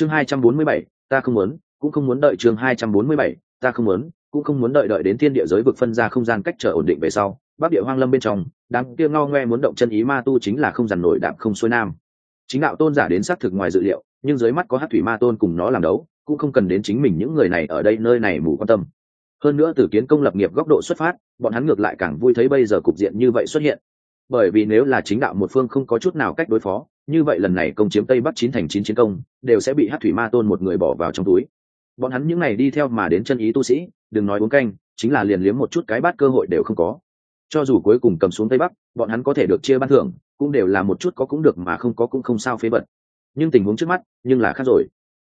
chương hai trăm bốn mươi bảy, ta không muốn, cũng không muốn đợi chương hai trăm bốn mươi bảy, ta không muốn, cũng không muốn đợi đợi đến thiên địa giới vực phân ra không gian cách trở ổn định về sau, bắc địa hoang lâm bên trong, đám kia ngao ngoe muốn động chân ý ma tu chính là không dằn nổi đạm không xuôi nam. Chính đạo tôn giả đến xác thực ngoài dự liệu, nhưng dưới mắt có hát thủy ma tôn cùng nó làm đấu, cũng không cần đến chính mình những người này ở đây nơi này mù quan tâm. Hơn nữa từ kiến công lập nghiệp góc độ xuất phát, bọn hắn ngược lại càng vui thấy bây giờ cục diện như vậy xuất hiện. Bởi vì nếu là chính đạo một phương không có chút nào cách đối phó như vậy lần này công chiếm tây bắc chín thành chín chiến công, đều sẽ bị hát thủy ma tôn một người bỏ vào trong túi. Bọn hắn những ngày đi theo mà đến chân ý tu sĩ, đừng nói uống canh, chính là liền liếm một chút cái bát cơ hội đều không có. Cho dù cuối cùng cầm xuống tây bắc, bọn hắn có thể được chia ban thưởng, cũng đều là một chút có cũng được mà không có cũng không sao phế bật nhưng tình huống trước mắt, nhưng là khác rồi.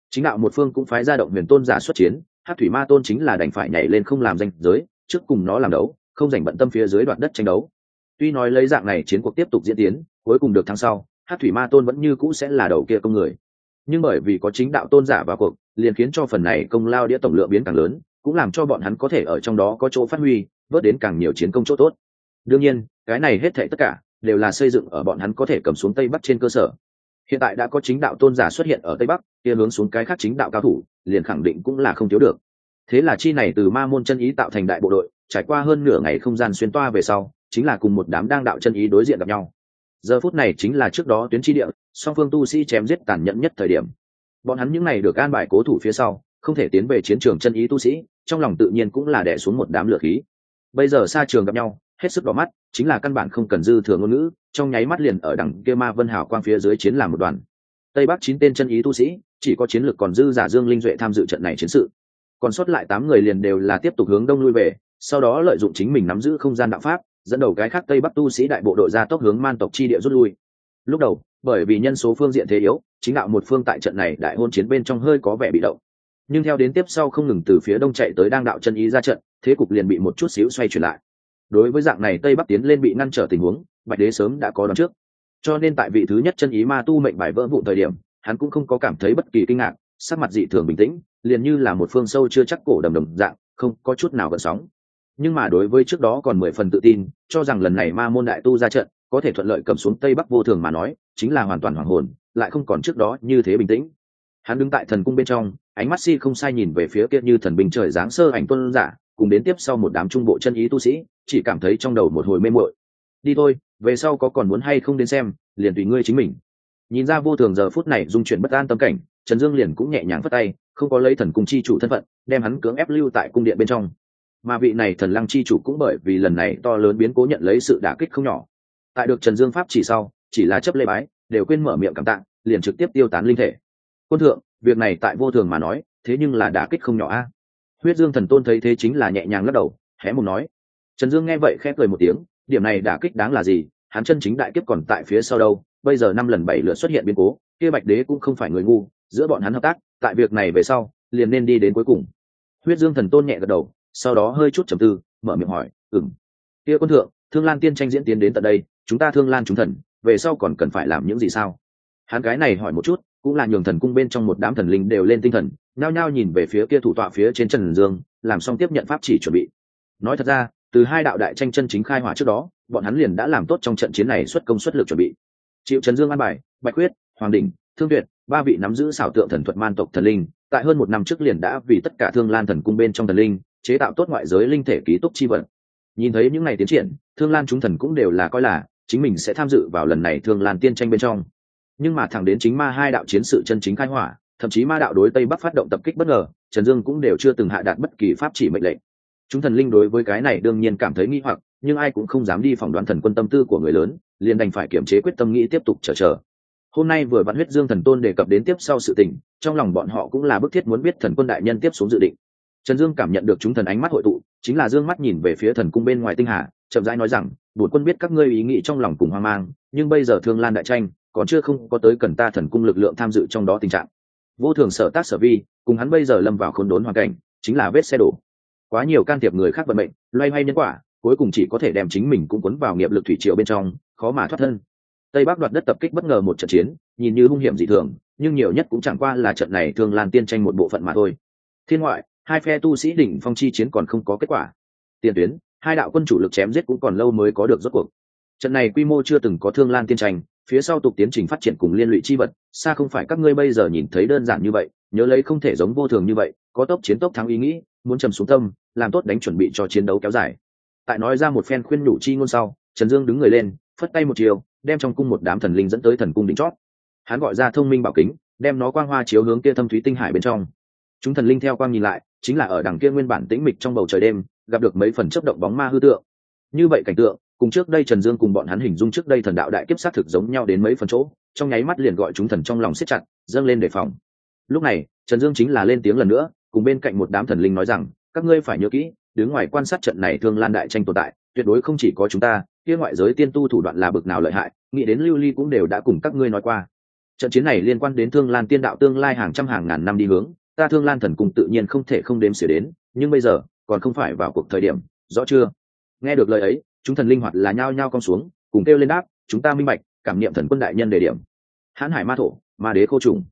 Chính đạo một phương cũng phái ra động huyền tôn giả xuất chiến hát thủy ma tôn chính là đành phải nhảy lên không làm danh giới, trước cùng nó làm đấu, không dành bận tâm phía dưới đoạn đất tranh đấu. Tuy nói lấy dạng này chiến cuộc tiếp tục diễn tiến, cuối cùng được tháng sau hát thủy ma tôn vẫn như cũ sẽ là đầu kia công người. Nhưng bởi vì có chính đạo tôn giả vào cuộc, liền khiến cho phần này công lao đĩa tổng lượng biến càng lớn, cũng làm cho bọn hắn có thể ở trong đó có chỗ phát huy, vớt đến càng nhiều chiến công chỗ tốt. Đương nhiên, cái này hết thệ tất cả, đều là xây dựng ở bọn hắn có thể cầm xuống tây bắc trên cơ sở. Hiện tại đã có chính đạo tôn giả xuất hiện ở tây bắc, kia hướng xuống cái khác chính đạo cao thủ, liền khẳng định cũng là không thiếu được. Thế là chi này từ ma môn chân ý tạo thành đại bộ đội, trải qua hơn nửa ngày không gian xuyên toa về sau, chính là cùng một đám đang đạo chân ý đối diện gặp nhau giờ phút này chính là trước đó tuyến chi địa, song phương tu sĩ chém giết tàn nhẫn nhất thời điểm. Bọn hắn những n à y được an bài cố thủ phía sau, không thể tiến về chiến trường chân ý tu sĩ, trong lòng tự nhiên cũng là đẻ xuống một đám lửa khí. Bây giờ xa trường gặp nhau, hết sức đỏ mắt, chính là căn bản không cần dư thừa ngôn ngữ, trong nháy mắt liền ở đằng kia ma vân hào quang phía dưới chiến làm một đoàn. Tây bắc chín tên chân ý tu sĩ, chỉ có chiến lược còn dư giả dương linh duệ tham dự trận này chiến sự. Còn sót lại tám người liền đều là tiếp tục hướng đông lui về, sau đó lợi dụng chính mình nắm giữ không gian đạo pháp dẫn đầu cái khác tây bắc tu sĩ đại bộ đội ra tốc hướng man tộc chi địa rút lui. Lúc đầu, bởi vì nhân số phương diện thế yếu, chính đạo một phương tại trận này đại hôn chiến bên trong hơi có vẻ bị động. Nhưng theo đến tiếp sau không ngừng từ phía đông chạy tới đang đạo chân ý ra trận, thế cục liền bị một chút xíu xoay chuyển lại. Đối với dạng này tây bắc tiến lên bị ngăn trở tình huống, bạch đế sớm đã có đón trước. Cho nên tại vị thứ nhất chân ý ma tu mệnh bài vỡ vụ thời điểm, hắn cũng không có cảm thấy bất kỳ kinh ngạc, sắc mặt dị thường bình tĩnh, liền như là một phương sâu chưa chắc cổ đầm đầm dạng, không có chút nào gợn sóng nhưng mà đối với trước đó còn mười phần tự tin, cho rằng lần này ma môn đại tu ra trận, có thể thuận lợi cầm xuống tây bắc vô thường mà nói, chính là hoàn toàn hoàng hồn, lại không còn trước đó như thế bình tĩnh. Hắn đứng tại thần cung bên trong, ánh mắt si không sai nhìn về phía kia như thần bình trời dáng sơ ảnh tuân giả, cùng đến tiếp sau một đám trung bộ chân ý tu sĩ, chỉ cảm thấy trong đầu một hồi mê muội. Đi thôi, về sau có còn muốn hay không đến xem, liền tùy ngươi chính mình. Nhìn ra vô thường giờ phút này dung chuyển bất an tâm cảnh, trần dương liền cũng nhẹ nhàng phất tay, không có lấy thần cung chi chủ thân phận, đem hắn cưỡng ép lưu tại cung điện bên trong mà vị này thần lăng chi chủ cũng bởi vì lần này to lớn biến cố nhận lấy sự đả kích không nhỏ. Tại được trần dương pháp chỉ sau, chỉ là chấp lê bái, đều quên mở miệng cảm tạng liền trực tiếp tiêu tán linh thể. Quân thượng, việc này tại vô thường mà nói, thế nhưng là đả kích không nhỏ a. Huyết dương thần tôn thấy thế chính là nhẹ nhàng lắc đầu hé một nói. Trần dương nghe vậy khẽ cười một tiếng, điểm này đả kích đáng là gì, hắn chân chính đại kiếp còn tại phía sau đâu, bây giờ năm lần bảy lượt xuất hiện biến cố, kia bạch đế cũng không phải người ngu, giữa bọn hắn hợp tác, tại việc này về sau, liền nên đi đến cuối cùng. Huyết dương thần tôn nhẹ gật đầu sau đó hơi chút trầm tư, mở miệng hỏi ừng kia quân thượng, thương lan tiên tranh diễn tiến đến tận đây, chúng ta thương lan chúng thần, về sau còn cần phải làm những gì sao? Hắn cái này hỏi một chút, cũng là nhường thần cung bên trong một đám thần linh đều lên tinh thần nao nhao nhìn về phía kia thủ tọa phía trên trần dương, làm xong tiếp nhận pháp chỉ chuẩn bị. Nói thật ra, từ hai đạo đại tranh chân chính khai hỏa trước đó, bọn hắn liền đã làm tốt trong trận chiến này xuất công xuất lực chuẩn bị. Chịu trần dương an bài, bạch huyết hoàng đình, thương tuyệt, ba vị nắm giữ xảo tượng thần thuật man tộc thần linh, tại hơn một năm trước liền đã vì tất cả thương lan thần cung bên trong thần linh chế tạo tốt ngoại giới linh thể ký túc chi vật. Nhìn thấy những ngày tiến triển, thương lan chúng thần cũng đều là coi là chính mình sẽ tham dự vào lần này thương lan tiên tranh bên trong. Nhưng mà thẳng đến chính ma hai đạo chiến sự chân chính khai hỏa, thậm chí ma đạo đối tây bắc phát động tập kích bất ngờ, trần dương cũng đều chưa từng hạ đạt bất kỳ pháp chỉ mệnh lệnh. Chúng thần linh đối với cái này đương nhiên cảm thấy nghi hoặc, nhưng ai cũng không dám đi phỏng đoán thần quân tâm tư của người lớn, liền đành phải kiểm chế quyết tâm nghĩ tiếp tục chờ chờ. Hôm nay vừa vạn huyết dương thần tôn đề cập đến tiếp sau sự tình, trong lòng bọn họ cũng là bức thiết muốn biết thần quân đại nhân tiếp xuống dự định trần dương cảm nhận được chúng thần ánh mắt hội tụ, chính là dương mắt nhìn về phía thần cung bên ngoài tinh hà, chậm rãi nói rằng, bổn quân biết các ngươi ý nghĩ trong lòng cùng hoang mang, nhưng bây giờ thương lan đại tranh, còn chưa không có tới cần ta thần cung lực lượng tham dự trong đó tình trạng. Vô thường sở tác sở vi, cùng hắn bây giờ lâm vào khốn đốn hoàn cảnh, chính là vết xe đổ. Quá nhiều can thiệp người khác vận mệnh, loay hoay nhân quả, cuối cùng chỉ có thể đem chính mình cũng cuốn vào nghiệp lực thủy triều bên trong, khó mà thoát thân. Tây bắc đoạt đất tập kích bất ngờ một trận chiến, nhìn như hung hiểm dị thường, nhưng nhiều nhất cũng chẳng qua là trận này Thương lan tiên tranh một bộ phận mà thôi. Thiên ngoại hai phe tu sĩ đỉnh phong chi chiến còn không có kết quả. Tiền tuyến, hai đạo quân chủ lực chém giết cũng còn lâu mới có được rốt cuộc. Trận này quy mô chưa từng có thương lan tiên tranh, phía sau tục tiến trình phát triển cùng liên lụy chi vật, xa không phải các ngươi bây giờ nhìn thấy đơn giản như vậy, nhớ lấy không thể giống vô thường như vậy, có tốc chiến tốc thắng ý nghĩ, muốn trầm xuống tâm, làm tốt đánh chuẩn bị cho chiến đấu kéo dài. Tại nói ra một phen khuyên nhủ chi ngôn sau, trần dương đứng người lên, phất tay một chiều, đem trong cung một đám thần linh dẫn tới thần cung đỉnh chót. Hắn gọi ra thông minh bảo kính, đem nó quang hoa chiếu hướng kia thâm thúy tinh hải bên trong chúng thần linh theo quang nhìn lại, chính là ở đằng kia nguyên bản tĩnh mịch trong bầu trời đêm, gặp được mấy phần chấp động bóng ma hư tượng. Như vậy cảnh tượng, cùng trước đây trần dương cùng bọn hắn hình dung trước đây thần đạo đại kiếp sát thực giống nhau đến mấy phần chỗ, trong nháy mắt liền gọi chúng thần trong lòng siết chặt, dâng lên đề phòng. Lúc này, trần dương chính là lên tiếng lần nữa, cùng bên cạnh một đám thần linh nói rằng, các ngươi phải nhớ kỹ, đứng ngoài quan sát trận này thương lan đại tranh tồn tại, tuyệt đối không chỉ có chúng ta, kia ngoại giới tiên tu thủ đoạn là bực nào lợi hại, nghĩ đến lưu ly cũng đều đã cùng các ngươi nói qua. Trận chiến này liên quan đến thương lan tiên đạo tương lai hàng trăm hàng ngàn năm đi hướng ta thương lan thần cùng tự nhiên không thể không đếm xỉa đến, nhưng bây giờ, còn không phải vào cuộc thời điểm, rõ chưa? Nghe được lời ấy, chúng thần linh hoạt là nhao nhao cong xuống, cùng kêu lên đáp, chúng ta minh bạch, cảm niệm thần quân đại nhân đề điểm. Hãn hải ma thổ, ma đế khô trùng.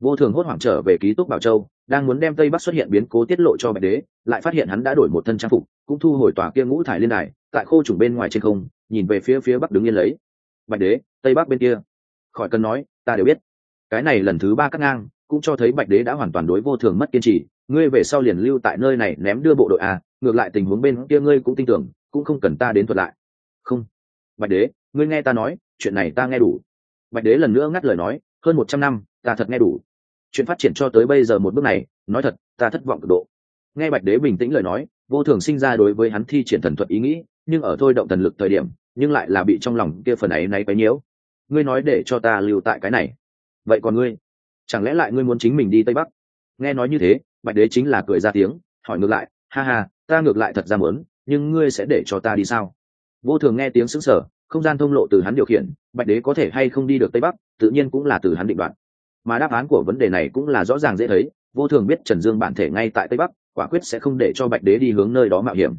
Vô thường hốt hoảng trở về ký túc bảo châu, đang muốn đem tây bắc xuất hiện biến cố tiết lộ cho bạch đế, lại phát hiện hắn đã đổi một thân trang phục, cũng thu hồi tòa kia ngũ thải liên đài, tại khô trùng bên ngoài trên không, nhìn về phía phía bắc đứng yên lấy. Bạch đế, tây bắc bên kia. Khỏi cần nói, ta đều biết. Cái này lần thứ ba cắt ngang cũng cho thấy bạch đế đã hoàn toàn đối vô thường mất kiên trì. Ngươi về sau liền lưu tại nơi này ném đưa bộ đội a ngược lại tình huống bên kia ngươi cũng tin tưởng, cũng không cần ta đến thuật lại. Không. Bạch đế, ngươi nghe ta nói, chuyện này ta nghe đủ. Bạch đế lần nữa ngắt lời nói, hơn một trăm năm, ta thật nghe đủ. Chuyện phát triển cho tới bây giờ một bước này, nói thật, ta thất vọng cực độ. Nghe bạch đế bình tĩnh lời nói, vô thường sinh ra đối với hắn thi triển thần thuật ý nghĩ, nhưng ở thôi động thần lực thời điểm, nhưng lại là bị trong lòng kia phần ấy náy quấy nhiễu. Ngươi nói để cho ta lưu tại cái này. Vậy còn ngươi? Chẳng lẽ lại ngươi muốn chính mình đi tây bắc? Nghe nói như thế, bạch đế chính là cười ra tiếng, hỏi ngược lại, ha ha, ta ngược lại thật ra muốn, nhưng ngươi sẽ để cho ta đi sao? Vô thường nghe tiếng sững sờ, không gian thông lộ từ hắn điều khiển, bạch đế có thể hay không đi được tây bắc, tự nhiên cũng là từ hắn định đoạn mà đáp án của vấn đề này cũng là rõ ràng dễ thấy, vô thường biết trần dương bản thể ngay tại tây bắc, quả quyết sẽ không để cho bạch đế đi hướng nơi đó mạo hiểm.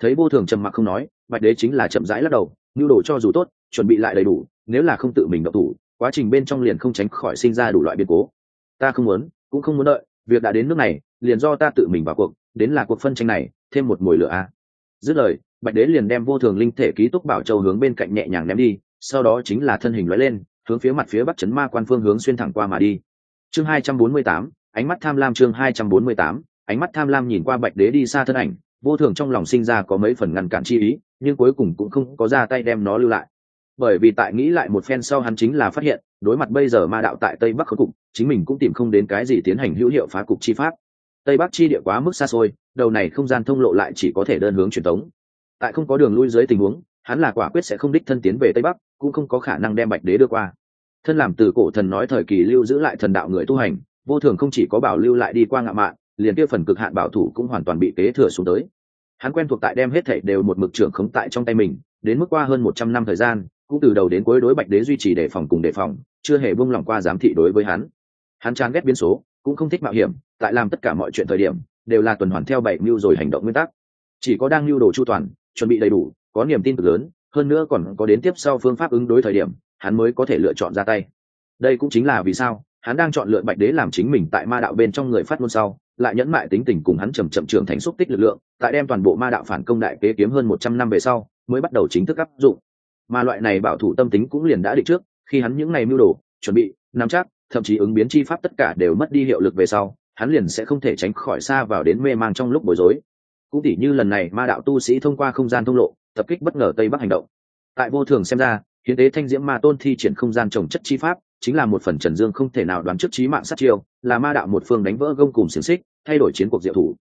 Thấy vô thường trầm mặc không nói, bạch đế chính là chậm rãi lắc đầu nhu đồ cho dù tốt, chuẩn bị lại đầy đủ, nếu là không tự mình động thủ quá trình bên trong liền không tránh khỏi sinh ra đủ loại biến cố. Ta không muốn, cũng không muốn đợi, việc đã đến nước này, liền do ta tự mình vào cuộc, đến là cuộc phân tranh này, thêm một mồi lửa a. Dứt lời, bạch đế liền đem vô thường linh thể ký túc bảo châu hướng bên cạnh nhẹ nhàng ném đi, sau đó chính là thân hình lóe lên, hướng phía mặt phía bắc chấn ma quan phương hướng xuyên thẳng qua mà đi. Chương hai trăm bốn mươi tám, ánh mắt tham lam chương hai trăm bốn mươi tám, ánh mắt tham lam nhìn qua bạch đế đi xa thân ảnh, vô thường trong lòng sinh ra có mấy phần ngăn cản chi ý, nhưng cuối cùng cũng không có ra tay đem nó lưu lại bởi vì tại nghĩ lại một phen sau hắn chính là phát hiện, đối mặt bây giờ ma đạo tại tây bắc khớp cục, chính mình cũng tìm không đến cái gì tiến hành hữu hiệu phá cục chi pháp. Tây bắc chi địa quá mức xa xôi, đầu này không gian thông lộ lại chỉ có thể đơn hướng truyền thống tại không có đường lui dưới tình huống, hắn là quả quyết sẽ không đích thân tiến về tây bắc, cũng không có khả năng đem bạch đế đưa qua. Thân làm từ cổ thần nói thời kỳ lưu giữ lại thần đạo người tu hành, vô thường không chỉ có bảo lưu lại đi qua ngạo mạn, liền kia phần cực hạn bảo thủ cũng hoàn toàn bị kế thừa xuống tới. Hắn quen thuộc tại đem hết thảy đều một mực trưởng khống tại trong tay mình, đến mức qua hơn một trăm năm thời gian cũng từ đầu đến cuối đối bạch đế duy trì đề phòng cùng đề phòng, chưa hề buông lỏng qua giám thị đối với hắn. Hắn chán ghét biến số, cũng không thích mạo hiểm, tại làm tất cả mọi chuyện thời điểm, đều là tuần hoàn theo bảy mưu rồi hành động nguyên tắc. Chỉ có đang mưu đồ chu toàn, chuẩn bị đầy đủ, có niềm tin cực lớn, hơn nữa còn có đến tiếp sau phương pháp ứng đối thời điểm, hắn mới có thể lựa chọn ra tay. Đây cũng chính là vì sao, hắn đang chọn lựa bạch đế làm chính mình tại ma đạo bên trong người phát ngôn sau, lại nhẫn mại tính tình cùng hắn chầm chậm trưởng thành xúc tích lực lượng, tại đem toàn bộ ma đạo phản công đại kế kiếm hơn một trăm năm về sau, mới bắt đầu chính thức áp dụng mà loại này bảo thủ tâm tính cũng liền đã định trước, khi hắn những ngày mưu đồ, chuẩn bị, nắm chắc, thậm chí ứng biến chi pháp tất cả đều mất đi hiệu lực về sau, hắn liền sẽ không thể tránh khỏi xa vào đến mê mang trong lúc bối rối. Cũng tỉ như lần này ma đạo tu sĩ thông qua không gian thông lộ, tập kích bất ngờ tây bắc hành động. Tại vô thường xem ra, hiến tế thanh diễm ma tôn thi triển không gian trồng chất chi pháp, chính là một phần trần dương không thể nào đoán trước trí mạng sát chiêu, là ma đạo một phương đánh vỡ gông cùng xiềng xích, thay đổi chiến cuộc diệu thủ.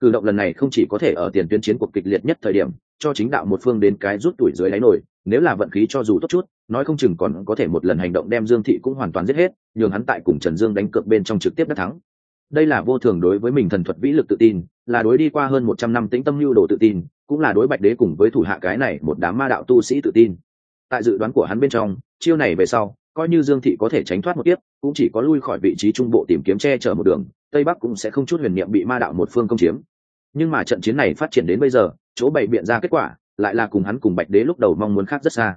Cử động lần này không chỉ có thể ở tiền tuyến chiến cuộc kịch liệt nhất thời điểm cho chính đạo một phương đến cái rút tuổi dưới đáy nổi, nếu là vận khí cho dù tốt chút, nói không chừng còn có thể một lần hành động đem dương thị cũng hoàn toàn giết hết, nhường hắn tại cùng trần dương đánh cược bên trong trực tiếp đắc thắng. Đây là vô thường đối với mình thần thuật vĩ lực tự tin, là đối đi qua hơn một trăm năm tĩnh tâm lưu đồ tự tin, cũng là đối bạch đế cùng với thủ hạ cái này một đám ma đạo tu sĩ tự tin. Tại dự đoán của hắn bên trong, chiêu này về sau, coi như dương thị có thể tránh thoát một tiếp cũng chỉ có lui khỏi vị trí trung bộ tìm kiếm che chở một đường, tây bắc cũng sẽ không chút huyền niệm bị ma đạo một phương công chiếm. Nhưng mà trận chiến này phát triển đến bây giờ chỗ bày biện ra kết quả, lại là cùng hắn cùng bạch đế lúc đầu mong muốn khác rất xa.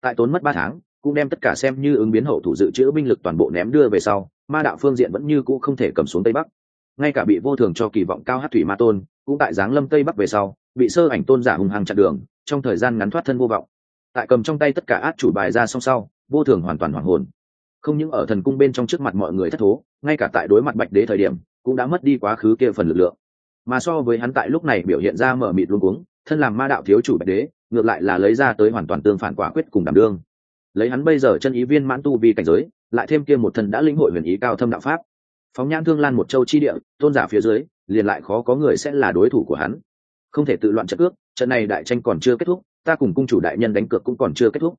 Tại tốn mất ba tháng, cũng đem tất cả xem như ứng biến hậu thủ dự trữ binh lực toàn bộ ném đưa về sau, ma đạo phương diện vẫn như cũ không thể cầm xuống tây bắc. Ngay cả bị vô thường cho kỳ vọng cao hát thủy ma tôn, cũng tại giáng lâm tây bắc về sau, bị sơ ảnh tôn giả hùng hàng chặn đường, trong thời gian ngắn thoát thân vô vọng. Tại cầm trong tay tất cả át chủ bài ra song sau, vô thường hoàn toàn hoảng hồn. Không những ở thần cung bên trong trước mặt mọi người thất thố, ngay cả tại đối mặt bạch đế thời điểm, cũng đã mất đi quá khứ kia phần lực lượng mà so với hắn tại lúc này biểu hiện ra mở mịt luôn cuống, thân làm ma đạo thiếu chủ bạch đế, ngược lại là lấy ra tới hoàn toàn tương phản quả quyết cùng đảm đương. Lấy hắn bây giờ chân ý viên mãn tu vi cảnh giới, lại thêm kia một thần đã lĩnh hội huyền ý cao thâm đạo pháp. Phóng nhãn thương lan một châu chi địa, tôn giả phía dưới, liền lại khó có người sẽ là đối thủ của hắn. Không thể tự loạn trận ước, trận này đại tranh còn chưa kết thúc, ta cùng cung chủ đại nhân đánh cược cũng còn chưa kết thúc.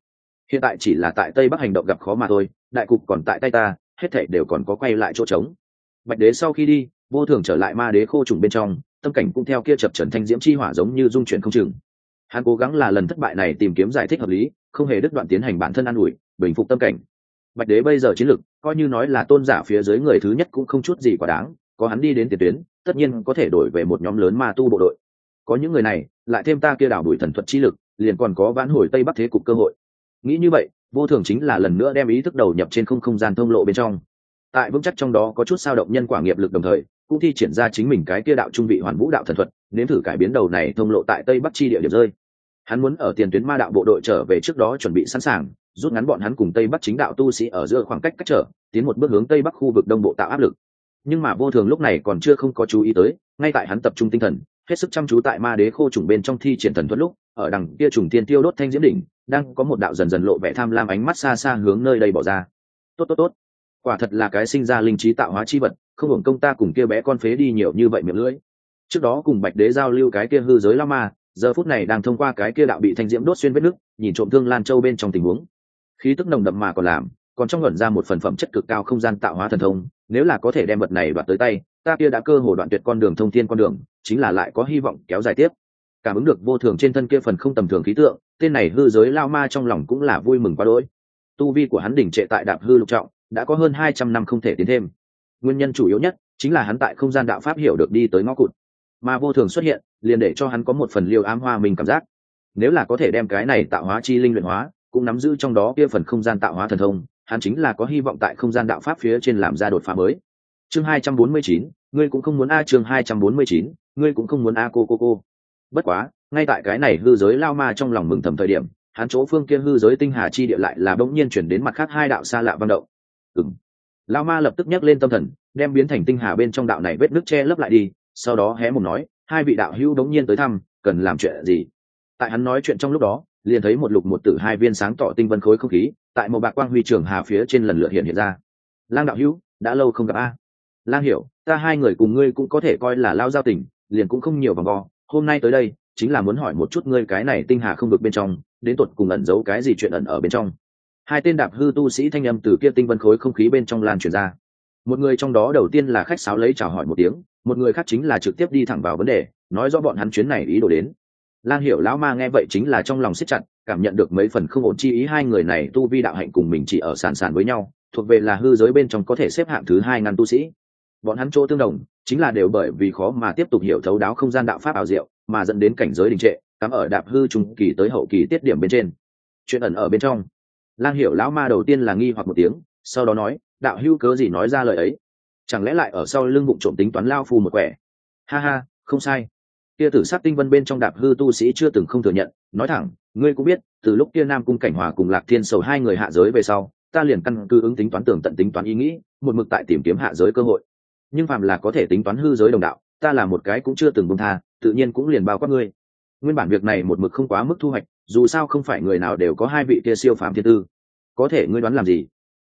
Hiện tại chỉ là tại tây bắc hành động gặp khó mà thôi, đại cục còn tại tay ta, hết thể đều còn có quay lại chỗ trống. Bạch đế sau khi đi vô thường trở lại ma đế khô trùng bên trong, tâm cảnh cũng theo kia chập trần thanh diễm chi hỏa giống như dung chuyển không chừng. Hắn cố gắng là lần thất bại này tìm kiếm giải thích hợp lý, không hề đứt đoạn tiến hành bản thân an ủi, bình phục tâm cảnh. Bạch đế bây giờ chiến lực, coi như nói là tôn giả phía dưới người thứ nhất cũng không chút gì quá đáng, có hắn đi đến tiền tuyến, tất nhiên có thể đổi về một nhóm lớn ma tu bộ đội. Có những người này, lại thêm ta kia đảo đuổi thần thuật chi lực, liền còn có vãn hồi tây bắc thế cục cơ hội. Nghĩ như vậy, vô thường chính là lần nữa đem ý thức đầu nhập trên không không gian thông lộ bên trong. Tại vững chắc trong đó có chút sao động nhân quả nghiệp lực đồng thời cũng thi triển ra chính mình cái kia đạo trung vị hoàn vũ đạo thần thuật, nếm thử cải biến đầu này thông lộ tại tây bắc chi địa điểm rơi. Hắn muốn ở tiền tuyến ma đạo bộ đội trở về trước đó chuẩn bị sẵn sàng, rút ngắn bọn hắn cùng tây bắc chính đạo tu sĩ ở giữa khoảng cách cách trở, tiến một bước hướng tây bắc khu vực đông bộ tạo áp lực. Nhưng mà vô thường lúc này còn chưa không có chú ý tới, ngay tại hắn tập trung tinh thần, hết sức chăm chú tại ma đế khô trùng bên trong thi triển thần thuật lúc, ở đằng kia trùng tiên tiêu đốt thanh diễm đỉnh, đang có một đạo dần dần lộ vẻ tham lam ánh mắt xa xa hướng nơi đây bỏ ra. Tốt tốt tốt quả thật là cái sinh ra linh trí tạo hóa chi vật, không hưởng công ta cùng kia bé con phế đi nhiều như vậy miệng lưỡi. Trước đó cùng bạch đế giao lưu cái kia hư giới la ma giờ phút này đang thông qua cái kia đạo bị thanh diễm đốt xuyên vết nước, nhìn trộm thương lan châu bên trong tình huống. Khí tức nồng đậm mà còn làm, còn trong luận ra một phần phẩm chất cực cao không gian tạo hóa thần thông, nếu là có thể đem vật này đoạt tới tay, ta kia đã cơ hồ đoạn tuyệt con đường thông thiên con đường, chính là lại có hy vọng kéo dài tiếp. Cảm ứng được vô thường trên thân kia phần không tầm thường khí tượng, tên này hư giới lao ma trong lòng cũng là vui mừng quá đỗi. Tu vi của hắn đỉnh trệ tại đạp hư lục trọng đã có hơn hai trăm năm không thể tiến thêm. Nguyên nhân chủ yếu nhất chính là hắn tại không gian đạo pháp hiểu được đi tới ngõ cụt. Mà vô thường xuất hiện, liền để cho hắn có một phần liều ám hoa mình cảm giác. Nếu là có thể đem cái này tạo hóa chi linh luyện hóa, cũng nắm giữ trong đó kia phần không gian tạo hóa thần thông, hắn chính là có hy vọng tại không gian đạo pháp phía trên làm ra đột phá mới. Chương hai trăm bốn mươi chín, ngươi cũng không muốn a, chương hai trăm bốn mươi chín, ngươi cũng không muốn a, cô cô cô. Bất quá, ngay tại cái này hư giới lao ma trong lòng mừng thầm thời điểm, hắn chỗ phương kia hư giới tinh hà chi địa lại là bỗng nhiên chuyển đến mặt khác hai đạo xa lạ văn động ừng lao ma lập tức nhắc lên tâm thần, đem biến thành tinh hà bên trong đạo này vết nước che lấp lại đi, sau đó hé một nói, hai vị đạo hữu đống nhiên tới thăm, cần làm chuyện gì? Tại hắn nói chuyện trong lúc đó, liền thấy một lục một tử hai viên sáng tỏ tinh vân khối không khí, tại một bạc quang huy trường hà phía trên lần lượt hiện hiện ra. Lang đạo hữu, đã lâu không gặp a. Lang hiểu, ta hai người cùng ngươi cũng có thể coi là lao giao tình, liền cũng không nhiều vòng vo. Hôm nay tới đây, chính là muốn hỏi một chút ngươi cái này tinh hà không được bên trong, đến tuột cùng ẩn giấu cái gì chuyện ẩn ở bên trong hai tên đạp hư tu sĩ thanh âm từ kia tinh vân khối không khí bên trong lan truyền ra. Một người trong đó đầu tiên là khách sáo lấy chào hỏi một tiếng, một người khác chính là trực tiếp đi thẳng vào vấn đề, nói rõ bọn hắn chuyến này ý đồ đến. Lan hiểu lão ma nghe vậy chính là trong lòng siết chặt, cảm nhận được mấy phần không ổn chi ý hai người này tu vi đạo hạnh cùng mình chỉ ở sàn sàn với nhau, thuộc về là hư giới bên trong có thể xếp hạng thứ hai ngàn tu sĩ. Bọn hắn chỗ tương đồng, chính là đều bởi vì khó mà tiếp tục hiểu thấu đáo không gian đạo pháp ảo diệu, mà dẫn đến cảnh giới đình trệ, cắm ở đạp hư trung kỳ tới hậu kỳ tiết điểm bên trên. Chuyện ẩn ở bên trong lang hiểu lão ma đầu tiên là nghi hoặc một tiếng, sau đó nói, đạo hữu cớ gì nói ra lời ấy? Chẳng lẽ lại ở sau lưng bụng trộm tính toán lao phù một quẻ? Ha ha, không sai. Kia tử sát tinh vân bên trong đạp hư tu sĩ chưa từng không thừa nhận, nói thẳng, ngươi cũng biết, từ lúc kia nam cung cảnh hòa cùng lạc thiên sầu hai người hạ giới về sau, ta liền căn cứ ứng tính toán tường tận tính toán ý nghĩ, một mực tại tìm kiếm hạ giới cơ hội. Nhưng phàm là có thể tính toán hư giới đồng đạo, ta là một cái cũng chưa từng bông tha, tự nhiên cũng liền bao quát ngươi. Nguyên bản việc này một mực không quá mức thu hoạch dù sao không phải người nào đều có hai vị kia siêu phàm thiên tư. Có thể ngươi đoán làm gì?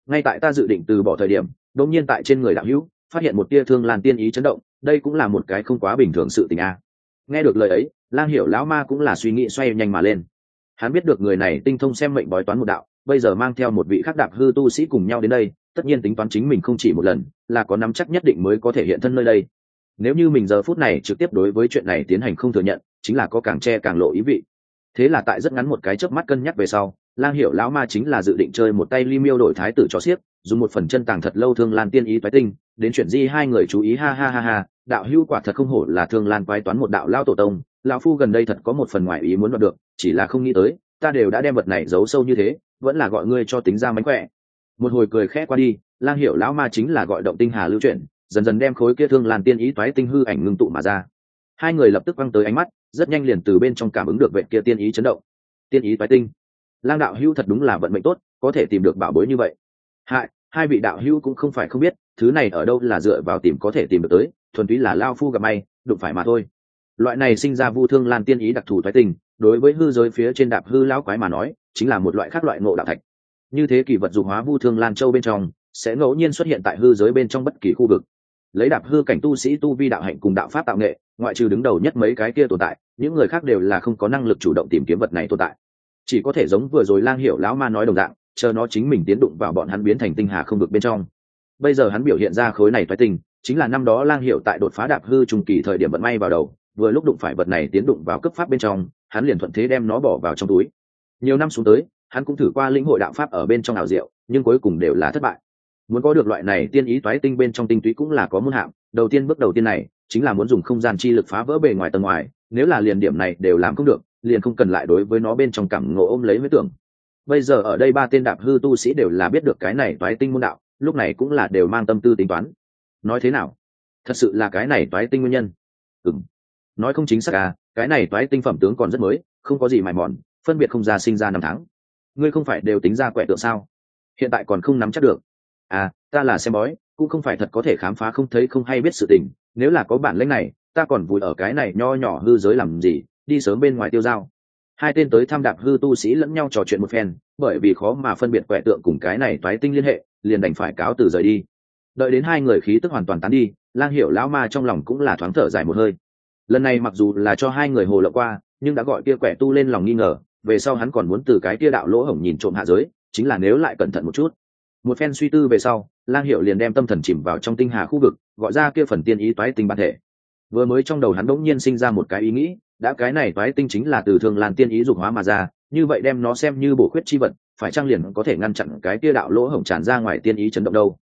Ngay tại ta dự định từ bỏ thời điểm, đột nhiên tại trên người đạo hữu, phát hiện một tia thương lan tiên ý chấn động, đây cũng là một cái không quá bình thường sự tình a. Nghe được lời ấy, lang hiểu lão ma cũng là suy nghĩ xoay nhanh mà lên. Hắn biết được người này tinh thông xem mệnh bói toán một đạo, bây giờ mang theo một vị khắc đạp hư tu sĩ cùng nhau đến đây, tất nhiên tính toán chính mình không chỉ một lần, là có nắm chắc nhất định mới có thể hiện thân nơi đây. Nếu như mình giờ phút này trực tiếp đối với chuyện này tiến hành không thừa nhận, chính là có càng che càng lộ ý vị thế là tại rất ngắn một cái chớp mắt cân nhắc về sau, lang hiểu lão ma chính là dự định chơi một tay li miêu đổi thái tử cho xiếc dùng một phần chân tàng thật lâu thương lan tiên ý toái tinh, đến chuyện di hai người chú ý, ha ha ha ha, đạo hữu quả thật không hổ là thương lan quái toán một đạo lao tổ tông, lão phu gần đây thật có một phần ngoài ý muốn đoạt được, chỉ là không nghĩ tới, ta đều đã đem vật này giấu sâu như thế, vẫn là gọi ngươi cho tính ra mánh khỏe. Một hồi cười khẽ qua đi, lang hiểu lão ma chính là gọi động tinh hà lưu chuyển, dần dần đem khối kia thương lan tiên ý toái tinh hư ảnh ngưng tụ mà ra hai người lập tức văng tới ánh mắt, rất nhanh liền từ bên trong cảm ứng được vệ kia tiên ý chấn động. Tiên ý toái tinh. Lang đạo hữu thật đúng là vận mệnh tốt, có thể tìm được bảo bối như vậy. Hại, hai vị đạo hữu cũng không phải không biết, thứ này ở đâu là dựa vào tìm có thể tìm được tới, thuần túy là lao phu gặp may, đụng phải mà thôi. Loại này sinh ra vu thương lan tiên ý đặc thù thoái tình đối với hư giới phía trên đạp hư lão quái mà nói, chính là một loại khác loại ngộ đạo thạch. Như thế kỳ vật dụng hóa vu thương lan châu bên trong, sẽ ngẫu nhiên xuất hiện tại hư giới bên trong bất kỳ khu vực. Lấy đạp hư cảnh tu sĩ tu vi đạo hạnh cùng đạo pháp tạo nghệ ngoại trừ đứng đầu nhất mấy cái kia tồn tại, những người khác đều là không có năng lực chủ động tìm kiếm vật này tồn tại. Chỉ có thể giống vừa rồi lang hiểu lão ma nói đồng dạng, chờ nó chính mình tiến đụng vào bọn hắn biến thành tinh hà không được bên trong. Bây giờ hắn biểu hiện ra khối này thoái tình, chính là năm đó lang hiểu tại đột phá đạp hư trùng kỳ thời điểm vận may vào đầu, vừa lúc đụng phải vật này tiến đụng vào cấp pháp bên trong, hắn liền thuận thế đem nó bỏ vào trong túi. Nhiều năm xuống tới, hắn cũng thử qua lĩnh hội đạo pháp ở bên trong ảo diệu, nhưng cuối cùng đều là thất bại. Muốn có được loại này tiên ý toái tinh bên trong tinh túy cũng là có môn hạm đầu tiên bước đầu tiên này chính là muốn dùng không gian chi lực phá vỡ bề ngoài tầng ngoài, nếu là liền điểm này đều làm không được, liền không cần lại đối với nó bên trong cảm ngộ ôm lấy huyết tưởng. Bây giờ ở đây ba tên đạp hư tu sĩ đều là biết được cái này toái tinh môn đạo, lúc này cũng là đều mang tâm tư tính toán. Nói thế nào? Thật sự là cái này toái tinh nguyên nhân? Ừng nói không chính xác à cái này toái tinh phẩm tướng còn rất mới, không có gì mài mòn, phân biệt không ra sinh ra năm tháng. Ngươi không phải đều tính ra quẻ tượng sao? Hiện tại còn không nắm chắc được à ta là xem bói, cũng không phải thật có thể khám phá không thấy không hay biết sự tình, nếu là có bản lĩnh này, ta còn vùi ở cái này nho nhỏ hư giới làm gì, đi sớm bên ngoài tiêu dao hai tên tới tham đạp hư tu sĩ lẫn nhau trò chuyện một phen, bởi vì khó mà phân biệt quẻ tượng cùng cái này toái tinh liên hệ, liền đành phải cáo từ rời đi. Đợi đến hai người khí tức hoàn toàn tán đi, lang hiểu lão ma trong lòng cũng là thoáng thở dài một hơi. Lần này mặc dù là cho hai người hồ lộ qua, nhưng đã gọi kia quẻ tu lên lòng nghi ngờ, về sau hắn còn muốn từ cái kia đạo lỗ hổng nhìn trộm hạ giới, chính là nếu lại cẩn thận một chút một phen suy tư về sau, lang hiệu liền đem tâm thần chìm vào trong tinh hà khu vực, gọi ra kia phần tiên ý toái tinh bản thể. Vừa mới trong đầu hắn đỗng nhiên sinh ra một cái ý nghĩ, đã cái này toái tinh chính là từ thường làn tiên ý dục hóa mà ra, như vậy đem nó xem như bổ khuyết chi vật, phải trang liền có thể ngăn chặn cái kia đạo lỗ hổng tràn ra ngoài tiên ý chấn động đâu?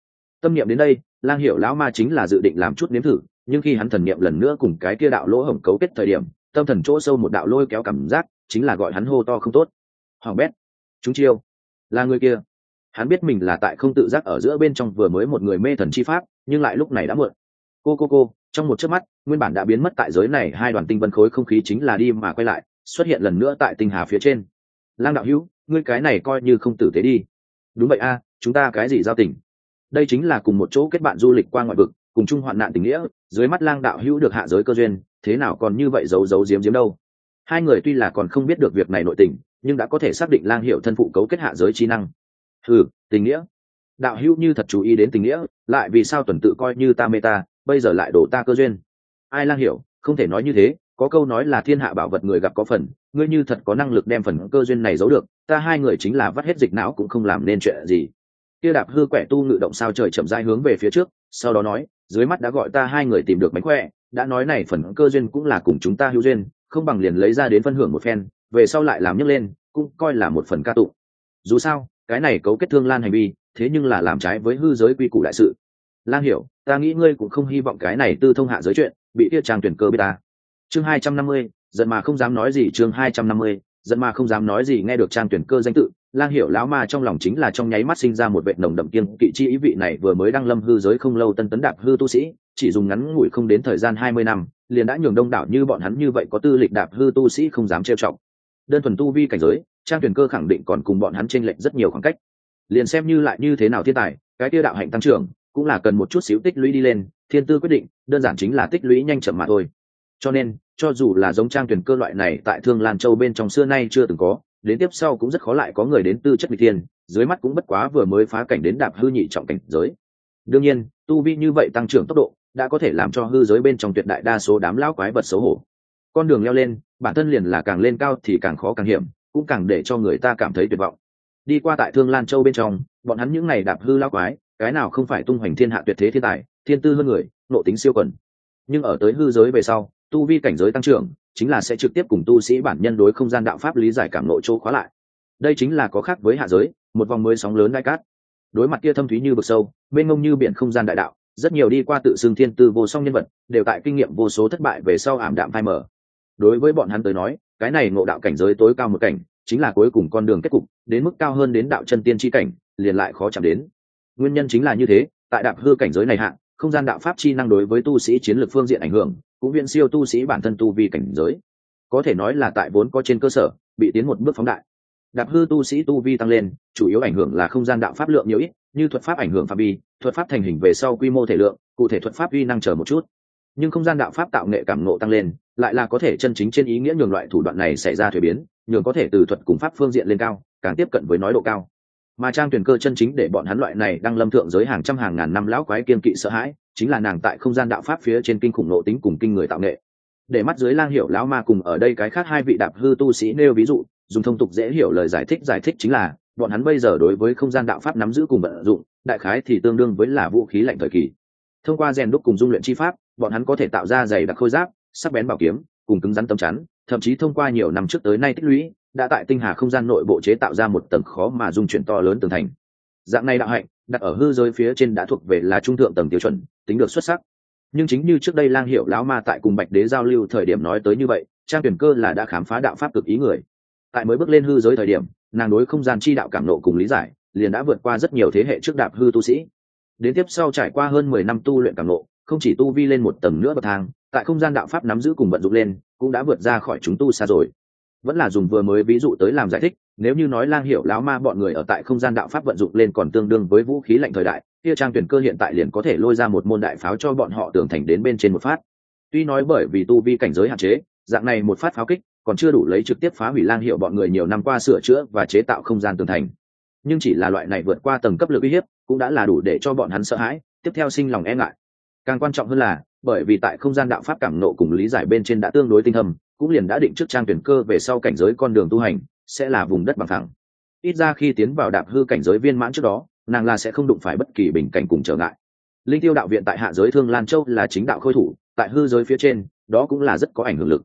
Tâm niệm đến đây, lang hiệu lão ma chính là dự định làm chút nếm thử, nhưng khi hắn thần niệm lần nữa cùng cái kia đạo lỗ hổng cấu kết thời điểm, tâm thần chỗ sâu một đạo lôi kéo cảm giác, chính là gọi hắn hô to không tốt. Hoàng bét, chúng chiêu, là người kia hắn biết mình là tại không tự giác ở giữa bên trong vừa mới một người mê thần chi pháp, nhưng lại lúc này đã muộn. Cô cô cô, trong một chớp mắt, nguyên bản đã biến mất tại giới này, hai đoàn tinh vân khối không khí chính là đi mà quay lại, xuất hiện lần nữa tại tinh hà phía trên. Lang đạo hữu, ngươi cái này coi như không tử tế đi. Đúng vậy a, chúng ta cái gì giao tình? Đây chính là cùng một chỗ kết bạn du lịch qua ngoại vực, cùng chung hoạn nạn tình nghĩa, dưới mắt lang đạo hữu được hạ giới cơ duyên, thế nào còn như vậy giấu giấu giếm giếm đâu? Hai người tuy là còn không biết được việc này nội tình, nhưng đã có thể xác định lang hiệu thân phụ cấu kết hạ giới trí năng ừ tình nghĩa. Đạo hữu như thật chú ý đến tình nghĩa, lại vì sao tuần tự coi như ta mê ta, bây giờ lại đổ ta cơ duyên? Ai lang hiểu, không thể nói như thế, có câu nói là thiên hạ bảo vật người gặp có phần, ngươi như thật có năng lực đem phần cơ duyên này giấu được, ta hai người chính là vắt hết dịch não cũng không làm nên chuyện gì. Kia đạp hư quẻ tu ngự động sao trời chậm rãi hướng về phía trước, sau đó nói, dưới mắt đã gọi ta hai người tìm được mánh khỏe, đã nói này phần cơ duyên cũng là cùng chúng ta hữu duyên, không bằng liền lấy ra đến phân hưởng một phen, về sau lại làm nhấc lên, cũng coi là một phần ca tụng. Dù sao cái này cấu kết thương lan hành vi, thế nhưng là làm trái với hư giới quy củ đại sự. Lang hiểu, ta nghĩ ngươi cũng không hy vọng cái này tư thông hạ giới chuyện, bị tiết trang tuyển cơ bê ta. Chương hai trăm năm mươi, giận mà không dám nói gì, chương hai trăm năm mươi, giận mà không dám nói gì, nghe được trang tuyển cơ danh tự, lang hiểu lão ma trong lòng chính là trong nháy mắt sinh ra một vệ nồng đậm kiên kỵ chi ý vị này vừa mới đăng lâm hư giới không lâu tân tấn đạp hư tu sĩ, chỉ dùng ngắn ngủi không đến thời gian hai mươi năm, liền đã nhường đông đảo như bọn hắn như vậy có tư lịch đạp hư tu sĩ không dám trêu trọng đơn thuần tu vi cảnh giới trang tuyển cơ khẳng định còn cùng bọn hắn chênh lệch rất nhiều khoảng cách. Liền xem như lại như thế nào thiên tài, cái tiêu đạo hạnh tăng trưởng, cũng là cần một chút xíu tích lũy đi lên, thiên tư quyết định, đơn giản chính là tích lũy nhanh chậm mà thôi. Cho nên, cho dù là giống trang tuyển cơ loại này tại thương lan châu bên trong xưa nay chưa từng có, đến tiếp sau cũng rất khó lại có người đến tư chất vị thiên dưới mắt cũng bất quá vừa mới phá cảnh đến đạp hư nhị trọng cảnh giới. Đương nhiên, tu vi như vậy tăng trưởng tốc độ, đã có thể làm cho hư giới bên trong tuyệt đại đa số đám lão quái vật xấu hổ. Con đường leo lên, bản thân liền là càng lên cao thì càng khó càng hiểm cũng càng để cho người ta cảm thấy tuyệt vọng. Đi qua tại thương lan châu bên trong, bọn hắn những ngày đạp hư lão quái, cái nào không phải tung hoành thiên hạ tuyệt thế thiên tài, thiên tư hơn người nộ tính siêu quần. Nhưng ở tới hư giới về sau, tu vi cảnh giới tăng trưởng, chính là sẽ trực tiếp cùng tu sĩ bản nhân đối không gian đạo pháp lý giải cảm nội chỗ khóa lại. Đây chính là có khác với hạ giới, một vòng mới sóng lớn đại cát. Đối mặt kia thâm thúy như vực sâu, mênh ngông như biển không gian đại đạo, rất nhiều đi qua tự xưng thiên tư vô song nhân vật, đều tại kinh nghiệm vô số thất bại về sau ảm đạm phai mở đối với bọn hắn tới nói cái này ngộ đạo cảnh giới tối cao một cảnh, chính là cuối cùng con đường kết cục, đến mức cao hơn đến đạo chân tiên tri cảnh, liền lại khó chạm đến. Nguyên nhân chính là như thế, tại đạp hư cảnh giới này hạn không gian đạo pháp chi năng đối với tu sĩ chiến lược phương diện ảnh hưởng, cũng viện siêu tu sĩ bản thân tu vi cảnh giới. Có thể nói là tại vốn có trên cơ sở, bị tiến một bước phóng đại. Đạp hư tu sĩ tu vi tăng lên, chủ yếu ảnh hưởng là không gian đạo pháp lượng nhiều ít, như thuật pháp ảnh hưởng phạm vi, thuật pháp thành hình về sau quy mô thể lượng, cụ thể thuật pháp uy năng chờ một chút nhưng không gian đạo pháp tạo nghệ cảm nộ tăng lên, lại là có thể chân chính trên ý nghĩa nhường loại thủ đoạn này xảy ra thuế biến, nhường có thể từ thuật cùng pháp phương diện lên cao, càng tiếp cận với nói độ cao. Mà trang tuyển cơ chân chính để bọn hắn loại này đang lâm thượng giới hàng trăm hàng ngàn năm lão quái kiên kỵ sợ hãi, chính là nàng tại không gian đạo pháp phía trên kinh khủng nộ tính cùng kinh người tạo nghệ. Để mắt dưới lang hiểu lão ma cùng ở đây cái khác hai vị đạp hư tu sĩ nêu ví dụ, dùng thông tục dễ hiểu lời giải thích giải thích chính là, bọn hắn bây giờ đối với không gian đạo pháp nắm giữ cùng vận dụng, đại khái thì tương đương với là vũ khí lạnh thời kỳ. Thông qua rèn đúc cùng dung luyện chi pháp bọn hắn có thể tạo ra giày đặc khôi giáp, sắc bén bảo kiếm, cùng cứng rắn tấm chắn, thậm chí thông qua nhiều năm trước tới nay tích lũy, đã tại tinh hà không gian nội bộ chế tạo ra một tầng khó mà dung chuyển to lớn tường thành. Dạng này đạo hạnh, đặt ở hư giới phía trên đã thuộc về là trung thượng tầng tiêu chuẩn, tính được xuất sắc. Nhưng chính như trước đây lang hiệu lão ma tại cùng bạch đế giao lưu thời điểm nói tới như vậy, trang tuyển cơ là đã khám phá đạo pháp cực ý người. Tại mới bước lên hư giới thời điểm, nàng đối không gian chi đạo cảm nộ cùng lý giải, liền đã vượt qua rất nhiều thế hệ trước đạp hư tu sĩ. Đến tiếp sau trải qua hơn mười năm tu luyện cảm nộ không chỉ tu vi lên một tầng nữa bậc thang, tại không gian đạo pháp nắm giữ cùng vận dụng lên, cũng đã vượt ra khỏi chúng tu xa rồi. Vẫn là dùng vừa mới ví dụ tới làm giải thích, nếu như nói lang hiệu lão ma bọn người ở tại không gian đạo pháp vận dụng lên còn tương đương với vũ khí lạnh thời đại, kia trang tuyển cơ hiện tại liền có thể lôi ra một môn đại pháo cho bọn họ tưởng thành đến bên trên một phát. Tuy nói bởi vì tu vi cảnh giới hạn chế, dạng này một phát pháo kích còn chưa đủ lấy trực tiếp phá hủy lang hiệu bọn người nhiều năm qua sửa chữa và chế tạo không gian tường thành. Nhưng chỉ là loại này vượt qua tầng cấp lực uy hiếp cũng đã là đủ để cho bọn hắn sợ hãi, tiếp theo sinh lòng e ngại càng quan trọng hơn là, bởi vì tại không gian đạo pháp cảm nộ cùng lý giải bên trên đã tương đối tinh thầm cũng liền đã định trước trang tuyển cơ về sau cảnh giới con đường tu hành, sẽ là vùng đất bằng thẳng. Ít ra khi tiến vào đạp hư cảnh giới viên mãn trước đó, nàng là sẽ không đụng phải bất kỳ bình cảnh cùng trở ngại. Linh tiêu đạo viện tại hạ giới thương lan châu là chính đạo khôi thủ, tại hư giới phía trên, đó cũng là rất có ảnh hưởng lực.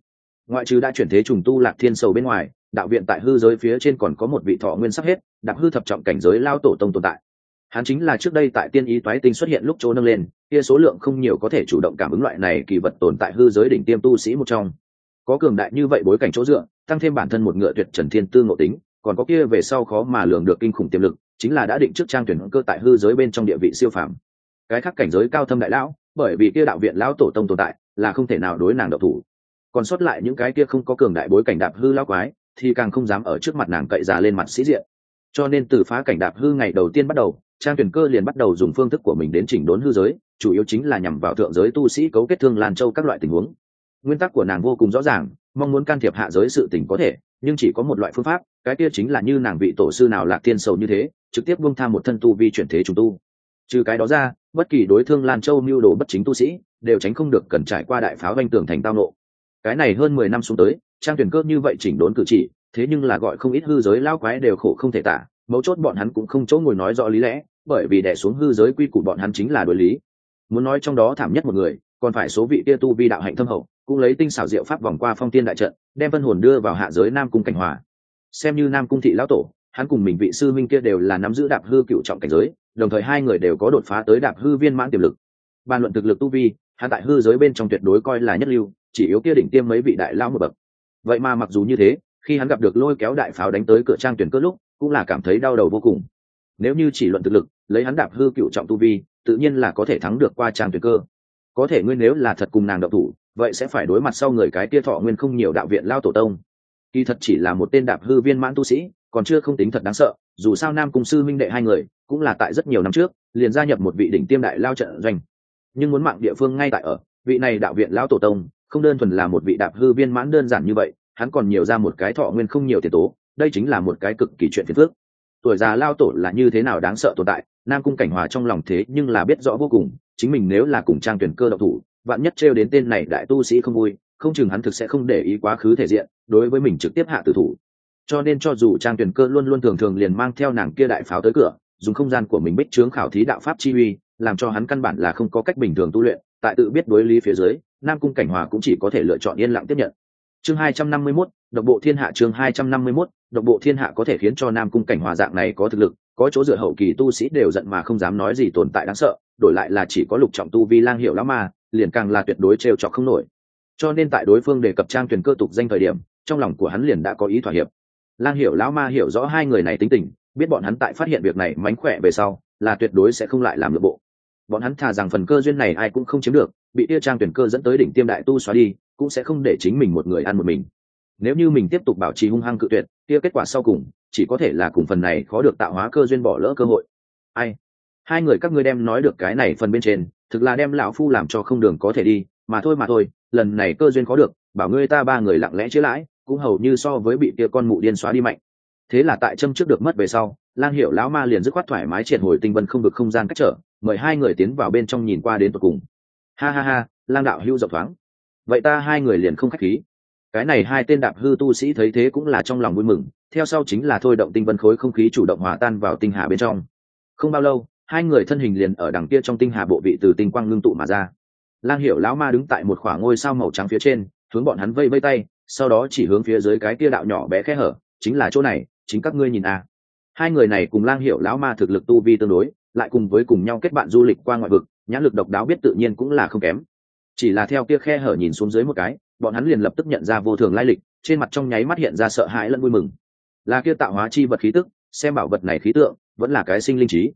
Ngoại trừ đã chuyển thế trùng tu lạc thiên sầu bên ngoài, đạo viện tại hư giới phía trên còn có một vị thọ nguyên sắp hết, đạp hư thập trọng cảnh giới lao tổ tông tồn tại hắn chính là trước đây tại tiên ý toái tinh xuất hiện lúc chỗ nâng lên, kia số lượng không nhiều có thể chủ động cảm ứng loại này kỳ vật tồn tại hư giới đỉnh tiêm tu sĩ một trong. Có cường đại như vậy bối cảnh chỗ dựa, tăng thêm bản thân một ngựa tuyệt trần thiên tư ngộ tính, còn có kia về sau khó mà lường được kinh khủng tiềm lực, chính là đã định trước trang tuyển cơ tại hư giới bên trong địa vị siêu phàm. Cái khác cảnh giới cao thâm đại lão, bởi vì kia đạo viện lão tổ tông tồn tại, là không thể nào đối nàng độc thủ. Còn sót lại những cái kia không có cường đại bối cảnh đạp hư lão quái, thì càng không dám ở trước mặt nàng cậy già lên mặt sĩ diện. Cho nên từ phá cảnh đạp hư ngày đầu tiên bắt đầu trang tuyển cơ liền bắt đầu dùng phương thức của mình đến chỉnh đốn hư giới, chủ yếu chính là nhằm vào thượng giới tu sĩ cấu kết thương lan châu các loại tình huống. Nguyên tắc của nàng vô cùng rõ ràng, mong muốn can thiệp hạ giới sự tình có thể, nhưng chỉ có một loại phương pháp, cái kia chính là như nàng vị tổ sư nào lạc thiên sầu như thế, trực tiếp buông tham một thân tu vi chuyển thế trùng tu. Trừ cái đó ra, bất kỳ đối thương lan châu mưu đồ bất chính tu sĩ, đều tránh không được cần trải qua đại pháo vanh tường thành tao nộ. Cái này hơn mười năm xuống tới, trang tuyển cơ như vậy chỉnh đốn cử chỉ, thế nhưng là gọi không ít hư giới lao quái đều khổ không thể tả mấu chốt bọn hắn cũng không chỗ ngồi nói rõ lý lẽ, bởi vì đẻ xuống hư giới quy củ bọn hắn chính là đối lý. Muốn nói trong đó thảm nhất một người, còn phải số vị kia tu vi đạo hạnh thâm hậu, cũng lấy tinh xảo diệu pháp vòng qua phong tiên đại trận, đem vân hồn đưa vào hạ giới nam cung cảnh hòa. Xem như nam cung thị lão tổ, hắn cùng mình vị sư minh kia đều là nắm giữ đạp hư cựu trọng cảnh giới, đồng thời hai người đều có đột phá tới đạp hư viên mãn tiềm lực. Bàn luận thực lực tu vi, hắn tại hư giới bên trong tuyệt đối coi là nhất lưu, chỉ yếu kia đỉnh tiêm mấy vị đại lao một bậc. Vậy mà mặc dù như thế, khi hắn gặp được lôi kéo đại pháo đánh tới cửa trang tuyển cơ lúc cũng là cảm thấy đau đầu vô cùng. Nếu như chỉ luận thực lực, lấy hắn đạp hư cựu trọng tu vi, tự nhiên là có thể thắng được qua trang tuyệt cơ. Có thể nguyên nếu là thật cùng nàng đậu thủ, vậy sẽ phải đối mặt sau người cái tia thọ nguyên không nhiều đạo viện lao tổ tông. Kỳ thật chỉ là một tên đạp hư viên mãn tu sĩ, còn chưa không tính thật đáng sợ, dù sao nam cùng sư minh đệ hai người, cũng là tại rất nhiều năm trước, liền gia nhập một vị đỉnh tiêm đại lao trận doanh. Nhưng muốn mạng địa phương ngay tại ở, vị này đạo viện lao tổ tông, không đơn thuần là một vị đạp hư viên mãn đơn giản như vậy, hắn còn nhiều ra một cái thọ nguyên không nhiều tiền tố đây chính là một cái cực kỳ chuyện phiền phước tuổi già lao tổ là như thế nào đáng sợ tồn tại nam cung cảnh hòa trong lòng thế nhưng là biết rõ vô cùng chính mình nếu là cùng trang tuyển cơ độc thủ vạn nhất trêu đến tên này đại tu sĩ không vui không chừng hắn thực sẽ không để ý quá khứ thể diện đối với mình trực tiếp hạ tử thủ. Cho nên cho dù trang tuyển cơ luôn luôn thường thường liền mang theo nàng kia đại pháo tới cửa dùng không gian của mình bích trướng khảo thí đạo pháp chi uy làm cho hắn căn bản là không có cách bình thường tu luyện tại tự biết đối lý phía dưới nam cung cảnh hòa cũng chỉ có thể lựa chọn yên lặng tiếp nhận. Chương hai trăm năm mươi 251, độc bộ thiên hạ chương hai trăm năm mươi 251, độc bộ thiên hạ có thể khiến cho nam cung cảnh hòa dạng này có thực lực có chỗ dựa hậu kỳ tu sĩ đều giận mà không dám nói gì tồn tại đáng sợ đổi lại là chỉ có lục trọng tu vi lang hiểu lão ma liền càng là tuyệt đối trêu chọc không nổi. Cho nên tại đối phương đề cập trang tuyển cơ tục danh thời điểm trong lòng của hắn liền đã có ý thỏa hiệp. Lang hiểu lão ma hiểu rõ hai người này tính tình biết bọn hắn tại phát hiện việc này mánh khỏe về sau là tuyệt đối sẽ không lại làm lựa bộ. Bọn hắn thà rằng phần cơ duyên này ai cũng không chiếm được bị tia trang tuyển cơ dẫn tới đỉnh tiêm đại tu xóa đi cũng sẽ không để chính mình một người ăn một mình nếu như mình tiếp tục bảo trì hung hăng cự tuyệt, kia kết quả sau cùng, chỉ có thể là cùng phần này khó được tạo hóa cơ duyên bỏ lỡ cơ hội. Ai? Hai người các ngươi đem nói được cái này phần bên trên, thực là đem lão phu làm cho không đường có thể đi, mà thôi mà thôi, lần này cơ duyên có được, bảo ngươi ta ba người lặng lẽ chữa lãi, cũng hầu như so với bị kia con mụ điên xóa đi mạnh. Thế là tại châm trước được mất về sau, lang hiệu lão ma liền dứt khoát thoải mái triệt hồi tinh vân không được không gian cách trở, mời hai người tiến vào bên trong nhìn qua đến tột cùng. Ha ha ha, lang đạo hưu rộng thoáng. Vậy ta hai người liền không khách khí cái này hai tên đạp hư tu sĩ thấy thế cũng là trong lòng vui mừng, theo sau chính là thôi động tinh vân khối không khí chủ động hòa tan vào tinh hà bên trong. Không bao lâu, hai người thân hình liền ở đằng kia trong tinh hà bộ vị từ tinh quang ngưng tụ mà ra. Lang hiểu lão ma đứng tại một khoảng ngôi sao màu trắng phía trên, hướng bọn hắn vây vây tay, sau đó chỉ hướng phía dưới cái kia đạo nhỏ bé khe hở, chính là chỗ này, chính các ngươi nhìn a à. hai người này cùng lang hiểu lão ma thực lực tu vi tương đối, lại cùng với cùng nhau kết bạn du lịch qua ngoại vực, nhãn lực độc đáo biết tự nhiên cũng là không kém. Chỉ là theo kia khe hở nhìn xuống dưới một cái bọn hắn liền lập tức nhận ra vô thường lai lịch, trên mặt trong nháy mắt hiện ra sợ hãi lẫn vui mừng. Là kia tạo hóa chi vật khí tức, xem bảo vật này khí tượng, vẫn là cái sinh linh trí.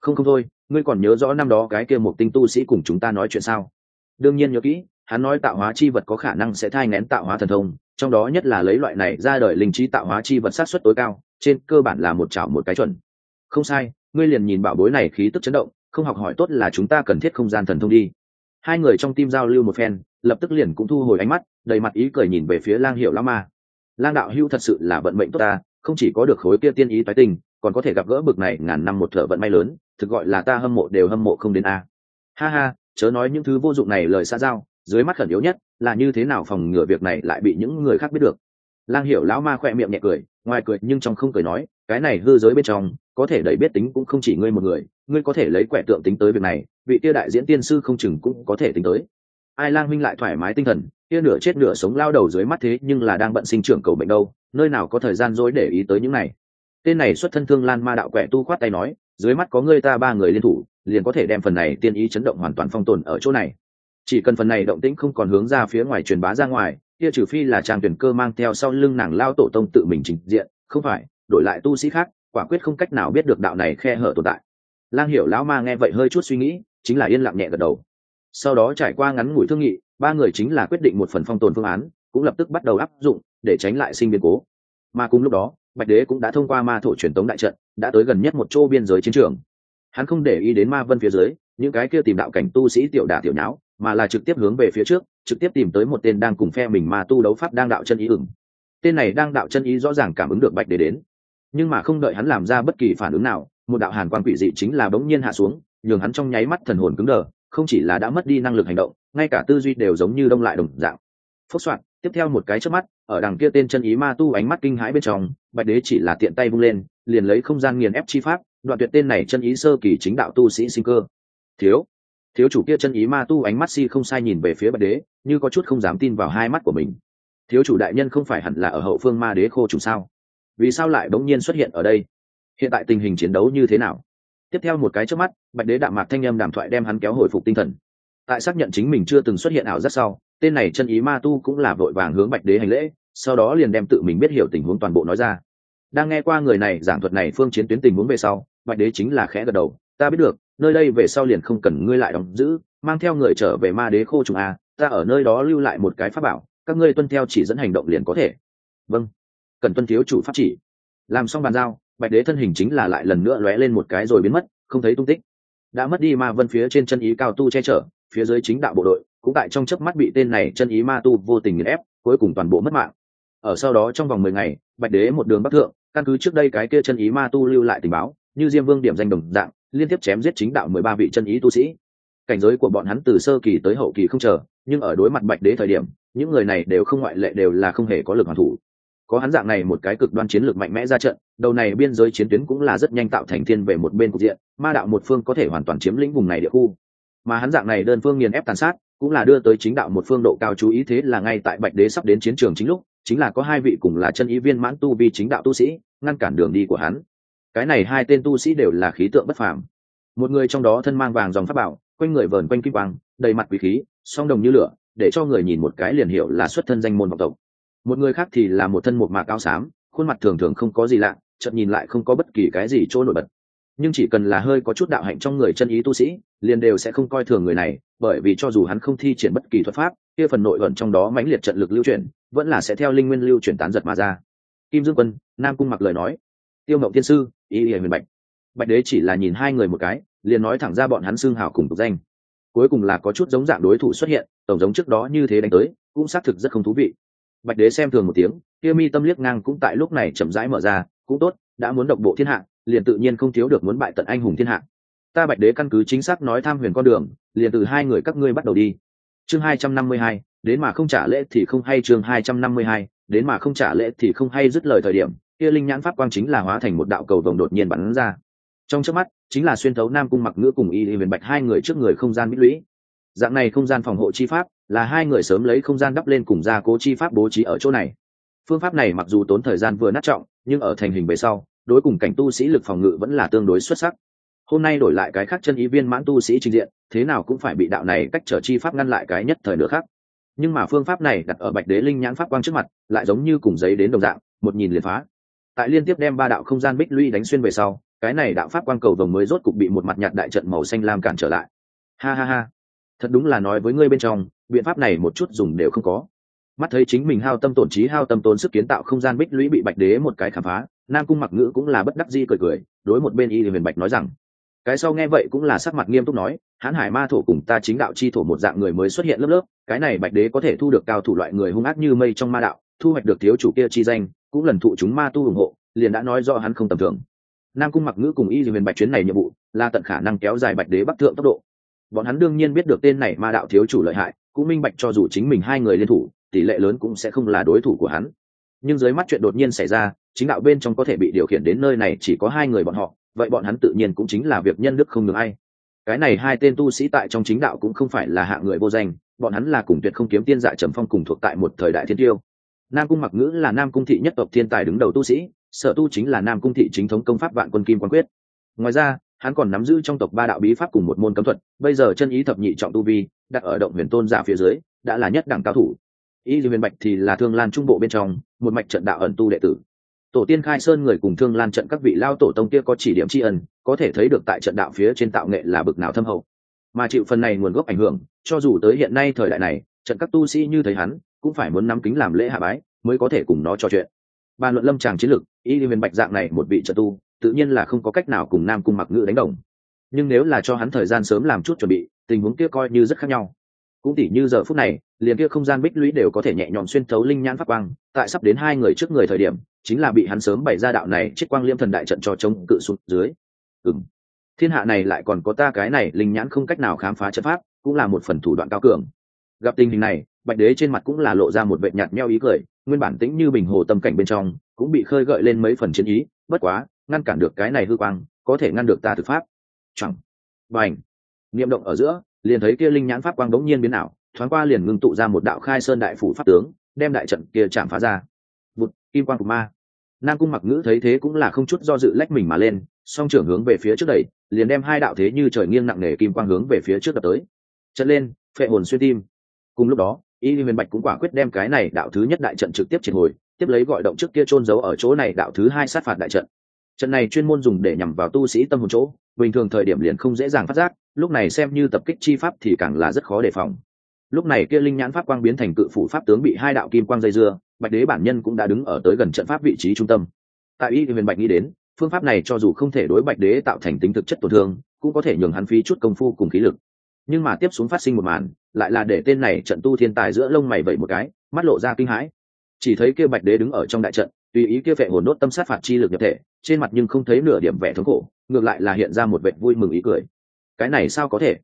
Không không thôi, ngươi còn nhớ rõ năm đó cái kia một tinh tu sĩ cùng chúng ta nói chuyện sao? Đương nhiên nhớ kỹ, hắn nói tạo hóa chi vật có khả năng sẽ thai ngén tạo hóa thần thông, trong đó nhất là lấy loại này ra đời linh trí tạo hóa chi vật sát xuất tối cao, trên cơ bản là một chảo một cái chuẩn. Không sai, ngươi liền nhìn bảo bối này khí tức chấn động, không học hỏi tốt là chúng ta cần thiết không gian thần thông đi. Hai người trong tim giao lưu một phen lập tức liền cũng thu hồi ánh mắt, đầy mặt ý cười nhìn về phía lang hiệu lão ma. Lang đạo hưu thật sự là vận mệnh tốt ta, không chỉ có được khối kia tiên ý tái tình, còn có thể gặp gỡ bực này ngàn năm một thợ vận may lớn, thực gọi là ta hâm mộ đều hâm mộ không đến a. À. Ha ha, chớ nói những thứ vô dụng này lời xa giao, dưới mắt khẩn yếu nhất là như thế nào phòng ngừa việc này lại bị những người khác biết được. Lang hiểu lão ma khỏe miệng nhẹ cười, ngoài cười nhưng trong không cười nói, cái này hư giới bên trong, có thể đẩy biết tính cũng không chỉ ngươi một người, ngươi có thể lấy quẻ tượng tính tới việc này, vị Tiêu đại diễn tiên sư không chừng cũng có thể tính tới ai lang minh lại thoải mái tinh thần, kia nửa chết nửa sống lao đầu dưới mắt thế nhưng là đang bận sinh trưởng cầu bệnh đâu, nơi nào có thời gian dối để ý tới những này. Tên này xuất thân thương lan ma đạo quẹ tu khoát tay nói, dưới mắt có ngươi ta ba người liên thủ, liền có thể đem phần này tiên ý chấn động hoàn toàn phong tồn ở chỗ này. Chỉ cần phần này động tĩnh không còn hướng ra phía ngoài truyền bá ra ngoài, kia trừ phi là trang tuyển cơ mang theo sau lưng nàng lao tổ tông tự mình trình diện, không phải, đổi lại tu sĩ khác, quả quyết không cách nào biết được đạo này khe hở tồn tại. Lang hiểu lão ma nghe vậy hơi chút suy nghĩ, chính là yên lặng nhẹ gật đầu sau đó trải qua ngắn ngủi thương nghị, ba người chính là quyết định một phần phong tồn phương án, cũng lập tức bắt đầu áp dụng để tránh lại sinh biến cố. Mà cùng lúc đó, bạch đế cũng đã thông qua ma thổ truyền tống đại trận, đã tới gần nhất một chỗ biên giới chiến trường. Hắn không để ý đến ma vân phía dưới, những cái kia tìm đạo cảnh tu sĩ tiểu đả tiểu nháo, mà là trực tiếp hướng về phía trước, trực tiếp tìm tới một tên đang cùng phe mình ma tu đấu pháp đang đạo chân ý ửng. Tên này đang đạo chân ý rõ ràng cảm ứng được bạch đế đến. Nhưng mà không đợi hắn làm ra bất kỳ phản ứng nào, một đạo hàn quan quỷ dị chính là bỗng nhiên hạ xuống, nhường hắn trong nháy mắt thần hồn cứng đờ không chỉ là đã mất đi năng lực hành động, ngay cả tư duy đều giống như đông lại đồng dạng. Phúc soạn, tiếp theo một cái trước mắt, ở đằng kia tên chân ý ma tu ánh mắt kinh hãi bên trong, bạch đế chỉ là tiện tay vung lên, liền lấy không gian nghiền ép chi pháp, đoạn tuyệt tên này chân ý sơ kỳ chính đạo tu sĩ sinh cơ. Thiếu thiếu chủ kia chân ý ma tu ánh mắt si không sai nhìn về phía bạch đế, như có chút không dám tin vào hai mắt của mình. Thiếu chủ đại nhân không phải hẳn là ở hậu phương ma đế khô chủ sao? Vì sao lại bỗng nhiên xuất hiện ở đây? Hiện tại tình hình chiến đấu như thế nào? Tiếp theo một cái trước mắt, bạch đế đạm mạc thanh âm đàm thoại đem hắn kéo hồi phục tinh thần. Tại xác nhận chính mình chưa từng xuất hiện ảo giác sau, tên này chân ý ma tu cũng là vội vàng hướng bạch đế hành lễ, sau đó liền đem tự mình biết hiểu tình huống toàn bộ nói ra. Đang nghe qua người này giảng thuật này phương chiến tuyến tình huống về sau, bạch đế chính là khẽ gật đầu, ta biết được, nơi đây về sau liền không cần ngươi lại đóng giữ, mang theo người trở về ma đế khô trùng a ta ở nơi đó lưu lại một cái pháp bảo, các ngươi tuân theo chỉ dẫn hành động liền có thể. Vâng cần tuân thiếu chủ pháp chỉ. Làm xong bàn giao bạch đế thân hình chính là lại lần nữa lóe lên một cái rồi biến mất, không thấy tung tích. Đã mất đi ma vân phía trên chân ý cao tu che chở, phía dưới chính đạo bộ đội, cũng tại trong chớp mắt bị tên này chân ý ma tu vô tình nghiền ép, cuối cùng toàn bộ mất mạng. Ở sau đó trong vòng mười ngày, bạch đế một đường bắc thượng, căn cứ trước đây cái kia chân ý ma tu lưu lại tình báo, như diêm vương điểm danh đồng dạng, liên tiếp chém giết chính đạo mười ba vị chân ý tu sĩ. Cảnh giới của bọn hắn từ sơ kỳ tới hậu kỳ không chờ, nhưng ở đối mặt bạch đế thời điểm, những người này đều không ngoại lệ đều là không hề có lực hoàn thủ có hắn dạng này một cái cực đoan chiến lược mạnh mẽ ra trận, đầu này biên giới chiến tuyến cũng là rất nhanh tạo thành thiên về một bên cục diện, ma đạo một phương có thể hoàn toàn chiếm lĩnh vùng này địa khu. Mà hắn dạng này đơn phương nghiền ép tàn sát, cũng là đưa tới chính đạo một phương độ cao chú ý thế là ngay tại bạch đế sắp đến chiến trường chính lúc, chính là có hai vị cùng là chân ý viên mãn tu vi chính đạo tu sĩ, ngăn cản đường đi của hắn. Cái này hai tên tu sĩ đều là khí tượng bất phàm. Một người trong đó thân mang vàng dòng pháp bảo, quanh người vờn quanh kim quang, đầy mặt quý khí, song đồng như lửa, để cho người nhìn một cái liền hiểu là xuất thân danh môn vọng tộc một người khác thì là một thân một mạc áo xám, khuôn mặt thường thường không có gì lạ chậm nhìn lại không có bất kỳ cái gì chỗ nổi bật. Nhưng chỉ cần là hơi có chút đạo hạnh trong người chân ý tu sĩ, liền đều sẽ không coi thường người này, bởi vì cho dù hắn không thi triển bất kỳ thuật pháp, kia phần nội ẩn trong đó mãnh liệt trận lực lưu chuyển, vẫn là sẽ theo linh nguyên lưu chuyển tán giật mà ra. Kim dương quân, nam cung mặc lời nói. Tiêu mộng tiên sư, ý ý huyền bạch. Bạch đế chỉ là nhìn hai người một cái, liền nói thẳng ra bọn hắn xương hào cùng tục danh. Cuối cùng là có chút giống dạng đối thủ xuất hiện, tổng giống trước đó như thế đánh tới, cũng xác thực rất không thú vị bạch đế xem thường một tiếng, kia mi tâm liếc ngang cũng tại lúc này chậm rãi mở ra, cũng tốt, đã muốn độc bộ thiên hạ, liền tự nhiên không thiếu được muốn bại tận anh hùng thiên hạ. Ta bạch đế căn cứ chính xác nói tham huyền con đường, liền từ hai người các ngươi bắt đầu đi. Chương hai trăm năm mươi hai, đến mà không trả lễ thì không hay chương hai trăm năm mươi hai, đến mà không trả lễ thì không hay dứt lời thời điểm, kia linh nhãn pháp quang chính là hóa thành một đạo cầu vồng đột nhiên bắn ra. Trong trước mắt, chính là xuyên thấu nam cung mặc ngữ cùng y huyền bạch hai người trước người không gian bích lũy. Dạng này không gian phòng hộ chi pháp là hai người sớm lấy không gian đắp lên cùng gia cố chi pháp bố trí ở chỗ này. Phương pháp này mặc dù tốn thời gian vừa nát trọng, nhưng ở thành hình về sau, đối cùng cảnh tu sĩ lực phòng ngự vẫn là tương đối xuất sắc. Hôm nay đổi lại cái khác chân ý viên mãn tu sĩ trình diện, thế nào cũng phải bị đạo này cách trở chi pháp ngăn lại cái nhất thời nữa khác. Nhưng mà phương pháp này đặt ở bạch đế linh nhãn pháp quang trước mặt, lại giống như cùng giấy đến đồng dạng, một nhìn liền phá. Tại liên tiếp đem ba đạo không gian bích lũy đánh xuyên về sau, cái này đạo pháp quang cầu vồng mới rốt cục bị một mặt nhạt đại trận màu xanh lam cản trở lại. Ha ha ha. Thật đúng là nói với ngươi bên trong biện pháp này một chút dùng đều không có. Mắt thấy chính mình hao tâm tổn trí, hao tâm tốn sức kiến tạo không gian bích lũy bị bạch đế một cái khám phá, nam cung mặc ngữ cũng là bất đắc di cười cười, đối một bên y huyền bạch nói rằng, cái sau nghe vậy cũng là sắc mặt nghiêm túc nói hãn hải ma thổ cùng ta chính đạo chi thổ một dạng người mới xuất hiện lớp lớp, cái này bạch đế có thể thu được cao thủ loại người hung ác như mây trong ma đạo, thu hoạch được thiếu chủ kia chi danh, cũng lần thụ chúng ma tu ủng hộ, liền đã nói do hắn không tầm thường. Nam cung mặc ngữ cùng y huyền bạch chuyến này nhiệm vụ, là tận khả năng kéo dài bạch đế bắc thượng tốc độ. Bọn hắn đương nhiên biết được tên này ma đạo thiếu chủ lợi hại cũng minh bạch cho dù chính mình hai người liên thủ, tỷ lệ lớn cũng sẽ không là đối thủ của hắn. Nhưng dưới mắt chuyện đột nhiên xảy ra, chính đạo bên trong có thể bị điều khiển đến nơi này chỉ có hai người bọn họ, vậy bọn hắn tự nhiên cũng chính là việc nhân đức không ngừng ai. Cái này hai tên tu sĩ tại trong chính đạo cũng không phải là hạ người vô danh, bọn hắn là cùng tuyệt không kiếm tiên dạ trầm phong cùng thuộc tại một thời đại thiên tiêu. Nam cung mặc ngữ là nam cung thị nhất tộc thiên tài đứng đầu tu sĩ, sở tu chính là nam cung thị chính thống công pháp vạn quân kim quan quyết. Ngoài ra, hắn còn nắm giữ trong tộc ba đạo bí pháp cùng một môn cấm thuật, bây giờ chân ý thập nhị trọng tu vi đặt ở động huyền tôn giả phía dưới, đã là nhất đẳng cao thủ. Y huyền bạch thì là thương lan trung bộ bên trong, một mạch trận đạo ẩn tu đệ tử. Tổ tiên khai sơn người cùng thương lan trận các vị lao tổ tông kia có chỉ điểm tri ân, có thể thấy được tại trận đạo phía trên tạo nghệ là bực nào thâm hậu. Mà chịu phần này nguồn gốc ảnh hưởng, cho dù tới hiện nay thời đại này, trận các tu sĩ như thấy hắn, cũng phải muốn nắm kính làm lễ hạ bái, mới có thể cùng nó trò chuyện. Bàn luận lâm tràng chiến lược, y huyền bạch dạng này một vị trận tu, tự nhiên là không có cách nào cùng nam cung mặc ngữ đánh đồng. Nhưng nếu là cho hắn thời gian sớm làm chút chuẩn bị tình huống kia coi như rất khác nhau. Cũng tỉ như giờ phút này, liền kia không gian bích lũy đều có thể nhẹ nhõm xuyên thấu linh nhãn pháp quang, tại sắp đến hai người trước người thời điểm, chính là bị hắn sớm bày ra đạo này chiếc quang liêm thần đại trận cho chống cự sụt dưới. Ừng thiên hạ này lại còn có ta cái này linh nhãn không cách nào khám phá chất pháp, cũng là một phần thủ đoạn cao cường. Gặp tình hình này, bạch đế trên mặt cũng là lộ ra một vệ nhạt meo ý cười, nguyên bản tĩnh như bình hồ tâm cảnh bên trong, cũng bị khơi gợi lên mấy phần chiến ý, bất quá, ngăn cản được cái này hư quang, có thể ngăn được ta thực pháp. Chẳng. Bành niệm động ở giữa, liền thấy kia linh nhãn pháp quang đống nhiên biến ảo, thoáng qua liền ngưng tụ ra một đạo khai sơn đại phủ pháp tướng, đem đại trận kia chạm phá ra. Vụt, kim quang của ma. Nam cung mặc ngữ thấy thế cũng là không chút do dự lách mình mà lên, song trưởng hướng về phía trước đẩy, liền đem hai đạo thế như trời nghiêng nặng nề kim quang hướng về phía trước đập tới. Trận lên, phệ hồn xuyên tim. Cùng lúc đó, y huyền bạch cũng quả quyết đem cái này đạo thứ nhất đại trận trực tiếp triệt hồi, tiếp lấy gọi động trước kia trôn giấu ở chỗ này đạo thứ hai sát phạt đại trận. Trận này chuyên môn dùng để nhằm vào tu sĩ tâm hồn chỗ, bình thường thời điểm liền không dễ dàng phát giác lúc này xem như tập kích chi pháp thì càng là rất khó đề phòng. Lúc này kia linh nhãn pháp quang biến thành cự phủ pháp tướng bị hai đạo kim quang dây dưa, bạch đế bản nhân cũng đã đứng ở tới gần trận pháp vị trí trung tâm. Tại y huyền bạch nghĩ đến, phương pháp này cho dù không thể đối bạch đế tạo thành tính thực chất tổn thương, cũng có thể nhường hắn phí chút công phu cùng khí lực. Nhưng mà tiếp xuống phát sinh một màn, lại là để tên này trận tu thiên tài giữa lông mày vậy một cái, mắt lộ ra kinh hãi. Chỉ thấy kia bạch đế đứng ở trong đại trận, tùy ý kia vệ hồn đốt tâm sát phạt chi lực nhập thể, trên mặt nhưng không thấy nửa điểm vẻ thống khổ, ngược lại là hiện ra một vẻ vui mừng ý cười cái này sao có thể?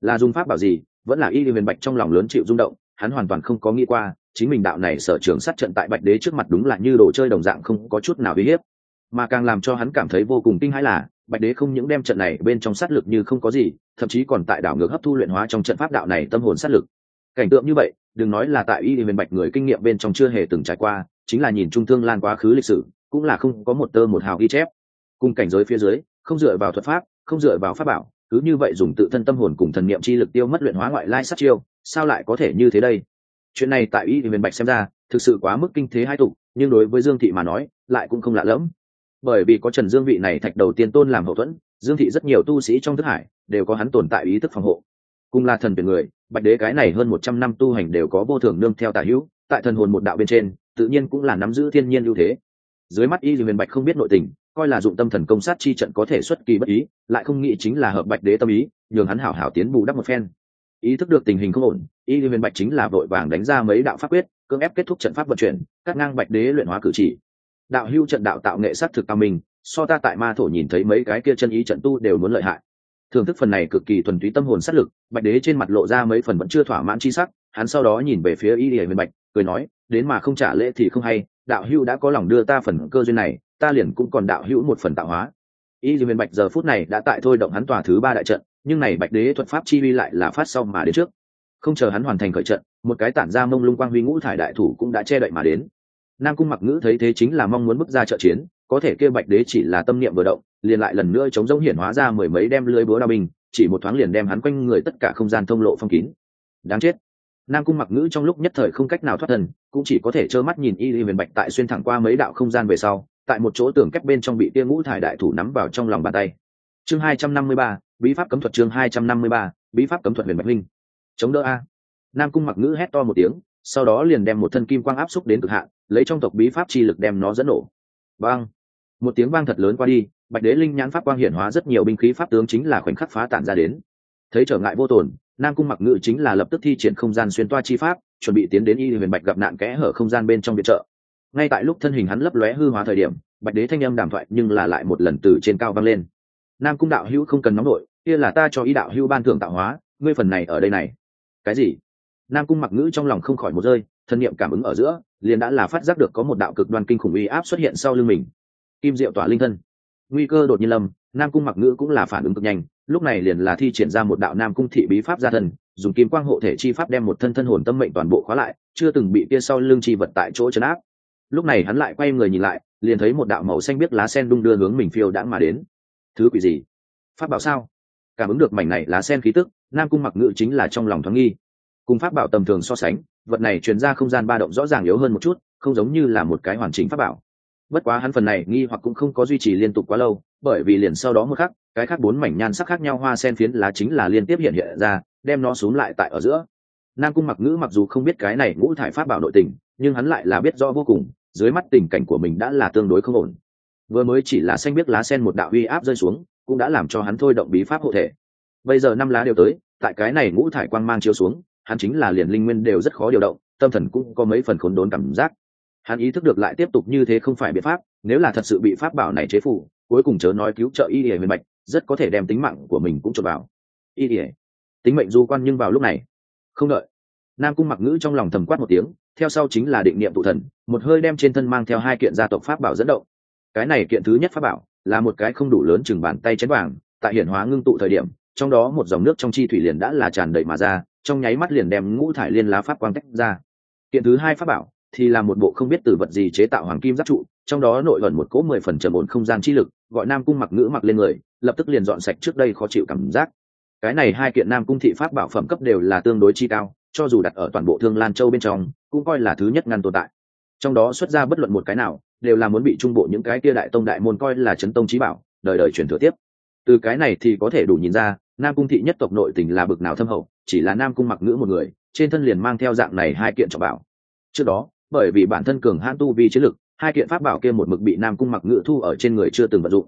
Là dùng pháp bảo gì? Vẫn là y huyền bạch trong lòng lớn chịu rung động, hắn hoàn toàn không có nghĩ qua, chính mình đạo này sở trường sát trận tại bạch đế trước mặt đúng là như đồ chơi đồng dạng không có chút nào uy hiếp. Mà càng làm cho hắn cảm thấy vô cùng kinh hãi là, bạch đế không những đem trận này bên trong sát lực như không có gì, thậm chí còn tại đảo ngược hấp thu luyện hóa trong trận pháp đạo này tâm hồn sát lực. Cảnh tượng như vậy, đừng nói là tại y huyền bạch người kinh nghiệm bên trong chưa hề từng trải qua, chính là nhìn trung thương lan quá khứ lịch sử, cũng là không có một tơ một hào ghi chép. Cùng cảnh giới phía dưới, không dựa vào thuật pháp, không dựa vào pháp bảo cứ như vậy dùng tự thân tâm hồn cùng thần niệm chi lực tiêu mất luyện hóa ngoại lai sát chiêu, sao lại có thể như thế đây? Chuyện này tại y huyền bạch xem ra, thực sự quá mức kinh thế hai tục nhưng đối với dương thị mà nói, lại cũng không lạ lẫm. Bởi vì có trần dương vị này thạch đầu tiên tôn làm hậu thuẫn, dương thị rất nhiều tu sĩ trong thức hải đều có hắn tồn tại ý thức phòng hộ. Cùng là thần tuyển người, bạch đế cái này hơn một trăm năm tu hành đều có vô thường nương theo tả hữu, tại thần hồn một đạo bên trên, tự nhiên cũng là nắm giữ thiên nhiên ưu thế. Dưới mắt y huyền bạch không biết nội tình coi là dụng tâm thần công sát chi trận có thể xuất kỳ bất ý, lại không nghĩ chính là hợp bạch đế tâm ý, nhường hắn hảo hảo tiến bù đắp một phen. Ý thức được tình hình không ổn, y huyền bạch chính là vội vàng đánh ra mấy đạo pháp quyết, cưỡng ép kết thúc trận pháp vận chuyển, cắt ngang bạch đế luyện hóa cử chỉ. Đạo hưu trận đạo tạo nghệ sát thực cao mình so ta tại ma thổ nhìn thấy mấy cái kia chân ý trận tu đều muốn lợi hại. Thưởng thức phần này cực kỳ thuần túy tâm hồn sát lực, bạch đế trên mặt lộ ra mấy phần vẫn chưa thỏa mãn chi sắc, hắn sau đó nhìn về phía y huyền bạch, cười nói, đến mà không trả lễ thì không hay đạo hưu đã có lòng đưa ta phần cơ duyên này, ta liền cũng còn đạo hữu một phần tạo hóa. Y huyền bạch giờ phút này đã tại thôi động hắn tòa thứ ba đại trận, nhưng này bạch đế thuật pháp chi vi lại là phát sau mà đến trước. Không chờ hắn hoàn thành khởi trận, một cái tản ra mông lung quang huy ngũ thải đại thủ cũng đã che đậy mà đến. Nam cung mặc ngữ thấy thế chính là mong muốn bước ra trợ chiến, có thể kêu bạch đế chỉ là tâm niệm vừa động, liền lại lần nữa chống giống hiển hóa ra mười mấy đem lưới búa đao binh chỉ một thoáng liền đem hắn quanh người tất cả không gian thông lộ phong kín. Đáng chết nam cung mặc ngữ trong lúc nhất thời không cách nào thoát thân, cũng chỉ có thể trơ mắt nhìn y huyền bạch tại xuyên thẳng qua mấy đạo không gian về sau, tại một chỗ tường kép bên trong bị tia ngũ thải đại thủ nắm vào trong lòng bàn tay. Chương hai trăm năm mươi ba, bí pháp cấm thuật chương hai trăm năm mươi ba, bí pháp cấm thuật huyền bạch linh. Chống đỡ a. Nam cung mặc ngữ hét to một tiếng, sau đó liền đem một thân kim quang áp xúc đến cực hạn, lấy trong tộc bí pháp chi lực đem nó dẫn nổ. Vang một tiếng vang thật lớn qua đi, bạch đế linh nhãn pháp quang hiển hóa rất nhiều binh khí pháp tướng chính là khoảnh khắc phá tản ra đến. Thấy trở ngại vô tồn nam cung mặc ngự chính là lập tức thi triển không gian xuyên toa chi pháp, chuẩn bị tiến đến y huyền bạch gặp nạn kẽ hở không gian bên trong viện trợ. Ngay tại lúc thân hình hắn lấp lóe hư hóa thời điểm, bạch đế thanh âm đàm thoại nhưng là lại một lần từ trên cao vang lên. Nam cung đạo hữu không cần nóng nổi kia là ta cho ý đạo hữu ban thưởng tạo hóa, ngươi phần này ở đây này. Cái gì? Nam cung mặc ngữ trong lòng không khỏi một rơi, thân niệm cảm ứng ở giữa, liền đã là phát giác được có một đạo cực đoan kinh khủng uy áp xuất hiện sau lưng mình. Kim diệu tỏa linh thân. Nguy cơ đột nhiên lâm, nam cung mặc ngữ cũng là phản ứng cực nhanh lúc này liền là thi triển ra một đạo nam cung thị bí pháp gia thần, dùng kim quang hộ thể chi pháp đem một thân thân hồn tâm mệnh toàn bộ khóa lại chưa từng bị kia sau lưng chi vật tại chỗ chấn áp. Lúc này hắn lại quay người nhìn lại liền thấy một đạo màu xanh biết lá sen đung đưa hướng mình phiêu đãng mà đến. Thứ quỷ gì? Pháp bảo sao? Cảm ứng được mảnh này lá sen khí tức nam cung mặc ngự chính là trong lòng thoáng nghi. Cùng pháp bảo tầm thường so sánh vật này truyền ra không gian ba động rõ ràng yếu hơn một chút không giống như là một cái hoàn chỉnh pháp bảo bất quá hắn phần này nghi hoặc cũng không có duy trì liên tục quá lâu, bởi vì liền sau đó một khắc, cái khác bốn mảnh nhan sắc khác nhau hoa sen phiến lá chính là liên tiếp hiện hiện ra, đem nó xuống lại tại ở giữa. Nam cung mặc ngữ mặc dù không biết cái này ngũ thải pháp bảo nội tình, nhưng hắn lại là biết rõ vô cùng, dưới mắt tình cảnh của mình đã là tương đối không ổn. Vừa mới chỉ là xanh biết lá sen một đạo uy áp rơi xuống, cũng đã làm cho hắn thôi động bí pháp hộ thể. Bây giờ năm lá đều tới, tại cái này ngũ thải quang mang chiếu xuống, hắn chính là liền linh nguyên đều rất khó điều động, tâm thần cũng có mấy phần khốn đốn cảm giác hắn ý thức được lại tiếp tục như thế không phải biện pháp, nếu là thật sự bị pháp bảo này chế phủ, cuối cùng chớ nói cứu trợ y ỉa huyền mạch, rất có thể đem tính mạng của mình cũng trộm vào. Y ỉa tính mệnh du quan nhưng vào lúc này. Không đợi. Nam cung mặc ngữ trong lòng thầm quát một tiếng, theo sau chính là định niệm tụ thần, một hơi đem trên thân mang theo hai kiện gia tộc pháp bảo dẫn động. Cái này kiện thứ nhất pháp bảo là một cái không đủ lớn chừng bàn tay chén vàng, tại hiển hóa ngưng tụ thời điểm, trong đó một dòng nước trong chi thủy liền đã là tràn đầy mà ra, trong nháy mắt liền đem ngũ thải liên lá pháp quang tách ra. Kiện thứ hai pháp bảo thì là một bộ không biết từ vật gì chế tạo hoàng kim giáp trụ, trong đó nội gần một cỗ mười phần trầm ổn không gian chi lực, gọi nam cung mặc ngữ mặc lên người, lập tức liền dọn sạch trước đây khó chịu cảm giác. Cái này hai kiện nam cung thị pháp bảo phẩm cấp đều là tương đối chi cao, cho dù đặt ở toàn bộ thương lan châu bên trong, cũng coi là thứ nhất ngăn tồn tại. Trong đó xuất ra bất luận một cái nào, đều là muốn bị trung bộ những cái kia đại tông đại môn coi là chấn tông trí bảo, đời đời truyền thừa tiếp. Từ cái này thì có thể đủ nhìn ra, nam cung thị nhất tộc nội tình là bực nào thâm hậu, chỉ là nam cung mặc ngữ một người, trên thân liền mang theo dạng này hai kiện trọng bảo. Trước đó bởi vì bản thân cường hãn tu vi chiến lực, hai kiện pháp bảo kia một mực bị nam cung mặc ngự thu ở trên người chưa từng vận dụng.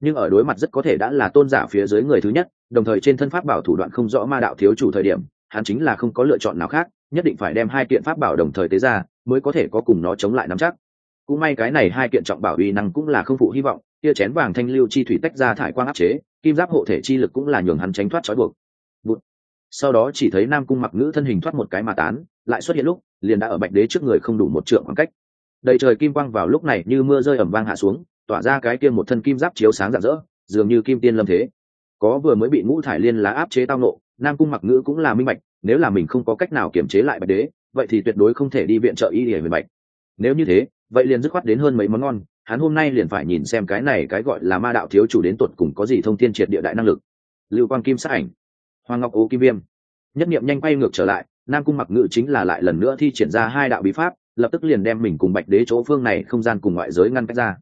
Nhưng ở đối mặt rất có thể đã là tôn giả phía dưới người thứ nhất, đồng thời trên thân pháp bảo thủ đoạn không rõ ma đạo thiếu chủ thời điểm, hắn chính là không có lựa chọn nào khác, nhất định phải đem hai kiện pháp bảo đồng thời tế ra, mới có thể có cùng nó chống lại nắm chắc. Cũng may cái này hai kiện trọng bảo uy năng cũng là không phụ hy vọng, kia chén vàng thanh lưu chi thủy tách ra thải quang áp chế, kim giáp hộ thể chi lực cũng là nhường hắn tránh thoát trói buộc. Bụt. sau đó chỉ thấy nam cung mặc ngữ thân hình thoát một cái mà tán lại xuất hiện lúc, liền đã ở bạch đế trước người không đủ một trượng khoảng cách. Đầy trời kim quang vào lúc này như mưa rơi ẩm vang hạ xuống, tỏa ra cái kia một thân kim giáp chiếu sáng rạng rỡ, dường như kim tiên lâm thế. Có vừa mới bị ngũ thải liên lá áp chế tao nộ, nam cung mặc ngữ cũng là minh bạch, nếu là mình không có cách nào kiểm chế lại bạch đế, vậy thì tuyệt đối không thể đi viện trợ y để về bạch. Nếu như thế, vậy liền dứt khoát đến hơn mấy món ngon, hắn hôm nay liền phải nhìn xem cái này cái gọi là ma đạo thiếu chủ đến tuột cùng có gì thông thiên triệt địa đại năng lực. Lưu quang kim sát ảnh. Hoàng ngọc ố kim viêm. Nhất niệm nhanh quay ngược trở lại nam cung mặc ngự chính là lại lần nữa thi triển ra hai đạo bí pháp, lập tức liền đem mình cùng bạch đế chỗ phương này không gian cùng ngoại giới ngăn cách ra.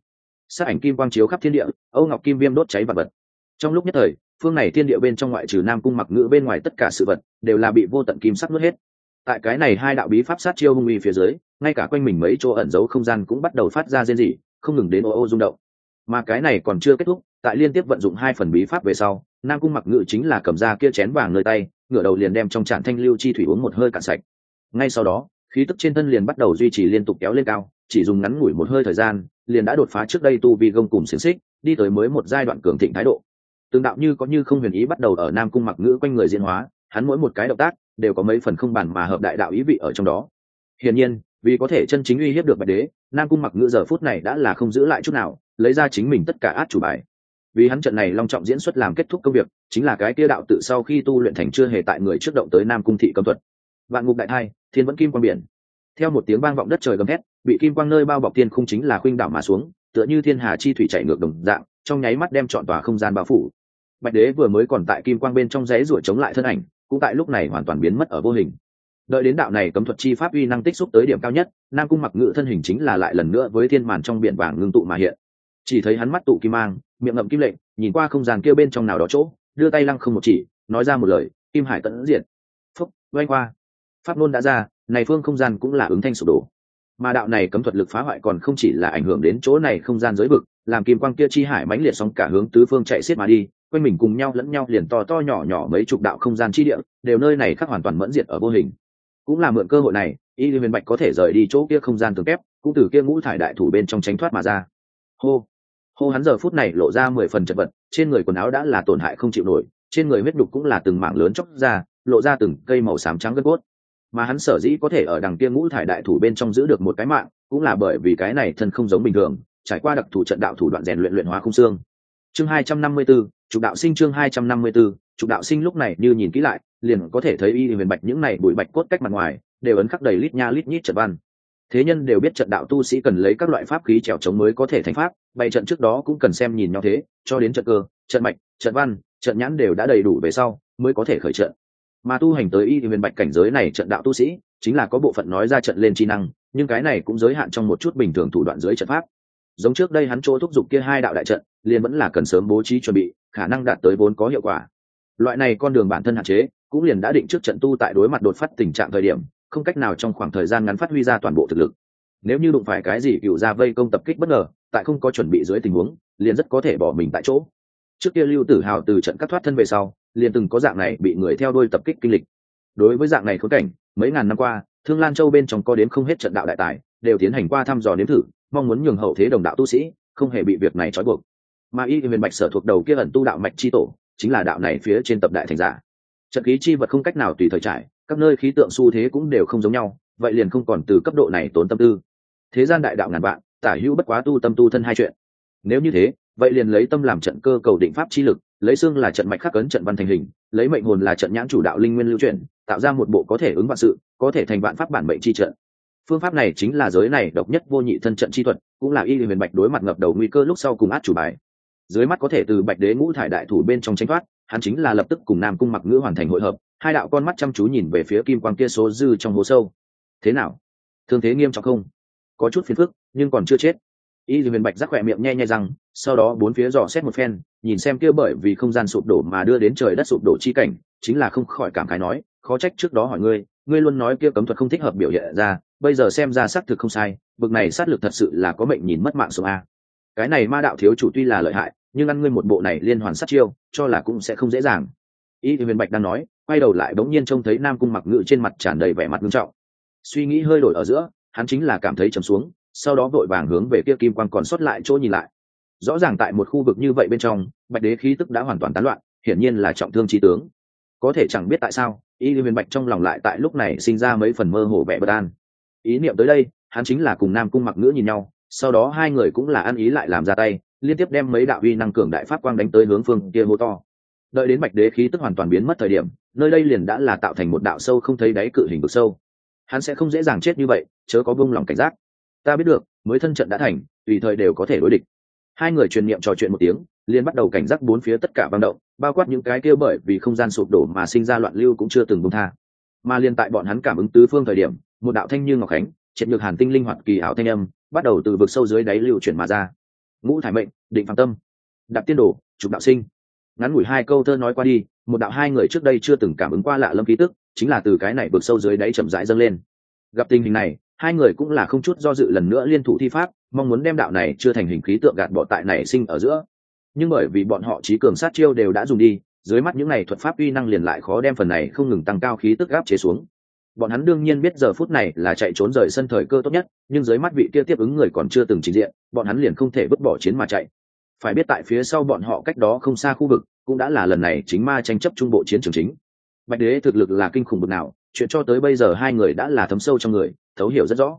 Sát ảnh kim quang chiếu khắp thiên địa, âu ngọc kim viêm đốt cháy vật vật. Trong lúc nhất thời, phương này thiên địa bên trong ngoại trừ nam cung mặc ngự bên ngoài tất cả sự vật, đều là bị vô tận kim sắc nuốt hết. Tại cái này hai đạo bí pháp sát chiêu hung uy phía dưới, ngay cả quanh mình mấy chỗ ẩn giấu không gian cũng bắt đầu phát ra rên rỉ, không ngừng đến ô ô rung động. Mà cái này còn chưa kết thúc, tại liên tiếp vận dụng hai phần bí pháp về sau, nam cung mặc ngự chính là cầm ra kia chén vàng nơi tay ngửa đầu liền đem trong tràn thanh lưu chi thủy uống một hơi cạn sạch. Ngay sau đó, khí tức trên thân liền bắt đầu duy trì liên tục kéo lên cao, chỉ dùng ngắn ngủi một hơi thời gian, liền đã đột phá trước đây tu vi gông cùng xiềng xích, đi tới mới một giai đoạn cường thịnh thái độ. Tương đạo như có như không huyền ý bắt đầu ở nam cung mặc ngữ quanh người diễn hóa, hắn mỗi một cái động tác đều có mấy phần không bản mà hợp đại đạo ý vị ở trong đó. Hiển nhiên, vì có thể chân chính uy hiếp được bạch đế, nam cung mặc ngữ giờ phút này đã là không giữ lại chút nào, lấy ra chính mình tất cả át chủ bài vì hắn trận này long trọng diễn xuất làm kết thúc công việc, chính là cái kia đạo tự sau khi tu luyện thành chưa hề tại người trước động tới nam cung thị cấm thuật. Vạn ngục đại thai, thiên vẫn kim quang biển. Theo một tiếng vang vọng đất trời gầm thét, bị kim quang nơi bao bọc tiên không chính là khuynh đảo mà xuống, tựa như thiên hà chi thủy chạy ngược đồng dạng, trong nháy mắt đem trọn tòa không gian bao phủ. Bạch đế vừa mới còn tại kim quang bên trong giấy ruổi chống lại thân ảnh, cũng tại lúc này hoàn toàn biến mất ở vô hình. Đợi đến đạo này cấm thuật chi pháp uy năng tích xúc tới điểm cao nhất, nam cung mặc ngự thân hình chính là lại lần nữa với thiên màn trong biển vàng ngưng tụ mà hiện chỉ thấy hắn mắt tụ kim mang, miệng ngậm kim lệnh, nhìn qua không gian kia bên trong nào đó chỗ, đưa tay lăng không một chỉ, nói ra một lời, kim hải tận diện phúc, oanh qua. Pháp nôn đã ra, này phương không gian cũng là ứng thanh sụp đổ. Mà đạo này cấm thuật lực phá hoại còn không chỉ là ảnh hưởng đến chỗ này không gian giới vực, làm kim quang kia chi hải mãnh liệt sóng cả hướng tứ phương chạy xiết mà đi, quanh mình cùng nhau lẫn nhau liền to to nhỏ nhỏ mấy chục đạo không gian chi địa, đều nơi này khác hoàn toàn mẫn diệt ở vô hình. Cũng là mượn cơ hội này, y huyền bạch có thể rời đi chỗ kia không gian tường kép, cũng từ kia ngũ thải đại thủ bên trong tránh thoát mà ra. Hô hô hắn giờ phút này lộ ra mười phần chật vật trên người quần áo đã là tổn hại không chịu nổi trên người huyết đục cũng là từng mảng lớn chóc ra lộ ra từng cây màu xám trắng gân cốt. Mà hắn sở dĩ có thể ở đằng kia ngũ thải đại thủ bên trong giữ được một cái mạng cũng là bởi vì cái này thân không giống bình thường trải qua đặc thủ trận đạo thủ đoạn rèn luyện luyện hóa không xương. Chương hai trăm năm mươi 254, trục đạo sinh chương hai trăm năm mươi 254, trục đạo sinh lúc này như nhìn kỹ lại liền có thể thấy y huyền bạch những này bụi bạch cốt cách mặt ngoài đều ấn khắc đầy lít nha lít nhít trật văn thế nhân đều biết trận đạo tu sĩ cần lấy các loại pháp khí trèo chống mới có thể thành pháp, bày trận trước đó cũng cần xem nhìn nhau thế, cho đến trận cơ, trận mạch, trận văn, trận nhãn đều đã đầy đủ về sau, mới có thể khởi trận. Mà tu hành tới y huyền bạch cảnh giới này trận đạo tu sĩ, chính là có bộ phận nói ra trận lên chi năng, nhưng cái này cũng giới hạn trong một chút bình thường thủ đoạn dưới trận pháp. Giống trước đây hắn chỗ thúc giục kia hai đạo đại trận, liền vẫn là cần sớm bố trí chuẩn bị, khả năng đạt tới vốn có hiệu quả. Loại này con đường bản thân hạn chế, cũng liền đã định trước trận tu tại đối mặt đột phát tình trạng thời điểm không cách nào trong khoảng thời gian ngắn phát huy ra toàn bộ thực lực. Nếu như đụng phải cái gì cựu ra vây công tập kích bất ngờ, tại không có chuẩn bị dưới tình huống, liền rất có thể bỏ mình tại chỗ. Trước kia lưu tử hào từ trận cắt thoát thân về sau, liền từng có dạng này bị người theo đuôi tập kích kinh lịch. Đối với dạng này khốn cảnh, mấy ngàn năm qua, thương lan châu bên trong có đến không hết trận đạo đại tài, đều tiến hành qua thăm dò nếm thử, mong muốn nhường hậu thế đồng đạo tu sĩ, không hề bị việc này trói buộc. Mà y huyền bạch sở thuộc đầu kia ẩn tu đạo mạch chi tổ, chính là đạo này phía trên tập đại thành giả. Trận khí chi vật không cách nào tùy thời trải các nơi khí tượng xu thế cũng đều không giống nhau, vậy liền không còn từ cấp độ này tốn tâm tư. Thế gian đại đạo ngàn vạn, tả hữu bất quá tu tâm tu thân hai chuyện. Nếu như thế, vậy liền lấy tâm làm trận cơ cầu định pháp chi lực, lấy xương là trận mạch khắc cấn trận văn thành hình, lấy mệnh hồn là trận nhãn chủ đạo linh nguyên lưu truyền tạo ra một bộ có thể ứng vạn sự, có thể thành vạn pháp bản mệnh chi trận. Phương pháp này chính là giới này độc nhất vô nhị thân trận chi thuật, cũng là y huyền bạch đối mặt ngập đầu nguy cơ lúc sau cùng át chủ bài. Dưới mắt có thể từ bạch đế ngũ thải đại thủ bên trong tranh thoát, hắn chính là lập tức cùng nam cung mặc ngữ hoàn thành hội hợp hai đạo con mắt chăm chú nhìn về phía kim quang kia số dư trong hố sâu. Thế nào? Thương thế nghiêm trọng không? Có chút phiền phức, nhưng còn chưa chết. Y huyền bạch rắc khỏe miệng nhe nhai rằng sau đó bốn phía dò xét một phen, nhìn xem kia bởi vì không gian sụp đổ mà đưa đến trời đất sụp đổ chi cảnh, chính là không khỏi cảm khái nói, khó trách trước đó hỏi ngươi ngươi luôn nói kia cấm thuật không thích hợp biểu hiện ra, bây giờ xem ra xác thực không sai, bực này sát lực thật sự là có mệnh nhìn mất mạng số a. Cái này ma đạo thiếu chủ tuy là lợi hại, nhưng ăn ngươi một bộ này liên hoàn sát chiêu, cho là cũng sẽ không dễ dàng. Y thì huyền bạch đang nói quay đầu lại bỗng nhiên trông thấy nam cung mặc ngự trên mặt tràn đầy vẻ mặt nghiêm trọng. Suy nghĩ hơi đổi ở giữa, hắn chính là cảm thấy trầm xuống, sau đó vội vàng hướng về kia kim quan còn sót lại chỗ nhìn lại. Rõ ràng tại một khu vực như vậy bên trong, bạch đế khí tức đã hoàn toàn tán loạn, hiển nhiên là trọng thương trí tướng. Có thể chẳng biết tại sao, y huyền bạch trong lòng lại tại lúc này sinh ra mấy phần mơ hồ vẻ bất an. Ý niệm tới đây, hắn chính là cùng nam cung mặc ngữ nhìn nhau, sau đó hai người cũng là ăn ý lại làm ra tay, liên tiếp đem mấy đạo uy năng cường đại pháp quang đánh tới hướng phương kia hô to đợi đến bạch đế khí tức hoàn toàn biến mất thời điểm, nơi đây liền đã là tạo thành một đạo sâu không thấy đáy cự hình vực sâu. Hắn sẽ không dễ dàng chết như vậy, chớ có bông lòng cảnh giác. Ta biết được, mới thân trận đã thành, tùy thời đều có thể đối địch. Hai người truyền niệm trò chuyện một tiếng, liền bắt đầu cảnh giác bốn phía tất cả vang động, bao quát những cái kia bởi vì không gian sụp đổ mà sinh ra loạn lưu cũng chưa từng bông tha. Mà liên tại bọn hắn cảm ứng tứ phương thời điểm, một đạo thanh như ngọc khánh, triệt nhược hàn tinh linh hoạt kỳ ảo thanh âm, bắt đầu từ vực sâu dưới đáy lưu chuyển mà ra. Ngũ thải mệnh, định phạm tâm. Đạp tiên đồ trục đạo sinh ngắn ngủi hai câu thơ nói qua đi, một đạo hai người trước đây chưa từng cảm ứng qua lạ lâm ký tức, chính là từ cái này bực sâu dưới đáy chậm rãi dâng lên. Gặp tình hình này, hai người cũng là không chút do dự lần nữa liên thủ thi pháp, mong muốn đem đạo này chưa thành hình khí tượng gạt bỏ tại nảy sinh ở giữa. Nhưng bởi vì bọn họ trí cường sát chiêu đều đã dùng đi, dưới mắt những này thuật pháp uy năng liền lại khó đem phần này không ngừng tăng cao khí tức gáp chế xuống. Bọn hắn đương nhiên biết giờ phút này là chạy trốn rời sân thời cơ tốt nhất, nhưng dưới mắt vị kia tiếp ứng người còn chưa từng trình diện, bọn hắn liền không thể vứt bỏ chiến mà chạy phải biết tại phía sau bọn họ cách đó không xa khu vực, cũng đã là lần này chính ma tranh chấp trung bộ chiến trường chính. Bạch đế thực lực là kinh khủng bực nào, chuyện cho tới bây giờ hai người đã là thấm sâu trong người, thấu hiểu rất rõ.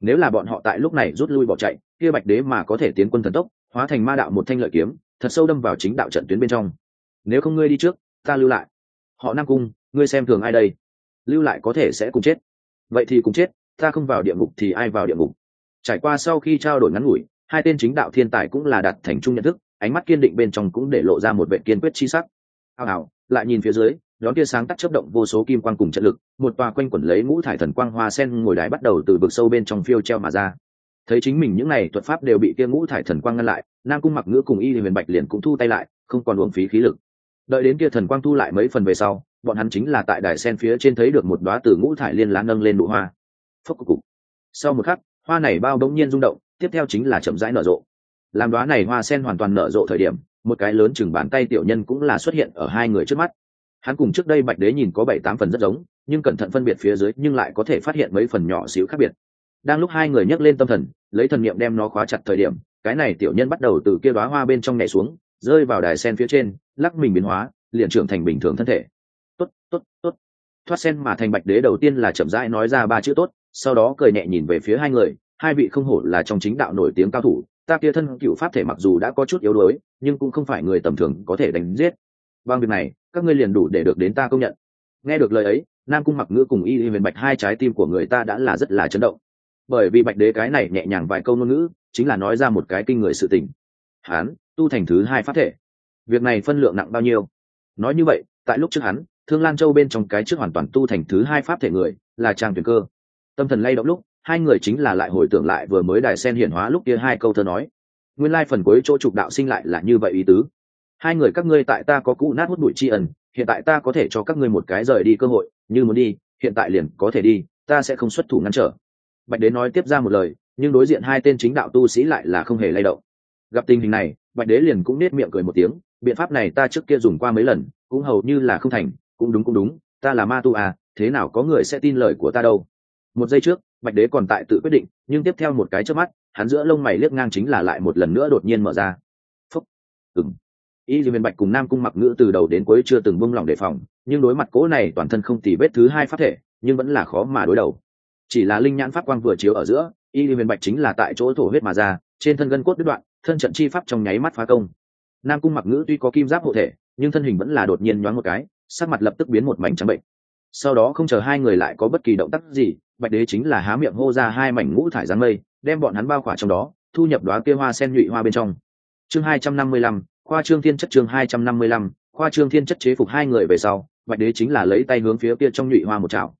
Nếu là bọn họ tại lúc này rút lui bỏ chạy, kia bạch đế mà có thể tiến quân thần tốc, hóa thành ma đạo một thanh lợi kiếm, thật sâu đâm vào chính đạo trận tuyến bên trong. Nếu không ngươi đi trước, ta lưu lại. Họ nam cung, ngươi xem thường ai đây? Lưu lại có thể sẽ cùng chết. Vậy thì cùng chết, ta không vào địa ngục thì ai vào địa ngục? Trải qua sau khi trao đổi ngắn ngủi hai tên chính đạo thiên tài cũng là đặt thành chung nhận thức, ánh mắt kiên định bên trong cũng để lộ ra một vệ kiên quyết chi sắc. Hào hào, lại nhìn phía dưới, đón tia sáng tắt chấp động vô số kim quang cùng trận lực, một tòa quanh quẩn lấy ngũ thải thần quang hoa sen ngồi đài bắt đầu từ vực sâu bên trong phiêu treo mà ra. Thấy chính mình những n à y thuật pháp đều bị tia ngũ thải thần quang ngăn lại, nam cung mặc ngữ cùng y huyền bạch liền cũng thu tay lại, không còn uổng phí khí lực. Đợi đến kia thần quang thu lại mấy phần về sau, bọn hắn chính là tại đài sen phía trên thấy được một đoá từ ngũ thải liên lá nâng lên nụ hoa. Phốc cục cục. Sau một khắc, hoa này bao bỗng nhiên rung động tiếp theo chính là chậm rãi nở rộ. Làm đoá này hoa sen hoàn toàn nở rộ thời điểm, một cái lớn chừng bàn tay tiểu nhân cũng là xuất hiện ở hai người trước mắt. Hắn cùng trước đây bạch đế nhìn có bảy tám phần rất giống, nhưng cẩn thận phân biệt phía dưới, nhưng lại có thể phát hiện mấy phần nhỏ xíu khác biệt. Đang lúc hai người nhấc lên tâm thần, lấy thần niệm đem nó khóa chặt thời điểm, cái này tiểu nhân bắt đầu từ kia đoá hoa bên trong nhảy xuống, rơi vào đài sen phía trên, lắc mình biến hóa, liền trưởng thành bình thường thân thể. Tốt tốt tốt. Thoát sen mà thành bạch đế đầu tiên là chậm rãi nói ra ba chữ tốt, sau đó cười nhẹ nhìn về phía hai người hai vị không hổ là trong chính đạo nổi tiếng cao thủ, ta kia thân cựu pháp thể mặc dù đã có chút yếu đuối, nhưng cũng không phải người tầm thường có thể đánh giết. Bằng việc này, các ngươi liền đủ để được đến ta công nhận. Nghe được lời ấy, nam cung mặc ngữ cùng y huyền bạch hai trái tim của người ta đã là rất là chấn động. Bởi vì bạch đế cái này nhẹ nhàng vài câu ngôn ngữ, chính là nói ra một cái kinh người sự tình. Hán, tu thành thứ hai pháp thể. Việc này phân lượng nặng bao nhiêu? Nói như vậy, tại lúc trước hắn, thương lan châu bên trong cái trước hoàn toàn tu thành thứ hai pháp thể người là trang tuyển cơ. Tâm thần lay động lúc hai người chính là lại hồi tưởng lại vừa mới đài sen hiển hóa lúc kia hai câu thơ nói. Nguyên lai phần cuối chỗ trục đạo sinh lại là như vậy ý tứ. Hai người các ngươi tại ta có cũ nát hút bụi tri ẩn, hiện tại ta có thể cho các ngươi một cái rời đi cơ hội, như muốn đi, hiện tại liền có thể đi, ta sẽ không xuất thủ ngăn trở. Bạch đế nói tiếp ra một lời, nhưng đối diện hai tên chính đạo tu sĩ lại là không hề lay động. Gặp tình hình này, bạch đế liền cũng nết miệng cười một tiếng, biện pháp này ta trước kia dùng qua mấy lần, cũng hầu như là không thành, cũng đúng cũng đúng, ta là ma tu à thế nào có người sẽ tin lời của ta đâu? Một giây trước, bạch đế còn tại tự quyết định, nhưng tiếp theo một cái trước mắt, hắn giữa lông mày liếc ngang chính là lại một lần nữa đột nhiên mở ra. Phúc. Ừng y viên bạch cùng nam cung mặc ngữ từ đầu đến cuối chưa từng bung lỏng đề phòng, nhưng đối mặt cố này toàn thân không tì vết thứ hai phát thể, nhưng vẫn là khó mà đối đầu. Chỉ là linh nhãn pháp quang vừa chiếu ở giữa, y viên bạch chính là tại chỗ thổ huyết mà ra, trên thân gân cốt đứt đoạn, thân trận chi pháp trong nháy mắt phá công. Nam cung mặc ngữ tuy có kim giáp hộ thể, nhưng thân hình vẫn là đột nhiên nhoáng một cái, sắc mặt lập tức biến một mảnh trắng bệnh. Sau đó không chờ hai người lại có bất kỳ động tác gì bạch đế chính là há miệng hô ra hai mảnh ngũ thải giáng mây, đem bọn hắn bao khỏa trong đó, thu nhập đoá kia hoa sen nhụy hoa bên trong. Chương hai trăm năm mươi lăm, khoa trương thiên chất chương hai trăm năm mươi lăm, khoa trương thiên chất chế phục hai người về sau, bạch đế chính là lấy tay hướng phía kia trong nhụy hoa một chảo.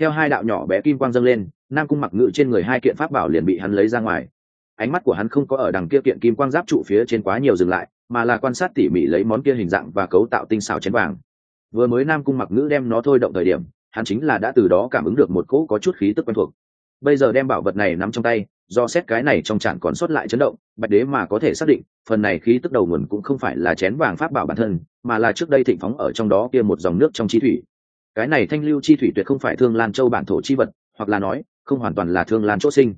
Theo hai đạo nhỏ bé kim quang dâng lên, nam cung mặc ngự trên người hai kiện pháp bảo liền bị hắn lấy ra ngoài. Ánh mắt của hắn không có ở đằng kia kiện kim quang giáp trụ phía trên quá nhiều dừng lại, mà là quan sát tỉ mỉ lấy món kia hình dạng và cấu tạo tinh xảo chén vàng. Vừa mới nam cung mặc ngữ đem nó thôi động thời điểm hắn chính là đã từ đó cảm ứng được một cỗ có chút khí tức quen thuộc. Bây giờ đem bảo vật này nắm trong tay, do xét cái này trong trạng còn sót lại chấn động, bạch đế mà có thể xác định, phần này khí tức đầu nguồn cũng không phải là chén vàng pháp bảo bản thân, mà là trước đây thịnh phóng ở trong đó kia một dòng nước trong chi thủy. Cái này thanh lưu chi thủy tuyệt không phải thương lan châu bản thổ chi vật, hoặc là nói, không hoàn toàn là thương lan chỗ sinh.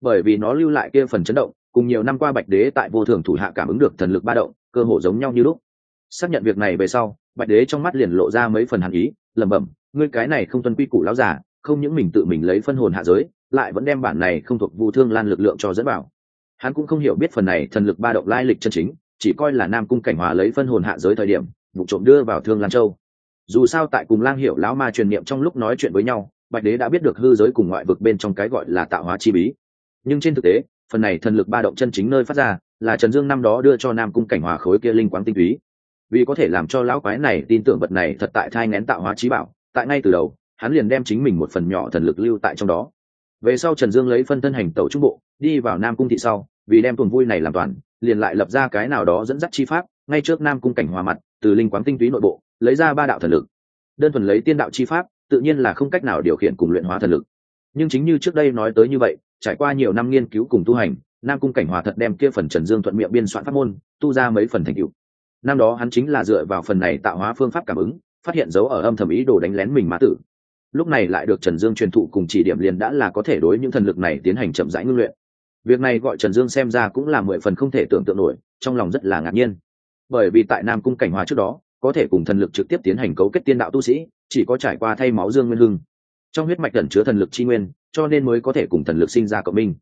Bởi vì nó lưu lại kia phần chấn động, cùng nhiều năm qua bạch đế tại vô thường thủ hạ cảm ứng được thần lực ba động, cơ hồ giống nhau như lúc. Xác nhận việc này về sau, bạch đế trong mắt liền lộ ra mấy phần hàn ý, lẩm bẩm ngươi cái này không tuân quy củ lão giả không những mình tự mình lấy phân hồn hạ giới, lại vẫn đem bản này không thuộc vu thương lan lực lượng cho dẫn vào. Hắn cũng không hiểu biết phần này thần lực ba động lai lịch chân chính, chỉ coi là nam cung cảnh hòa lấy phân hồn hạ giới thời điểm, vụ trộm đưa vào thương lan châu. Dù sao tại cùng lang hiểu lão ma truyền niệm trong lúc nói chuyện với nhau, bạch đế đã biết được hư giới cùng ngoại vực bên trong cái gọi là tạo hóa chi bí. Nhưng trên thực tế, phần này thần lực ba động chân chính nơi phát ra, là trần dương năm đó đưa cho nam cung cảnh hòa khối kia linh quáng tinh túy. Vì có thể làm cho lão quái này tin tưởng vật này thật tại thai ngén tạo hóa trí bảo tại ngay từ đầu, hắn liền đem chính mình một phần nhỏ thần lực lưu tại trong đó. Về sau trần dương lấy phân thân hành tẩu trung bộ, đi vào nam cung thị sau, vì đem tuần vui này làm toàn, liền lại lập ra cái nào đó dẫn dắt chi pháp, ngay trước nam cung cảnh hòa mặt, từ linh quán tinh túy nội bộ, lấy ra ba đạo thần lực. Đơn thuần lấy tiên đạo chi pháp, tự nhiên là không cách nào điều khiển cùng luyện hóa thần lực. Nhưng chính như trước đây nói tới như vậy, trải qua nhiều năm nghiên cứu cùng tu hành, nam cung cảnh hòa thật đem kia phần trần dương thuận miệng biên soạn pháp môn, tu ra mấy phần thành tựu. Năm đó hắn chính là dựa vào phần này tạo hóa phương pháp cảm ứng phát hiện dấu ở âm thầm ý đồ đánh lén mình mã tử. Lúc này lại được trần dương truyền thụ cùng chỉ điểm liền đã là có thể đối những thần lực này tiến hành chậm rãi ngưng luyện. Việc này gọi trần dương xem ra cũng là mười phần không thể tưởng tượng nổi, trong lòng rất là ngạc nhiên. Bởi vì tại nam cung cảnh hòa trước đó, có thể cùng thần lực trực tiếp tiến hành cấu kết tiên đạo tu sĩ, chỉ có trải qua thay máu dương nguyên hưng. Trong huyết mạch cẩn chứa thần lực chi nguyên, cho nên mới có thể cùng thần lực sinh ra cộng minh.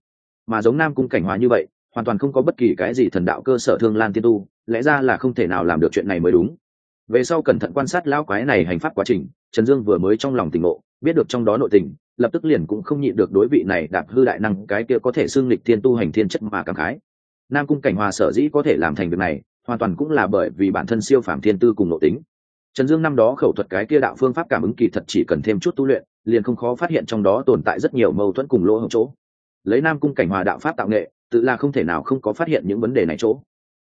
Mà giống nam cung cảnh hòa như vậy, hoàn toàn không có bất kỳ cái gì thần đạo cơ sở thương lan tiên tu, lẽ ra là không thể nào làm được chuyện này mới đúng về sau cẩn thận quan sát lão quái này hành pháp quá trình, trần dương vừa mới trong lòng tỉnh ngộ, biết được trong đó nội tình, lập tức liền cũng không nhịn được đối vị này đạp hư đại năng cái kia có thể xưng lịch thiên tu hành thiên chất mà cảm khái. Nam cung cảnh hòa sở dĩ có thể làm thành việc này, hoàn toàn cũng là bởi vì bản thân siêu phàm thiên tư cùng nội tính. Trần dương năm đó khẩu thuật cái kia đạo phương pháp cảm ứng kỳ thật chỉ cần thêm chút tu luyện, liền không khó phát hiện trong đó tồn tại rất nhiều mâu thuẫn cùng lỗ hổng chỗ. Lấy nam cung cảnh hòa đạo pháp tạo nghệ, tự là không thể nào không có phát hiện những vấn đề này chỗ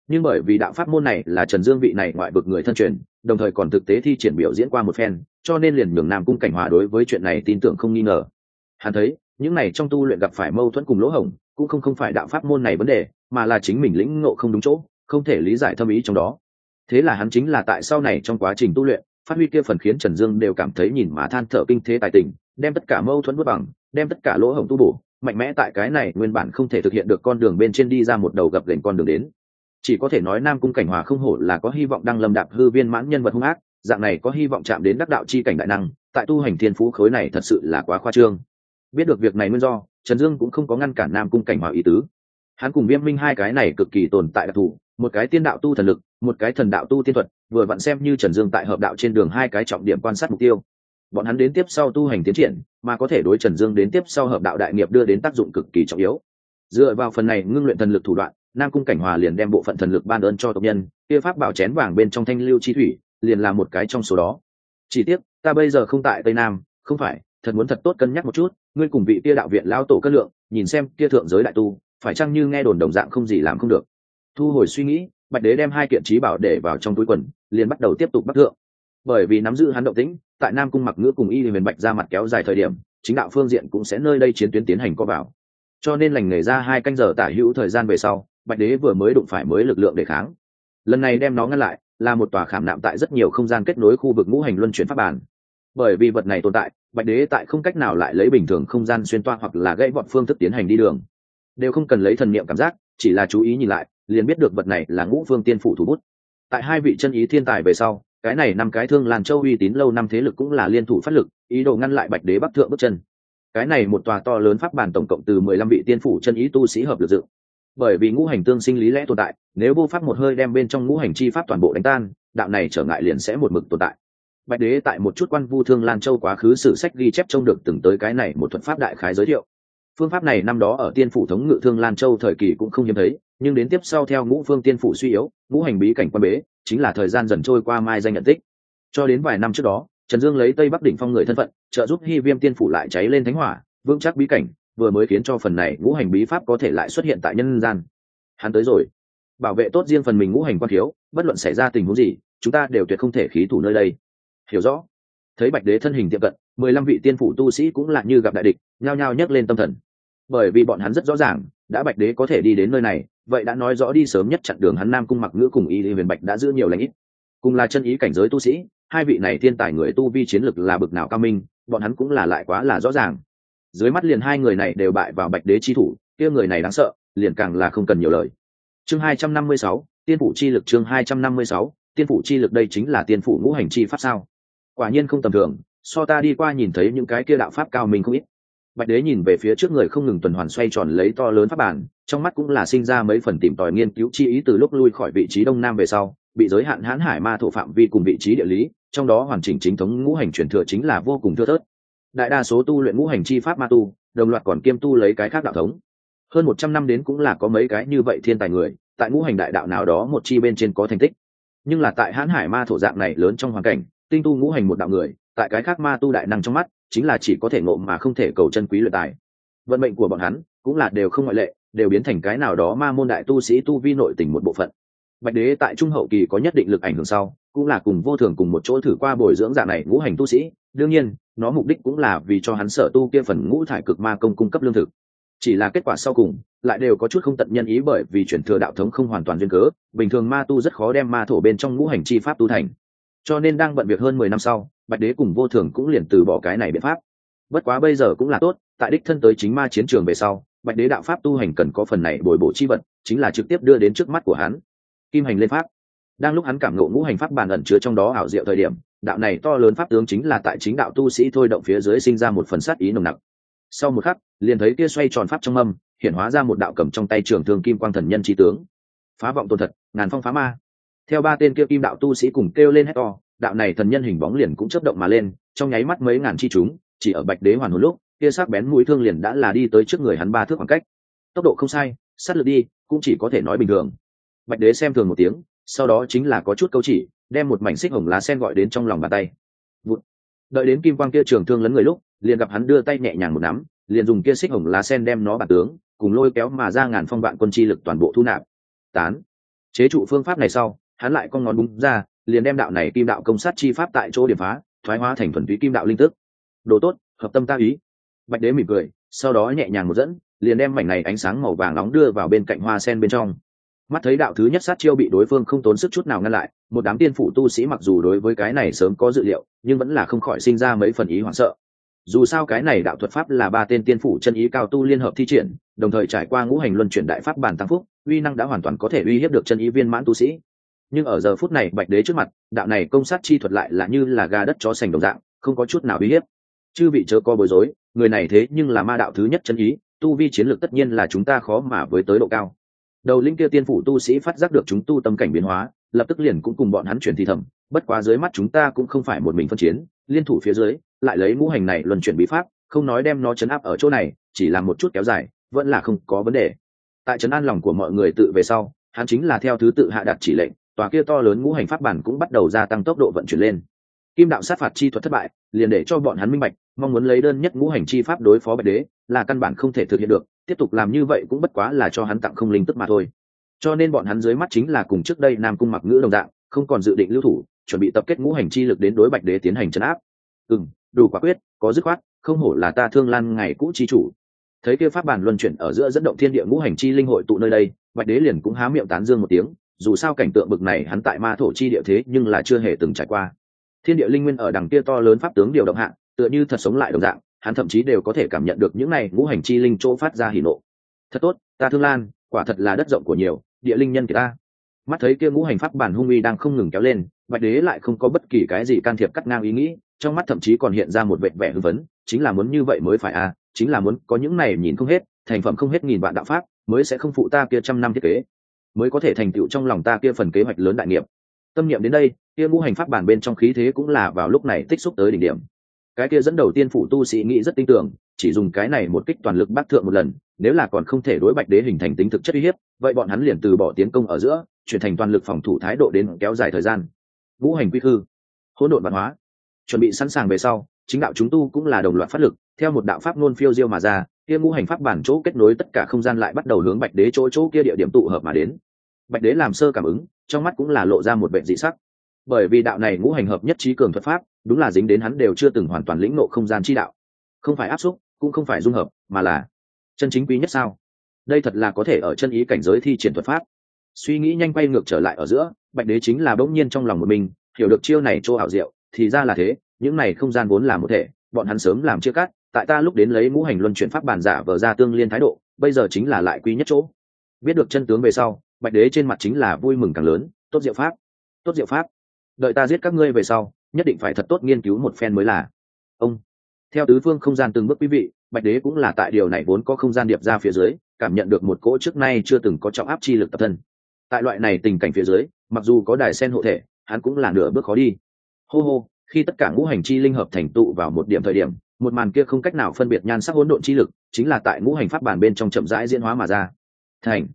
nhưng bởi vì đạo pháp môn này là trần dương vị này ngoại vực người thân truyền, đồng thời còn thực tế thi triển biểu diễn qua một phen, cho nên liền nhường nam cung cảnh hòa đối với chuyện này tin tưởng không nghi ngờ. Hắn thấy, những này trong tu luyện gặp phải mâu thuẫn cùng lỗ hổng, cũng không không phải đạo pháp môn này vấn đề, mà là chính mình lĩnh ngộ không đúng chỗ, không thể lý giải thâm ý trong đó. Thế là hắn chính là tại sau này trong quá trình tu luyện, phát huy kia phần khiến trần dương đều cảm thấy nhìn mà than thở kinh thế tài tình, đem tất cả mâu thuẫn vất bằng, đem tất cả lỗ hổng tu bổ, mạnh mẽ tại cái này nguyên bản không thể thực hiện được con đường bên trên đi ra một đầu gập gành con đường đến chỉ có thể nói nam cung cảnh hòa không hổ là có hy vọng đăng lâm đạp hư viên mãn nhân vật hung ác, dạng này có hy vọng chạm đến đắc đạo chi cảnh đại năng, tại tu hành thiên phú khối này thật sự là quá khoa trương. Biết được việc này nguyên do, trần dương cũng không có ngăn cản nam cung cảnh hòa ý tứ. Hắn cùng viêm minh hai cái này cực kỳ tồn tại đặc thù, một cái tiên đạo tu thần lực, một cái thần đạo tu tiên thuật, vừa vặn xem như trần dương tại hợp đạo trên đường hai cái trọng điểm quan sát mục tiêu. Bọn hắn đến tiếp sau tu hành tiến triển, mà có thể đối trần dương đến tiếp sau hợp đạo đại nghiệp đưa đến tác dụng cực kỳ trọng yếu. Dựa vào phần này ngưng luyện thần lực thủ đoạn nam cung cảnh hòa liền đem bộ phận thần lực ban ơn cho tộc nhân, kia pháp bảo chén vàng bên trong thanh lưu chi thủy, liền là một cái trong số đó. Chỉ tiếc, ta bây giờ không tại tây nam, không phải, thật muốn thật tốt cân nhắc một chút, ngươi cùng vị kia đạo viện lao tổ cất lượng, nhìn xem kia thượng giới đại tu, phải chăng như nghe đồn đồng dạng không gì làm không được. Thu hồi suy nghĩ, bạch đế đem hai kiện trí bảo để vào trong túi quần, liền bắt đầu tiếp tục bắt thượng. Bởi vì nắm giữ hắn động tĩnh, tại nam cung mặc ngữ cùng y huyền bạch ra mặt kéo dài thời điểm, chính đạo phương diện cũng sẽ nơi đây chiến tuyến tiến hành có vào. Cho nên lành nghề ra hai canh giờ tả hữu thời gian về sau bạch đế vừa mới đụng phải mới lực lượng để kháng. Lần này đem nó ngăn lại, là một tòa khảm nạm tại rất nhiều không gian kết nối khu vực ngũ hành luân chuyển pháp bản. Bởi vì vật này tồn tại, bạch đế tại không cách nào lại lấy bình thường không gian xuyên toa hoặc là gãy bọn phương thức tiến hành đi đường. Đều không cần lấy thần niệm cảm giác, chỉ là chú ý nhìn lại, liền biết được vật này là ngũ phương tiên phủ thủ bút. Tại hai vị chân ý thiên tài về sau, cái này năm cái thương làn châu uy tín lâu năm thế lực cũng là liên thủ phát lực, ý đồ ngăn lại bạch đế bắc thượng bước chân. Cái này một tòa to lớn pháp bản tổng cộng từ mười lăm vị tiên phủ chân ý tu sĩ hợp lực dựng bởi vì ngũ hành tương sinh lý lẽ tồn tại, nếu vô pháp một hơi đem bên trong ngũ hành chi pháp toàn bộ đánh tan, đạo này trở ngại liền sẽ một mực tồn tại. Bạch đế tại một chút quan vu thương lan châu quá khứ sử sách ghi chép trông được từng tới cái này một thuật pháp đại khái giới thiệu. Phương pháp này năm đó ở tiên phủ thống ngự thương lan châu thời kỳ cũng không hiếm thấy, nhưng đến tiếp sau theo ngũ phương tiên phủ suy yếu, ngũ hành bí cảnh quan bế, chính là thời gian dần trôi qua mai danh nhận tích. Cho đến vài năm trước đó, trần dương lấy tây bắc đỉnh phong người thân phận, trợ giúp hy viêm tiên phủ lại cháy lên thánh hỏa, vững chắc bí cảnh vừa mới khiến cho phần này ngũ hành bí pháp có thể lại xuất hiện tại nhân gian. Hắn tới rồi. Bảo vệ tốt riêng phần mình ngũ hành quan thiếu, bất luận xảy ra tình huống gì, chúng ta đều tuyệt không thể khí thủ nơi đây. Hiểu rõ. Thấy bạch đế thân hình tiệm cận, mười lăm vị tiên phủ tu sĩ cũng là như gặp đại địch, nhao nhao nhấc lên tâm thần. Bởi vì bọn hắn rất rõ ràng, đã bạch đế có thể đi đến nơi này, vậy đã nói rõ đi sớm nhất chặn đường hắn nam cung mặc ngữ cùng y huyền bạch đã giữ nhiều lãnh ít. Cùng là chân ý cảnh giới tu sĩ, hai vị này thiên tài người tu vi chiến lực là bực nào cao minh, bọn hắn cũng là lại quá là rõ ràng dưới mắt liền hai người này đều bại vào bạch đế chi thủ, kia người này đáng sợ, liền càng là không cần nhiều lời. Chương hai trăm năm mươi sáu, tiên phủ chi lực chương hai trăm năm mươi sáu, tiên phủ chi lực đây chính là tiên phủ ngũ hành chi pháp sao? Quả nhiên không tầm thường, so ta đi qua nhìn thấy những cái kia đạo pháp cao mình không ít. Bạch đế nhìn về phía trước người không ngừng tuần hoàn xoay tròn lấy to lớn pháp bản, trong mắt cũng là sinh ra mấy phần tìm tòi nghiên cứu chi ý từ lúc lui khỏi vị trí đông nam về sau, bị giới hạn hãn hải ma thổ phạm vi cùng vị trí địa lý, trong đó hoàn chỉnh chính thống ngũ hành truyền thừa chính là vô cùng thưa thớt đại đa số tu luyện ngũ hành chi pháp ma tu, đồng loạt còn kiêm tu lấy cái khác đạo thống. Hơn một trăm năm đến cũng là có mấy cái như vậy thiên tài người, tại ngũ hành đại đạo nào đó một chi bên trên có thành tích. Nhưng là tại hãn hải ma thổ dạng này lớn trong hoàn cảnh, tinh tu ngũ hành một đạo người, tại cái khác ma tu đại năng trong mắt, chính là chỉ có thể ngộ mà không thể cầu chân quý luyện tài. Vận mệnh của bọn hắn cũng là đều không ngoại lệ, đều biến thành cái nào đó ma môn đại tu sĩ tu vi nội tình một bộ phận. Bạch đế tại trung hậu kỳ có nhất định lực ảnh hưởng sau, cũng là cùng vô thường cùng một chỗ thử qua bồi dưỡng dạng này ngũ hành tu sĩ. Đương nhiên nó mục đích cũng là vì cho hắn sở tu kia phần ngũ thải cực ma công cung cấp lương thực. Chỉ là kết quả sau cùng, lại đều có chút không tận nhân ý bởi vì chuyển thừa đạo thống không hoàn toàn duyên cớ, bình thường ma tu rất khó đem ma thổ bên trong ngũ hành chi pháp tu thành. Cho nên đang bận việc hơn mười năm sau, bạch đế cùng vô thường cũng liền từ bỏ cái này biện pháp. Bất quá bây giờ cũng là tốt, tại đích thân tới chính ma chiến trường về sau, bạch đế đạo pháp tu hành cần có phần này bồi bổ chi vật, chính là trực tiếp đưa đến trước mắt của hắn. Kim hành lên pháp. Đang lúc hắn cảm ngộ ngũ hành pháp bàn ẩn chứa trong đó ảo diệu thời điểm đạo này to lớn pháp tướng chính là tại chính đạo tu sĩ thôi động phía dưới sinh ra một phần sát ý nồng nặc. Sau một khắc, liền thấy kia xoay tròn pháp trong âm, hiện hóa ra một đạo cầm trong tay trường thương kim quang thần nhân trí tướng. Phá vọng tôn thật, ngàn phong phá ma. Theo ba tên kia kim đạo tu sĩ cùng kêu lên hét to, đạo này thần nhân hình bóng liền cũng chấp động mà lên, trong nháy mắt mấy ngàn chi chúng, chỉ ở bạch đế hoàn hồn lúc, kia sắc bén mũi thương liền đã là đi tới trước người hắn ba thước khoảng cách. Tốc độ không sai, sát lược đi, cũng chỉ có thể nói bình thường. Bạch đế xem thường một tiếng, sau đó chính là có chút câu chỉ đem một mảnh xích hồng lá sen gọi đến trong lòng bàn tay. Vụt. đợi đến kim quang kia trường thương lấn người lúc, liền gặp hắn đưa tay nhẹ nhàng một nắm, liền dùng kia xích hồng lá sen đem nó bản tướng, cùng lôi kéo mà ra ngàn phong vạn quân chi lực toàn bộ thu nạp. Tán. Chế trụ phương pháp này sau, hắn lại con ngón búng ra, liền đem đạo này kim đạo công sát chi pháp tại chỗ điểm phá, thoái hóa thành thuần túy kim đạo linh tức. Đồ tốt, hợp tâm ta ý. Bạch đế mỉm cười, sau đó nhẹ nhàng một dẫn, liền đem mảnh này ánh sáng màu vàng nóng đưa vào bên cạnh hoa sen bên trong mắt thấy đạo thứ nhất sát chiêu bị đối phương không tốn sức chút nào ngăn lại, một đám tiên phủ tu sĩ mặc dù đối với cái này sớm có dự liệu, nhưng vẫn là không khỏi sinh ra mấy phần ý hoảng sợ. Dù sao cái này đạo thuật pháp là ba tên tiên phủ chân ý cao tu liên hợp thi triển, đồng thời trải qua ngũ hành luân chuyển đại pháp bản tăng phúc, uy năng đã hoàn toàn có thể uy hiếp được chân ý viên mãn tu sĩ. Nhưng ở giờ phút này, bạch đế trước mặt, đạo này công sát chi thuật lại là như là ga đất chó sành đồng dạng, không có chút nào uy hiếp. Chư bị chớ co bối rối, người này thế nhưng là ma đạo thứ nhất chân ý, tu vi chiến lược tất nhiên là chúng ta khó mà với tới độ cao đầu linh kia tiên phủ tu sĩ phát giác được chúng tu tâm cảnh biến hóa, lập tức liền cũng cùng bọn hắn chuyển thi thầm bất quá dưới mắt chúng ta cũng không phải một mình phân chiến, liên thủ phía dưới, lại lấy ngũ hành này luân chuyển bí pháp, không nói đem nó chấn áp ở chỗ này, chỉ là một chút kéo dài, vẫn là không có vấn đề. Tại trấn an lòng của mọi người tự về sau, hắn chính là theo thứ tự hạ đặt chỉ lệnh, tòa kia to lớn ngũ hành pháp bản cũng bắt đầu gia tăng tốc độ vận chuyển lên. Kim đạo sát phạt chi thuật thất bại, liền để cho bọn hắn minh bạch mong muốn lấy đơn nhất ngũ hành chi pháp đối phó bạch đế, là căn bản không thể thực hiện được, tiếp tục làm như vậy cũng bất quá là cho hắn tặng không linh tức mà thôi. Cho nên bọn hắn dưới mắt chính là cùng trước đây nam cung mặc ngữ đồng dạng, không còn dự định lưu thủ, chuẩn bị tập kết ngũ hành chi lực đến đối bạch đế tiến hành chấn áp. Ừ đủ quả quyết, có dứt khoát, không hổ là ta thương lan ngày cũ chi chủ. Thấy kêu pháp bản luân chuyển ở giữa dẫn động thiên địa ngũ hành chi linh hội tụ nơi đây, bạch đế liền cũng há miệng tán dương một tiếng, dù sao cảnh tượng bực này hắn tại ma thổ chi địa thế nhưng là chưa hề từng trải qua. Thiên địa linh nguyên ở đằng kia to lớn pháp tướng điều động hạng tựa như thật sống lại đồng dạng, hắn thậm chí đều có thể cảm nhận được những này ngũ hành chi linh chỗ phát ra hỉ nộ. Thật tốt, ta thương lan, quả thật là đất rộng của nhiều, địa linh nhân kỳ ta. Mắt thấy kia ngũ hành pháp bản hung uy đang không ngừng kéo lên, bạch đế lại không có bất kỳ cái gì can thiệp cắt ngang ý nghĩ, trong mắt thậm chí còn hiện ra một vệ vẻ hưng vấn chính là muốn như vậy mới phải à chính là muốn có những này nhìn không hết, thành phẩm không hết nghìn vạn đạo pháp, mới sẽ không phụ ta kia trăm năm thiết kế, mới có thể thành tựu trong lòng ta kia phần kế hoạch lớn đại nghiệp. Tâm niệm đến đây, kia ngũ hành pháp bản bên trong khí thế cũng là vào lúc này tích xúc tới đỉnh điểm cái kia dẫn đầu tiên phủ tu sĩ nghĩ rất tin tưởng, chỉ dùng cái này một kích toàn lực bác thượng một lần, nếu là còn không thể đối bạch đế hình thành tính thực chất uy hiếp, vậy bọn hắn liền từ bỏ tiến công ở giữa, chuyển thành toàn lực phòng thủ thái độ đến kéo dài thời gian. Vũ hành quy khư, hỗn độn văn hóa, chuẩn bị sẵn sàng về sau, chính đạo chúng tu cũng là đồng loạt phát lực, theo một đạo pháp ngôn phiêu diêu mà ra, kia ngũ hành pháp bản chỗ kết nối tất cả không gian lại bắt đầu hướng bạch đế chỗ chỗ kia địa điểm tụ hợp mà đến. Bạch đế làm sơ cảm ứng, trong mắt cũng là lộ ra một vệ dị sắc. Bởi vì đạo này ngũ hành hợp nhất trí cường thuật pháp đúng là dính đến hắn đều chưa từng hoàn toàn lĩnh nộ không gian chi đạo. Không phải áp xúc, cũng không phải dung hợp, mà là chân chính quý nhất sao? Đây thật là có thể ở chân ý cảnh giới thi triển thuật pháp. Suy nghĩ nhanh quay ngược trở lại ở giữa, bạch đế chính là bỗng nhiên trong lòng một mình, hiểu được chiêu này chỗ ảo diệu, thì ra là thế, những này không gian vốn là một thể, bọn hắn sớm làm chia cắt, tại ta lúc đến lấy ngũ hành luân chuyển pháp bàn giả vờ ra tương liên thái độ, bây giờ chính là lại quý nhất chỗ. Biết được chân tướng về sau, bạch đế trên mặt chính là vui mừng càng lớn, tốt diệu pháp, tốt diệu pháp. Đợi ta giết các ngươi về sau nhất định phải thật tốt nghiên cứu một phen mới là. Ông, theo tứ phương không gian từng bước quý vị, bạch đế cũng là tại điều này vốn có không gian điệp ra phía dưới, cảm nhận được một cỗ trước nay chưa từng có trọng áp chi lực tập thân. Tại loại này tình cảnh phía dưới, mặc dù có đài sen hộ thể, hắn cũng là nửa bước khó đi. Hô hô, khi tất cả ngũ hành chi linh hợp thành tụ vào một điểm thời điểm, một màn kia không cách nào phân biệt nhan sắc hỗn độn chi lực, chính là tại ngũ hành pháp bản bên trong chậm rãi diễn hóa mà ra. Thành,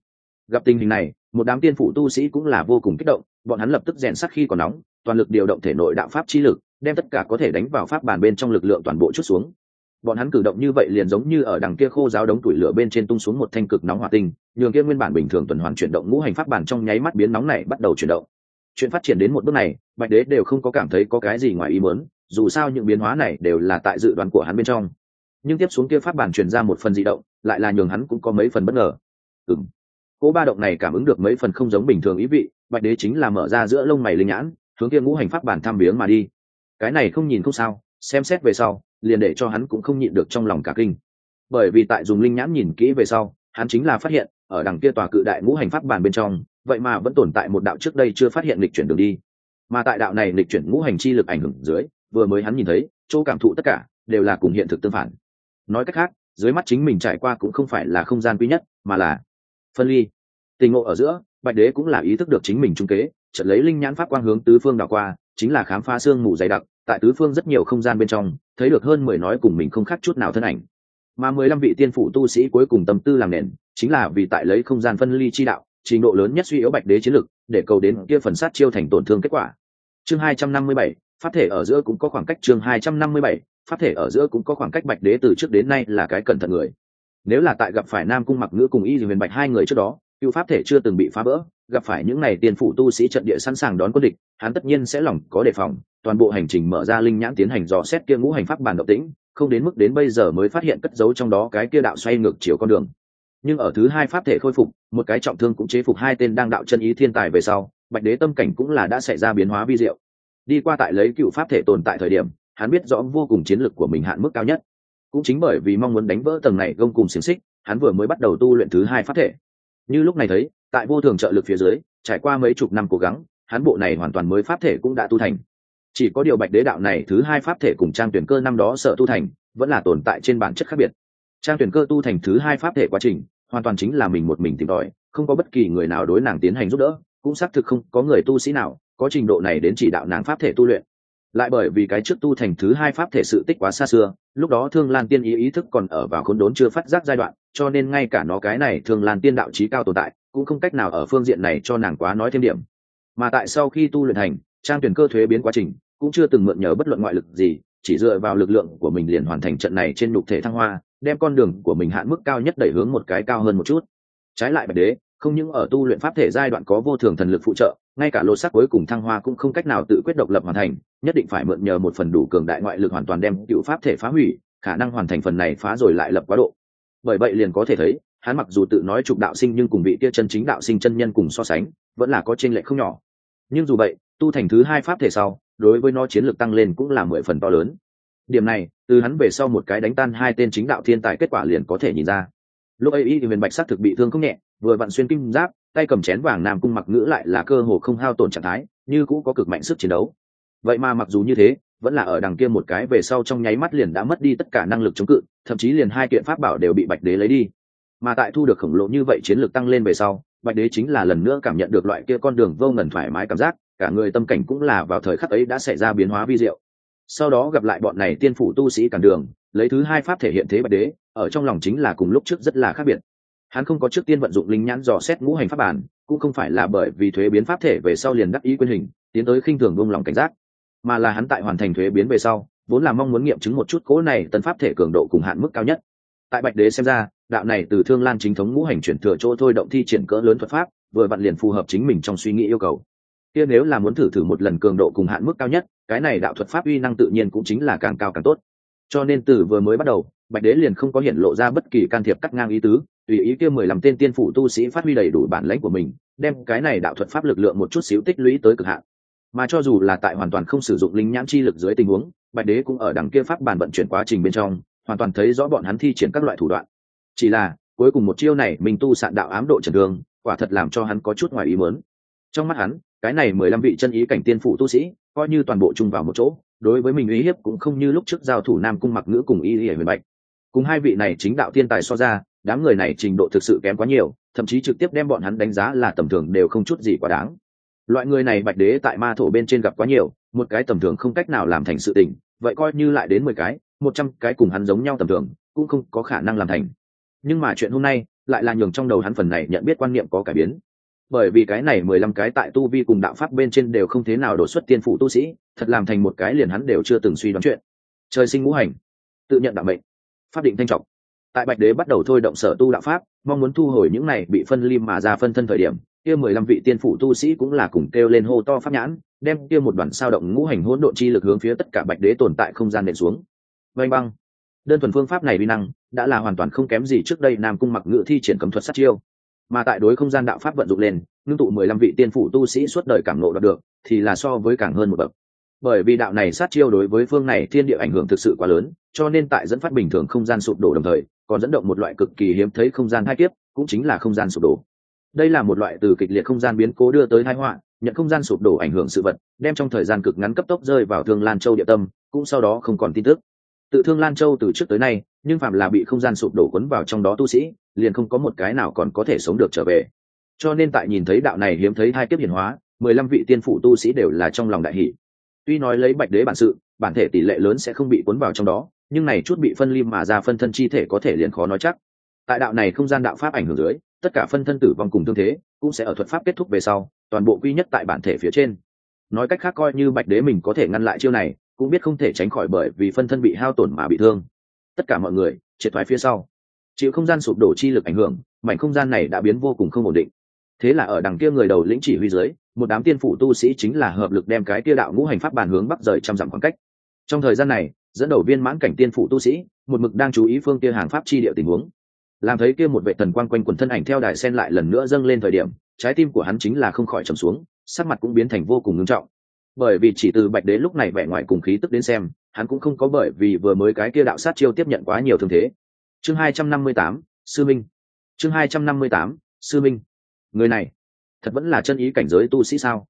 gặp tình hình này, một đám tiên phủ tu sĩ cũng là vô cùng kích động, bọn hắn lập tức rèn sắc khi còn nóng toàn lực điều động thể nội đạo pháp chi lực, đem tất cả có thể đánh vào pháp bàn bên trong lực lượng toàn bộ chút xuống. Bọn hắn cử động như vậy liền giống như ở đằng kia khô giáo đống tuổi lửa bên trên tung xuống một thanh cực nóng hỏa tinh, nhường kia nguyên bản bình thường tuần hoàn chuyển động ngũ hành pháp bàn trong nháy mắt biến nóng này bắt đầu chuyển động. Chuyện phát triển đến một bước này, bạch đế đều không có cảm thấy có cái gì ngoài ý muốn, dù sao những biến hóa này đều là tại dự đoán của hắn bên trong. Nhưng tiếp xuống kia pháp bản truyền ra một phần dị động, lại là nhường hắn cũng có mấy phần bất ngờ. Ừ cố cỗ ba động này cảm ứng được mấy phần không giống bình thường ý vị, bạch đế chính là mở ra giữa lông mày linh nhãn hướng kia ngũ hành pháp bản tham biếng mà đi. Cái này không nhìn không sao, xem xét về sau, liền để cho hắn cũng không nhịn được trong lòng cả kinh. Bởi vì tại dùng linh nhãn nhìn kỹ về sau, hắn chính là phát hiện, ở đằng kia tòa cự đại ngũ hành pháp bản bên trong, vậy mà vẫn tồn tại một đạo trước đây chưa phát hiện lịch chuyển đường đi. Mà tại đạo này lịch chuyển ngũ hành chi lực ảnh hưởng dưới, vừa mới hắn nhìn thấy, chỗ cảm thụ tất cả, đều là cùng hiện thực tương phản. Nói cách khác, dưới mắt chính mình trải qua cũng không phải là không gian quý nhất, mà là phân ly. Tình ngộ ở giữa, bạch đế cũng là ý thức được chính mình trung kế trận lấy linh nhãn pháp quang hướng tứ phương đảo qua, chính là khám phá xương mù dày đặc, tại tứ phương rất nhiều không gian bên trong, thấy được hơn mười nói cùng mình không khác chút nào thân ảnh. Mà mười lăm vị tiên phủ tu sĩ cuối cùng tâm tư làm nền, chính là vì tại lấy không gian phân ly chi đạo, trình độ lớn nhất suy yếu bạch đế chiến lực, để cầu đến kia phần sát chiêu thành tổn thương kết quả. Chương hai trăm năm mươi bảy phát thể ở giữa cũng có khoảng cách chương hai trăm năm mươi bảy phát thể ở giữa cũng có khoảng cách bạch đế từ trước đến nay là cái cẩn thận người. Nếu là tại gặp phải nam cung mặc ngữ cùng y huyền bạch hai người trước đó cựu pháp thể chưa từng bị phá vỡ, gặp phải những ngày tiền phủ tu sĩ trận địa sẵn sàng đón quân địch, hắn tất nhiên sẽ lòng có đề phòng, toàn bộ hành trình mở ra linh nhãn tiến hành dò xét kia ngũ hành pháp bản độc tĩnh, không đến mức đến bây giờ mới phát hiện cất giấu trong đó cái kia đạo xoay ngược chiều con đường. Nhưng ở thứ hai pháp thể khôi phục, một cái trọng thương cũng chế phục hai tên đang đạo chân ý thiên tài về sau, bạch đế tâm cảnh cũng là đã xảy ra biến hóa vi diệu. Đi qua tại lấy cựu pháp thể tồn tại thời điểm, hắn biết rõ vô cùng chiến lược của mình hạn mức cao nhất. Cũng chính bởi vì mong muốn đánh vỡ tầng này gông cùng xiềng xích, hắn vừa mới bắt đầu tu luyện thứ hai pháp thể như lúc này thấy, tại vô thường trợ lực phía dưới, trải qua mấy chục năm cố gắng, hắn bộ này hoàn toàn mới pháp thể cũng đã tu thành. Chỉ có điều bạch đế đạo này thứ hai pháp thể cùng trang tuyển cơ năm đó sợ tu thành, vẫn là tồn tại trên bản chất khác biệt. Trang tuyển cơ tu thành thứ hai pháp thể quá trình, hoàn toàn chính là mình một mình tìm tòi, không có bất kỳ người nào đối nàng tiến hành giúp đỡ, cũng xác thực không có người tu sĩ nào có trình độ này đến chỉ đạo nàng pháp thể tu luyện. Lại bởi vì cái trước tu thành thứ hai pháp thể sự tích quá xa xưa, lúc đó thương lan tiên ý ý thức còn ở vào khốn đốn chưa phát giác giai đoạn cho nên ngay cả nó cái này thường lan tiên đạo trí cao tồn tại, cũng không cách nào ở phương diện này cho nàng quá nói thêm điểm. Mà tại sau khi tu luyện thành, trang tuyển cơ thuế biến quá trình, cũng chưa từng mượn nhờ bất luận ngoại lực gì, chỉ dựa vào lực lượng của mình liền hoàn thành trận này trên nhục thể thăng hoa, đem con đường của mình hạn mức cao nhất đẩy hướng một cái cao hơn một chút. Trái lại bạch đế, không những ở tu luyện pháp thể giai đoạn có vô thường thần lực phụ trợ, ngay cả lô sắc cuối cùng thăng hoa cũng không cách nào tự quyết độc lập hoàn thành, nhất định phải mượn nhờ một phần đủ cường đại ngoại lực hoàn toàn đem cựu pháp thể phá hủy, khả năng hoàn thành phần này phá rồi lại lập quá độ bởi vậy liền có thể thấy, hắn mặc dù tự nói trục đạo sinh nhưng cùng vị kia chân chính đạo sinh chân nhân cùng so sánh, vẫn là có trên lệ không nhỏ. Nhưng dù vậy, tu thành thứ hai pháp thể sau, đối với nó chiến lược tăng lên cũng là mười phần to lớn. Điểm này, từ hắn về sau một cái đánh tan hai tên chính đạo thiên tài kết quả liền có thể nhìn ra. Lúc ấy y thì huyền bạch sắc thực bị thương không nhẹ, vừa vặn xuyên kim giáp, tay cầm chén vàng nam cung mặc ngữ lại là cơ hồ không hao tổn trạng thái, như cũ có cực mạnh sức chiến đấu. Vậy mà mặc dù như thế vẫn là ở đằng kia một cái về sau trong nháy mắt liền đã mất đi tất cả năng lực chống cự, thậm chí liền hai kiện pháp bảo đều bị bạch đế lấy đi. Mà tại thu được khổng lồ như vậy chiến lược tăng lên về sau, bạch đế chính là lần nữa cảm nhận được loại kia con đường vô ngần thoải mái cảm giác, cả người tâm cảnh cũng là vào thời khắc ấy đã xảy ra biến hóa vi diệu. Sau đó gặp lại bọn này tiên phủ tu sĩ cản đường, lấy thứ hai pháp thể hiện thế bạch đế, ở trong lòng chính là cùng lúc trước rất là khác biệt. Hắn không có trước tiên vận dụng linh nhãn dò xét ngũ hành pháp bản, cũng không phải là bởi vì thuế biến pháp thể về sau liền đắc ý quyền hình, tiến tới khinh thường buông lòng cảnh giác mà là hắn tại hoàn thành thuế biến về sau, vốn là mong muốn nghiệm chứng một chút cố này tân pháp thể cường độ cùng hạn mức cao nhất. Tại bạch đế xem ra, đạo này từ thương lan chính thống ngũ hành chuyển thừa chỗ thôi động thi triển cỡ lớn thuật pháp, vừa vặn liền phù hợp chính mình trong suy nghĩ yêu cầu. Kia nếu là muốn thử thử một lần cường độ cùng hạn mức cao nhất, cái này đạo thuật pháp uy năng tự nhiên cũng chính là càng cao càng tốt. Cho nên từ vừa mới bắt đầu, bạch đế liền không có hiện lộ ra bất kỳ can thiệp cắt ngang ý tứ, tùy ý kia mười lăm tên tiên phủ tu sĩ phát huy đầy đủ bản lãnh của mình, đem cái này đạo thuật pháp lực lượng một chút xíu tích lũy tới cực hạn mà cho dù là tại hoàn toàn không sử dụng linh nhãn chi lực dưới tình huống, bạch đế cũng ở đằng kia pháp bàn vận chuyển quá trình bên trong, hoàn toàn thấy rõ bọn hắn thi triển các loại thủ đoạn. Chỉ là, cuối cùng một chiêu này mình tu sạn đạo ám độ trần đường quả thật làm cho hắn có chút ngoài ý mớn trong mắt hắn, cái này mười lăm vị chân ý cảnh tiên phủ tu sĩ, coi như toàn bộ chung vào một chỗ, đối với mình uy hiếp cũng không như lúc trước giao thủ nam cung mặc ngữ cùng y y huyền bạch. Cùng hai vị này chính đạo tiên tài so ra, đám người này trình độ thực sự kém quá nhiều, thậm chí trực tiếp đem bọn hắn đánh giá là tầm thường đều không chút gì quá đáng loại người này bạch đế tại ma thổ bên trên gặp quá nhiều, một cái tầm thường không cách nào làm thành sự tình, vậy coi như lại đến mười cái, một trăm cái cùng hắn giống nhau tầm thường, cũng không có khả năng làm thành. Nhưng mà chuyện hôm nay, lại là nhường trong đầu hắn phần này nhận biết quan niệm có cải biến. Bởi vì cái này mười lăm cái tại tu vi cùng đạo pháp bên trên đều không thế nào đột xuất tiên phụ tu sĩ, thật làm thành một cái liền hắn đều chưa từng suy đoán chuyện. Trời sinh ngũ hành, tự nhận đạo mệnh, pháp định thanh trọng. Tại bạch đế bắt đầu thôi động sở tu đạo pháp, mong muốn thu hồi những này bị phân lim mà ra phân thân thời điểm kia mười lăm vị tiên phủ tu sĩ cũng là cùng kêu lên hô to pháp nhãn, đem kia một đoàn sao động ngũ hành hỗn độn chi lực hướng phía tất cả bạch đế tồn tại không gian nện xuống. Vanh băng. Đơn thuần phương pháp này vi năng đã là hoàn toàn không kém gì trước đây nam cung mặc ngự thi triển cấm thuật sát chiêu. Mà tại đối không gian đạo pháp vận dụng lên, ngưng tụ mười lăm vị tiên phủ tu sĩ suốt đời cảm nộ đạt được, thì là so với càng hơn một bậc. Bởi vì đạo này sát chiêu đối với phương này thiên địa ảnh hưởng thực sự quá lớn, cho nên tại dẫn phát bình thường không gian sụp đổ đồng thời, còn dẫn động một loại cực kỳ hiếm thấy không gian hai kiếp, cũng chính là không gian sụp đổ đây là một loại từ kịch liệt không gian biến cố đưa tới thái họa, nhận không gian sụp đổ ảnh hưởng sự vật, đem trong thời gian cực ngắn cấp tốc rơi vào thương lan châu địa tâm, cũng sau đó không còn tin tức. Tự thương lan châu từ trước tới nay, nhưng phạm là bị không gian sụp đổ cuốn vào trong đó tu sĩ, liền không có một cái nào còn có thể sống được trở về. Cho nên tại nhìn thấy đạo này hiếm thấy hai kiếp hiển hóa, mười lăm vị tiên phụ tu sĩ đều là trong lòng đại hỷ tuy nói lấy bạch đế bản sự, bản thể tỷ lệ lớn sẽ không bị cuốn vào trong đó, nhưng này chút bị phân lim mà ra phân thân chi thể có thể liền khó nói chắc. Tại đạo này không gian đạo pháp ảnh hưởng dưới tất cả phân thân tử vong cùng tương thế cũng sẽ ở thuật pháp kết thúc về sau, toàn bộ quy nhất tại bản thể phía trên. Nói cách khác coi như bạch đế mình có thể ngăn lại chiêu này, cũng biết không thể tránh khỏi bởi vì phân thân bị hao tổn mà bị thương. Tất cả mọi người, triệt thoái phía sau. Chịu không gian sụp đổ chi lực ảnh hưởng, mảnh không gian này đã biến vô cùng không ổn định. Thế là ở đằng kia người đầu lĩnh chỉ huy dưới, một đám tiên phủ tu sĩ chính là hợp lực đem cái kia đạo ngũ hành pháp bàn hướng bắc rời trăm dặm khoảng cách. Trong thời gian này, dẫn đầu viên mãn cảnh tiên phủ tu sĩ, một mực đang chú ý phương kia hàng pháp chi địa tình huống làm thấy kia một vệ thần quang quanh quần thân ảnh theo đài sen lại lần nữa dâng lên thời điểm, trái tim của hắn chính là không khỏi trầm xuống, sắc mặt cũng biến thành vô cùng ngưng trọng. Bởi vì chỉ từ bạch đế lúc này vẻ ngoài cùng khí tức đến xem, hắn cũng không có bởi vì vừa mới cái kia đạo sát chiêu tiếp nhận quá nhiều thương thế. Chương hai trăm năm mươi tám, sư minh. Chương hai trăm năm mươi tám, sư minh. Người này, thật vẫn là chân ý cảnh giới tu sĩ sao?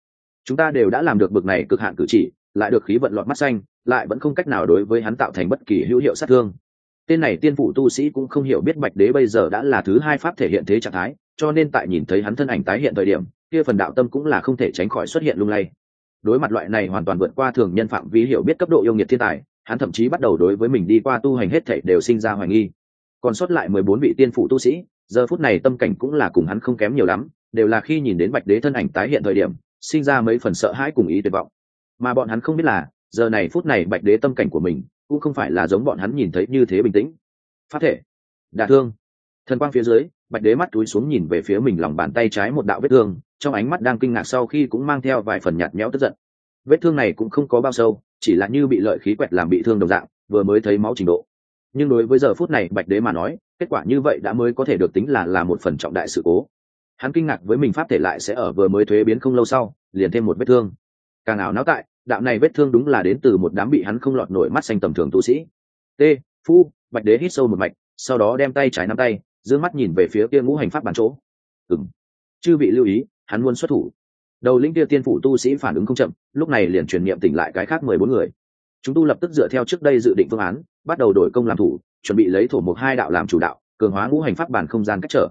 Chúng ta đều đã làm được bực này cực hạn cử chỉ, lại được khí vận lọt mắt xanh, lại vẫn không cách nào đối với hắn tạo thành bất kỳ hữu hiệu sát thương tên này tiên phụ tu sĩ cũng không hiểu biết bạch đế bây giờ đã là thứ hai pháp thể hiện thế trạng thái, cho nên tại nhìn thấy hắn thân ảnh tái hiện thời điểm, kia phần đạo tâm cũng là không thể tránh khỏi xuất hiện lung lay. Đối mặt loại này hoàn toàn vượt qua thường nhân phạm vi hiểu biết cấp độ yêu nghiệt thiên tài, hắn thậm chí bắt đầu đối với mình đi qua tu hành hết thể đều sinh ra hoài nghi. Còn sót lại mười bốn vị tiên phụ tu sĩ, giờ phút này tâm cảnh cũng là cùng hắn không kém nhiều lắm, đều là khi nhìn đến bạch đế thân ảnh tái hiện thời điểm, sinh ra mấy phần sợ hãi cùng ý tuyệt vọng. Mà bọn hắn không biết là, giờ này phút này bạch đế tâm cảnh của mình cũng không phải là giống bọn hắn nhìn thấy như thế bình tĩnh. Phát thể, đả thương. Thần quang phía dưới, bạch đế mắt túi xuống nhìn về phía mình lòng bàn tay trái một đạo vết thương, trong ánh mắt đang kinh ngạc sau khi cũng mang theo vài phần nhạt nhẽo tức giận. Vết thương này cũng không có bao sâu, chỉ là như bị lợi khí quẹt làm bị thương đồng dạng, vừa mới thấy máu trình độ. Nhưng đối với giờ phút này bạch đế mà nói, kết quả như vậy đã mới có thể được tính là là một phần trọng đại sự cố. Hắn kinh ngạc với mình pháp thể lại sẽ ở vừa mới thuế biến không lâu sau, liền thêm một vết thương. Càng ảo não tại đạo này vết thương đúng là đến từ một đám bị hắn không lọt nổi mắt xanh tầm thường tu sĩ. T, phu, bạch đế hít sâu một mạch, sau đó đem tay trái nắm tay d mắt nhìn về phía kia ngũ hành pháp bản chỗ. Ừng chư vị lưu ý, hắn luôn xuất thủ. Đầu lĩnh kia tiên phủ tu sĩ phản ứng không chậm, lúc này liền truyền niệm tỉnh lại cái khác mười bốn người. Chúng tu lập tức dựa theo trước đây dự định phương án, bắt đầu đổi công làm thủ, chuẩn bị lấy thổ một hai đạo làm chủ đạo, cường hóa ngũ hành pháp bản không gian cách trở.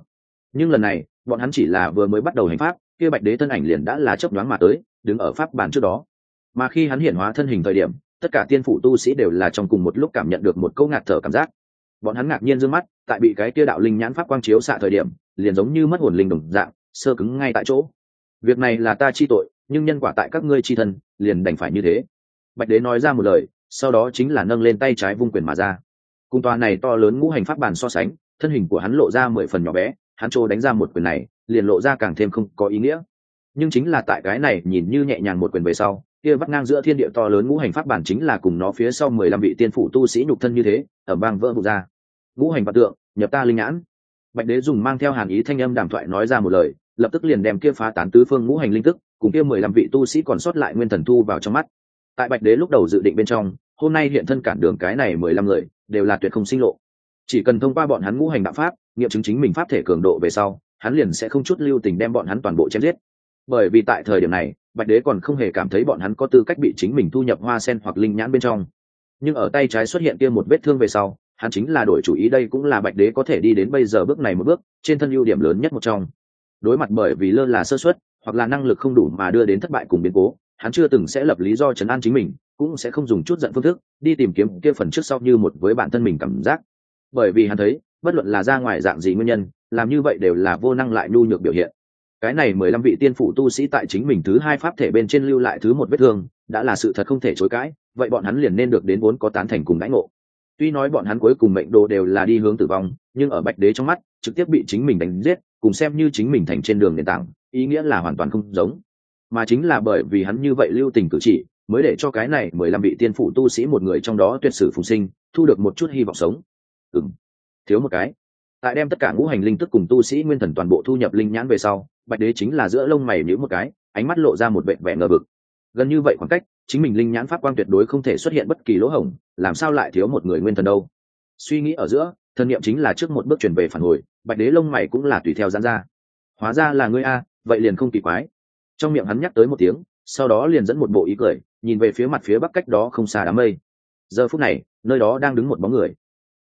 Nhưng lần này, bọn hắn chỉ là vừa mới bắt đầu hành pháp, kia bạch đế thân ảnh liền đã là chấp đoán mà tới, đứng ở pháp bản trước đó mà khi hắn hiển hóa thân hình thời điểm, tất cả tiên phủ tu sĩ đều là trong cùng một lúc cảm nhận được một câu ngạt thở cảm giác. Bọn hắn ngạc nhiên d ư ơ n g mắt, tại bị cái kia đạo linh nhãn pháp quang chiếu xạ thời điểm, liền giống như mất hồn linh đồng dạng, sơ cứng ngay tại chỗ. Việc này là ta chi tội, nhưng nhân quả tại các ngươi chi thân, liền đành phải như thế. Bạch đế nói ra một lời, sau đó chính là nâng lên tay trái vung quyền mà ra. Cùng tòa này to lớn ngũ hành pháp bàn so sánh, thân hình của hắn lộ ra mười phần nhỏ bé, hắn trô đánh ra một quyền này, liền lộ ra càng thêm không có ý nghĩa. Nhưng chính là tại cái này nhìn như nhẹ nhàng một quyền về sau kia vắt ngang giữa thiên địa to lớn ngũ hành pháp bản chính là cùng nó phía sau mười lăm vị tiên phủ tu sĩ nhục thân như thế ở bang vỡ vụt ra. Ngũ hành vật tượng, nhập ta linh nhãn. Bạch đế dùng mang theo hàn ý thanh âm đàm thoại nói ra một lời, lập tức liền đem kia phá tán tứ phương ngũ hành linh tức cùng kia mười lăm vị tu sĩ còn sót lại nguyên thần thu vào trong mắt. Tại bạch đế lúc đầu dự định bên trong, hôm nay hiện thân cản đường cái này mười lăm người, đều là tuyệt không sinh lộ. Chỉ cần thông qua bọn hắn ngũ hành đạo pháp, nghiệm chứng chính mình pháp thể cường độ về sau, hắn liền sẽ không chút lưu tình đem bọn hắn toàn bộ chém giết. Bởi vì tại thời điểm này bạch đế còn không hề cảm thấy bọn hắn có tư cách bị chính mình thu nhập hoa sen hoặc linh nhãn bên trong. Nhưng ở tay trái xuất hiện kia một vết thương về sau, hắn chính là đổi chủ ý đây cũng là bạch đế có thể đi đến bây giờ bước này một bước, trên thân ưu điểm lớn nhất một trong. Đối mặt bởi vì lơ là sơ xuất hoặc là năng lực không đủ mà đưa đến thất bại cùng biến cố, hắn chưa từng sẽ lập lý do chấn an chính mình, cũng sẽ không dùng chút giận phương thức, đi tìm kiếm kia phần trước sau như một với bản thân mình cảm giác. Bởi vì hắn thấy, bất luận là ra ngoài dạng gì nguyên nhân, làm như vậy đều là vô năng lại nhu nhược biểu hiện cái này mười lăm vị tiên phủ tu sĩ tại chính mình thứ hai pháp thể bên trên lưu lại thứ một vết thương, đã là sự thật không thể chối cãi, vậy bọn hắn liền nên được đến vốn có tán thành cùng đãi ngộ. Tuy nói bọn hắn cuối cùng mệnh đồ đều là đi hướng tử vong, nhưng ở bạch đế trong mắt, trực tiếp bị chính mình đánh giết, cùng xem như chính mình thành trên đường nền tảng, ý nghĩa là hoàn toàn không giống. Mà chính là bởi vì hắn như vậy lưu tình cử chỉ, mới để cho cái này mười lăm vị tiên phủ tu sĩ một người trong đó tuyệt sử phùng sinh, thu được một chút hy vọng sống. Ừng thiếu một cái tại đem tất cả ngũ hành linh tức cùng tu sĩ nguyên thần toàn bộ thu nhập linh nhãn về sau, bạch đế chính là giữa lông mày nhữ một cái, ánh mắt lộ ra một vệ vẻ ngờ vực. Gần như vậy khoảng cách, chính mình linh nhãn pháp quang tuyệt đối không thể xuất hiện bất kỳ lỗ hổng, làm sao lại thiếu một người nguyên thần đâu? Suy nghĩ ở giữa thân niệm chính là trước một bước chuyển về phản hồi, bạch đế lông mày cũng là tùy theo gián ra. Hóa ra là ngươi a, vậy liền không kỳ quái. Trong miệng hắn nhắc tới một tiếng, sau đó liền dẫn một bộ ý cười, nhìn về phía mặt phía bắc cách đó không xa đám mây. Giờ phút này, nơi đó đang đứng một bóng người.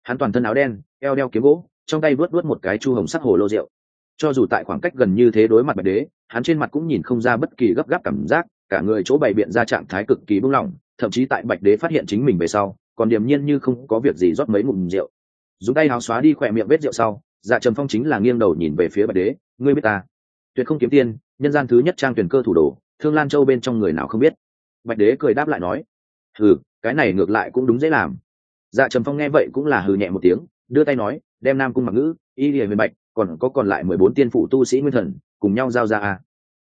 Hắn toàn thân áo đen, eo đeo kiếm gỗ trong tay vớt vớt một cái chu hồng sắc hồ lô rượu. Cho dù tại khoảng cách gần như thế đối mặt bạch đế hắn trên mặt cũng nhìn không ra bất kỳ gấp gáp cảm giác cả người chỗ bày biện ra trạng thái cực kỳ buông lỏng thậm chí tại bạch đế phát hiện chính mình về sau còn điềm nhiên như không có việc gì rót mấy ngụm rượu. Dùng tay hào xóa đi khỏe miệng vết rượu sau dạ trầm phong chính là nghiêng đầu nhìn về phía bạch đế ngươi biết ta? Tuyệt không kiếm tiền, nhân gian thứ nhất trang tuyển cơ thủ đồ thương lan châu bên trong người nào không biết? Bạch đế cười đáp lại nói hừ cái này ngược lại cũng đúng dễ làm. Dạ trầm phong nghe vậy cũng là hừ nhẹ một tiếng đưa tay nói đem nam cung mặc ngữ, y lìa huyền bạch, còn có còn lại mười bốn tiên phụ tu sĩ nguyên thần, cùng nhau giao ra à.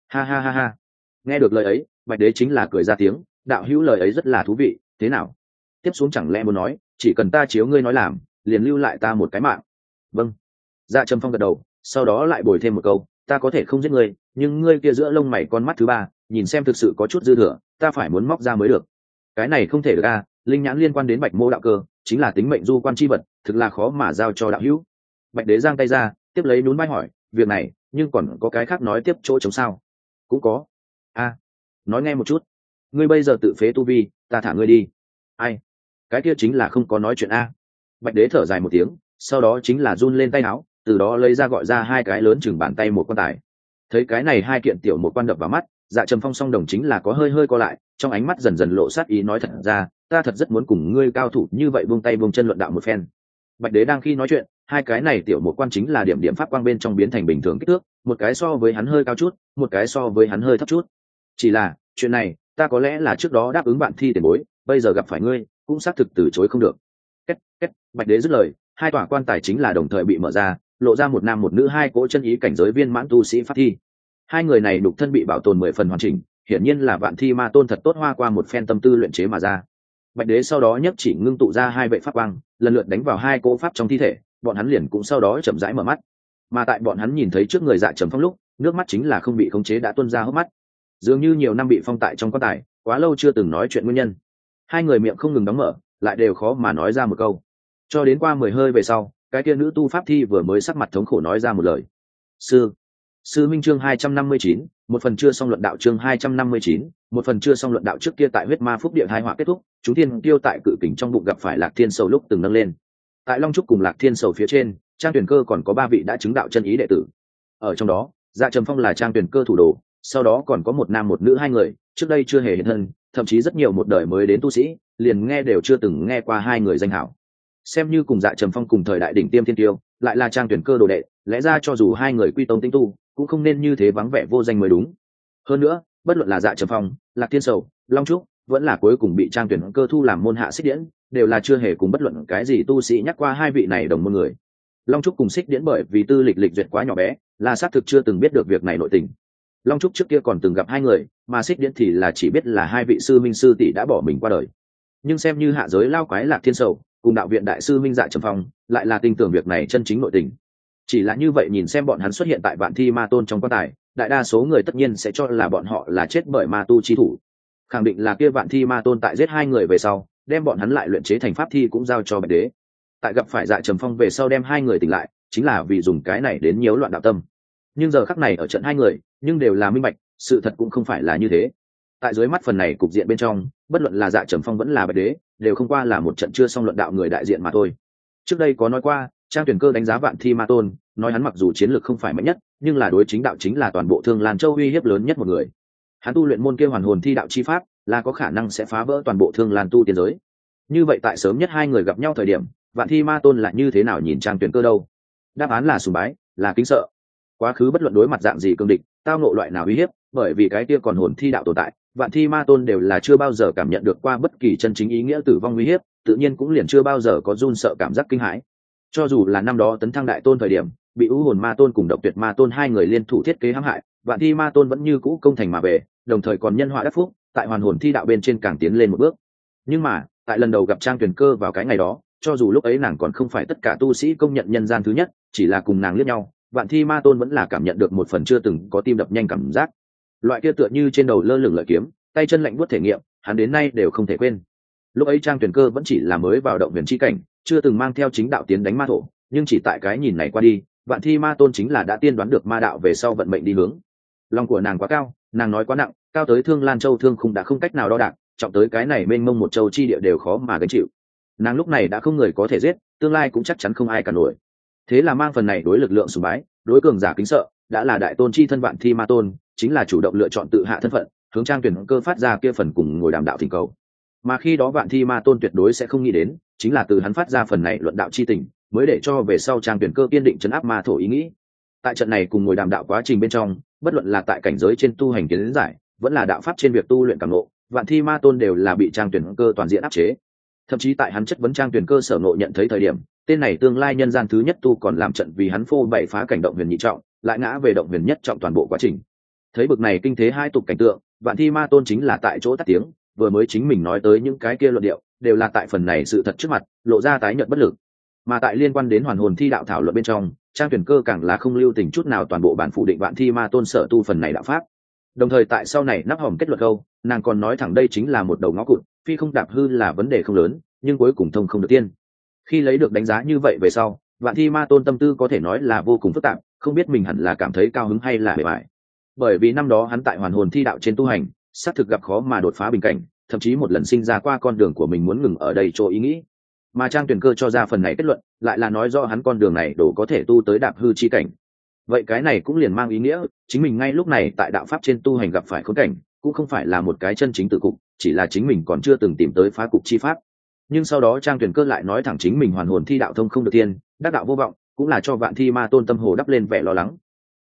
ha ha ha ha. Nghe được lời ấy, bạch đế chính là cười ra tiếng, đạo hữu lời ấy rất là thú vị, thế nào? Tiếp xuống chẳng lẽ muốn nói, chỉ cần ta chiếu ngươi nói làm, liền lưu lại ta một cái mạng. Vâng. Dạ trầm phong gật đầu, sau đó lại bồi thêm một câu, ta có thể không giết ngươi, nhưng ngươi kia giữa lông mày con mắt thứ ba, nhìn xem thực sự có chút dư thừa, ta phải muốn móc ra mới được. Cái này không thể được a, linh nhãn liên quan đến bạch mô đạo cơ chính là tính mệnh du quan c h i vật, thực là khó mà giao cho đạo hữu. Bạch đế giang tay ra, tiếp lấy nhún vai hỏi, việc này, nhưng còn có cái khác nói tiếp chỗ chống sao? Cũng có. A, nói nghe một chút. Ngươi bây giờ tự phế tu vi, ta thả ngươi đi. Ai? Cái kia chính là không có nói chuyện a. Bạch đế thở dài một tiếng, sau đó chính là run lên tay áo, từ đó lấy ra gọi ra hai cái lớn chừng bàn tay một quan tài. Thấy cái này hai kiện tiểu một quan đập vào mắt dạ trầm phong song đồng chính là có hơi hơi co lại, trong ánh mắt dần dần lộ sát ý nói thật ra, ta thật rất muốn cùng ngươi cao thủ như vậy buông tay buông chân luận đạo một phen. Bạch đế đang khi nói chuyện, hai cái này tiểu một quan chính là điểm điểm pháp quang bên trong biến thành bình thường kích thước, một cái so với hắn hơi cao chút, một cái so với hắn hơi thấp chút. Chỉ là, chuyện này, ta có lẽ là trước đó đáp ứng bạn thi tiền bối, bây giờ gặp phải ngươi, cũng xác thực từ chối không được. Kết kết, bạch đế dứt lời, hai tòa quan tài chính là đồng thời bị mở ra, lộ ra một nam một nữ hai cỗ chân ý cảnh giới viên mãn tu sĩ pháp thi hai người này đục thân bị bảo tồn mười phần hoàn chỉnh, hiển nhiên là vạn thi ma tôn thật tốt hoa qua một phen tâm tư luyện chế mà ra. Bạch đế sau đó nhất chỉ ngưng tụ ra hai vệ pháp quang, lần lượt đánh vào hai cỗ pháp trong thi thể, bọn hắn liền cũng sau đó chậm rãi mở mắt. Mà tại bọn hắn nhìn thấy trước người dạ trầm phong lúc, nước mắt chính là không bị khống chế đã tuôn ra hốc mắt. Dường như nhiều năm bị phong tại trong quan tài, quá lâu chưa từng nói chuyện nguyên nhân. Hai người miệng không ngừng đóng mở, lại đều khó mà nói ra một câu. Cho đến qua mười hơi về sau, cái kia nữ tu pháp thi vừa mới sắc mặt thống khổ nói ra một lời. Sư sư minh chương hai trăm năm mươi chín, một phần chưa xong luận đạo chương hai trăm năm mươi chín, một phần chưa xong luận đạo trước kia tại huyết ma phúc địa hai họa kết thúc chúng thiên tiêu tại cự kình trong bụng gặp phải lạc thiên sầu lúc từng nâng lên. Tại long trúc cùng lạc thiên sầu phía trên, trang tuyển cơ còn có ba vị đã chứng đạo chân ý đệ tử. Ở trong đó dạ trầm phong là trang tuyển cơ thủ đồ, sau đó còn có một nam một nữ hai người, trước đây chưa hề hiện thân, thậm chí rất nhiều một đời mới đến tu sĩ, liền nghe đều chưa từng nghe qua hai người danh hảo. Xem như cùng dạ trầm phong cùng thời đại đỉnh tiêm thiên tiêu lại là trang tuyển cơ đồ đệ, lẽ ra cho dù hai người quy tông tinh tu cũng không nên như thế vắng vẻ vô danh mới đúng. Hơn nữa, bất luận là dạ trầm phong, lạc thiên sầu, long trúc, vẫn là cuối cùng bị trang tuyển cơ thu làm môn hạ xích điển đều là chưa hề cùng bất luận cái gì tu sĩ nhắc qua hai vị này đồng môn người. Long trúc cùng xích điển bởi vì tư lịch lịch duyệt quá nhỏ bé, là xác thực chưa từng biết được việc này nội tình. Long trúc trước kia còn từng gặp hai người, mà xích điển thì là chỉ biết là hai vị sư minh sư tỷ đã bỏ mình qua đời. Nhưng xem như hạ giới lao quái lạc thiên sầu, cùng đạo viện đại sư minh dạ trầm phong, lại là tin tưởng việc này chân chính nội tình chỉ là như vậy nhìn xem bọn hắn xuất hiện tại vạn thi ma tôn trong quan tài, đại đa số người tất nhiên sẽ cho là bọn họ là chết bởi ma tu chi thủ. Khẳng định là kia vạn thi ma tôn tại giết hai người về sau, đem bọn hắn lại luyện chế thành pháp thi cũng giao cho bạch đế. Tại gặp phải dạ trầm phong về sau đem hai người tỉnh lại, chính là vì dùng cái này đến nhiễu loạn đạo tâm. Nhưng giờ khắc này ở trận hai người, nhưng đều là minh bạch, sự thật cũng không phải là như thế. Tại dưới mắt phần này cục diện bên trong, bất luận là dạ trầm phong vẫn là bạch đế, đều không qua là một trận chưa xong luận đạo người đại diện mà thôi. Trước đây có nói qua trang tuyển cơ đánh giá vạn thi ma tôn, nói hắn mặc dù chiến lược không phải mạnh nhất, nhưng là đối chính đạo chính là toàn bộ thương lan châu uy hiếp lớn nhất một người. Hắn tu luyện môn kia hoàn hồn thi đạo chi pháp, là có khả năng sẽ phá vỡ toàn bộ thương lan tu tiến giới. Như vậy tại sớm nhất hai người gặp nhau thời điểm, vạn thi ma tôn lại như thế nào nhìn trang tuyển cơ đâu? Đáp án là sùng bái, là kính sợ. Quá khứ bất luận đối mặt dạng gì cương địch, tao nộ loại nào uy hiếp, bởi vì cái kia còn hồn thi đạo tồn tại, vạn thi ma tôn đều là chưa bao giờ cảm nhận được qua bất kỳ chân chính ý nghĩa tử vong uy hiếp, tự nhiên cũng liền chưa bao giờ có run sợ cảm giác kinh hãi cho dù là năm đó tấn thăng đại tôn thời điểm, bị ưu hồn ma tôn cùng độc tuyệt ma tôn hai người liên thủ thiết kế hãm hại, vạn thi ma tôn vẫn như cũ công thành mà về, đồng thời còn nhân họa đắc phúc, tại hoàn hồn thi đạo bên trên càng tiến lên một bước. Nhưng mà, tại lần đầu gặp trang tuyển cơ vào cái ngày đó, cho dù lúc ấy nàng còn không phải tất cả tu sĩ công nhận nhân gian thứ nhất, chỉ là cùng nàng liếc nhau, vạn thi ma tôn vẫn là cảm nhận được một phần chưa từng có tim đập nhanh cảm giác. Loại kia tựa như trên đầu lơ lửng lợi kiếm, tay chân lạnh buốt thể nghiệm, hắn đến nay đều không thể quên. Lúc ấy trang tuyển cơ vẫn chỉ là mới vào động huyền chi cảnh chưa từng mang theo chính đạo tiến đánh ma thổ, nhưng chỉ tại cái nhìn này qua đi, vạn thi ma tôn chính là đã tiên đoán được ma đạo về sau vận mệnh đi hướng. Lòng của nàng quá cao, nàng nói quá nặng, cao tới thương lan châu thương không đã không cách nào đo đạc, trọng tới cái này mênh mông một châu chi địa đều khó mà gánh chịu. Nàng lúc này đã không người có thể giết, tương lai cũng chắc chắn không ai cả nổi. Thế là mang phần này đối lực lượng sùng bái, đối cường giả kính sợ, đã là đại tôn chi thân vạn thi ma tôn, chính là chủ động lựa chọn tự hạ thân phận, hướng trang tuyển cơ phát ra kia phần cùng ngồi đàm đạo thỉnh cầu. Mà khi đó vạn thi ma tôn tuyệt đối sẽ không nghĩ đến chính là từ hắn phát ra phần này luận đạo chi tình, mới để cho về sau trang tuyển cơ kiên định chấn áp ma thổ ý nghĩ. Tại trận này cùng ngồi đàm đạo quá trình bên trong, bất luận là tại cảnh giới trên tu hành kiến giải, vẫn là đạo pháp trên việc tu luyện càng lộ, vạn thi ma tôn đều là bị trang tuyển cơ toàn diện áp chế. Thậm chí tại hắn chất vấn trang tuyển cơ sở nội nhận thấy thời điểm, tên này tương lai nhân gian thứ nhất tu còn làm trận vì hắn phô bày phá cảnh động huyền nhị trọng, lại ngã về động huyền nhất trọng toàn bộ quá trình. Thấy bực này kinh thế hai tục cảnh tượng, vạn thi ma tôn chính là tại chỗ tắt tiếng vừa mới chính mình nói tới những cái kia luận điệu, đều là tại phần này sự thật trước mặt, lộ ra tái nhợt bất lực. Mà tại liên quan đến hoàn hồn thi đạo thảo luận bên trong, trang tuyển cơ càng là không lưu tình chút nào toàn bộ bản phủ định bạn thi ma tôn sở tu phần này đạo pháp. Đồng thời tại sau này nắp hỏng kết luận câu, nàng còn nói thẳng đây chính là một đầu ngõ cụt, phi không đạp hư là vấn đề không lớn, nhưng cuối cùng thông không được tiên. Khi lấy được đánh giá như vậy về sau, vạn thi ma tôn tâm tư có thể nói là vô cùng phức tạp, không biết mình hẳn là cảm thấy cao hứng hay là bề bài bởi vì năm đó hắn tại hoàn hồn thi đạo trên tu hành xác thực gặp khó mà đột phá bình cảnh, thậm chí một lần sinh ra qua con đường của mình muốn ngừng ở đây chỗ ý nghĩ. Mà trang tuyển cơ cho ra phần này kết luận, lại là nói do hắn con đường này đủ có thể tu tới đạp hư chi cảnh. Vậy cái này cũng liền mang ý nghĩa, chính mình ngay lúc này tại đạo pháp trên tu hành gặp phải khốn cảnh, cũng không phải là một cái chân chính tự cục, chỉ là chính mình còn chưa từng tìm tới phá cục chi pháp. Nhưng sau đó trang tuyển cơ lại nói thẳng chính mình hoàn hồn thi đạo thông không được tiên, đắc đạo vô vọng, cũng là cho vạn thi ma tôn tâm hồ đắp lên vẻ lo lắng.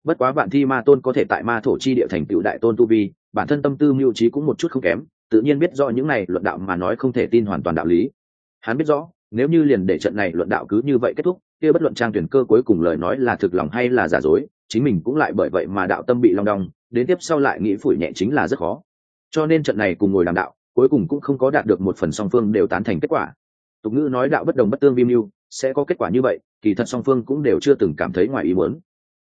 Bất quá vạn thi ma tôn có thể tại ma thổ chi địa thành tựu đại tôn tu vi bản thân tâm tư mưu trí cũng một chút không kém, tự nhiên biết rõ những này luận đạo mà nói không thể tin hoàn toàn đạo lý. Hắn biết rõ, nếu như liền để trận này luận đạo cứ như vậy kết thúc, kia bất luận trang tuyển cơ cuối cùng lời nói là thực lòng hay là giả dối, chính mình cũng lại bởi vậy mà đạo tâm bị long đong, đến tiếp sau lại nghĩ phủi nhẹ chính là rất khó. Cho nên trận này cùng ngồi làm đạo, cuối cùng cũng không có đạt được một phần song phương đều tán thành kết quả. Tục ngữ nói đạo bất đồng bất tương vi mưu, sẽ có kết quả như vậy, kỳ thật song phương cũng đều chưa từng cảm thấy ngoài ý muốn.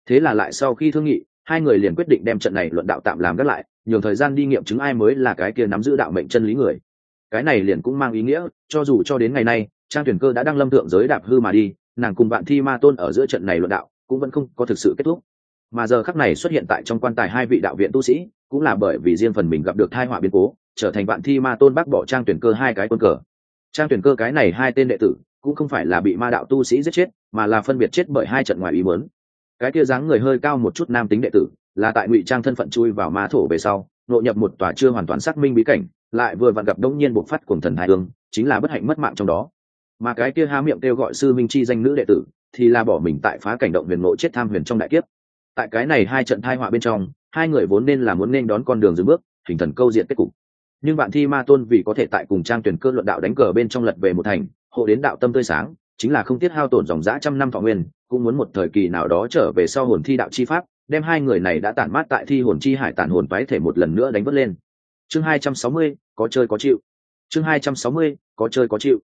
Thế là lại sau khi thương nghị, hai người liền quyết định đem trận này luận đạo tạm làm gác lại nhường thời gian đi nghiệm chứng ai mới là cái kia nắm giữ đạo mệnh chân lý người. Cái này liền cũng mang ý nghĩa, cho dù cho đến ngày nay, trang tuyển cơ đã đăng lâm thượng giới đạp hư mà đi, nàng cùng bạn thi ma tôn ở giữa trận này luận đạo, cũng vẫn không có thực sự kết thúc. Mà giờ khắc này xuất hiện tại trong quan tài hai vị đạo viện tu sĩ, cũng là bởi vì riêng phần mình gặp được thai họa biến cố, trở thành bạn thi ma tôn bác bỏ trang tuyển cơ hai cái quân cờ. Trang tuyển cơ cái này hai tên đệ tử, cũng không phải là bị ma đạo tu sĩ giết chết, mà là phân biệt chết bởi hai trận ngoài ý muốn. Cái kia dáng người hơi cao một chút nam tính đệ tử là tại ngụy trang thân phận chui vào ma thổ về sau, nội nhập một tòa chưa hoàn toàn xác minh bí cảnh, lại vừa vặn gặp đông nhiên bộc phát cùng thần hai hương chính là bất hạnh mất mạng trong đó. Mà cái kia há miệng kêu gọi sư minh chi danh nữ đệ tử, thì là bỏ mình tại phá cảnh động huyền ngộ chết tham huyền trong đại kiếp. Tại cái này hai trận thai họa bên trong, hai người vốn nên là muốn nên đón con đường dưới bước, hình thần câu diện kết cục. Nhưng bạn thi ma tôn vì có thể tại cùng trang tuyển cơ luận đạo đánh cờ bên trong lật về một thành, hộ đến đạo tâm tươi sáng, chính là không tiết hao tổn dòng dã trăm năm thọ nguyên, cũng muốn một thời kỳ nào đó trở về sau hồn thi đạo chi pháp đem hai người này đã tản mát tại thi hồn chi hải tản hồn toái thể một lần nữa đánh vất lên. Chương hai trăm sáu mươi, có chơi có chịu. Chương hai trăm sáu mươi, có chơi có chịu.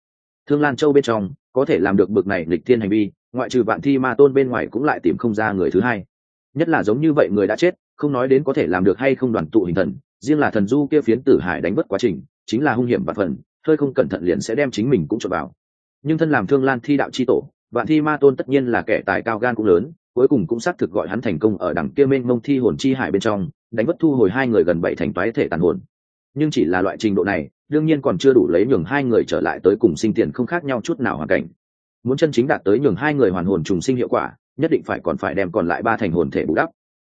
Thương lan châu bên trong, có thể làm được bực này lịch thiên hành vi, ngoại trừ vạn thi ma tôn bên ngoài cũng lại tìm không ra người thứ hai. Nhất là giống như vậy người đã chết, không nói đến có thể làm được hay không đoàn tụ hình thần, riêng là thần du kia phiến tử hải đánh vất quá trình, chính là hung hiểm và phần, hơi không cẩn thận liền sẽ đem chính mình cũng trộn vào. Nhưng thân làm thương lan thi đạo c h i tổ, vạn thi ma tôn tất nhiên là kẻ tài cao gan cũng lớn cuối cùng cũng xác thực gọi hắn thành công ở đằng kia mênh mông thi hồn chi hải bên trong, đánh vất thu hồi hai người gần bảy thành toái thể tàn hồn. Nhưng chỉ là loại trình độ này, đương nhiên còn chưa đủ lấy nhường hai người trở lại tới cùng sinh tiền không khác nhau chút nào hoàn cảnh. Muốn chân chính đạt tới nhường hai người hoàn hồn trùng sinh hiệu quả, nhất định phải còn phải đem còn lại ba thành hồn thể bù đắp.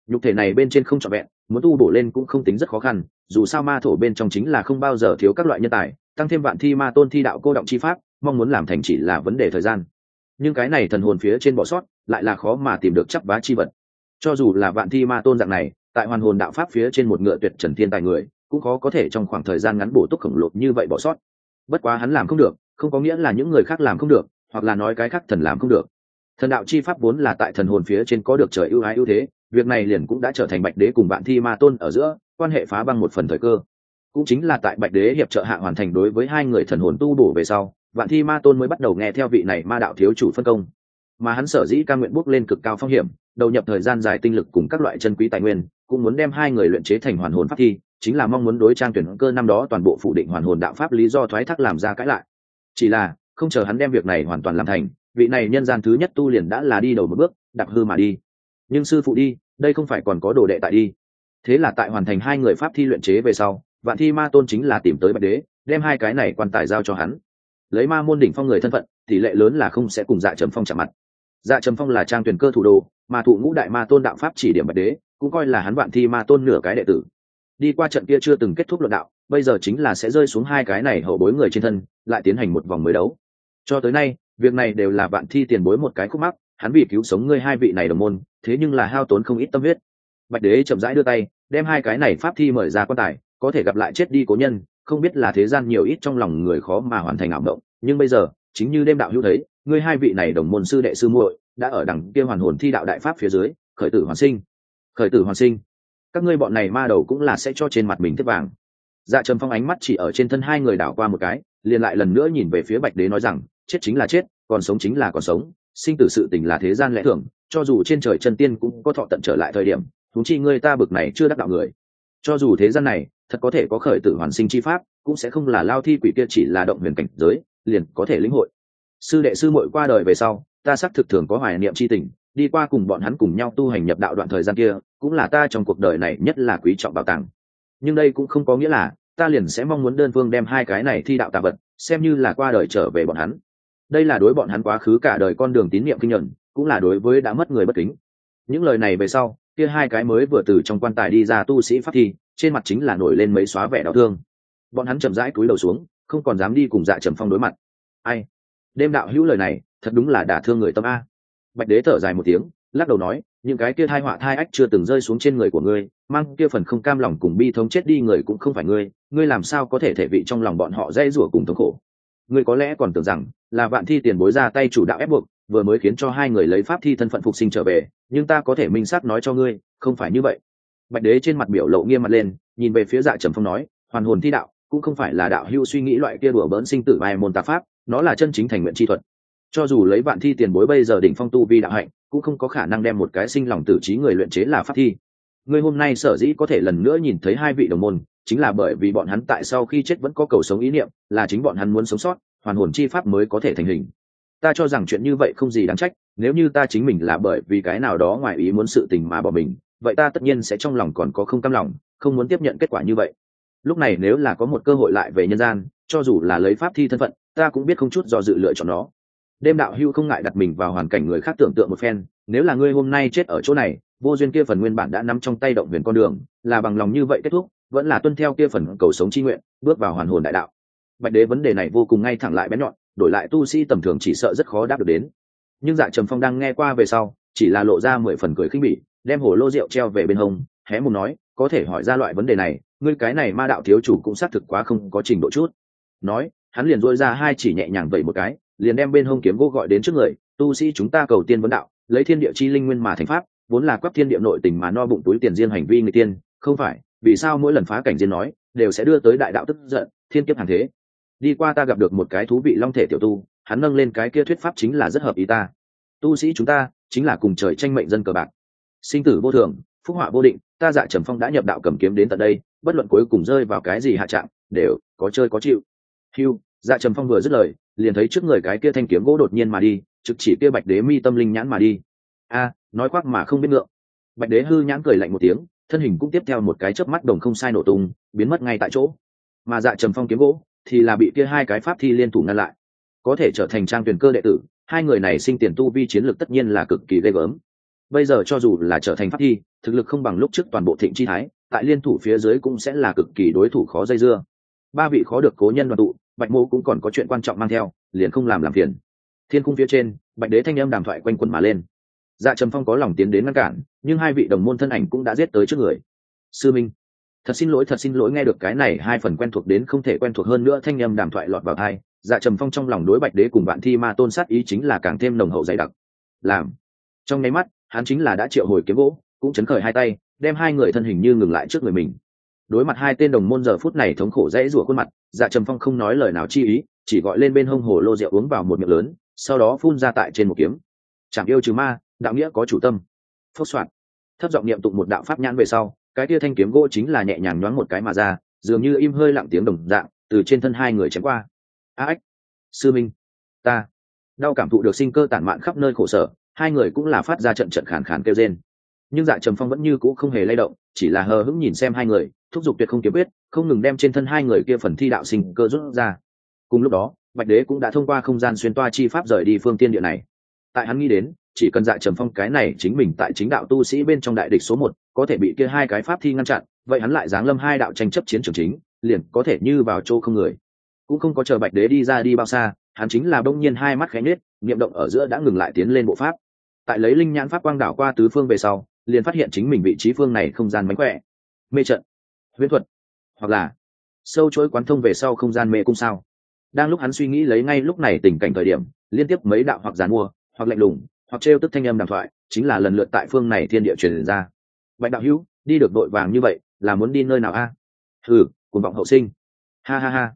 Nhục thể này bên trên không trọn vẹn, muốn tu bổ lên cũng không tính rất khó khăn, dù sao ma thổ bên trong chính là không bao giờ thiếu các loại nhân tài, tăng thêm vạn thi ma tôn thi đạo cô động chi pháp, mong muốn làm thành chỉ là vấn đề thời gian. Nhưng cái này thần hồn phía trên bỏ sót lại là khó mà tìm được chắc vá chi vật. Cho dù là vạn thi ma tôn dạng này, tại hoàn hồn đạo pháp phía trên một ngựa tuyệt trần thiên tài người, cũng khó có thể trong khoảng thời gian ngắn bổ túc khổng lồ như vậy bỏ sót. Bất quá hắn làm không được, không có nghĩa là những người khác làm không được, hoặc là nói cái khác thần làm không được. Thần đạo chi pháp vốn là tại thần hồn phía trên có được trời ưu ái ưu thế, việc này liền cũng đã trở thành bạch đế cùng vạn thi ma tôn ở giữa, quan hệ phá băng một phần thời cơ. Cũng chính là tại bạch đế hiệp trợ hạ hoàn thành đối với hai người thần hồn tu bổ về sau, vạn thi ma tôn mới bắt đầu nghe theo vị này ma đạo thiếu chủ phân công mà hắn sở dĩ ca nguyện bước lên cực cao phong hiểm, đầu nhập thời gian dài tinh lực cùng các loại chân quý tài nguyên, cũng muốn đem hai người luyện chế thành hoàn hồn pháp thi, chính là mong muốn đối trang tuyển cơ năm đó toàn bộ phủ định hoàn hồn đạo pháp lý do thoái thác làm ra cãi lại. Chỉ là, không chờ hắn đem việc này hoàn toàn làm thành, vị này nhân gian thứ nhất tu liền đã là đi đầu một bước, đạp hư mà đi. Nhưng sư phụ đi, đây không phải còn có đồ đệ tại đi. Thế là tại hoàn thành hai người pháp thi luyện chế về sau, vạn thi ma tôn chính là tìm tới bạch đế, đem hai cái này quan tài giao cho hắn. Lấy ma môn đỉnh phong người thân phận, tỷ lệ lớn là không sẽ cùng dạ trầm phong chạm mặt dạ trầm phong là trang tuyển cơ thủ đồ, mà thụ ngũ đại ma tôn đạo pháp chỉ điểm bạch đế, cũng coi là hắn vạn thi ma tôn nửa cái đệ tử. Đi qua trận kia chưa từng kết thúc luận đạo, bây giờ chính là sẽ rơi xuống hai cái này hậu bối người trên thân, lại tiến hành một vòng mới đấu. Cho tới nay, việc này đều là vạn thi tiền bối một cái khúc mắc, hắn vì cứu sống ngươi hai vị này đồng môn, thế nhưng là hao tốn không ít tâm huyết. Bạch đế chậm rãi đưa tay, đem hai cái này pháp thi mời ra quan tài, có thể gặp lại chết đi cố nhân, không biết là thế gian nhiều ít trong lòng người khó mà hoàn thành ảo động nhưng bây giờ, chính như đêm đạo hữu thấy ngươi hai vị này đồng môn sư đệ sư muội đã ở đằng kia hoàn hồn thi đạo đại pháp phía dưới, khởi tử hoàn sinh. Khởi tử hoàn sinh. Các ngươi bọn này ma đầu cũng là sẽ cho trên mặt mình thiết vàng. Dạ trầm phong ánh mắt chỉ ở trên thân hai người đảo qua một cái, liền lại lần nữa nhìn về phía bạch đế nói rằng, chết chính là chết, còn sống chính là còn sống, sinh tử sự tình là thế gian lẽ thường, cho dù trên trời chân tiên cũng có thọ tận trở lại thời điểm thú chi ngươi ta bực này chưa đắc đạo người. Cho dù thế gian này, thật có thể có khởi tử hoàn sinh chi pháp, cũng sẽ không là lao thi quỷ kia chỉ là động huyền cảnh giới, liền có thể lĩnh hội sư đệ sư muội qua đời về sau, ta xác thực thường có hoài niệm c h i tình, đi qua cùng bọn hắn cùng nhau tu hành nhập đạo đoạn thời gian kia, cũng là ta trong cuộc đời này nhất là quý trọng bảo tàng. Nhưng đây cũng không có nghĩa là, ta liền sẽ mong muốn đơn phương đem hai cái này thi đạo tạ vật, xem như là qua đời trở về bọn hắn. Đây là đối bọn hắn quá khứ cả đời con đường tín nhiệm kinh nhuận, cũng là đối với đã mất người bất kính. Những lời này về sau, kia hai cái mới vừa từ trong quan tài đi ra tu sĩ pháp thi, trên mặt chính là nổi lên mấy xóa vẻ đau thương. Bọn hắn chậm rãi cúi đầu xuống, không còn dám đi cùng dạ trầm phong đối mặt. Ai đêm đạo hữu lời này, thật đúng là đả thương người tâm a. Bạch đế thở dài một tiếng, lắc đầu nói, những cái kia thai họa thai ách chưa từng rơi xuống trên người của ngươi, mang kia phần không cam lòng cùng bi thống chết đi người cũng không phải ngươi ngươi làm sao có thể thể vị trong lòng bọn họ dây rủa cùng thống khổ? Ngươi có lẽ còn tưởng rằng, là vạn thi tiền bối ra tay chủ đạo ép buộc, vừa mới khiến cho hai người lấy pháp thi thân phận phục sinh trở về, nhưng ta có thể minh xác nói cho ngươi, không phải như vậy. Bạch đế trên mặt biểu lộ nghiêm mặt lên, nhìn về phía dạ trầm phong nói, hoàn hồn thi đạo, cũng không phải là đạo hưu suy nghĩ loại kia đùa bỡn sinh tử bài môn tà pháp nó là chân chính thành nguyện chi thuật. Cho dù lấy vạn thi tiền bối bây giờ đỉnh phong tu vi đạo hạnh, cũng không có khả năng đem một cái sinh lòng tử trí người luyện chế là pháp thi. Người hôm nay sở dĩ có thể lần nữa nhìn thấy hai vị đồng môn, chính là bởi vì bọn hắn tại sau khi chết vẫn có cầu sống ý niệm, là chính bọn hắn muốn sống sót, hoàn hồn chi pháp mới có thể thành hình. Ta cho rằng chuyện như vậy không gì đáng trách, nếu như ta chính mình là bởi vì cái nào đó ngoài ý muốn sự tình mà bỏ mình, vậy ta tất nhiên sẽ trong lòng còn có không cam lòng, không muốn tiếp nhận kết quả như vậy. Lúc này nếu là có một cơ hội lại về nhân gian, cho dù là lấy pháp thi thân phận ta cũng biết không chút do dự lựa chọn nó. Đêm đạo hưu không ngại đặt mình vào hoàn cảnh người khác tưởng tượng một phen, nếu là ngươi hôm nay chết ở chỗ này, vô duyên kia phần nguyên bản đã nắm trong tay động huyền con đường, là bằng lòng như vậy kết thúc, vẫn là tuân theo kia phần cầu sống chi nguyện, bước vào hoàn hồn đại đạo. Bạch đế vấn đề này vô cùng ngay thẳng lại bén nhọn, đổi lại tu sĩ tầm thường chỉ sợ rất khó đáp được đến. Nhưng dạ trầm phong đang nghe qua về sau, chỉ là lộ ra mười phần cười khinh bỉ, đem hồ lô rượu treo về bên hông, hé mùng nói, có thể hỏi ra loại vấn đề này, ngươi cái này ma đạo thiếu chủ cũng xác thực quá không có trình độ chút. Nói hắn liền dôi ra hai chỉ nhẹ nhàng vẩy một cái, liền đem bên hông kiếm gỗ gọi đến trước người, tu sĩ, chúng ta cầu tiên vấn đạo, lấy thiên địa chi linh nguyên mà thành pháp, vốn là quắp thiên địa nội tình mà no bụng túi tiền riêng hành vi người tiên, không phải, vì sao mỗi lần phá cảnh diên nói, đều sẽ đưa tới đại đạo tức giận, thiên kiếp hàng thế? Đi qua ta gặp được một cái thú vị long thể tiểu tu, hắn nâng lên cái kia thuyết pháp chính là rất hợp ý ta. Tu sĩ, chúng ta chính là cùng trời tranh mệnh dân cờ bạc. Sinh tử vô thường, phúc họa vô định, ta dạ trầm phong đã nhập đạo cầm kiếm đến tận đây, bất luận cuối cùng rơi vào cái gì hạ trạng, đều có chơi có chịu hiu dạ trầm phong vừa dứt lời, liền thấy trước người cái kia thanh kiếm gỗ đột nhiên mà đi, trực chỉ kia bạch đế mi tâm linh nhãn mà đi. A, nói khoác mà không biết ngượng. Bạch đế hư nhãn cười lạnh một tiếng, thân hình cũng tiếp theo một cái chớp mắt đồng không sai nổ tung, biến mất ngay tại chỗ. Mà dạ trầm phong kiếm gỗ thì là bị kia hai cái pháp thi liên thủ ngăn lại. Có thể trở thành trang tuyển cơ đệ tử, hai người này sinh tiền tu vi chiến lược tất nhiên là cực kỳ ghê gớm. Bây giờ cho dù là trở thành pháp thi, thực lực không bằng lúc trước toàn bộ thịnh chi thái, tại liên thủ phía dưới cũng sẽ là cực kỳ đối thủ khó dây dưa ba vị khó được cố nhân đoàn tụ, bạch mô cũng còn có chuyện quan trọng mang theo, liền không làm làm phiền. Thiên cung phía trên, bạch đế thanh âm đàm thoại quanh quần mà lên. Dạ trầm phong có lòng tiến đến ngăn cản, nhưng hai vị đồng môn thân ảnh cũng đã giết tới trước người. Sư minh, thật xin lỗi, thật xin lỗi, nghe được cái này, hai phần quen thuộc đến không thể quen thuộc hơn nữa, thanh âm đàm thoại lọt vào thai dạ trầm phong trong lòng đối bạch đế cùng bạn thi ma tôn sát ý chính là càng thêm nồng hậu dày đặc. Làm. Trong nháy mắt, hắn chính là đã triệu hồi kiếm gỗ, cũng chấn khởi hai tay, đem hai người thân hình như ngừng lại trước người mình đối mặt hai tên đồng môn giờ phút này thống khổ dễ rủa khuôn mặt dạ trầm phong không nói lời nào chi ý, chỉ gọi lên bên hông hồ lô rượu uống vào một miệng lớn, sau đó phun ra tại trên một kiếm. Chẳng yêu trừ ma, đạo nghĩa có chủ tâm. Phốc soạn. Thấp giọng niệm tụng một đạo pháp nhãn về sau, cái tia thanh kiếm gỗ chính là nhẹ nhàng nhoáng một cái mà ra, dường như im hơi lặng tiếng đồng dạng, từ trên thân hai người chém qua. A ếch sư minh. Ta. Đau cảm thụ được sinh cơ tản mạn khắp nơi khổ sở, hai người cũng là phát ra trận trận khàn khàn kêu trên nhưng dạ trầm phong vẫn như cũ không hề lay động, chỉ là hờ hững nhìn xem hai người thúc giục tuyệt không kiếm quyết, không ngừng đem trên thân hai người kia phần thi đạo sinh cơ rút ra. Cùng lúc đó, bạch đế cũng đã thông qua không gian xuyên toa chi pháp rời đi phương tiên địa này. Tại hắn nghĩ đến, chỉ cần dạ trầm phong cái này chính mình tại chính đạo tu sĩ bên trong đại địch số một, có thể bị kia hai cái pháp thi ngăn chặn, vậy hắn lại giáng lâm hai đạo tranh chấp chiến trường chính, liền có thể như vào chỗ không người. Cũng không có chờ bạch đế đi ra đi bao xa, hắn chính là bỗng nhiên hai mắt khẽ nết niệm động ở giữa đã ngừng lại tiến lên bộ pháp. Tại lấy linh nhãn pháp quang đảo qua tứ phương về sau, liền phát hiện chính mình vị trí phương này không gian mánh khỏe. Mê trận huyễn thuật, hoặc là sâu chối quán thông về sau không gian mê cung sao? Đang lúc hắn suy nghĩ lấy ngay lúc này tình cảnh thời điểm, liên tiếp mấy đạo hoặc giàn mua, hoặc lạnh lùng, hoặc trêu tức thanh âm đàm thoại, chính là lần lượt tại phương này thiên địa truyền ra. Bạch đạo hữu, đi được đội vàng như vậy, là muốn đi nơi nào a? À? ừ cuồng vọng hậu sinh. Ha ha ha.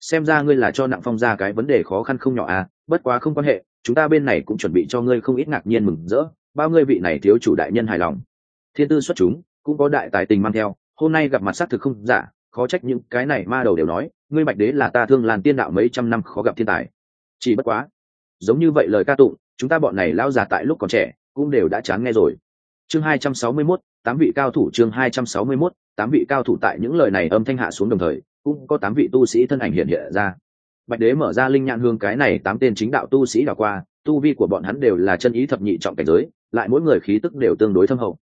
Xem ra ngươi là cho nặng phong ra cái vấn đề khó khăn không nhỏ à bất quá không quan hệ, chúng ta bên này cũng chuẩn bị cho ngươi không ít ngạc nhiên mừng rỡ, bao ngươi vị này thiếu chủ đại nhân hài lòng. Thiên tư xuất chúng, cũng có đại tài tình mang theo hôm nay gặp mặt xác thực không giả khó trách những cái này ma đầu đều nói ngươi bạch đế là ta thương làn tiên đạo mấy trăm năm khó gặp thiên tài. Chỉ bất quá giống như vậy lời ca tụng chúng ta bọn này lao già tại lúc còn trẻ cũng đều đã chán nghe rồi. Chương hai trăm sáu mươi 261, tám vị cao thủ chương hai trăm sáu mươi 261, tám vị cao thủ tại những lời này âm thanh hạ xuống đồng thời cũng có tám vị tu sĩ thân ảnh hiện hiện ra. Bạch đế mở ra linh nhãn hương cái này tám tên chính đạo tu sĩ đảo qua tu vi của bọn hắn đều là chân ý thập nhị trọng cảnh giới lại mỗi người khí tức đều tương đối thâm hậu.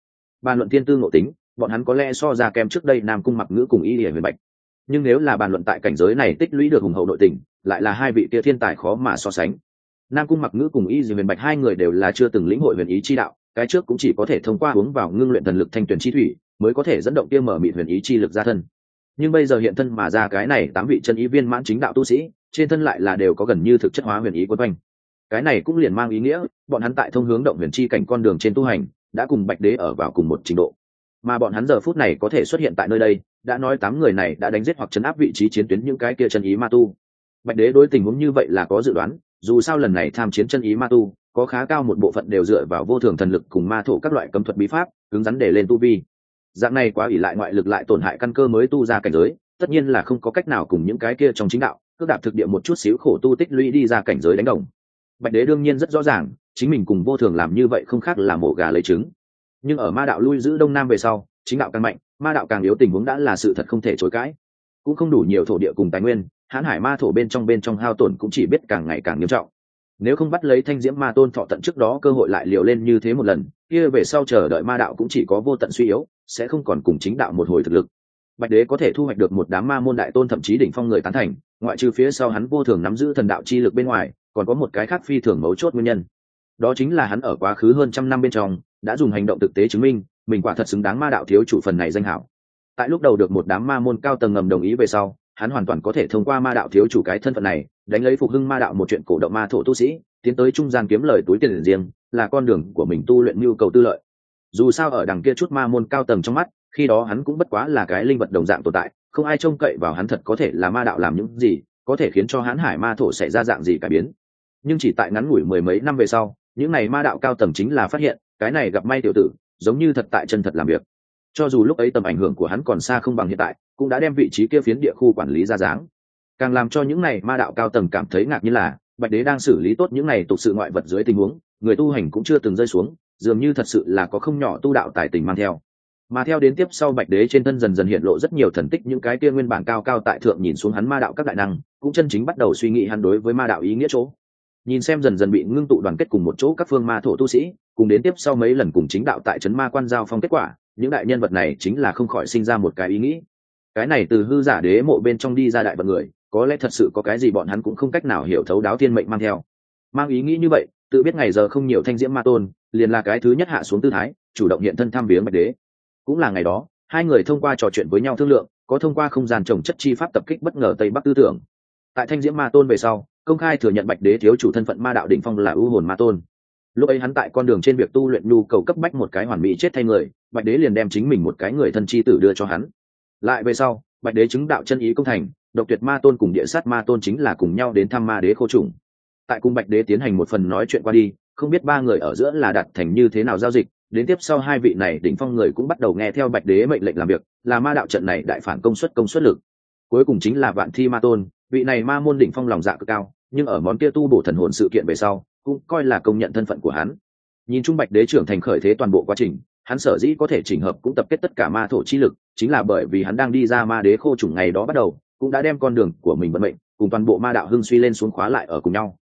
Bàn luận thiên tư ngộ tính bọn hắn có lẽ so ra kém trước đây nam cung mặc ngữ cùng y hiển huyền bạch. Nhưng nếu là bàn luận tại cảnh giới này tích lũy được hùng hậu nội tình, lại là hai vị kia thiên tài khó mà so sánh. Nam cung mặc ngữ cùng y hiển huyền bạch hai người đều là chưa từng lĩnh hội huyền ý chi đạo, cái trước cũng chỉ có thể thông qua uống vào ngưng luyện thần lực thanh tuyển chi thủy, mới có thể dẫn động kia mở mị huyền ý chi lực ra thân. Nhưng bây giờ hiện thân mà ra cái này tám vị chân ý viên mãn chính đạo tu sĩ, trên thân lại là đều có gần như thực chất hóa huyền ý quân quanh. Cái này cũng liền mang ý nghĩa, bọn hắn tại thông hướng động huyền chi cảnh con đường trên tu hành, đã cùng bạch đế ở vào cùng một trình độ mà bọn hắn giờ phút này có thể xuất hiện tại nơi đây, đã nói tám người này đã đánh giết hoặc chấn áp vị trí chiến tuyến những cái kia chân ý ma tu. Bạch đế đối tình huống như vậy là có dự đoán, dù sao lần này tham chiến chân ý ma tu, có khá cao một bộ phận đều dựa vào vô thường thần lực cùng ma thổ các loại cấm thuật bí pháp, cứng rắn để lên tu vi. Dạng này quá ỷ lại ngoại lực lại tổn hại căn cơ mới tu ra cảnh giới, tất nhiên là không có cách nào cùng những cái kia trong chính đạo cước đạp thực địa một chút xíu khổ tu tích lũy đi ra cảnh giới đánh đồng. Bạch đế đương nhiên rất rõ ràng, chính mình cùng vô thường làm như vậy không khác là mổ gà lấy trứng nhưng ở ma đạo lui giữ đông nam về sau, chính đạo càng mạnh, ma đạo càng yếu tình huống đã là sự thật không thể chối cãi. Cũng không đủ nhiều thổ địa cùng tài nguyên, hãn hải ma thổ bên trong bên trong hao tổn cũng chỉ biết càng ngày càng nghiêm trọng. Nếu không bắt lấy thanh diễm ma tôn thọ tận trước đó cơ hội lại liều lên như thế một lần, kia về sau chờ đợi ma đạo cũng chỉ có vô tận suy yếu, sẽ không còn cùng chính đạo một hồi thực lực. Bạch đế có thể thu hoạch được một đám ma môn đại tôn thậm chí đỉnh phong người tán thành, ngoại trừ phía sau hắn vô thường nắm giữ thần đạo chi lực bên ngoài, còn có một cái khác phi thường mấu chốt nguyên nhân. Đó chính là hắn ở quá khứ hơn trăm năm bên trong đã dùng hành động thực tế chứng minh, mình quả thật xứng đáng ma đạo thiếu chủ phần này danh hảo. Tại lúc đầu được một đám ma môn cao tầng ngầm đồng ý về sau, hắn hoàn toàn có thể thông qua ma đạo thiếu chủ cái thân phận này, đánh lấy phục hưng ma đạo một chuyện cổ động ma thổ tu sĩ, tiến tới trung gian kiếm lời túi tiền riêng, là con đường của mình tu luyện nhu cầu tư lợi. Dù sao ở đằng kia chút ma môn cao tầng trong mắt, khi đó hắn cũng bất quá là cái linh vật đồng dạng tồn tại, không ai trông cậy vào hắn thật có thể là ma đạo làm những gì, có thể khiến cho hắn hải ma thổ xảy ra dạng gì cải biến. Nhưng chỉ tại ngắn ngủi mười mấy năm về sau, những này ma đạo cao tầng chính là phát hiện cái này gặp may tiểu tử, giống như thật tại chân thật làm việc. Cho dù lúc ấy tầm ảnh hưởng của hắn còn xa không bằng hiện tại, cũng đã đem vị trí kia phiến địa khu quản lý ra dáng. Càng làm cho những này ma đạo cao tầng cảm thấy ngạc nhiên là, bạch đế đang xử lý tốt những này tục sự ngoại vật dưới tình huống, người tu hành cũng chưa từng rơi xuống, dường như thật sự là có không nhỏ tu đạo tài tình mang theo. Mà theo đến tiếp sau bạch đế trên thân dần dần hiện lộ rất nhiều thần tích, những cái kia nguyên bản cao cao tại thượng nhìn xuống hắn ma đạo các đại năng, cũng chân chính bắt đầu suy nghĩ hắn đối với ma đạo ý nghĩa chỗ. Nhìn xem dần dần bị ngưng tụ đoàn kết cùng một chỗ các phương ma thổ tu sĩ cùng đến tiếp sau mấy lần cùng chính đạo tại trấn ma quan giao phong kết quả, những đại nhân vật này chính là không khỏi sinh ra một cái ý nghĩ. Cái này từ hư giả đế mộ bên trong đi ra đại vật người, có lẽ thật sự có cái gì bọn hắn cũng không cách nào hiểu thấu đáo thiên mệnh mang theo. Mang ý nghĩ như vậy, tự biết ngày giờ không nhiều thanh diễm ma tôn, liền là cái thứ nhất hạ xuống tư thái, chủ động hiện thân thăm viếng bạch đế. Cũng là ngày đó, hai người thông qua trò chuyện với nhau thương lượng, có thông qua không gian trồng chất chi pháp tập kích bất ngờ tây bắc tư tưởng. Tại thanh diễm ma tôn về sau, công khai thừa nhận bạch đế thiếu chủ thân phận ma đạo đỉnh phong là ưu hồn ma tôn lúc ấy hắn tại con đường trên việc tu luyện nhu cầu cấp bách một cái hoàn mỹ chết thay người, bạch đế liền đem chính mình một cái người thân chi tử đưa cho hắn. Lại về sau, bạch đế chứng đạo chân ý công thành, độc tuyệt ma tôn cùng địa sát ma tôn chính là cùng nhau đến thăm ma đế khô trùng. Tại cung bạch đế tiến hành một phần nói chuyện qua đi, không biết ba người ở giữa là đặt thành như thế nào giao dịch, đến tiếp sau hai vị này đỉnh phong người cũng bắt đầu nghe theo bạch đế mệnh lệnh làm việc, là ma đạo trận này đại phản công suất công suất lực. Cuối cùng chính là vạn thi ma tôn, vị này ma môn đỉnh phong lòng dạ cực cao, nhưng ở món kia tu bổ thần hồn sự kiện về sau cũng coi là công nhận thân phận của hắn. Nhìn trung bạch đế trưởng thành khởi thế toàn bộ quá trình hắn sở dĩ có thể chỉnh hợp cũng tập kết tất cả ma thổ chi lực chính là bởi vì hắn đang đi ra ma đế khô trùng ngày đó bắt đầu cũng đã đem con đường của mình vận mệnh cùng toàn bộ ma đạo hưng suy lên xuống khóa lại ở cùng nhau.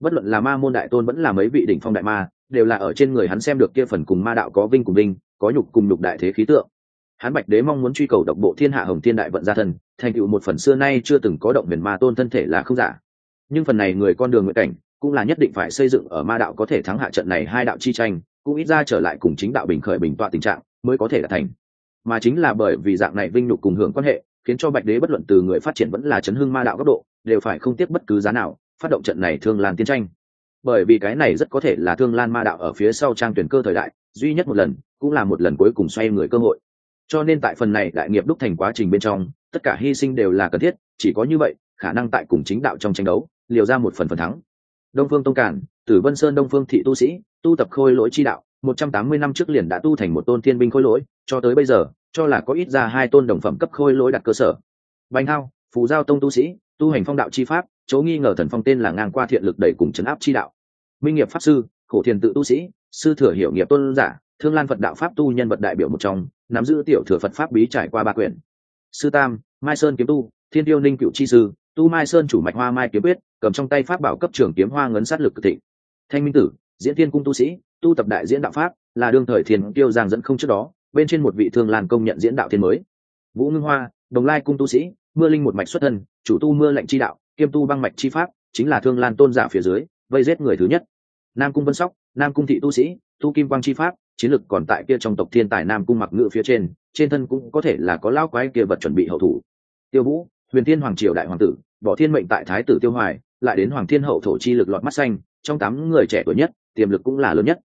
Bất luận là ma môn đại tôn vẫn là mấy vị đỉnh phong đại ma đều là ở trên người hắn xem được kia phần cùng ma đạo có vinh cùng vinh có nhục cùng nhục đại thế khí tượng. Hắn bạch đế mong muốn truy cầu độc bộ thiên hạ hồng thiên đại vận gia thần, thành tựu một phần xưa nay chưa từng có động huyền ma tôn thân thể là không giả. Nhưng phần này người con đường nguyện cảnh cũng là nhất định phải xây dựng ở ma đạo có thể thắng hạ trận này hai đạo chi tranh, cũng ít ra trở lại cùng chính đạo bình khởi bình tọa tình trạng mới có thể đạt thành. Mà chính là bởi vì dạng này vinh nhục cùng hưởng quan hệ, khiến cho bạch đế bất luận từ người phát triển vẫn là chấn hưng ma đạo góc độ, đều phải không tiếc bất cứ giá nào, phát động trận này thương lan tiến tranh. Bởi vì cái này rất có thể là thương lan ma đạo ở phía sau trang tuyển cơ thời đại, duy nhất một lần, cũng là một lần cuối cùng xoay người cơ hội. Cho nên tại phần này đại nghiệp đúc thành quá trình bên trong, tất cả hy sinh đều là cần thiết, chỉ có như vậy, khả năng tại cùng chính đạo trong tranh đấu, liều ra một phần phần thắng đông phương tông cản tử vân sơn đông phương thị tu sĩ, tu tập khôi lỗi chi đạo, một trăm tám mươi năm trước liền đã tu thành một tôn thiên binh khôi lỗi, cho tới bây giờ, cho là có ít ra hai tôn đồng phẩm cấp khôi lỗi đặt cơ sở. Bánh thao, phù giao tông tu sĩ, tu hành phong đạo chi pháp, chỗ nghi ngờ thần phong tên là ngang qua thiện lực đẩy cùng chấn áp chi đạo. Minh nghiệp pháp sư, khổ thiền tự tu sĩ, sư thừa hiểu nghiệp tôn giả, thương lan phật đạo pháp tu nhân vật đại biểu một trong, nắm giữ tiểu thừa phật pháp bí trải qua ba quyển. Sư tam, mai sơn kiếm tu, thiên tiêu ninh cựu chi sư tu mai sơn chủ mạch hoa mai kiếm quyết, cầm trong tay pháp bảo cấp trưởng kiếm hoa ngấn sát lực cực thịnh. Thanh minh tử, diễn thiên cung tu sĩ, tu tập đại diễn đạo pháp, là đương thời thiền tiêu giang dẫn không trước đó, bên trên một vị thương lan công nhận diễn đạo thiên mới. Vũ ngưng hoa, đồng lai cung tu sĩ, mưa linh một mạch xuất thân, chủ tu mưa lệnh chi đạo, kiêm tu băng mạch chi pháp, chính là thương lan tôn giả phía dưới, vây giết người thứ nhất. Nam cung vân sóc, nam cung thị tu sĩ, tu kim quang chi pháp, chiến lực còn tại kia trong tộc thiên tài nam cung mặc ngự phía trên trên thân cũng có thể là có lao quái kia vật chuẩn bị hậu thủ. Tiêu vũ huyền thiên hoàng triều đại hoàng tử, bỏ thiên mệnh tại thái tử tiêu hoài, lại đến hoàng thiên hậu thổ chi lực lọt mắt xanh, trong tám người trẻ tuổi nhất, tiềm lực cũng là lớn nhất.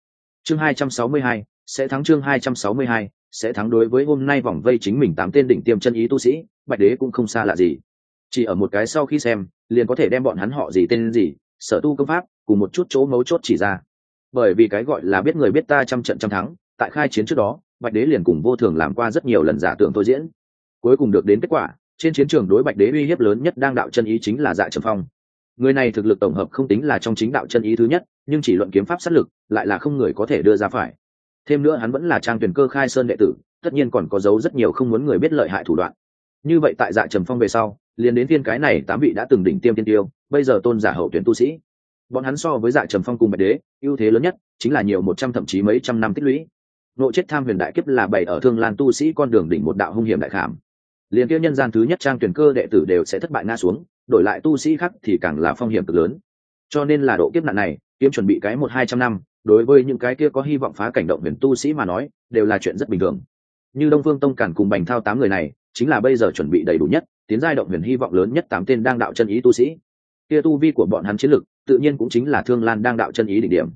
Chương hai trăm sáu mươi hai, sẽ thắng chương hai trăm sáu mươi hai, sẽ thắng đối với hôm nay vòng vây chính mình tám tên đỉnh tiêm chân ý tu sĩ, bạch đế cũng không xa lạ gì. Chỉ ở một cái sau khi xem, liền có thể đem bọn hắn họ gì tên gì, sở tu công pháp, cùng một chút chỗ mấu chốt chỉ ra. Bởi vì cái gọi là biết người biết ta trăm trận trăm thắng, tại khai chiến trước đó, bạch đế liền cùng vô thường làm qua rất nhiều lần giả tưởng thôi diễn. Cuối cùng được đến kết quả trên chiến trường đối bạch đế uy hiếp lớn nhất đang đạo chân ý chính là dạ trầm phong. Người này thực lực tổng hợp không tính là trong chính đạo chân ý thứ nhất, nhưng chỉ luận kiếm pháp sát lực, lại là không người có thể đưa ra phải. Thêm nữa hắn vẫn là trang tuyển cơ khai sơn đệ tử, tất nhiên còn có dấu rất nhiều không muốn người biết lợi hại thủ đoạn. Như vậy tại dạ trầm phong về sau, liền đến viên cái này tám vị đã từng đỉnh tiêm tiên tiêu, bây giờ tôn giả hậu tuyển tu sĩ. Bọn hắn so với dạ trầm phong cùng bạch đế, ưu thế lớn nhất chính là nhiều một trăm thậm chí mấy trăm năm tích lũy. Nội chết tham huyền đại kiếp là bảy ở thương lan tu sĩ con đường đỉnh một đạo hung hiểm đại khảm liền kia nhân gian thứ nhất trang tuyển cơ đệ tử đều sẽ thất bại ngã xuống, đổi lại tu sĩ khác thì càng là phong hiểm cực lớn. Cho nên là độ kiếp nạn này, kiếm chuẩn bị cái một hai trăm năm, đối với những cái kia có hy vọng phá cảnh động huyền tu sĩ mà nói, đều là chuyện rất bình thường. Như đông phương tông cản cùng bành thao tám người này, chính là bây giờ chuẩn bị đầy đủ nhất, tiến giai động huyền hy vọng lớn nhất tám tên đang đạo chân ý tu sĩ. Kia tu vi của bọn hắn chiến lực, tự nhiên cũng chính là thương lan đang đạo chân ý đỉnh điểm.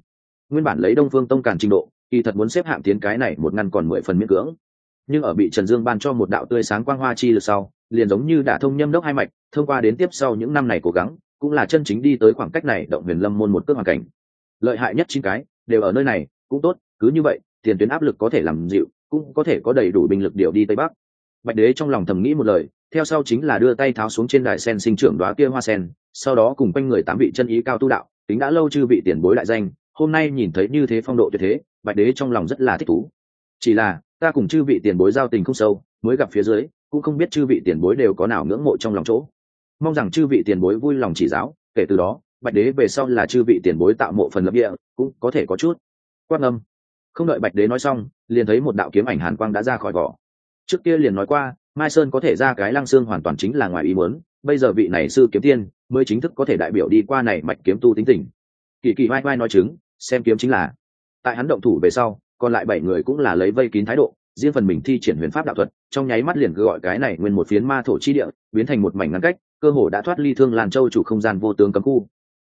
Nguyên bản lấy đông phương tông cản trình độ, kỳ thật muốn xếp hạng tiến cái này một ngăn còn mười phần miễn cưỡng nhưng ở bị trần dương ban cho một đạo tươi sáng quang hoa chi lực sau, liền giống như đã thông nhâm đốc hai mạch, thông qua đến tiếp sau những năm này cố gắng, cũng là chân chính đi tới khoảng cách này động huyền lâm môn một cước hoàn cảnh. Lợi hại nhất chín cái, đều ở nơi này, cũng tốt, cứ như vậy, tiền tuyến áp lực có thể làm dịu, cũng có thể có đầy đủ binh lực điều đi tây bắc. Bạch đế trong lòng thầm nghĩ một lời, theo sau chính là đưa tay tháo xuống trên đài sen sinh trưởng đoá kia hoa sen, sau đó cùng quanh người tám vị chân ý cao tu đạo tính đã lâu chư vị tiền bối lại danh, hôm nay nhìn thấy như thế phong độ tuyệt thế, bạch đế trong lòng rất là thích thú. Chỉ là ta cùng chư vị tiền bối giao tình không sâu, mới gặp phía dưới, cũng không biết chư vị tiền bối đều có nào ngưỡng mộ trong lòng chỗ. Mong rằng chư vị tiền bối vui lòng chỉ giáo, kể từ đó, bạch đế về sau là chư vị tiền bối tạo mộ phần lập địa, cũng có thể có chút. Quát âm. Không đợi bạch đế nói xong, liền thấy một đạo kiếm ảnh hàn quang đã ra khỏi vỏ. Trước kia liền nói qua, mai sơn có thể ra cái lăng xương hoàn toàn chính là ngoài ý muốn, bây giờ vị này sư kiếm tiên, mới chính thức có thể đại biểu đi qua này mạch kiếm tu tính tình. Kỳ kỳ vai vai nói chứng, xem kiếm chính là. Tại hắn động thủ về sau còn lại bảy người cũng là lấy vây kín thái độ, riêng phần mình thi triển huyền pháp đạo thuật, trong nháy mắt liền gọi cái này nguyên một phiến ma thổ chi địa, biến thành một mảnh ngăn cách, cơ hồ đã thoát ly thương làn châu chủ không gian vô tướng cấm khu.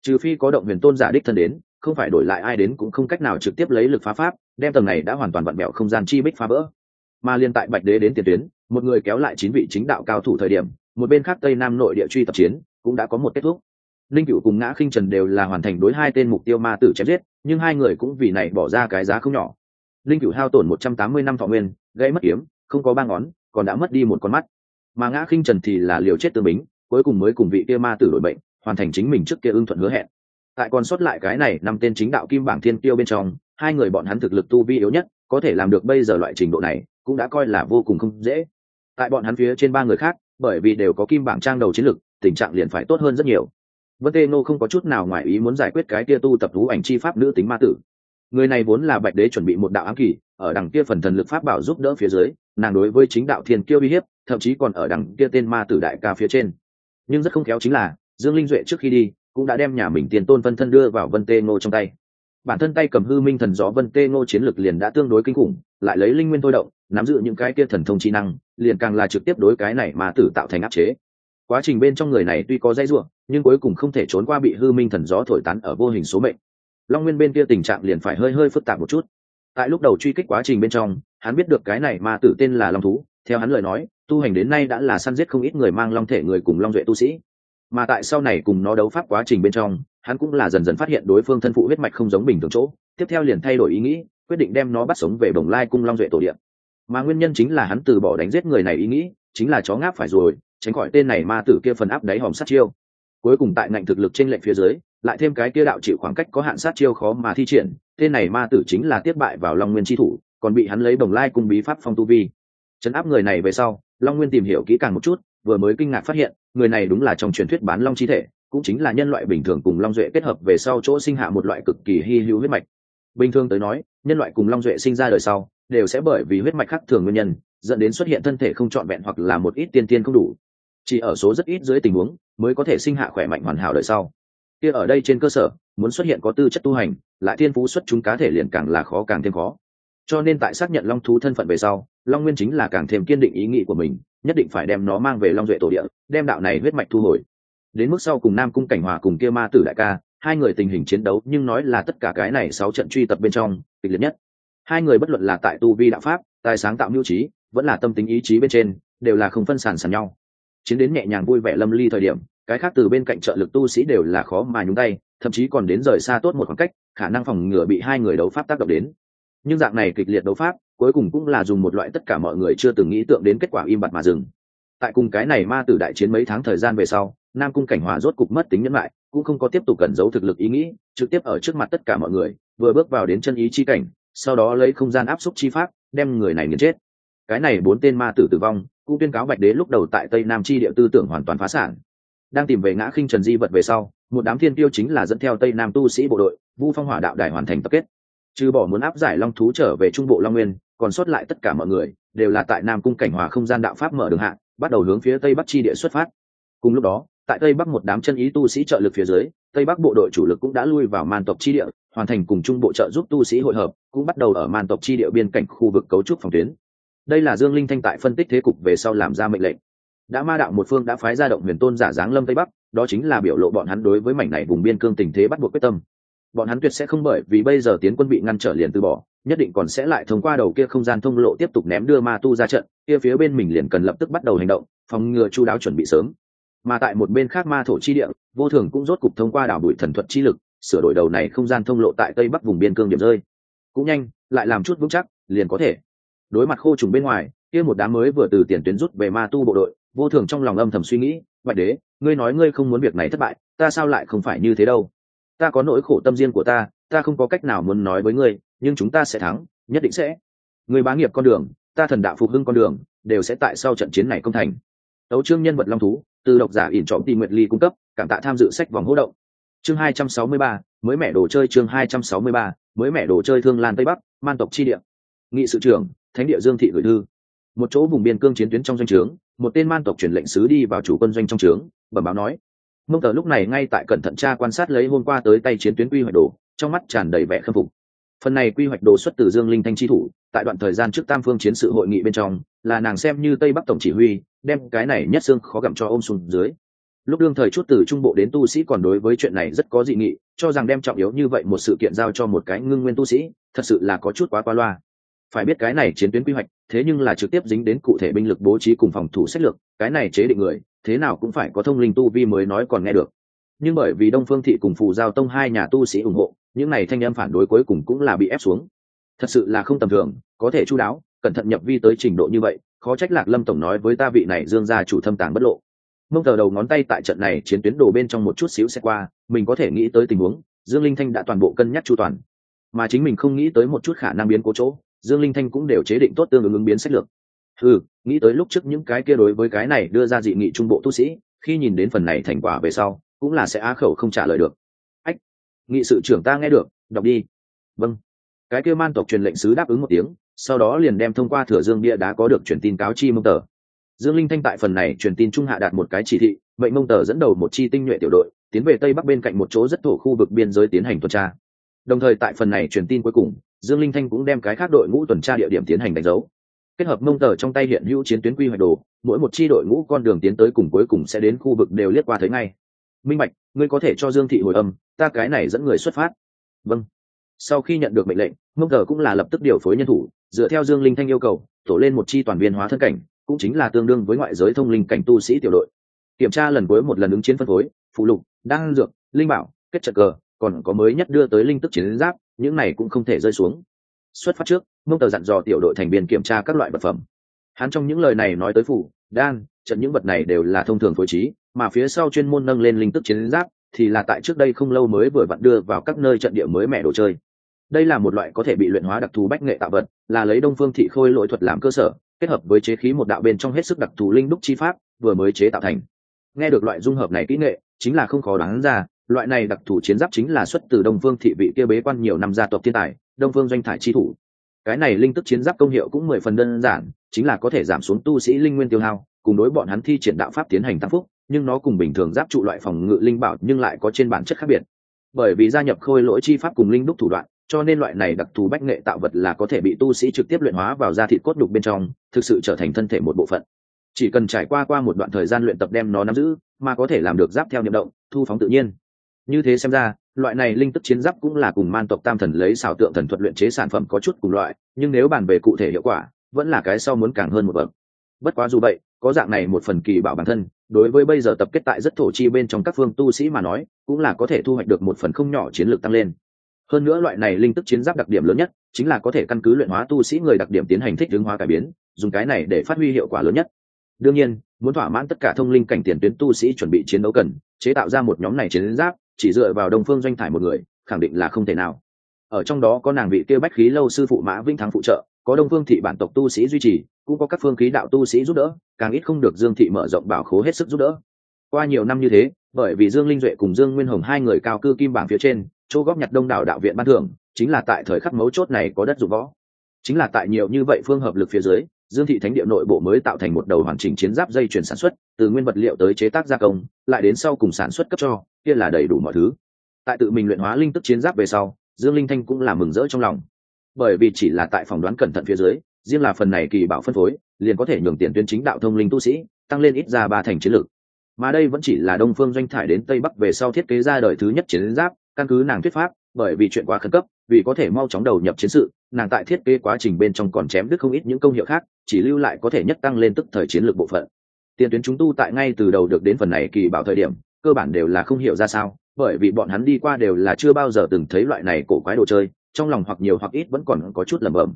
Trừ phi có động huyền tôn giả đích thân đến, không phải đổi lại ai đến cũng không cách nào trực tiếp lấy lực phá pháp, đem tầng này đã hoàn toàn vặn mẹo không gian chi bích phá vỡ. Mà liên tại bạch đế đến tiền tuyến, một người kéo lại chín vị chính đạo cao thủ thời điểm, một bên khác tây nam nội địa truy tập chiến, cũng đã có một kết thúc. Linh cựu cùng ngã khinh trần đều là hoàn thành đối hai tên mục tiêu ma tử chém giết, nhưng hai người cũng vì này bỏ ra cái giá không nhỏ linh cửu hao tổn một trăm tám mươi năm thọ nguyên, gây mất kiếm, không có ba ngón, còn đã mất đi một con mắt. Mà ngã khinh trần thì là liều chết tương bính, cuối cùng mới cùng vị kia ma tử đổi bệnh, hoàn thành chính mình trước kia ưng thuận hứa hẹn. Tại còn sót lại cái này, năm tên chính đạo kim bảng thiên tiêu bên trong, hai người bọn hắn thực lực tu vi yếu nhất, có thể làm được bây giờ loại trình độ này, cũng đã coi là vô cùng không dễ. Tại bọn hắn phía trên ba người khác, bởi vì đều có kim bảng trang đầu chiến lực, tình trạng liền phải tốt hơn rất nhiều. Vân tê nô không có chút nào ngoài ý muốn giải quyết cái kia tu tập thú ảnh chi pháp nữ tính ma tử người này vốn là bạch đế chuẩn bị một đạo ám kỳ, ở đằng kia phần thần lực pháp bảo giúp đỡ phía dưới, nàng đối với chính đạo thiên kiêu uy hiếp, thậm chí còn ở đằng kia tên ma tử đại ca phía trên. Nhưng rất không khéo chính là, dương linh duệ trước khi đi, cũng đã đem nhà mình tiền tôn vân thân đưa vào vân tê ngô trong tay. Bản thân tay cầm hư minh thần gió vân tê ngô chiến lực liền đã tương đối kinh khủng, lại lấy linh nguyên thôi động, nắm giữ những cái kia thần thông trí năng, liền càng là trực tiếp đối cái này mà tử tạo thành áp chế. Quá trình bên trong người này tuy có dây ruộng nhưng cuối cùng không thể trốn qua bị hư minh thần gió thổi tán ở vô hình số mệnh long nguyên bên kia tình trạng liền phải hơi hơi phức tạp một chút. Tại lúc đầu truy kích quá trình bên trong, hắn biết được cái này ma tử tên là long thú. Theo hắn lời nói, tu hành đến nay đã là săn giết không ít người mang long thể người cùng long duệ tu sĩ. Mà tại sau này cùng nó đấu pháp quá trình bên trong, hắn cũng là dần dần phát hiện đối phương thân phụ huyết mạch không giống bình thường chỗ. Tiếp theo liền thay đổi ý nghĩ, quyết định đem nó bắt sống về bồng lai cung long duệ tổ điện mà nguyên nhân chính là hắn từ bỏ đánh giết người này ý nghĩ, chính là chó ngáp phải rồi, tránh khỏi tên này ma tử kia phần áp đáy hòm sát chiêu. Cuối cùng tại ngạnh thực lực trên lệnh phía dưới lại thêm cái kia đạo chịu khoảng cách có hạn sát chiêu khó mà thi triển tên này ma tử chính là tiếp bại vào long nguyên tri thủ, còn bị hắn lấy đồng lai cung bí pháp phong tu vi. Chấn áp người này về sau, long nguyên tìm hiểu kỹ càng một chút, vừa mới kinh ngạc phát hiện, người này đúng là trong truyền thuyết bán long chi thể, cũng chính là nhân loại bình thường cùng long duệ kết hợp về sau chỗ sinh hạ một loại cực kỳ hy hữu huyết mạch. Bình thường tới nói, nhân loại cùng long duệ sinh ra đời sau, đều sẽ bởi vì huyết mạch khác thường nguyên nhân, dẫn đến xuất hiện thân thể không trọn vẹn hoặc là một ít tiên tiên không đủ. Chỉ ở số rất ít dưới tình huống, mới có thể sinh hạ khỏe mạnh hoàn hảo đời sau kia ở đây trên cơ sở, muốn xuất hiện có tư chất tu hành, lại thiên phú xuất chúng cá thể liền càng là khó càng thêm khó. Cho nên tại xác nhận long thú thân phận về sau, long nguyên chính là càng thêm kiên định ý nghĩ của mình, nhất định phải đem nó mang về long duệ tổ địa, đem đạo này huyết mạch thu hồi. Đến mức sau cùng nam cung cảnh hòa cùng kia ma tử đại ca, hai người tình hình chiến đấu, nhưng nói là tất cả cái này sáu trận truy tập bên trong, kịch liệt nhất. Hai người bất luận là tại tu vi đạo pháp, tài sáng tạo mưu trí, vẫn là tâm tính ý chí bên trên, đều là không phân sản sàn nhau. Chiến đến nhẹ nhàng vui vẻ lâm ly thời điểm cái khác từ bên cạnh trợ lực tu sĩ đều là khó mà nhúng tay, thậm chí còn đến rời xa tốt một khoảng cách, khả năng phòng ngừa bị hai người đấu pháp tác động đến. Nhưng dạng này kịch liệt đấu pháp, cuối cùng cũng là dùng một loại tất cả mọi người chưa từng nghĩ tượng đến kết quả im bặt mà dừng. Tại cùng cái này ma tử đại chiến mấy tháng thời gian về sau, nam cung cảnh hòa rốt cục mất tính nhẫn lại, cũng không có tiếp tục cẩn giấu thực lực ý nghĩ, trực tiếp ở trước mặt tất cả mọi người, vừa bước vào đến chân ý chi cảnh, sau đó lấy không gian áp xúc chi pháp, đem người này nghiền chết. Cái này bốn tên ma tử tử vong, cũng tuyên cáo bạch đế lúc đầu tại tây nam chi địa tư tưởng hoàn toàn phá sản đang tìm về ngã khinh trần di vật về sau, một đám thiên tiêu chính là dẫn theo tây nam tu sĩ bộ đội, vu phong hỏa đạo đài hoàn thành tập kết. Trừ bỏ muốn áp giải long thú trở về trung bộ long nguyên, còn sót lại tất cả mọi người, đều là tại nam cung cảnh hòa không gian đạo pháp mở đường hạ, bắt đầu hướng phía tây bắc chi địa xuất phát. Cùng lúc đó, tại tây bắc một đám chân ý tu sĩ trợ lực phía dưới, tây bắc bộ đội chủ lực cũng đã lui vào man tộc chi địa, hoàn thành cùng trung bộ trợ giúp tu sĩ hội hợp, cũng bắt đầu ở man tộc chi địa biên cảnh khu vực cấu trúc phòng tuyến. Đây là dương linh thanh tại phân tích thế cục về sau làm ra mệnh lệnh đã ma đạo một phương đã phái ra động huyền tôn giả giáng lâm tây bắc, đó chính là biểu lộ bọn hắn đối với mảnh này vùng biên cương tình thế bắt buộc quyết tâm. Bọn hắn tuyệt sẽ không bởi vì bây giờ tiến quân bị ngăn trở liền từ bỏ, nhất định còn sẽ lại thông qua đầu kia không gian thông lộ tiếp tục ném đưa ma tu ra trận, kia phía bên mình liền cần lập tức bắt đầu hành động, phòng ngừa chu đáo chuẩn bị sớm. Mà tại một bên khác ma thổ chi địa, vô thường cũng rốt cục thông qua đảo đuổi thần thuật chi lực, sửa đổi đầu này không gian thông lộ tại tây bắc vùng biên cương điểm rơi. Cũng nhanh, lại làm chút vững chắc, liền có thể. Đối mặt khô trùng bên ngoài, kia một đám mới vừa từ tiền tuyến rút về ma tu bộ đội vô thường trong lòng âm thầm suy nghĩ bạch đế ngươi nói ngươi không muốn việc này thất bại ta sao lại không phải như thế đâu? Ta có nỗi khổ tâm riêng của ta ta không có cách nào muốn nói với ngươi nhưng chúng ta sẽ thắng nhất định sẽ. Người bá nghiệp con đường ta thần đạo phục hưng con đường đều sẽ tại sau trận chiến này công thành. Đấu trương nhân vật long thú từ độc giả ỉn trọng tìm nguyệt ly cung cấp cảm tạ tham dự sách vòng hỗ động. Chương 263, mới mẹ đồ chơi chương 263, mới mẹ đồ chơi thương lan tây bắc man tộc chi địa. Nghị sự trưởng thánh địa dương thị gửi thư. Một chỗ vùng biên cương chiến tuyến trong doanh trướng một tên man tộc truyền lệnh sứ đi vào chủ quân doanh trong trướng, bẩm báo nói, mông tờ lúc này ngay tại cẩn thận tra quan sát lấy hôm qua tới tay chiến tuyến quy hoạch đồ, trong mắt tràn đầy vẻ khâm phục. Phần này quy hoạch đồ xuất từ dương linh thanh chi thủ, tại đoạn thời gian trước tam phương chiến sự hội nghị bên trong, là nàng xem như tây bắc tổng chỉ huy, đem cái này nhất xương khó gặm cho ôm sùng dưới. Lúc đương thời chút từ trung bộ đến tu sĩ còn đối với chuyện này rất có dị nghị, cho rằng đem trọng yếu như vậy một sự kiện giao cho một cái ngưng nguyên tu sĩ, thật sự là có chút quá qua loa. Phải biết cái này chiến tuyến quy hoạch thế nhưng là trực tiếp dính đến cụ thể binh lực bố trí cùng phòng thủ sách lược, cái này chế định người, thế nào cũng phải có thông linh tu vi mới nói còn nghe được. Nhưng bởi vì đông phương thị cùng phù giao tông hai nhà tu sĩ ủng hộ, những này thanh em phản đối cuối cùng cũng là bị ép xuống. Thật sự là không tầm thường, có thể chú đáo, cẩn thận nhập vi tới trình độ như vậy, khó trách lạc lâm tổng nói với ta vị này dương gia chủ thâm tàng bất lộ. Mông tờ đầu ngón tay tại trận này chiến tuyến đồ bên trong một chút xíu sẽ qua, mình có thể nghĩ tới tình huống, dương linh thanh đã toàn bộ cân nhắc chu toàn. Mà chính mình không nghĩ tới một chút khả năng biến cố chỗ dương linh thanh cũng đều chế định tốt tương ứng ứng biến sách lược. Ừ nghĩ tới lúc trước những cái kia đối với cái này đưa ra dị nghị trung bộ tu sĩ, khi nhìn đến phần này thành quả về sau, cũng là sẽ á khẩu không trả lời được. Ách, nghị sự trưởng ta nghe được, đọc đi. Vâng. Cái kia man tộc truyền lệnh sứ đáp ứng một tiếng, sau đó liền đem thông qua thừa dương bia đã có được truyền tin cáo chi mông tờ. Dương linh thanh tại phần này truyền tin trung hạ đạt một cái chỉ thị, mệnh mông tờ dẫn đầu một chi tinh nhuệ tiểu đội, tiến về tây bắc bên cạnh một chỗ rất thổ khu vực biên giới tiến hành tuần tra. Đồng thời tại phần này truyền tin cuối cùng dương linh thanh cũng đem cái khác đội ngũ tuần tra địa điểm tiến hành đánh dấu. Kết hợp mông tờ trong tay hiện hữu chiến tuyến quy hoạch đồ, mỗi một chi đội ngũ con đường tiến tới cùng cuối cùng sẽ đến khu vực đều liếc qua thấy ngay. Minh bạch, ngươi có thể cho dương thị hồi âm, ta cái này dẫn người xuất phát. Vâng. Sau khi nhận được mệnh lệnh, mông tờ cũng là lập tức điều phối nhân thủ, dựa theo dương linh thanh yêu cầu, tổ lên một chi toàn viên hóa thân cảnh, cũng chính là tương đương với ngoại giới thông linh cảnh tu sĩ tiểu đội. Kiểm tra lần cuối một lần ứng chiến phân phối, phụ lục đăng dược, linh bảo, kết trận cờ, còn có mới nhất đưa tới linh tức chiến giáp những này cũng không thể rơi xuống. Xuất phát trước, mông tờ dặn dò tiểu đội thành viên kiểm tra các loại vật phẩm. Hắn trong những lời này nói tới phủ, đan, trận những vật này đều là thông thường phối trí, mà phía sau chuyên môn nâng lên linh tức chiến giáp, thì là tại trước đây không lâu mới vừa vặn đưa vào các nơi trận địa mới mẻ đồ chơi. Đây là một loại có thể bị luyện hóa đặc thù bách nghệ tạo vật, là lấy đông phương thị khôi lỗi thuật làm cơ sở, kết hợp với chế khí một đạo bên trong hết sức đặc thù linh đúc chi pháp, vừa mới chế tạo thành. Nghe được loại dung hợp này kỹ nghệ, chính là không khó đoán ra loại này đặc thù chiến giáp chính là xuất từ đông phương thị vị kia bế quan nhiều năm gia tộc thiên tài, đông phương doanh thải chi thủ. Cái này linh tức chiến giáp công hiệu cũng mười phần đơn giản, chính là có thể giảm xuống tu sĩ linh nguyên tiêu hao, cùng đối bọn hắn thi triển đạo pháp tiến hành tăng phúc, nhưng nó cùng bình thường giáp trụ loại phòng ngự linh bảo nhưng lại có trên bản chất khác biệt. Bởi vì gia nhập khôi lỗi chi pháp cùng linh đúc thủ đoạn, cho nên loại này đặc thù bách nghệ tạo vật là có thể bị tu sĩ trực tiếp luyện hóa vào da thịt cốt đục bên trong, thực sự trở thành thân thể một bộ phận. Chỉ cần trải qua qua một đoạn thời gian luyện tập đem nó nắm giữ, mà có thể làm được giáp theo niệm động, thu phóng tự nhiên như thế xem ra, loại này linh tức chiến giáp cũng là cùng man tộc tam thần lấy xảo tượng thần thuật luyện chế sản phẩm có chút cùng loại, nhưng nếu bàn về cụ thể hiệu quả, vẫn là cái sau muốn càng hơn một bậc. Bất quá dù vậy, có dạng này một phần kỳ bảo bản thân, đối với bây giờ tập kết tại rất thổ chi bên trong các phương tu sĩ mà nói, cũng là có thể thu hoạch được một phần không nhỏ chiến lược tăng lên. Hơn nữa loại này linh tức chiến giáp đặc điểm lớn nhất, chính là có thể căn cứ luyện hóa tu sĩ người đặc điểm tiến hành thích ứng hóa cải biến, dùng cái này để phát huy hiệu quả lớn nhất. Đương nhiên, muốn thỏa mãn tất cả thông linh cảnh tiền tuyến tu sĩ chuẩn bị chiến đấu cần, chế tạo ra một nhóm này chiến giáp chỉ dựa vào đông phương doanh thải một người, khẳng định là không thể nào. Ở trong đó có nàng vị kia bách khí lâu sư phụ mã vinh thắng phụ trợ, có đông phương thị bản tộc tu sĩ duy trì, cũng có các phương khí đạo tu sĩ giúp đỡ, càng ít không được dương thị mở rộng bảo khố hết sức giúp đỡ. Qua nhiều năm như thế, bởi vì dương linh duệ cùng dương nguyên hồng hai người cao cư kim bảng phía trên, chỗ góp nhặt đông đảo đạo viện ban thưởng, chính là tại thời khắc mấu chốt này có đất dụng võ. Chính là tại nhiều như vậy phương hợp lực phía dưới dương thị thánh địa nội bộ mới tạo thành một đầu hoàn chỉnh chiến giáp dây chuyển sản xuất, từ nguyên vật liệu tới chế tác gia công, lại đến sau cùng sản xuất cấp cho, kia là đầy đủ mọi thứ. Tại tự mình luyện hóa linh tức chiến giáp về sau, dương linh thanh cũng là mừng rỡ trong lòng. Bởi vì chỉ là tại phỏng đoán cẩn thận phía dưới, riêng là phần này kỳ bảo phân phối, liền có thể nhường tiền tuyến chính đạo thông linh tu sĩ, tăng lên ít ra ba thành chiến lược. Mà đây vẫn chỉ là đông phương doanh thải đến tây bắc về sau thiết kế ra đời thứ nhất chiến giáp, căn cứ nàng thuyết pháp, bởi vì chuyện quá khẩn cấp vì có thể mau chóng đầu nhập chiến sự, nàng tại thiết kế quá trình bên trong còn chém đứt không ít những công hiệu khác, chỉ lưu lại có thể nhất tăng lên tức thời chiến lược bộ phận. Tiền tuyến chúng tu tại ngay từ đầu được đến phần này kỳ bảo thời điểm, cơ bản đều là không hiểu ra sao, bởi vì bọn hắn đi qua đều là chưa bao giờ từng thấy loại này cổ quái đồ chơi, trong lòng hoặc nhiều hoặc ít vẫn còn có chút lẩm bẩm.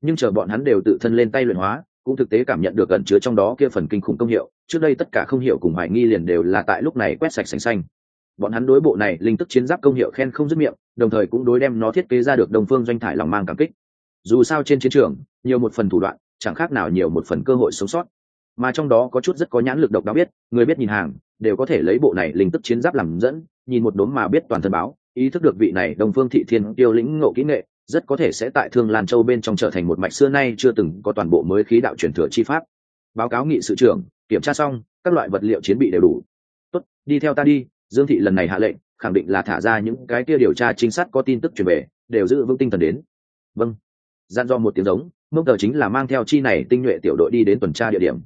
Nhưng chờ bọn hắn đều tự thân lên tay luyện hóa, cũng thực tế cảm nhận được ẩn chứa trong đó kia phần kinh khủng công hiệu, trước đây tất cả không hiểu cùng hoài nghi liền đều là tại lúc này quét sạch sành xanh bọn hắn đối bộ này linh tức chiến giáp công hiệu khen không dứt miệng, đồng thời cũng đối đem nó thiết kế ra được đồng phương doanh thải lòng mang cảm kích. Dù sao trên chiến trường, nhiều một phần thủ đoạn, chẳng khác nào nhiều một phần cơ hội sống sót. Mà trong đó có chút rất có nhãn lực độc đáo biết, người biết nhìn hàng, đều có thể lấy bộ này linh tức chiến giáp làm dẫn, nhìn một đốm mà biết toàn thân báo, ý thức được vị này đồng phương thị thiên tiêu lĩnh ngộ kỹ nghệ, rất có thể sẽ tại thương lan châu bên trong trở thành một mạch xưa nay chưa từng có toàn bộ mới khí đạo truyền thừa chi pháp. Báo cáo nghị sự trưởng, kiểm tra xong, các loại vật liệu chiến bị đều đủ. Tốt, đi theo ta đi dương thị lần này hạ lệnh, khẳng định là thả ra những cái kia điều tra chính sát có tin tức truyền về, đều giữ vững tinh thần đến. Vâng. Gian do một tiếng giống, mông tờ chính là mang theo chi này tinh nhuệ tiểu đội đi đến tuần tra địa điểm.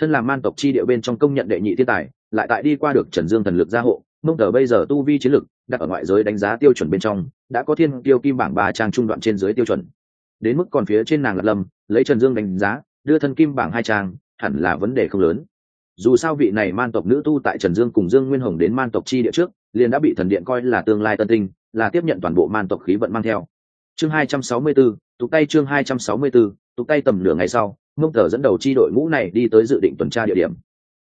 Thân làm man tộc chi địa bên trong công nhận đệ nhị thiên tài, lại tại đi qua được trần dương thần lực gia hộ, mông tờ bây giờ tu vi chiến lực, đặt ở ngoại giới đánh giá tiêu chuẩn bên trong, đã có thiên tiêu kim bảng ba trang trung đoạn trên dưới tiêu chuẩn. Đến mức còn phía trên nàng lạc lâm, lấy trần dương đánh giá, đưa thân kim bảng hai trang, hẳn là vấn đề không lớn dù sao vị này man tộc nữ tu tại trần dương cùng dương nguyên hồng đến man tộc chi địa trước liền đã bị thần điện coi là tương lai tân tinh là tiếp nhận toàn bộ man tộc khí vận mang theo. Chương hai trăm sáu mươi 264, tục tay chương hai trăm sáu mươi 264, tục tay tầm nửa ngày sau mông thờ dẫn đầu chi đội ngũ này đi tới dự định tuần tra địa điểm.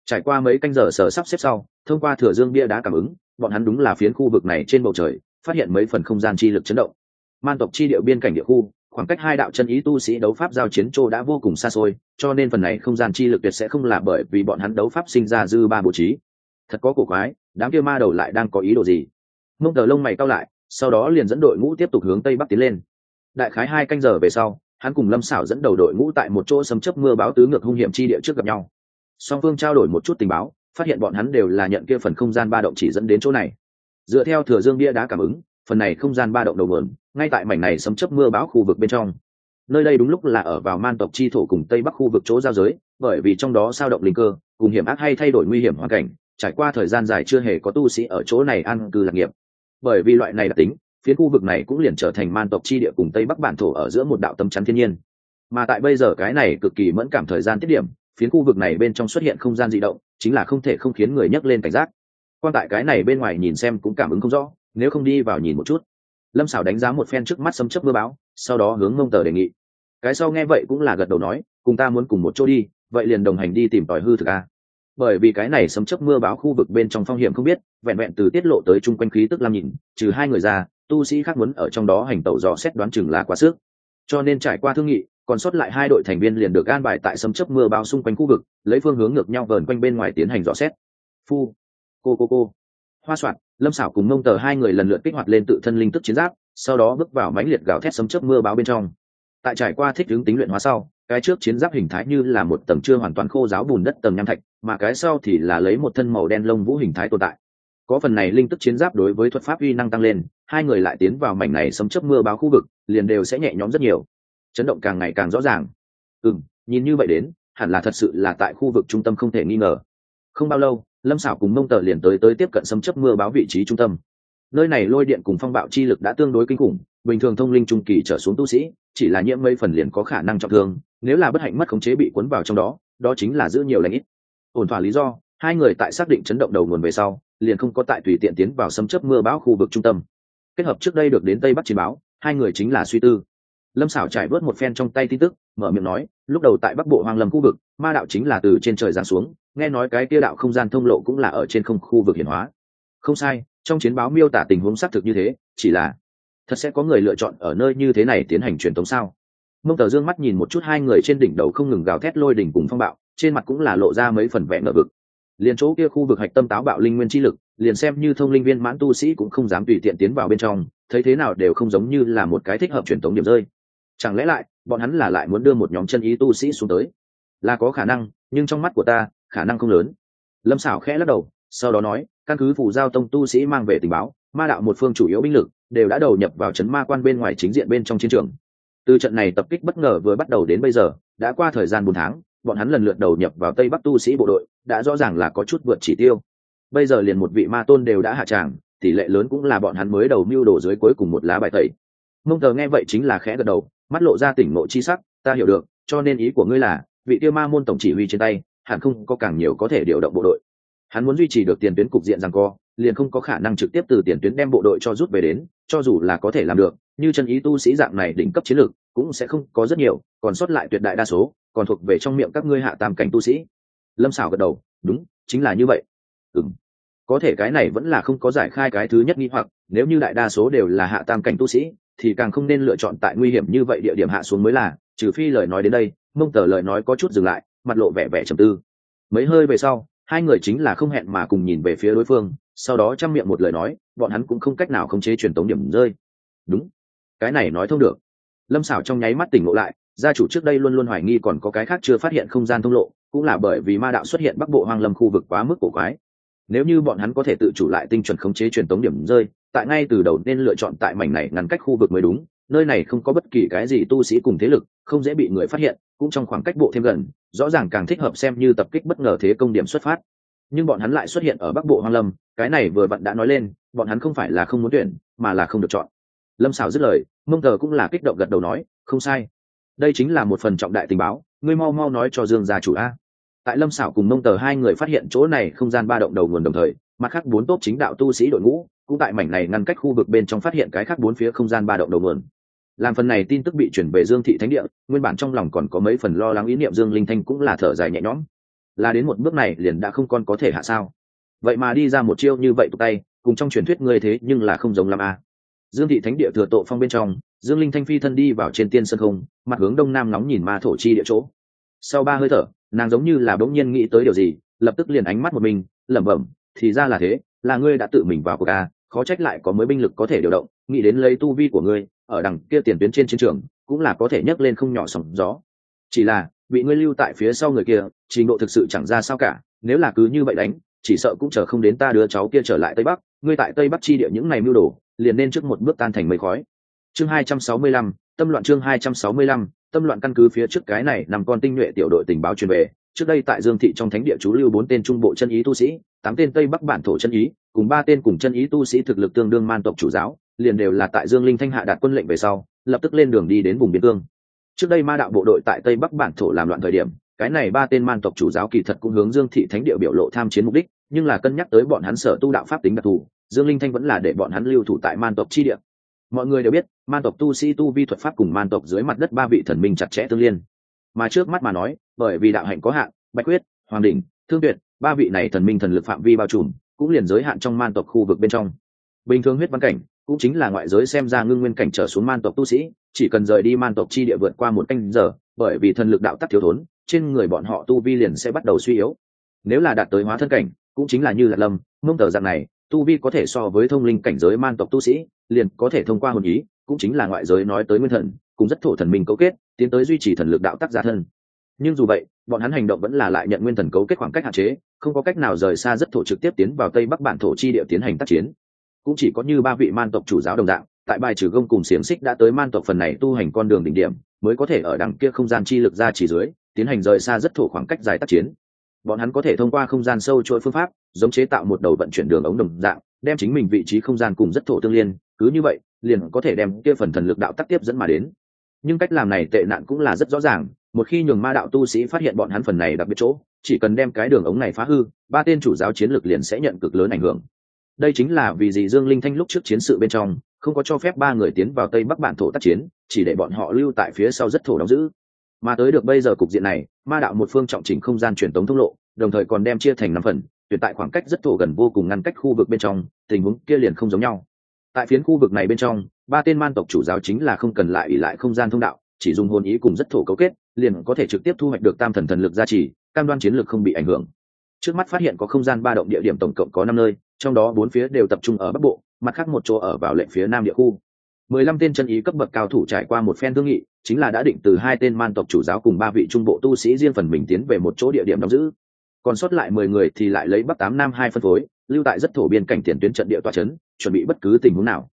Trải qua mấy canh giờ sở sắp xếp sau thông qua thừa dương bia đá cảm ứng bọn hắn đúng là phiến khu vực này trên bầu trời phát hiện mấy phần không gian chi lực chấn động. Man tộc chi địa biên cảnh địa khu khoảng cách hai đạo chân ý tu sĩ đấu pháp giao chiến châu đã vô cùng xa xôi, cho nên phần này không gian chi lực tuyệt sẽ không là bởi vì bọn hắn đấu pháp sinh ra dư ba bố trí. Thật có cổ quái, đám kia ma đầu lại đang có ý đồ gì? Mông tờ lông mày cao lại, sau đó liền dẫn đội ngũ tiếp tục hướng tây bắc tiến lên. Đại khái hai canh giờ về sau, hắn cùng lâm xảo dẫn đầu đội ngũ tại một chỗ sấm chấp mưa báo tứ ngược hung hiểm chi địa trước gặp nhau. Song phương trao đổi một chút tình báo, phát hiện bọn hắn đều là nhận kia phần không gian ba động chỉ dẫn đến chỗ này. Dựa theo thừa dương bia đá cảm ứng phần này không gian ba động đầu nguồn, ngay tại mảnh này sấm chấp mưa bão khu vực bên trong. Nơi đây đúng lúc là ở vào man tộc chi thổ cùng tây bắc khu vực chỗ giao giới, bởi vì trong đó sao động linh cơ, cùng hiểm ác hay thay đổi nguy hiểm hoàn cảnh, trải qua thời gian dài chưa hề có tu sĩ ở chỗ này ăn cư lạc nghiệp. Bởi vì loại này đặc tính, phía khu vực này cũng liền trở thành man tộc chi địa cùng tây bắc bản thổ ở giữa một đạo tâm chắn thiên nhiên. Mà tại bây giờ cái này cực kỳ mẫn cảm thời gian tiết điểm phiến khu vực này bên trong xuất hiện không gian di động, chính là không thể không khiến người nhấc lên cảnh giác. Quan tại cái này bên ngoài nhìn xem cũng cảm ứng không rõ nếu không đi vào nhìn một chút. Lâm xảo đánh giá một phen trước mắt xâm chấp mưa báo sau đó hướng mông tờ đề nghị. Cái sau nghe vậy cũng là gật đầu nói, cùng ta muốn cùng một chỗ đi, vậy liền đồng hành đi tìm tòi hư thực a. Bởi vì cái này sấm chấp mưa báo khu vực bên trong phong hiểm không biết, vẹn vẹn từ tiết lộ tới chung quanh khí tức lam nhìn, trừ hai người ra, tu sĩ khác muốn ở trong đó hành tẩu dò xét đoán chừng là quá sức. Cho nên trải qua thương nghị, còn sót lại hai đội thành viên liền được an bài tại sấm chấp mưa bao xung quanh khu vực, lấy phương hướng ngược nhau vờn quanh bên ngoài tiến hành dò xét. Phu, cô cô cô. Hoa soạn lâm xảo cùng mông tờ hai người lần lượt kích hoạt lên tự thân linh tức chiến giáp, sau đó bước vào mãnh liệt gào thét sấm chớp mưa báo bên trong. Tại trải qua thích ứng tính luyện hóa sau, cái trước chiến giáp hình thái như là một tầng chưa hoàn toàn khô giáo bùn đất tầng nham thạch, mà cái sau thì là lấy một thân màu đen lông vũ hình thái tồn tại. Có phần này linh tức chiến giáp đối với thuật pháp uy năng tăng lên, hai người lại tiến vào mảnh này sấm chớp mưa báo khu vực, liền đều sẽ nhẹ nhõm rất nhiều. Chấn động càng ngày càng rõ ràng. Ừ nhìn như vậy đến, hẳn là thật sự là tại khu vực trung tâm không thể nghi ngờ. Không bao lâu lâm xảo cùng mông tờ liền tới tới tiếp cận xâm chấp mưa báo vị trí trung tâm. Nơi này lôi điện cùng phong bạo chi lực đã tương đối kinh khủng, bình thường thông linh trung kỳ trở xuống tu sĩ, chỉ là nhiễm mây phần liền có khả năng trọng thương, nếu là bất hạnh mất khống chế bị cuốn vào trong đó đó chính là giữ nhiều lãnh ít. Ổn thỏa lý do, hai người tại xác định chấn động đầu nguồn về sau, liền không có tại tùy tiện tiến vào xâm chấp mưa bão khu vực trung tâm. Kết hợp trước đây được đến tây bắc chiến báo, hai người chính là suy tư. Lâm xảo trải bớt một phen trong tay tin tức, mở miệng nói, lúc đầu tại bắc bộ Hoàng lâm khu vực, ma đạo chính là từ trên trời giáng xuống nghe nói cái kia đạo không gian thông lộ cũng là ở trên không khu vực hiển hóa. Không sai, trong chiến báo miêu tả tình huống xác thực như thế, chỉ là thật sẽ có người lựa chọn ở nơi như thế này tiến hành truyền thống sao? Mông tờ dương mắt nhìn một chút hai người trên đỉnh đầu không ngừng gào thét lôi đỉnh cùng phong bạo, trên mặt cũng là lộ ra mấy phần vẹn ngờ vực. Liền chỗ kia khu vực hạch tâm táo bạo linh nguyên chi lực, liền xem như thông linh viên mãn tu sĩ cũng không dám tùy tiện tiến vào bên trong, thấy thế nào đều không giống như là một cái thích hợp truyền thống điểm rơi. Chẳng lẽ lại, bọn hắn là lại muốn đưa một nhóm chân ý tu sĩ xuống tới? Là có khả năng, nhưng trong mắt của ta khả năng không lớn. Lâm xảo khẽ lắc đầu, sau đó nói, căn cứ phủ giao tông tu sĩ mang về tình báo, ma đạo một phương chủ yếu binh lực đều đã đầu nhập vào trấn ma quan bên ngoài chính diện bên trong chiến trường. Từ trận này tập kích bất ngờ vừa bắt đầu đến bây giờ, đã qua thời gian bốn tháng, bọn hắn lần lượt đầu nhập vào tây bắc tu sĩ bộ đội, đã rõ ràng là có chút vượt chỉ tiêu. Bây giờ liền một vị ma tôn đều đã hạ tràng, tỷ lệ lớn cũng là bọn hắn mới đầu mưu đồ dưới cuối cùng một lá bài tẩy. Mông tờ nghe vậy chính là khẽ gật đầu, mắt lộ ra tỉnh mộ chi sắc, ta hiểu được, cho nên ý của ngươi là, vị tiêu ma môn tổng chỉ huy trên tay hẳn không có càng nhiều có thể điều động bộ đội. Hắn muốn duy trì được tiền tuyến cục diện rằng co, liền không có khả năng trực tiếp từ tiền tuyến đem bộ đội cho rút về đến, cho dù là có thể làm được, như chân ý tu sĩ dạng này đỉnh cấp chiến lược, cũng sẽ không có rất nhiều, còn sót lại tuyệt đại đa số, còn thuộc về trong miệng các ngươi hạ tam cảnh tu sĩ. Lâm xảo gật đầu, đúng, chính là như vậy. Ừng có thể cái này vẫn là không có giải khai cái thứ nhất nghi hoặc, nếu như đại đa số đều là hạ tam cảnh tu sĩ, thì càng không nên lựa chọn tại nguy hiểm như vậy địa điểm hạ xuống mới là, trừ phi lời nói đến đây, mông tờ lời nói có chút dừng lại mặt lộ vẻ vẻ trầm tư. Mấy hơi về sau, hai người chính là không hẹn mà cùng nhìn về phía đối phương, sau đó chăm miệng một lời nói, bọn hắn cũng không cách nào khống chế truyền tống điểm rơi. Đúng. Cái này nói thông được. Lâm xảo trong nháy mắt tỉnh ngộ lại, gia chủ trước đây luôn luôn hoài nghi còn có cái khác chưa phát hiện không gian thông lộ, cũng là bởi vì ma đạo xuất hiện bắc bộ hoang lâm khu vực quá mức cổ quái. Nếu như bọn hắn có thể tự chủ lại tinh chuẩn khống chế truyền tống điểm rơi, tại ngay từ đầu nên lựa chọn tại mảnh này ngăn cách khu vực mới đúng, nơi này không có bất kỳ cái gì tu sĩ cùng thế lực, không dễ bị người phát hiện, cũng trong khoảng cách bộ thêm gần rõ ràng càng thích hợp xem như tập kích bất ngờ thế công điểm xuất phát. Nhưng bọn hắn lại xuất hiện ở bắc bộ hoang lâm, cái này vừa bạn đã nói lên, bọn hắn không phải là không muốn tuyển, mà là không được chọn. Lâm xảo dứt lời, mông tờ cũng là kích động gật đầu nói, không sai. Đây chính là một phần trọng đại tình báo, ngươi mau mau nói cho dương gia chủ a. Tại lâm xảo cùng mông tờ hai người phát hiện chỗ này không gian ba động đầu nguồn đồng thời, mặt khác bốn tốp chính đạo tu sĩ đội ngũ cũng tại mảnh này ngăn cách khu vực bên trong phát hiện cái khác bốn phía không gian ba động đầu nguồn làm phần này tin tức bị chuyển về dương thị thánh địa, nguyên bản trong lòng còn có mấy phần lo lắng ý niệm dương linh thanh cũng là thở dài nhẹ nhõm là đến một bước này liền đã không còn có thể hạ sao vậy mà đi ra một chiêu như vậy tụt tay, cùng trong truyền thuyết ngươi thế nhưng là không giống lắm à? dương thị thánh địa thừa tộ phong bên trong, dương linh thanh phi thân đi vào trên tiên sân không, mặt hướng đông nam nóng nhìn ma thổ chi địa chỗ sau ba hơi thở, nàng giống như là bỗng nhiên nghĩ tới điều gì, lập tức liền ánh mắt một mình, lẩm bẩm, thì ra là thế, là ngươi đã tự mình vào cuộc à? Khó trách lại có mới binh lực có thể điều động, nghĩ đến lấy tu vi của ngươi, ở đằng kia tiền tuyến trên chiến trường, cũng là có thể nhấc lên không nhỏ sóng gió. Chỉ là, bị ngươi lưu tại phía sau người kia, trình độ thực sự chẳng ra sao cả, nếu là cứ như vậy đánh, chỉ sợ cũng chờ không đến ta đứa cháu kia trở lại tây bắc, ngươi tại tây bắc chi địa những ngày mưu đồ, liền nên trước một bước tan thành mây khói. Chương hai trăm sáu mươi lăm, tâm loạn chương hai trăm sáu mươi lăm, tâm loạn căn cứ phía trước cái này nằm con tinh nhuệ tiểu đội tình báo truyền về. Trước đây tại dương thị trong thánh địa chú lưu bốn tên trung bộ chân ý tu sĩ, tám tên tây bắc bản thổ chân ý cùng ba tên cùng chân ý tu sĩ thực lực tương đương man tộc chủ giáo, liền đều là tại dương linh thanh hạ đạt quân lệnh về sau, lập tức lên đường đi đến vùng biên cương. Trước đây ma đạo bộ đội tại tây bắc bản thổ làm loạn thời điểm, cái này ba tên man tộc chủ giáo kỳ thật cũng hướng dương thị thánh địa biểu lộ tham chiến mục đích, nhưng là cân nhắc tới bọn hắn sở tu đạo pháp tính đặc thù, dương linh thanh vẫn là để bọn hắn lưu thủ tại man tộc chi địa. Mọi người đều biết, man tộc tu sĩ tu vi thuật pháp cùng man tộc dưới mặt đất ba vị thần minh chặt chẽ tương liên. Mà trước mắt mà nói, bởi vì đạo hạnh có hạn, bạch quyết, hoàng đình thương tuyệt, ba vị này thần minh thần lực phạm vi bao trùm cũng liền giới hạn trong man tộc khu vực bên trong. Bình thường huyết văn cảnh cũng chính là ngoại giới xem ra ngưng nguyên cảnh trở xuống man tộc tu sĩ, chỉ cần rời đi man tộc chi địa vượt qua một canh giờ, bởi vì thần lực đạo tắc thiếu thốn, trên người bọn họ tu vi liền sẽ bắt đầu suy yếu. Nếu là đạt tới hóa thân cảnh, cũng chính là như lạc lâm, mông tờ dạng này, tu vi có thể so với thông linh cảnh giới man tộc tu sĩ, liền có thể thông qua hồn ý, cũng chính là ngoại giới nói tới nguyên thần cũng rất thổ thần minh cấu kết, tiến tới duy trì thần lực đạo tác gia thân. Nhưng dù vậy bọn hắn hành động vẫn là lại nhận nguyên thần cấu kết khoảng cách hạn chế, không có cách nào rời xa rất thổ trực tiếp tiến vào tây bắc bản thổ chi địa tiến hành tác chiến. Cũng chỉ có như ba vị man tộc chủ giáo đồng dạng, tại bài trừ gông cùng xiềng xích đã tới man tộc phần này tu hành con đường đỉnh điểm, mới có thể ở đằng kia không gian chi lực ra chỉ dưới, tiến hành rời xa rất thổ khoảng cách dài tác chiến. Bọn hắn có thể thông qua không gian sâu chuỗi phương pháp, giống chế tạo một đầu vận chuyển đường ống đồng dạng, đem chính mình vị trí không gian cùng rất thổ tương liên, cứ như vậy, liền có thể đem kia phần thần lực đạo tắc tiếp dẫn mà đến. Nhưng cách làm này tệ nạn cũng là rất rõ ràng một khi nhường ma đạo tu sĩ phát hiện bọn hắn phần này đặc biệt chỗ, chỉ cần đem cái đường ống này phá hư, ba tên chủ giáo chiến lược liền sẽ nhận cực lớn ảnh hưởng. Đây chính là vì gì dương linh thanh lúc trước chiến sự bên trong, không có cho phép ba người tiến vào tây bắc bản thổ tác chiến, chỉ để bọn họ lưu tại phía sau rất thổ đóng giữ. Mà tới được bây giờ cục diện này, ma đạo một phương trọng chỉnh không gian truyền tống thông lộ, đồng thời còn đem chia thành năm phần, tuyệt tại khoảng cách rất thổ gần vô cùng ngăn cách khu vực bên trong, tình huống kia liền không giống nhau. Tại phiến khu vực này bên trong, ba tên man tộc chủ giáo chính là không cần lại ỉ lại không gian thông đạo, chỉ dùng hồn ý cùng rất thổ cấu kết liền có thể trực tiếp thu hoạch được tam thần thần lực gia trì, cam đoan chiến lược không bị ảnh hưởng. Trước mắt phát hiện có không gian ba động địa điểm tổng cộng có năm nơi, trong đó bốn phía đều tập trung ở bắc bộ, mặt khác một chỗ ở vào lệnh phía nam địa khu. Mười lăm tên chân ý cấp bậc cao thủ trải qua một phen thương nghị, chính là đã định từ hai tên man tộc chủ giáo cùng ba vị trung bộ tu sĩ riêng phần mình tiến về một chỗ địa điểm đóng giữ. Còn sót lại mười người thì lại lấy bắc tám nam hai phân phối, lưu tại rất thổ biên cảnh tiền tuyến trận địa tòa trấn chuẩn bị bất cứ tình huống nào.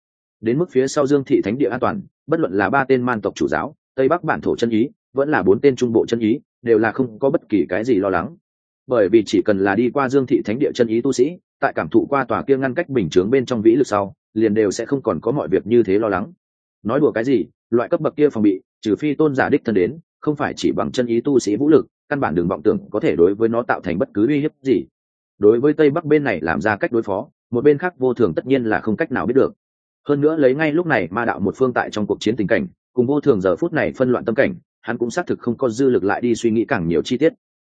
Đến mức phía sau dương thị thánh địa an toàn, bất luận là ba tên man tộc chủ giáo, tây bắc bản thổ chân ý vẫn là bốn tên trung bộ chân ý, đều là không có bất kỳ cái gì lo lắng. Bởi vì chỉ cần là đi qua dương thị thánh địa chân ý tu sĩ, tại cảm thụ qua tòa kia ngăn cách bình chướng bên trong vĩ lực sau, liền đều sẽ không còn có mọi việc như thế lo lắng. Nói đùa cái gì, loại cấp bậc kia phòng bị, trừ phi tôn giả đích thân đến, không phải chỉ bằng chân ý tu sĩ vũ lực, căn bản đường vọng tưởng có thể đối với nó tạo thành bất cứ uy hiếp gì. Đối với tây bắc bên này làm ra cách đối phó, một bên khác vô thường tất nhiên là không cách nào biết được. Hơn nữa lấy ngay lúc này ma đạo một phương tại trong cuộc chiến tình cảnh, cùng vô thường giờ phút này phân loạn tâm cảnh hắn cũng xác thực không có dư lực lại đi suy nghĩ càng nhiều chi tiết.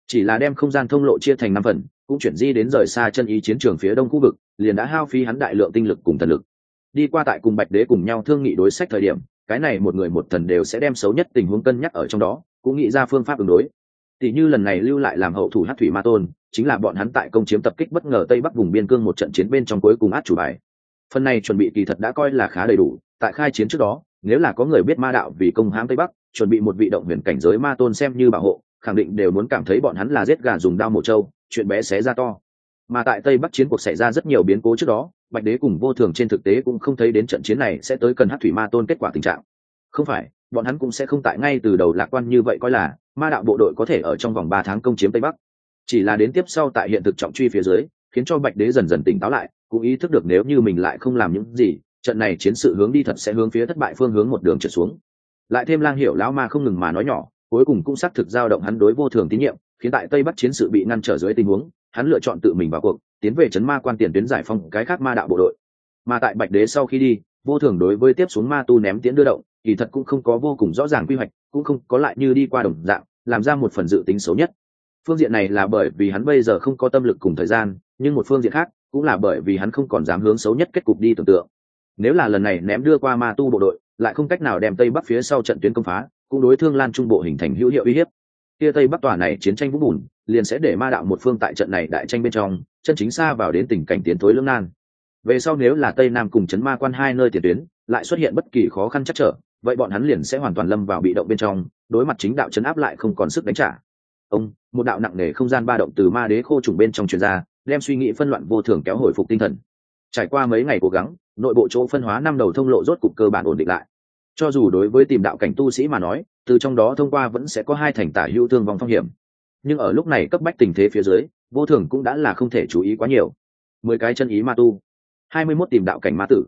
Chỉ là đem không gian thông lộ chia thành năm phần, cũng chuyển di đến rời xa chân ý chiến trường phía đông khu vực, liền đã hao phí hắn đại lượng tinh lực cùng thần lực. Đi qua tại cùng bạch đế cùng nhau thương nghị đối sách thời điểm, cái này một người một thần đều sẽ đem xấu nhất tình huống cân nhắc ở trong đó, cũng nghĩ ra phương pháp ứng đối. Tỷ như lần này lưu lại làm hậu thủ hát thủy ma tôn, chính là bọn hắn tại công chiếm tập kích bất ngờ tây bắc vùng biên cương một trận chiến bên trong cuối cùng át chủ bài. Phần này chuẩn bị kỳ thật đã coi là khá đầy đủ, tại khai chiến trước đó, nếu là có người biết ma đạo vì công hãm tây bắc chuẩn bị một vị động huyền cảnh giới ma tôn xem như bảo hộ, khẳng định đều muốn cảm thấy bọn hắn là giết gà dùng đao mổ trâu, chuyện bé xé ra to. Mà tại tây bắc chiến cuộc xảy ra rất nhiều biến cố trước đó, bạch đế cùng vô thường trên thực tế cũng không thấy đến trận chiến này sẽ tới cần hát thủy ma tôn kết quả tình trạng. Không phải, bọn hắn cũng sẽ không tại ngay từ đầu lạc quan như vậy coi là, ma đạo bộ đội có thể ở trong vòng ba tháng công chiếm tây bắc. Chỉ là đến tiếp sau tại hiện thực trọng truy phía dưới, khiến cho bạch đế dần dần tỉnh táo lại, cũng ý thức được nếu như mình lại không làm những gì, trận này chiến sự hướng đi thật sẽ hướng phía thất bại phương hướng một đường trượt xuống lại thêm lang hiểu lão ma không ngừng mà nói nhỏ, cuối cùng cũng xác thực giao động hắn đối vô thường tín nhiệm, khiến tại tây bắc chiến sự bị ngăn trở dưới tình huống, hắn lựa chọn tự mình vào cuộc, tiến về chấn ma quan tiền tuyến giải phong cái khác ma đạo bộ đội. Mà tại bạch đế sau khi đi, vô thường đối với tiếp xuống ma tu ném tiến đưa động, kỳ thật cũng không có vô cùng rõ ràng quy hoạch, cũng không có lại như đi qua đồng dạng, làm ra một phần dự tính xấu nhất. Phương diện này là bởi vì hắn bây giờ không có tâm lực cùng thời gian, nhưng một phương diện khác, cũng là bởi vì hắn không còn dám hướng xấu nhất kết cục đi tưởng tượng. Nếu là lần này ném đưa qua ma tu bộ đội lại không cách nào đem tây bắc phía sau trận tuyến công phá, cũng đối thương lan trung bộ hình thành hữu hiệu uy hiếp. Kia tây bắc tòa này chiến tranh vũ bùn, liền sẽ để ma đạo một phương tại trận này đại tranh bên trong, chân chính xa vào đến tình cảnh tiến thối lưỡng nan. Về sau nếu là tây nam cùng chấn ma quan hai nơi tiền tuyến, lại xuất hiện bất kỳ khó khăn chắc trở, vậy bọn hắn liền sẽ hoàn toàn lâm vào bị động bên trong, đối mặt chính đạo chấn áp lại không còn sức đánh trả. Ông, một đạo nặng nề không gian ba động từ ma đế khô trùng bên trong truyền ra, đem suy nghĩ phân loạn vô thường kéo hồi phục tinh thần trải qua mấy ngày cố gắng, nội bộ chỗ phân hóa năm đầu thông lộ rốt cục cơ bản ổn định lại. Cho dù đối với tìm đạo cảnh tu sĩ mà nói, từ trong đó thông qua vẫn sẽ có hai thành tả hữu thương vong phong hiểm. Nhưng ở lúc này cấp bách tình thế phía dưới, vô thường cũng đã là không thể chú ý quá nhiều. Mười cái chân ý ma tu, hai mươi mốt tìm đạo cảnh ma tử.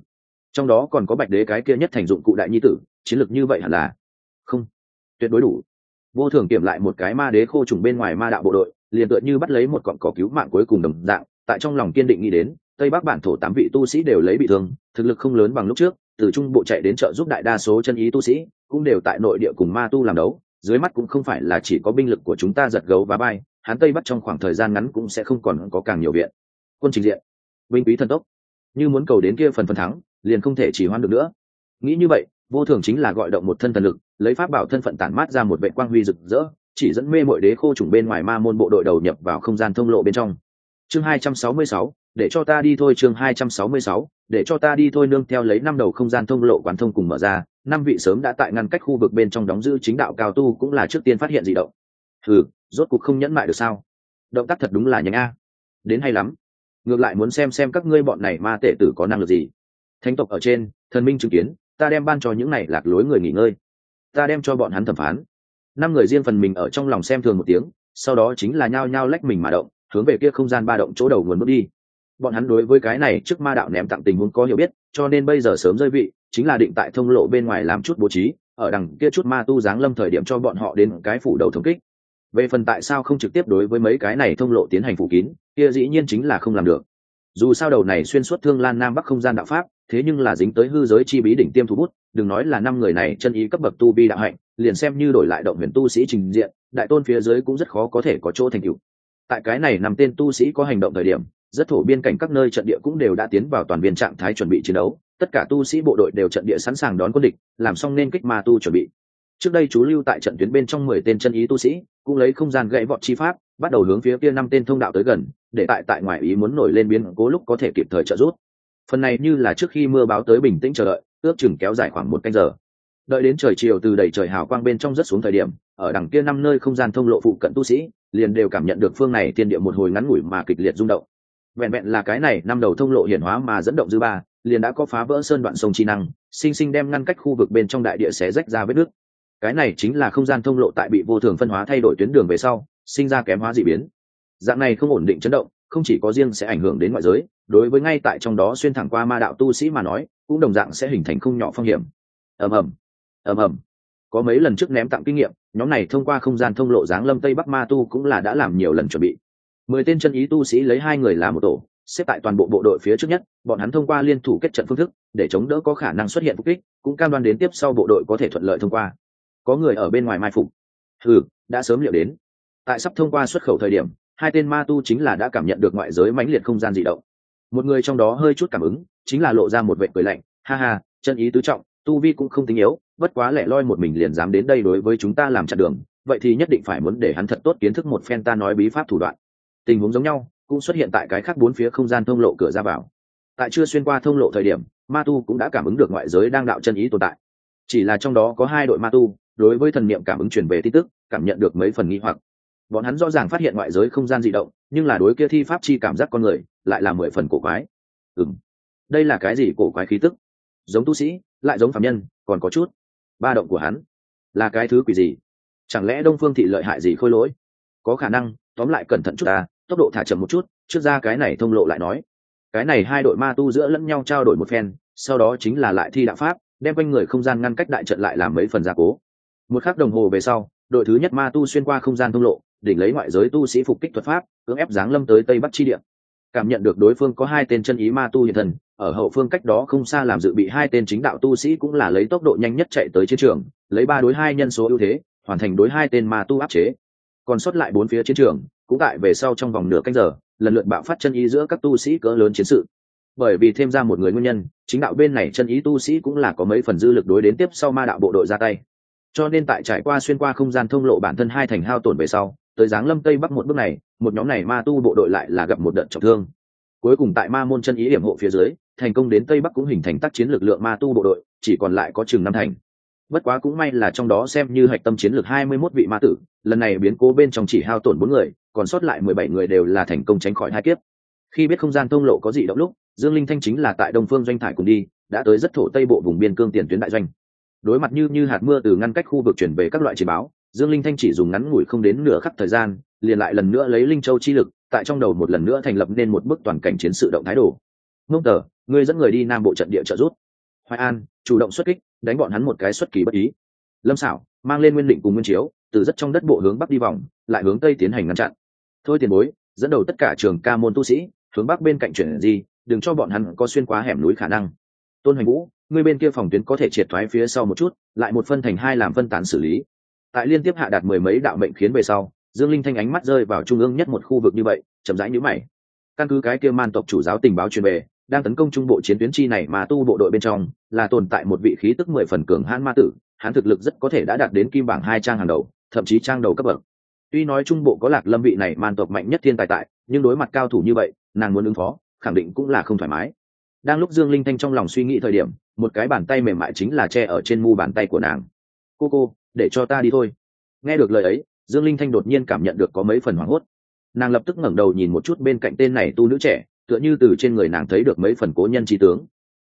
Trong đó còn có bạch đế cái kia nhất thành dụng cụ đại nhi tử, chiến lược như vậy hẳn là không tuyệt đối đủ. Vô thường kiểm lại một cái ma đế khô trùng bên ngoài ma đạo bộ đội, liền tựa như bắt lấy một cọn cỏ cứu mạng cuối cùng đồng dạng, tại trong lòng kiên định nghĩ đến tây bắc bản thổ tám vị tu sĩ đều lấy bị thương thực lực không lớn bằng lúc trước từ trung bộ chạy đến trợ giúp đại đa số chân ý tu sĩ cũng đều tại nội địa cùng ma tu làm đấu dưới mắt cũng không phải là chỉ có binh lực của chúng ta giật gấu và bay hắn tây bắc trong khoảng thời gian ngắn cũng sẽ không còn có càng nhiều viện. Quân trình diện binh quý thần tốc. Như muốn cầu đến kia phần phần thắng liền không thể chỉ hoan được nữa. Nghĩ như vậy vô thường chính là gọi động một thân thần lực lấy pháp bảo thân phận tản mát ra một vệ quang huy rực rỡ chỉ dẫn mê mọi đế khô trùng bên ngoài ma môn bộ đội đầu nhập vào không gian thông lộ bên trong. Chương 266, để cho ta đi thôi chương 266, để cho ta đi thôi nương theo lấy năm đầu không gian thông lộ quán thông cùng mở ra năm vị sớm đã tại ngăn cách khu vực bên trong đóng giữ chính đạo cao tu cũng là trước tiên phát hiện dị động. Thử rốt cuộc không nhẫn mại được sao? Động tác thật đúng là nhanh a. Đến hay lắm. Ngược lại muốn xem xem các ngươi bọn này ma tệ tử có năng lực gì. Thánh tộc ở trên thần minh chứng kiến ta đem ban cho những này lạc lối người nghỉ ngơi. Ta đem cho bọn hắn thẩm phán. Năm người riêng phần mình ở trong lòng xem thường một tiếng sau đó chính là nhao nhao lách mình mà động hướng về kia không gian ba động chỗ đầu nguồn bước đi bọn hắn đối với cái này trước ma đạo ném tặng tình huống có hiểu biết, cho nên bây giờ sớm rơi vị, chính là định tại thông lộ bên ngoài làm chút bố trí, ở đằng kia chút ma tu giáng lâm thời điểm cho bọn họ đến cái phủ đầu thống kích. Về phần tại sao không trực tiếp đối với mấy cái này thông lộ tiến hành phủ kín, kia dĩ nhiên chính là không làm được. Dù sao đầu này xuyên suốt thương lan nam bắc không gian đạo pháp, thế nhưng là dính tới hư giới chi bí đỉnh tiêm thu bút, đừng nói là năm người này chân ý cấp bậc tu bi đạo hạnh, liền xem như đổi lại động huyền tu sĩ trình diện, đại tôn phía dưới cũng rất khó có thể có chỗ thành tựu. Tại cái này nằm tên tu sĩ có hành động thời điểm rất thổ biên cảnh các nơi trận địa cũng đều đã tiến vào toàn viên trạng thái chuẩn bị chiến đấu. Tất cả tu sĩ bộ đội đều trận địa sẵn sàng đón quân địch, làm xong nên kích ma tu chuẩn bị. Trước đây chú lưu tại trận tuyến bên trong mười tên chân ý tu sĩ, cũng lấy không gian gãy vọt chi pháp, bắt đầu hướng phía kia năm tên thông đạo tới gần, để tại tại ngoài ý muốn nổi lên biến cố lúc có thể kịp thời trợ giúp. Phần này như là trước khi mưa báo tới bình tĩnh chờ đợi, ước chừng kéo dài khoảng một canh giờ. Đợi đến trời chiều từ đầy trời hào quang bên trong rất xuống thời điểm, ở đằng kia năm nơi không gian thông lộ phụ cận tu sĩ, liền đều cảm nhận được phương này thiên địa một hồi ngắn ngủi mà kịch liệt rung động vẹn vẹn là cái này năm đầu thông lộ hiển hóa mà dẫn động dư ba, liền đã có phá vỡ sơn đoạn sông chi năng, sinh sinh đem ngăn cách khu vực bên trong đại địa xé rách ra vết nước cái này chính là không gian thông lộ tại bị vô thường phân hóa thay đổi tuyến đường về sau, sinh ra kém hóa dị biến. Dạng này không ổn định chấn động, không chỉ có riêng sẽ ảnh hưởng đến ngoại giới, đối với ngay tại trong đó xuyên thẳng qua ma đạo tu sĩ mà nói, cũng đồng dạng sẽ hình thành không nhỏ phong hiểm. Ầm ầm ầm ầm. Có mấy lần trước ném tặng kinh nghiệm, nhóm này thông qua không gian thông lộ giáng lâm tây bắc ma tu cũng là đã làm nhiều lần chuẩn bị mười tên chân ý tu sĩ lấy hai người làm một tổ, xếp tại toàn bộ bộ đội phía trước nhất, bọn hắn thông qua liên thủ kết trận phương thức, để chống đỡ có khả năng xuất hiện phục kích, cũng cam đoan đến tiếp sau bộ đội có thể thuận lợi thông qua. Có người ở bên ngoài mai phục. Ừ đã sớm liệu đến. Tại sắp thông qua xuất khẩu thời điểm, hai tên ma tu chính là đã cảm nhận được ngoại giới mãnh liệt không gian dị động. Một người trong đó hơi chút cảm ứng, chính là lộ ra một vệ cười lạnh. Ha ha, chân ý tứ trọng, tu vi cũng không tính yếu, bất quá lẻ loi một mình liền dám đến đây đối với chúng ta làm chặn đường, vậy thì nhất định phải muốn để hắn thật tốt kiến thức một phen ta nói bí pháp thủ đoạn tình huống giống nhau, cũng xuất hiện tại cái khác bốn phía không gian thông lộ cửa ra vào. Tại chưa xuyên qua thông lộ thời điểm, ma tu cũng đã cảm ứng được ngoại giới đang đạo chân ý tồn tại. Chỉ là trong đó có hai đội ma tu, đối với thần niệm cảm ứng truyền về tin tức, cảm nhận được mấy phần nghi hoặc. Bọn hắn rõ ràng phát hiện ngoại giới không gian di động, nhưng là đối kia thi pháp chi cảm giác con người, lại là mười phần cổ quái. Ừng đây là cái gì cổ quái khí tức? Giống tu sĩ, lại giống phạm nhân, còn có chút ba động của hắn. Là cái thứ quỷ gì? Chẳng lẽ đông phương thị lợi hại gì khôi lỗi? Có khả năng, tóm lại cẩn thận chút ta tốc độ thả chậm một chút, trước ra cái này thông lộ lại nói. Cái này hai đội ma tu giữa lẫn nhau trao đổi một phen, sau đó chính là lại thi đạo pháp, đem quanh người không gian ngăn cách đại trận lại làm mấy phần gia cố. Một khắc đồng hồ về sau, đội thứ nhất ma tu xuyên qua không gian thông lộ, đỉnh lấy ngoại giới tu sĩ phục kích thuật pháp, cưỡng ép giáng lâm tới tây bắc chi địa. Cảm nhận được đối phương có hai tên chân ý ma tu hiện thần ở hậu phương cách đó không xa làm dự bị hai tên chính đạo tu sĩ cũng là lấy tốc độ nhanh nhất chạy tới chiến trường, lấy ba đối hai nhân số ưu thế, hoàn thành đối hai tên ma tu áp chế. Còn sót lại bốn phía chiến trường cũng tại về sau trong vòng nửa canh giờ, lần lượt bạo phát chân ý giữa các tu sĩ cỡ lớn chiến sự. Bởi vì thêm ra một người nguyên nhân, chính đạo bên này chân ý tu sĩ cũng là có mấy phần dư lực đối đến tiếp sau ma đạo bộ đội ra tay. Cho nên tại trải qua xuyên qua không gian thông lộ bản thân hai thành hao tổn về sau, tới giáng lâm tây bắc một bước này, một nhóm này ma tu bộ đội lại là gặp một đợt trọng thương. Cuối cùng tại ma môn chân ý điểm hộ phía dưới, thành công đến tây bắc cũng hình thành tác chiến lực lượng ma tu bộ đội, chỉ còn lại có chừng năm thành. Bất quá cũng may là trong đó xem như hạch tâm chiến lược hai mươi 21 vị ma tử, lần này biến cố bên trong chỉ hao tổn bốn người còn sót lại mười bảy người đều là thành công tránh khỏi hai kiếp. Khi biết không gian thông lộ có dị động lúc, dương linh thanh chính là tại đông phương doanh thải cùng đi, đã tới rất thổ tây bộ vùng biên cương tiền tuyến đại doanh. Đối mặt như như hạt mưa từ ngăn cách khu vực chuyển về các loại chỉ báo, dương linh thanh chỉ dùng ngắn ngủi không đến nửa khắc thời gian, liền lại lần nữa lấy linh châu chi lực, tại trong đầu một lần nữa thành lập nên một bức toàn cảnh chiến sự động thái đồ. Ngô tờ, ngươi dẫn người đi nam bộ trận địa trợ rút hoài an, chủ động xuất kích, đánh bọn hắn một cái xuất kỳ bất ý. Lâm xảo mang lên nguyên định cùng nguyên chiếu, từ rất trong đất bộ hướng bắc đi vòng, lại hướng tây tiến hành ngăn chặn thôi tiền bối, dẫn đầu tất cả trường ca môn tu sĩ, hướng bắc bên cạnh chuyển gì đừng cho bọn hắn có xuyên qua hẻm núi khả năng. Tôn hoành vũ người bên kia phòng tuyến có thể triệt thoái phía sau một chút, lại một phân thành hai làm phân tán xử lý. Tại liên tiếp hạ đạt mười mấy đạo mệnh khiến về sau, dương linh thanh ánh mắt rơi vào trung ương nhất một khu vực như vậy, chậm rãi nhữ mày. Căn cứ cái kia man tộc chủ giáo tình báo truyền về, đang tấn công trung bộ chiến tuyến chi này mà tu bộ đội bên trong, là tồn tại một vị khí tức mười phần cường hãn ma tử, hắn thực lực rất có thể đã đạt đến kim bảng hai trang hàng đầu, thậm chí trang đầu cấp bậc tuy nói trung bộ có lạc lâm vị này man tộc mạnh nhất thiên tài tại, nhưng đối mặt cao thủ như vậy, nàng muốn ứng phó, khẳng định cũng là không thoải mái. Đang lúc dương linh thanh trong lòng suy nghĩ thời điểm, một cái bàn tay mềm mại chính là che ở trên mu bàn tay của nàng. Cô cô, để cho ta đi thôi. Nghe được lời ấy, dương linh thanh đột nhiên cảm nhận được có mấy phần hoảng hốt. Nàng lập tức ngẩng đầu nhìn một chút bên cạnh tên này tu nữ trẻ, tựa như từ trên người nàng thấy được mấy phần cố nhân trí tướng.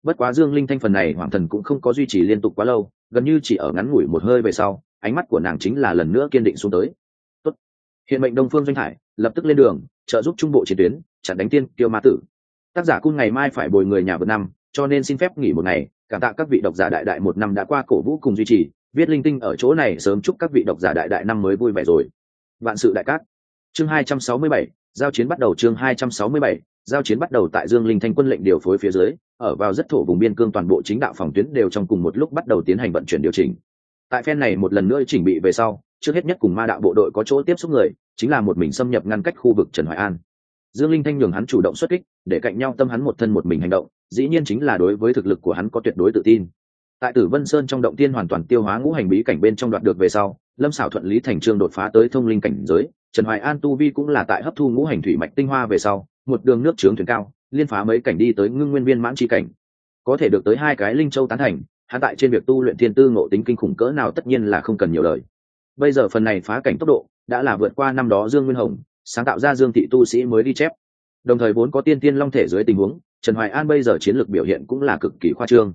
Bất quá dương linh thanh phần này hoàng thần cũng không có duy trì liên tục quá lâu, gần như chỉ ở ngắn ngủi một hơi về sau, ánh mắt của nàng chính là lần nữa kiên định xuống tới hiện mệnh đông phương doanh hải lập tức lên đường trợ giúp trung bộ chiến tuyến chặn đánh tiên kiêu ma tử. Tác giả cung ngày mai phải bồi người nhà vượt năm cho nên xin phép nghỉ một ngày. Cảm tạ các vị độc giả đại đại một năm đã qua cổ vũ cùng duy trì. Viết linh tinh ở chỗ này sớm chúc các vị độc giả đại đại năm mới vui vẻ rồi. Vạn sự đại cát chương 267, giao chiến bắt đầu chương 267, giao chiến bắt đầu tại dương linh thanh quân lệnh điều phối phía dưới ở vào rất thổ vùng biên cương toàn bộ chính đạo phòng tuyến đều trong cùng một lúc bắt đầu tiến hành vận chuyển điều chỉnh. Tại phen này một lần nữa chỉnh bị về sau trước hết nhất cùng ma đạo bộ đội có chỗ tiếp xúc người, chính là một mình xâm nhập ngăn cách khu vực trần hoài an. Dương linh thanh nhường hắn chủ động xuất kích, để cạnh nhau tâm hắn một thân một mình hành động, dĩ nhiên chính là đối với thực lực của hắn có tuyệt đối tự tin. Tại tử vân sơn trong động tiên hoàn toàn tiêu hóa ngũ hành bí cảnh bên trong đoạt được về sau, lâm xảo thuận lý thành trương đột phá tới thông linh cảnh giới, trần hoài an tu vi cũng là tại hấp thu ngũ hành thủy mạch tinh hoa về sau, một đường nước trướng thuyền cao, liên phá mấy cảnh đi tới ngưng nguyên viên mãn tri cảnh. Có thể được tới hai cái linh châu tán thành, hắn tại trên việc tu luyện thiên tư ngộ tính kinh khủng cỡ nào tất nhiên là không cần nhiều lời bây giờ phần này phá cảnh tốc độ đã là vượt qua năm đó dương nguyên hồng, sáng tạo ra dương thị tu sĩ mới đi chép. Đồng thời vốn có tiên tiên long thể dưới tình huống, trần hoài an bây giờ chiến lược biểu hiện cũng là cực kỳ khoa trương.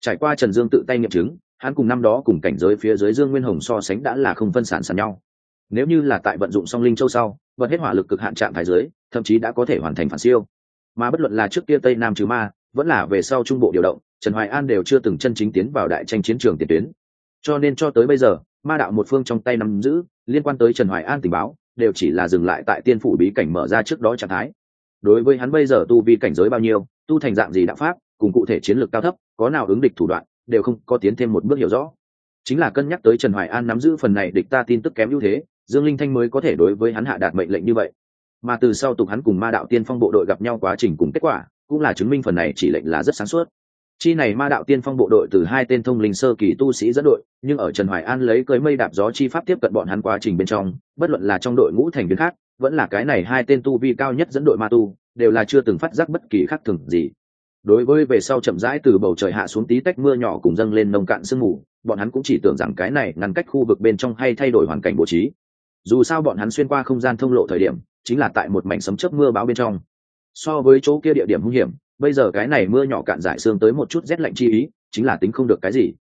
Trải qua trần dương tự tay nghiệm chứng, hắn cùng năm đó cùng cảnh giới phía dưới dương nguyên hồng so sánh đã là không phân sản sàn nhau. Nếu như là tại vận dụng song linh châu sau, vật hết hỏa lực cực hạn trạng thái giới thậm chí đã có thể hoàn thành phản siêu. Mà bất luận là trước kia tây nam trừ ma, vẫn là về sau trung bộ điều động, trần hoài an đều chưa từng chân chính tiến vào đại tranh chiến trường tiền tuyến. Cho nên cho tới bây giờ ma đạo một phương trong tay nắm giữ, liên quan tới trần hoài an tình báo, đều chỉ là dừng lại tại tiên phủ bí cảnh mở ra trước đó trạng thái. Đối với hắn bây giờ tu vi cảnh giới bao nhiêu, tu thành dạng gì đạo pháp, cùng cụ thể chiến lược cao thấp, có nào ứng địch thủ đoạn, đều không có tiến thêm một bước hiểu rõ. Chính là cân nhắc tới trần hoài an nắm giữ phần này địch ta tin tức kém ưu thế, dương linh thanh mới có thể đối với hắn hạ đạt mệnh lệnh như vậy. Mà từ sau tục hắn cùng ma đạo tiên phong bộ đội gặp nhau quá trình cùng kết quả, cũng là chứng minh phần này chỉ lệnh là rất sáng suốt chi này ma đạo tiên phong bộ đội từ hai tên thông linh sơ kỳ tu sĩ dẫn đội, nhưng ở trần hoài an lấy cưới mây đạp gió chi pháp tiếp cận bọn hắn quá trình bên trong, bất luận là trong đội ngũ thành viên khác, vẫn là cái này hai tên tu vi cao nhất dẫn đội ma tu, đều là chưa từng phát giác bất kỳ khác thường gì. Đối với về sau chậm rãi từ bầu trời hạ xuống tí tách mưa nhỏ cùng dâng lên nông cạn sương mù, bọn hắn cũng chỉ tưởng rằng cái này ngăn cách khu vực bên trong hay thay đổi hoàn cảnh bố trí. Dù sao bọn hắn xuyên qua không gian thông lộ thời điểm, chính là tại một mảnh sấm chớp mưa bão bên trong. So với chỗ kia địa điểm hung hiểm bây giờ cái này mưa nhỏ cạn giải xương tới một chút rét lạnh chi ý, chính là tính không được cái gì.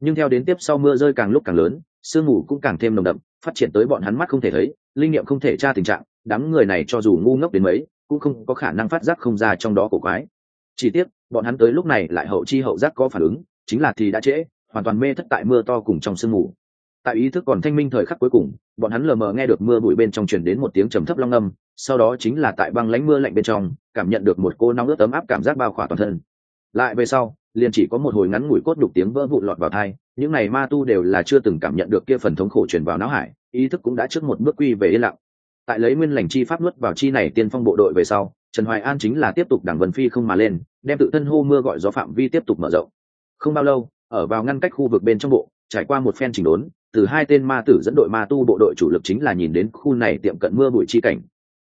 Nhưng theo đến tiếp sau mưa rơi càng lúc càng lớn, sương mù cũng càng thêm nồng đậm, phát triển tới bọn hắn mắt không thể thấy, linh nghiệm không thể tra tình trạng, đám người này cho dù ngu ngốc đến mấy, cũng không có khả năng phát giác không ra trong đó cổ quái. Chỉ tiếc, bọn hắn tới lúc này lại hậu chi hậu giác có phản ứng, chính là thì đã trễ, hoàn toàn mê thất tại mưa to cùng trong sương mù tại ý thức còn thanh minh thời khắc cuối cùng, bọn hắn lờ mờ nghe được mưa bụi bên trong chuyển đến một tiếng trầm thấp long âm, sau đó chính là tại băng lánh mưa lạnh bên trong, cảm nhận được một cô nóng ướt ấm áp cảm giác bao khỏa toàn thân. Lại về sau, liền chỉ có một hồi ngắn ngủi cốt đục tiếng vỡ vụn lọt vào thai những này ma tu đều là chưa từng cảm nhận được kia phần thống khổ truyền vào não hải, ý thức cũng đã trước một bước quy về yên lặng. Tại lấy nguyên lành chi pháp nuốt vào chi này tiên phong bộ đội về sau, trần hoài an chính là tiếp tục đảng vân phi không mà lên, đem tự thân hô mưa gọi gió phạm vi tiếp tục mở rộng. Không bao lâu, ở vào ngăn cách khu vực bên trong bộ, trải qua một phen chỉnh đốn từ hai tên ma tử dẫn đội ma tu bộ đội chủ lực chính là nhìn đến khu này tiệm cận mưa bụi chi cảnh.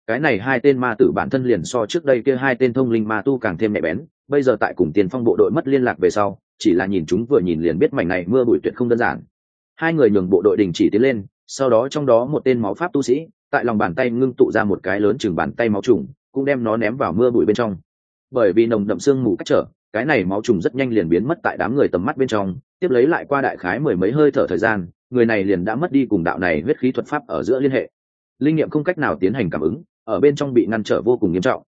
Cái này hai tên ma tử bản thân liền so trước đây kia hai tên thông linh ma tu càng thêm nhạy bén, bây giờ tại cùng tiền phong bộ đội mất liên lạc về sau, chỉ là nhìn chúng vừa nhìn liền biết mảnh này mưa bụi tuyệt không đơn giản. Hai người nhường bộ đội đình chỉ tiến lên, sau đó trong đó một tên máu pháp tu sĩ, tại lòng bàn tay ngưng tụ ra một cái lớn chừng bàn tay máu trùng, cũng đem nó ném vào mưa bụi bên trong. Bởi vì nồng đậm sương mù cách trở, cái này máu trùng rất nhanh liền biến mất tại đám người tầm mắt bên trong, tiếp lấy lại qua đại khái mười mấy hơi thở thời gian người này liền đã mất đi cùng đạo này huyết khí thuật pháp ở giữa liên hệ. Linh nghiệm không cách nào tiến hành cảm ứng, ở bên trong bị ngăn trở vô cùng nghiêm trọng.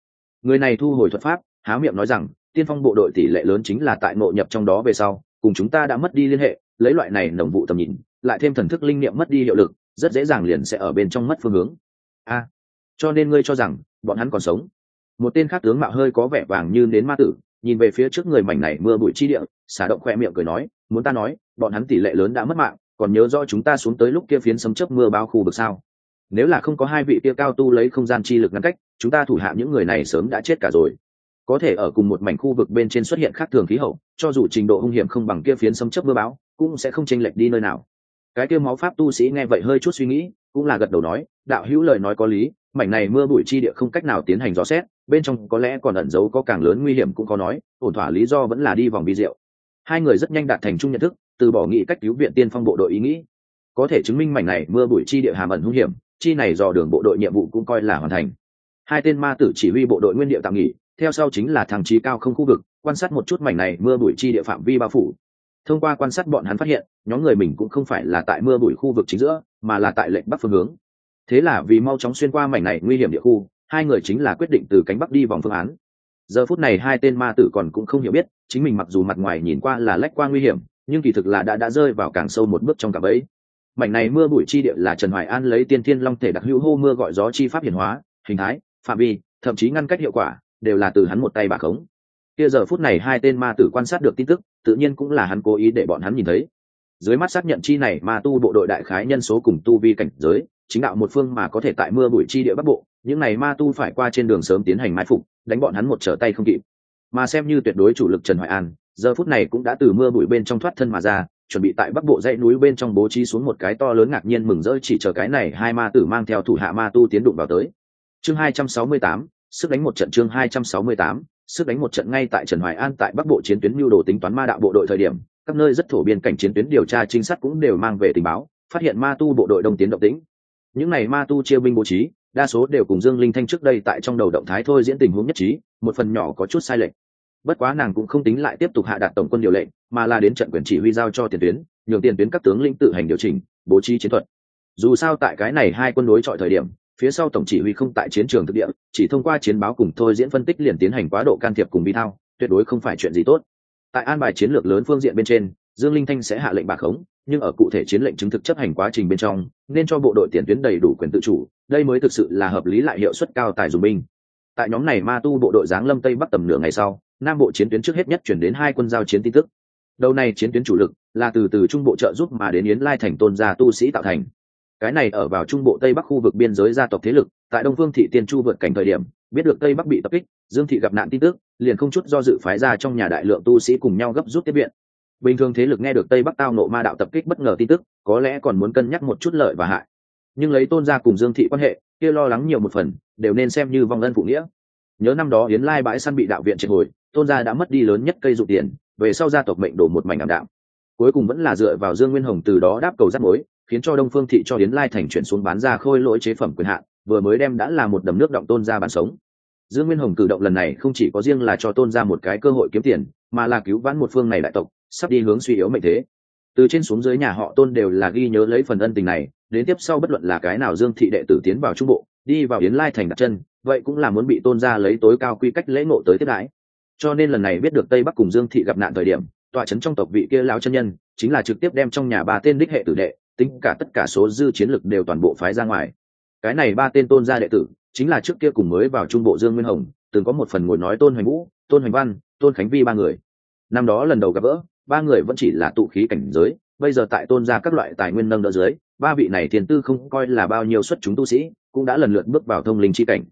Người này thu hồi thuật pháp, há miệng nói rằng, tiên phong bộ đội tỷ lệ lớn chính là tại nội nhập trong đó về sau, cùng chúng ta đã mất đi liên hệ, lấy loại này nồng vụ tầm nhìn, lại thêm thần thức linh nghiệm mất đi hiệu lực, rất dễ dàng liền sẽ ở bên trong mất phương hướng. A, cho nên ngươi cho rằng, bọn hắn còn sống. Một tên khác tướng mạo hơi có vẻ vàng như đến ma tử, nhìn về phía trước người mảnh này mưa bụi chi địa, xả động khoe miệng cười nói, muốn ta nói, bọn hắn tỷ lệ lớn đã mất mạng còn nhớ rõ chúng ta xuống tới lúc kia phiến sấm chớp mưa bao khu vực sao? Nếu là không có hai vị kia cao tu lấy không gian chi lực ngăn cách, chúng ta thủ hạ những người này sớm đã chết cả rồi. Có thể ở cùng một mảnh khu vực bên trên xuất hiện khác thường khí hậu, cho dù trình độ hung hiểm không bằng kia phiến sấm chớp mưa bão, cũng sẽ không chênh lệch đi nơi nào. Cái kia máu pháp tu sĩ nghe vậy hơi chút suy nghĩ, cũng là gật đầu nói, đạo hữu lời nói có lý, mảnh này mưa bụi chi địa không cách nào tiến hành rõ xét, bên trong có lẽ còn ẩn giấu có càng lớn nguy hiểm cũng có nói, ổn thỏa lý do vẫn là đi vòng bi diệu. Hai người rất nhanh đạt thành chung nhận thức từ bỏ nghị cách cứu viện tiên phong bộ đội ý nghĩ. Có thể chứng minh mảnh này mưa bụi chi địa hàm ẩn hung hiểm, chi này dò đường bộ đội nhiệm vụ cũng coi là hoàn thành. Hai tên ma tử chỉ huy bộ đội nguyên địa tạm nghỉ, theo sau chính là thằng trí cao không khu vực, quan sát một chút mảnh này mưa bụi chi địa phạm vi bao phủ. Thông qua quan sát bọn hắn phát hiện, nhóm người mình cũng không phải là tại mưa bụi khu vực chính giữa, mà là tại lệnh bắc phương hướng. Thế là vì mau chóng xuyên qua mảnh này nguy hiểm địa khu, hai người chính là quyết định từ cánh bắc đi vòng phương án. Giờ phút này hai tên ma tử còn cũng không hiểu biết, chính mình mặc dù mặt ngoài nhìn qua là lách qua nguy hiểm nhưng kỳ thực là đã đã rơi vào càng sâu một bước trong cả bẫy. Mảnh này mưa bụi chi địa là trần hoài an lấy tiên thiên long thể đặc hữu hô mưa gọi gió chi pháp hiển hóa, hình thái, phạm vi, thậm chí ngăn cách hiệu quả, đều là từ hắn một tay bà khống. Kia giờ phút này hai tên ma tử quan sát được tin tức, tự nhiên cũng là hắn cố ý để bọn hắn nhìn thấy. Dưới mắt xác nhận chi này ma tu bộ đội đại khái nhân số cùng tu vi cảnh giới, chính đạo một phương mà có thể tại mưa bụi chi địa bắc bộ, những này ma tu phải qua trên đường sớm tiến hành mai phục, đánh bọn hắn một trở tay không kịp mà xem như tuyệt đối chủ lực trần hoài an giờ phút này cũng đã từ mưa bụi bên trong thoát thân mà ra chuẩn bị tại bắc bộ dãy núi bên trong bố trí xuống một cái to lớn ngạc nhiên mừng rỡ chỉ chờ cái này hai ma tử mang theo thủ hạ ma tu tiến đụng vào tới. Chương 268, sức đánh một trận chương 268, sức đánh một trận ngay tại trần hoài an tại bắc bộ chiến tuyến mưu đồ tính toán ma đạo bộ đội thời điểm các nơi rất thổ biên cảnh chiến tuyến điều tra trinh sát cũng đều mang về tình báo phát hiện ma tu bộ đội đông tiến động tĩnh. Những này ma tu chia binh bố trí đa số đều cùng dương linh thanh trước đây tại trong đầu động thái thôi diễn tình huống nhất trí, một phần nhỏ có chút sai lệch. Bất quá nàng cũng không tính lại tiếp tục hạ đạt tổng quân điều lệnh, mà là đến trận quyền chỉ huy giao cho tiền tuyến, nhường tiền tuyến các tướng lĩnh tự hành điều chỉnh, bố trí chiến thuật. Dù sao tại cái này hai quân đối chọi thời điểm, phía sau tổng chỉ huy không tại chiến trường thực địa, chỉ thông qua chiến báo cùng thôi diễn phân tích liền tiến hành quá độ can thiệp cùng vi thao, tuyệt đối không phải chuyện gì tốt. Tại an bài chiến lược lớn phương diện bên trên, dương linh thanh sẽ hạ lệnh bạc khống nhưng ở cụ thể chiến lệnh chứng thực chấp hành quá trình bên trong, nên cho bộ đội tiền tuyến đầy đủ quyền tự chủ, đây mới thực sự là hợp lý lại hiệu suất cao tài dùng binh. Tại nhóm này ma tu bộ đội giáng lâm tây bắc tầm nửa ngày sau, nam bộ chiến tuyến trước hết nhất chuyển đến hai quân giao chiến tin tức. Đầu này chiến tuyến chủ lực là từ từ trung bộ trợ giúp mà đến yến lai thành tôn gia tu sĩ tạo thành. Cái này ở vào trung bộ tây bắc khu vực biên giới gia tộc thế lực, tại đông phương thị tiên chu vượt cảnh thời điểm, biết được tây bắc bị tập kích, dương thị gặp nạn tin tức, liền không chút do dự phái ra trong nhà đại lượng tu sĩ cùng nhau gấp rút tiếp viện bình thường thế lực nghe được tây bắc tao nộ ma đạo tập kích bất ngờ tin tức, có lẽ còn muốn cân nhắc một chút lợi và hại. Nhưng lấy tôn gia cùng dương thị quan hệ, kia lo lắng nhiều một phần, đều nên xem như vong ân phụ nghĩa. Nhớ năm đó yến lai bãi săn bị đạo viện triệt hồi, tôn gia đã mất đi lớn nhất cây dụng tiền, về sau gia tộc mệnh đổ một mảnh ảm đạm. Cuối cùng vẫn là dựa vào dương nguyên hồng từ đó đáp cầu rắt mối, khiến cho đông phương thị cho yến lai thành chuyển xuống bán ra khôi lỗi chế phẩm quyền hạn, vừa mới đem đã là một đầm nước động tôn gia bàn sống. Dương nguyên hồng cử động lần này không chỉ có riêng là cho tôn gia một cái cơ hội kiếm tiền, mà là cứu vãn một phương này đại tộc sắp đi hướng suy yếu mệnh thế. Từ trên xuống dưới nhà họ tôn đều là ghi nhớ lấy phần ân tình này, đến tiếp sau bất luận là cái nào dương thị đệ tử tiến vào trung bộ, đi vào yến lai thành đặt chân, vậy cũng là muốn bị tôn gia lấy tối cao quy cách lễ ngộ tới tiếp đãi. Cho nên lần này biết được tây bắc cùng dương thị gặp nạn thời điểm, tọa trấn trong tộc vị kia lão chân nhân, chính là trực tiếp đem trong nhà ba tên đích hệ tử đệ, tính cả tất cả số dư chiến lực đều toàn bộ phái ra ngoài. Cái này ba tên tôn gia đệ tử, chính là trước kia cùng mới vào trung bộ dương nguyên hồng, từng có một phần ngồi nói tôn hoành vũ, tôn hoành văn, tôn khánh vi ba người. Năm đó lần đầu gặp gỡ ba người vẫn chỉ là tụ khí cảnh giới, bây giờ tại tôn gia các loại tài nguyên nâng đỡ dưới, ba vị này tiền tư không coi là bao nhiêu xuất chúng tu sĩ, cũng đã lần lượt bước vào thông linh chi cảnh.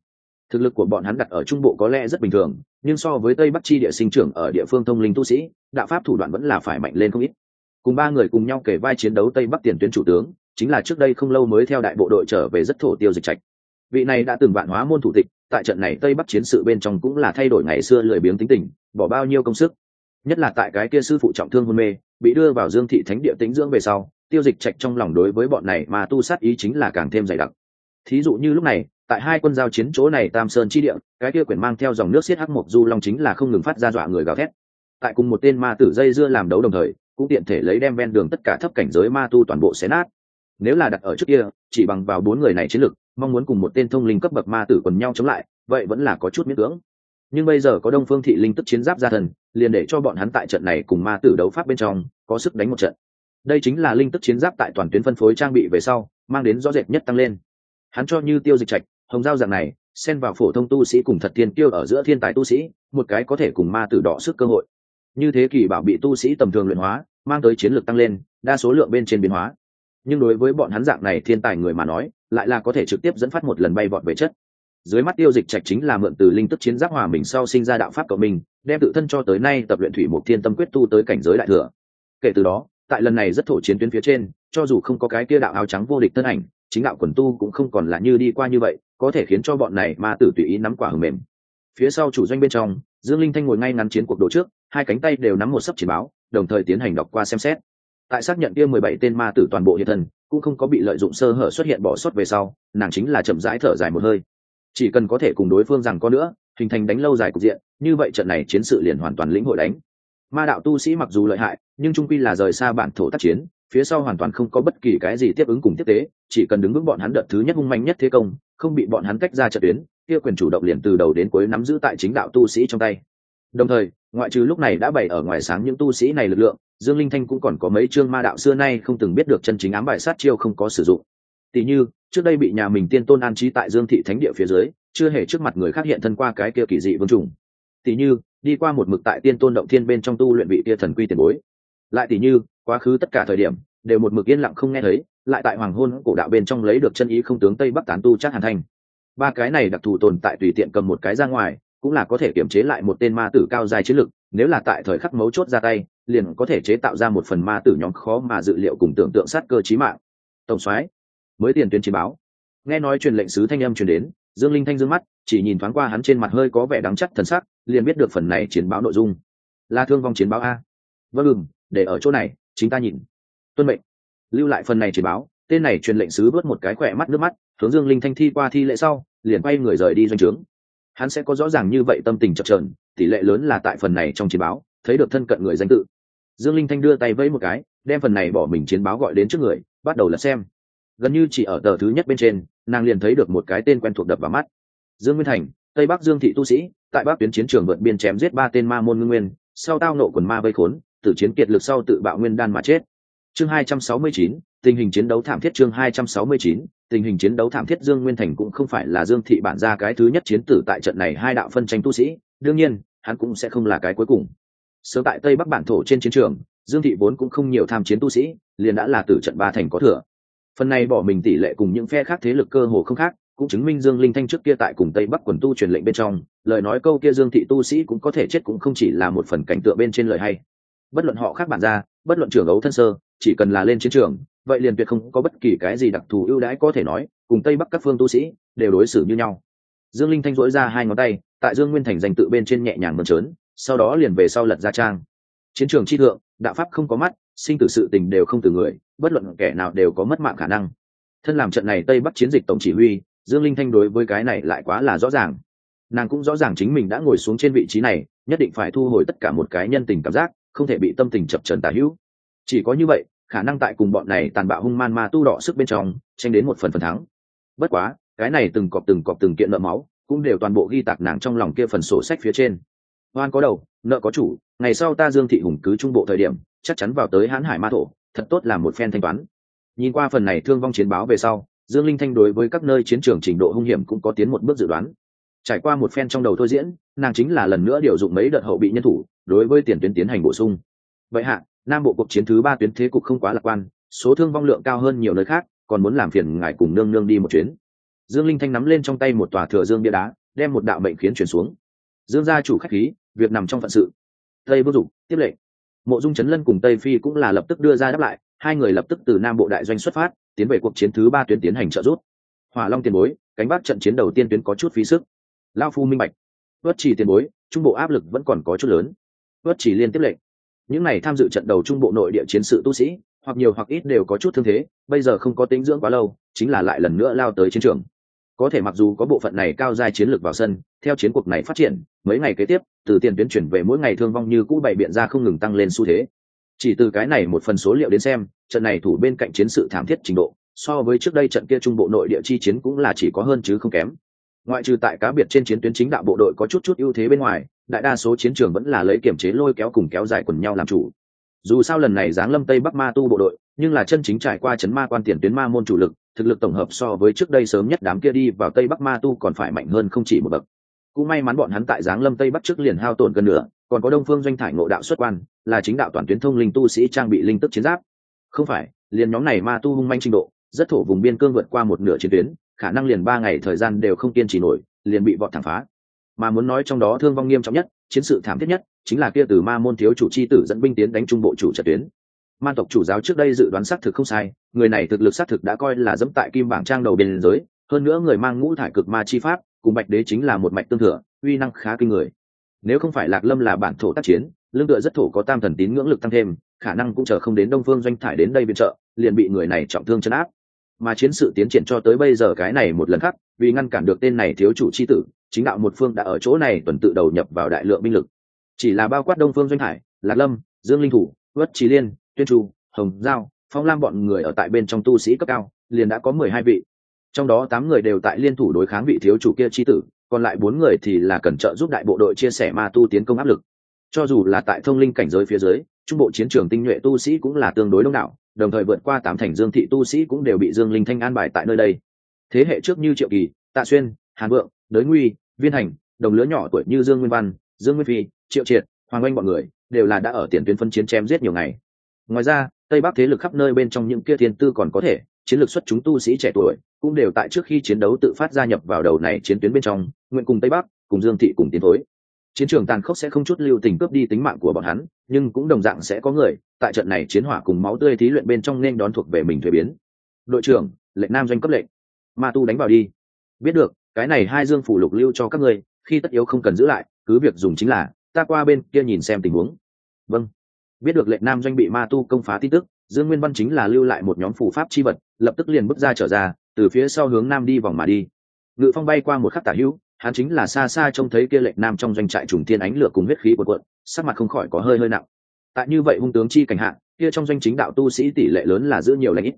Thực lực của bọn hắn đặt ở trung bộ có lẽ rất bình thường, nhưng so với tây bắc chi địa sinh trưởng ở địa phương thông linh tu sĩ, đạo pháp thủ đoạn vẫn là phải mạnh lên không ít. Cùng ba người cùng nhau kể vai chiến đấu tây bắc tiền tuyến chủ tướng, chính là trước đây không lâu mới theo đại bộ đội trở về rất thổ tiêu dịch trạch. Vị này đã từng vạn hóa môn thủ tịch, tại trận này tây bắc chiến sự bên trong cũng là thay đổi ngày xưa lười biếng tính tình, bỏ bao nhiêu công sức nhất là tại cái kia sư phụ trọng thương hôn mê, bị đưa vào dương thị thánh địa tĩnh dưỡng về sau, tiêu dịch trạch trong lòng đối với bọn này mà tu sát ý chính là càng thêm dày đặc. Thí dụ như lúc này, tại hai quân giao chiến chỗ này tam sơn chi địa, cái kia quyển mang theo dòng nước xiết hắc mộc du long chính là không ngừng phát ra dọa người gào thét. Tại cùng một tên ma tử dây dưa làm đấu đồng thời, cũng tiện thể lấy đem ven đường tất cả thấp cảnh giới ma tu toàn bộ xé nát. Nếu là đặt ở trước kia, chỉ bằng vào bốn người này chiến lực, mong muốn cùng một tên thông linh cấp bậc ma tử quần nhau chống lại, vậy vẫn là có chút miễn cưỡng nhưng bây giờ có đông phương thị linh tức chiến giáp gia thần, liền để cho bọn hắn tại trận này cùng ma tử đấu pháp bên trong, có sức đánh một trận. Đây chính là linh tức chiến giáp tại toàn tuyến phân phối trang bị về sau, mang đến rõ rệt nhất tăng lên. Hắn cho như tiêu dịch trạch, hồng giao dạng này, xen vào phổ thông tu sĩ cùng thật thiên tiêu ở giữa thiên tài tu sĩ, một cái có thể cùng ma tử đỏ sức cơ hội. Như thế kỷ bảo bị tu sĩ tầm thường luyện hóa, mang tới chiến lược tăng lên, đa số lượng bên trên biến hóa. Nhưng đối với bọn hắn dạng này thiên tài người mà nói, lại là có thể trực tiếp dẫn phát một lần bay vọt về chất dưới mắt tiêu dịch trạch chính là mượn từ linh tức chiến giáp hòa mình sau sinh ra đạo pháp của mình, đem tự thân cho tới nay tập luyện thủy một thiên tâm quyết tu tới cảnh giới đại thừa. Kể từ đó, tại lần này rất thổ chiến tuyến phía trên, cho dù không có cái kia đạo áo trắng vô địch thân ảnh, chính đạo quần tu cũng không còn là như đi qua như vậy, có thể khiến cho bọn này ma tử tùy ý nắm quả hầm mềm. Phía sau chủ doanh bên trong, dương linh thanh ngồi ngay ngắn chiến cuộc đồ trước, hai cánh tay đều nắm một sấp chiến báo, đồng thời tiến hành đọc qua xem xét. Tại xác nhận kia mười bảy tên ma tử toàn bộ hiện thân, cũng không có bị lợi dụng sơ hở xuất hiện bỏ sót về sau, nàng chính là chậm rãi thở dài một hơi chỉ cần có thể cùng đối phương rằng có nữa, hình thành đánh lâu dài cục diện, như vậy trận này chiến sự liền hoàn toàn lĩnh hội đánh. Ma đạo tu sĩ mặc dù lợi hại, nhưng trung quy là rời xa bản thổ tác chiến, phía sau hoàn toàn không có bất kỳ cái gì tiếp ứng cùng tiếp tế, chỉ cần đứng vững bọn hắn đợt thứ nhất hung manh nhất thế công, không bị bọn hắn tách ra trận tuyến, kia quyền chủ động liền từ đầu đến cuối nắm giữ tại chính đạo tu sĩ trong tay. Đồng thời, ngoại trừ lúc này đã bày ở ngoài sáng những tu sĩ này lực lượng, dương linh thanh cũng còn có mấy chương ma đạo xưa nay không từng biết được chân chính ám bài sát chiêu không có sử dụng. Tỷ như trước đây bị nhà mình tiên tôn an trí tại dương thị thánh địa phía dưới, chưa hề trước mặt người khác hiện thân qua cái kia kỳ dị vương trùng tỷ như, đi qua một mực tại tiên tôn động thiên bên trong tu luyện vị kia thần quy tiền bối. Lại tỷ như, quá khứ tất cả thời điểm, đều một mực yên lặng không nghe thấy, lại tại hoàng hôn cổ đạo bên trong lấy được chân ý không tướng tây bắc tán tu chắc hàn thành. Ba cái này đặc thù tồn tại tùy tiện cầm một cái ra ngoài, cũng là có thể kiểm chế lại một tên ma tử cao dài chiến lực, nếu là tại thời khắc mấu chốt ra tay, liền có thể chế tạo ra một phần ma tử nhóm khó mà dự liệu cùng tưởng tượng sát cơ chí mạng. Tổng soái mới tiền tuyến chiến báo. Nghe nói truyền lệnh sứ thanh âm truyền đến, dương linh thanh dương mắt, chỉ nhìn thoáng qua hắn trên mặt hơi có vẻ đắng chắc thần sắc, liền biết được phần này chiến báo nội dung. Là thương vong chiến báo a. Vâng ừng để ở chỗ này, chính ta nhìn. Tuân mệnh. Lưu lại phần này chiến báo, tên này truyền lệnh sứ bớt một cái khỏe mắt nước mắt, hướng dương linh thanh thi qua thi lễ sau, liền quay người rời đi doanh trướng. Hắn sẽ có rõ ràng như vậy tâm tình chập trờn tỷ lệ lớn là tại phần này trong chiến báo, thấy được thân cận người danh tự. Dương linh thanh đưa tay vẫy một cái, đem phần này bỏ mình chiến báo gọi đến trước người, bắt đầu lật xem gần như chỉ ở tờ thứ nhất bên trên nàng liền thấy được một cái tên quen thuộc đập vào mắt dương nguyên thành tây bắc dương thị tu sĩ tại bắc tuyến chiến trường vượt biên chém giết ba tên ma môn ngưng nguyên sau tao nộ quần ma vây khốn tử chiến kiệt lực sau tự bạo nguyên đan mà chết chương 269, tình hình chiến đấu thảm thiết chương 269, tình hình chiến đấu thảm thiết Dương Nguyên Thành cũng không phải là Dương thị bản ra cái thứ nhất chiến tử tại trận này hai đạo phân tranh tu sĩ, đương nhiên, hắn cũng sẽ không là cái cuối cùng. Sớm tại Tây Bắc bản thổ trên chiến trường, Dương thị vốn cũng không nhiều tham chiến tu sĩ, liền đã là tử trận ba thành có thừa. Phần này bỏ mình tỷ lệ cùng những phe khác thế lực cơ hồ không khác, cũng chứng minh Dương Linh Thanh trước kia tại cùng Tây Bắc quần tu truyền lệnh bên trong, lời nói câu kia Dương thị tu sĩ cũng có thể chết cũng không chỉ là một phần cảnh tượng bên trên lời hay. Bất luận họ khác bản ra, bất luận trưởng ấu thân sơ, chỉ cần là lên chiến trường vậy liền tuyệt không có bất kỳ cái gì đặc thù ưu đãi có thể nói cùng tây bắc các phương tu sĩ đều đối xử như nhau dương linh thanh dỗi ra hai ngón tay tại dương nguyên thành danh tự bên trên nhẹ nhàng mơn trớn sau đó liền về sau lật ra trang chiến trường chi thượng đạo pháp không có mắt sinh tử sự tình đều không từ người, bất luận kẻ nào đều có mất mạng khả năng. Thân làm trận này tây bắc chiến dịch tổng chỉ huy, dương linh thanh đối với cái này lại quá là rõ ràng. Nàng cũng rõ ràng chính mình đã ngồi xuống trên vị trí này, nhất định phải thu hồi tất cả một cái nhân tình cảm giác, không thể bị tâm tình chập trần tả hữu. Chỉ có như vậy, khả năng tại cùng bọn này tàn bạo hung man ma tu đỏ sức bên trong, tranh đến một phần phần thắng. Bất quá, cái này từng cọp từng cọp từng kiện nợ máu, cũng đều toàn bộ ghi tạc nàng trong lòng kia phần sổ sách phía trên. Oan có đầu, nợ có chủ, ngày sau ta dương thị hùng cứ trung bộ thời điểm chắc chắn vào tới hãn hải ma thổ, thật tốt là một phen thanh toán. Nhìn qua phần này thương vong chiến báo về sau, dương linh thanh đối với các nơi chiến trường trình độ hung hiểm cũng có tiến một bước dự đoán. Trải qua một phen trong đầu thôi diễn, nàng chính là lần nữa điều dụng mấy đợt hậu bị nhân thủ, đối với tiền tuyến tiến hành bổ sung. Vậy hạ, nam bộ cuộc chiến thứ ba tuyến thế cục không quá lạc quan, số thương vong lượng cao hơn nhiều nơi khác, còn muốn làm phiền ngài cùng nương nương đi một chuyến. Dương linh thanh nắm lên trong tay một tòa thừa dương bia đá, đem một đạo mệnh khiến chuyển xuống. Dương gia chủ khách khí, việc nằm trong phận sự. Tây vô dụng tiếp lệnh mộ dung trấn lân cùng tây phi cũng là lập tức đưa ra đáp lại, hai người lập tức từ nam bộ đại doanh xuất phát, tiến về cuộc chiến thứ ba tuyến tiến hành trợ rút hỏa long tiền bối, cánh bắc trận chiến đầu tiên tuyến có chút phí sức. Lao phu minh bạch. Tuất chỉ tiền bối, trung bộ áp lực vẫn còn có chút lớn. Tuất chỉ liên tiếp lệnh. Những này tham dự trận đầu trung bộ nội địa chiến sự tu sĩ, hoặc nhiều hoặc ít đều có chút thương thế, bây giờ không có tính dưỡng quá lâu, chính là lại lần nữa lao tới chiến trường. Có thể mặc dù có bộ phận này cao giai chiến lược vào sân theo chiến cuộc này phát triển, mấy ngày kế tiếp, từ tiền tuyến chuyển về mỗi ngày thương vong như cũ bày biện ra không ngừng tăng lên xu thế. Chỉ từ cái này một phần số liệu đến xem, trận này thủ bên cạnh chiến sự thảm thiết trình độ, so với trước đây trận kia trung bộ nội địa chi chiến cũng là chỉ có hơn chứ không kém. Ngoại trừ tại cá biệt trên chiến tuyến chính đạo bộ đội có chút chút ưu thế bên ngoài, đại đa số chiến trường vẫn là lấy kiểm chế lôi kéo cùng kéo dài quần nhau làm chủ. Dù sao lần này giáng lâm tây bắc ma tu bộ đội, nhưng là chân chính trải qua chấn ma quan tiền tuyến ma môn chủ lực, thực lực tổng hợp so với trước đây sớm nhất đám kia đi vào tây bắc ma tu còn phải mạnh hơn không chỉ một bậc cũng may mắn bọn hắn tại giáng lâm tây bắc trước liền hao tổn gần nửa, còn có đông phương doanh thải ngộ đạo xuất quan, là chính đạo toàn tuyến thông linh tu sĩ trang bị linh tức chiến giáp. Không phải, liền nhóm này ma tu hung manh trình độ, rất thổ vùng biên cương vượt qua một nửa chiến tuyến, khả năng liền ba ngày thời gian đều không kiên trì nổi, liền bị vọt thẳng phá. Mà muốn nói trong đó thương vong nghiêm trọng nhất, chiến sự thảm thiết nhất, chính là kia từ ma môn thiếu chủ c h i tử dẫn binh tiến đánh trung bộ chủ trận tuyến. Ma tộc chủ giáo trước đây dự đoán xác thực không sai, người này thực lực xác thực đã coi là dẫm tại kim bảng trang đầu biên giới, hơn nữa người mang ngũ thải cực ma chi pháp cùng bạch đế chính là một mạch tương thừa uy năng khá kinh người. Nếu không phải lạc lâm là bản thổ tác chiến lương tựa rất thổ có tam thần tín ngưỡng lực tăng thêm khả năng cũng chờ không đến đông phương doanh thải đến đây viện trợ liền bị người này trọng thương chấn áp. Mà chiến sự tiến triển cho tới bây giờ cái này một lần khác vì ngăn cản được tên này thiếu chủ c h i tử chính đạo một phương đã ở chỗ này tuần tự đầu nhập vào đại lượng binh lực. Chỉ là bao quát đông phương doanh hải lạc lâm dương linh thủ vất trí liên tuyên tru, hồng giao phong lam bọn người ở tại bên trong tu sĩ cấp cao liền đã có mười hai vị trong đó tám người đều tại liên thủ đối kháng vị thiếu chủ kia c h i tử, còn lại bốn người thì là cần trợ giúp đại bộ đội chia sẻ ma tu tiến công áp lực. Cho dù là tại thông linh cảnh giới phía dưới, trung bộ chiến trường tinh nhuệ tu sĩ cũng là tương đối đông đảo, đồng thời vượt qua tám thành dương thị tu sĩ cũng đều bị dương linh thanh an bài tại nơi đây. Thế hệ trước như triệu kỳ, tạ xuyên, hàn vượng, đới nguy, viên hành, đồng lứa nhỏ tuổi như dương nguyên văn, dương nguyên phi, triệu triệt, hoàng oanh bọn người đều là đã ở tiền tuyến phân chiến chém giết nhiều ngày. Ngoài ra, tây bắc thế lực khắp nơi bên trong những kia thiên tư còn có thể chiến lược xuất chúng tu sĩ trẻ tuổi, cũng đều tại trước khi chiến đấu tự phát gia nhập vào đầu này chiến tuyến bên trong, nguyện cùng tây bắc, cùng dương thị cùng tiến thối. Chiến trường tàn khốc sẽ không chút lưu tình cướp đi tính mạng của bọn hắn, nhưng cũng đồng dạng sẽ có người, tại trận này chiến hỏa cùng máu tươi thí luyện bên trong nên đón thuộc về mình thuế biến. Đội trưởng, lệnh nam doanh cấp lệnh. Ma tu đánh vào đi. Biết được, cái này hai dương phủ lục lưu cho các ngươi, khi tất yếu không cần giữ lại, cứ việc dùng chính là, ta qua bên kia nhìn xem tình huống. Vâng. Biết được lệnh nam doanh bị ma tu công phá tin tức dương nguyên văn chính là lưu lại một nhóm phủ pháp chi vật lập tức liền bước ra trở ra từ phía sau hướng nam đi vòng mà đi. Ngự phong bay qua một khắc tả hữu hắn chính là xa xa trông thấy kia lệnh nam trong doanh trại trùng tiên ánh lửa cùng huyết khí quần quận sắc mặt không khỏi có hơi hơi nặng. Tại như vậy hung tướng chi cảnh hạ, kia trong doanh chính đạo tu sĩ tỷ lệ lớn là giữ nhiều lãnh ít.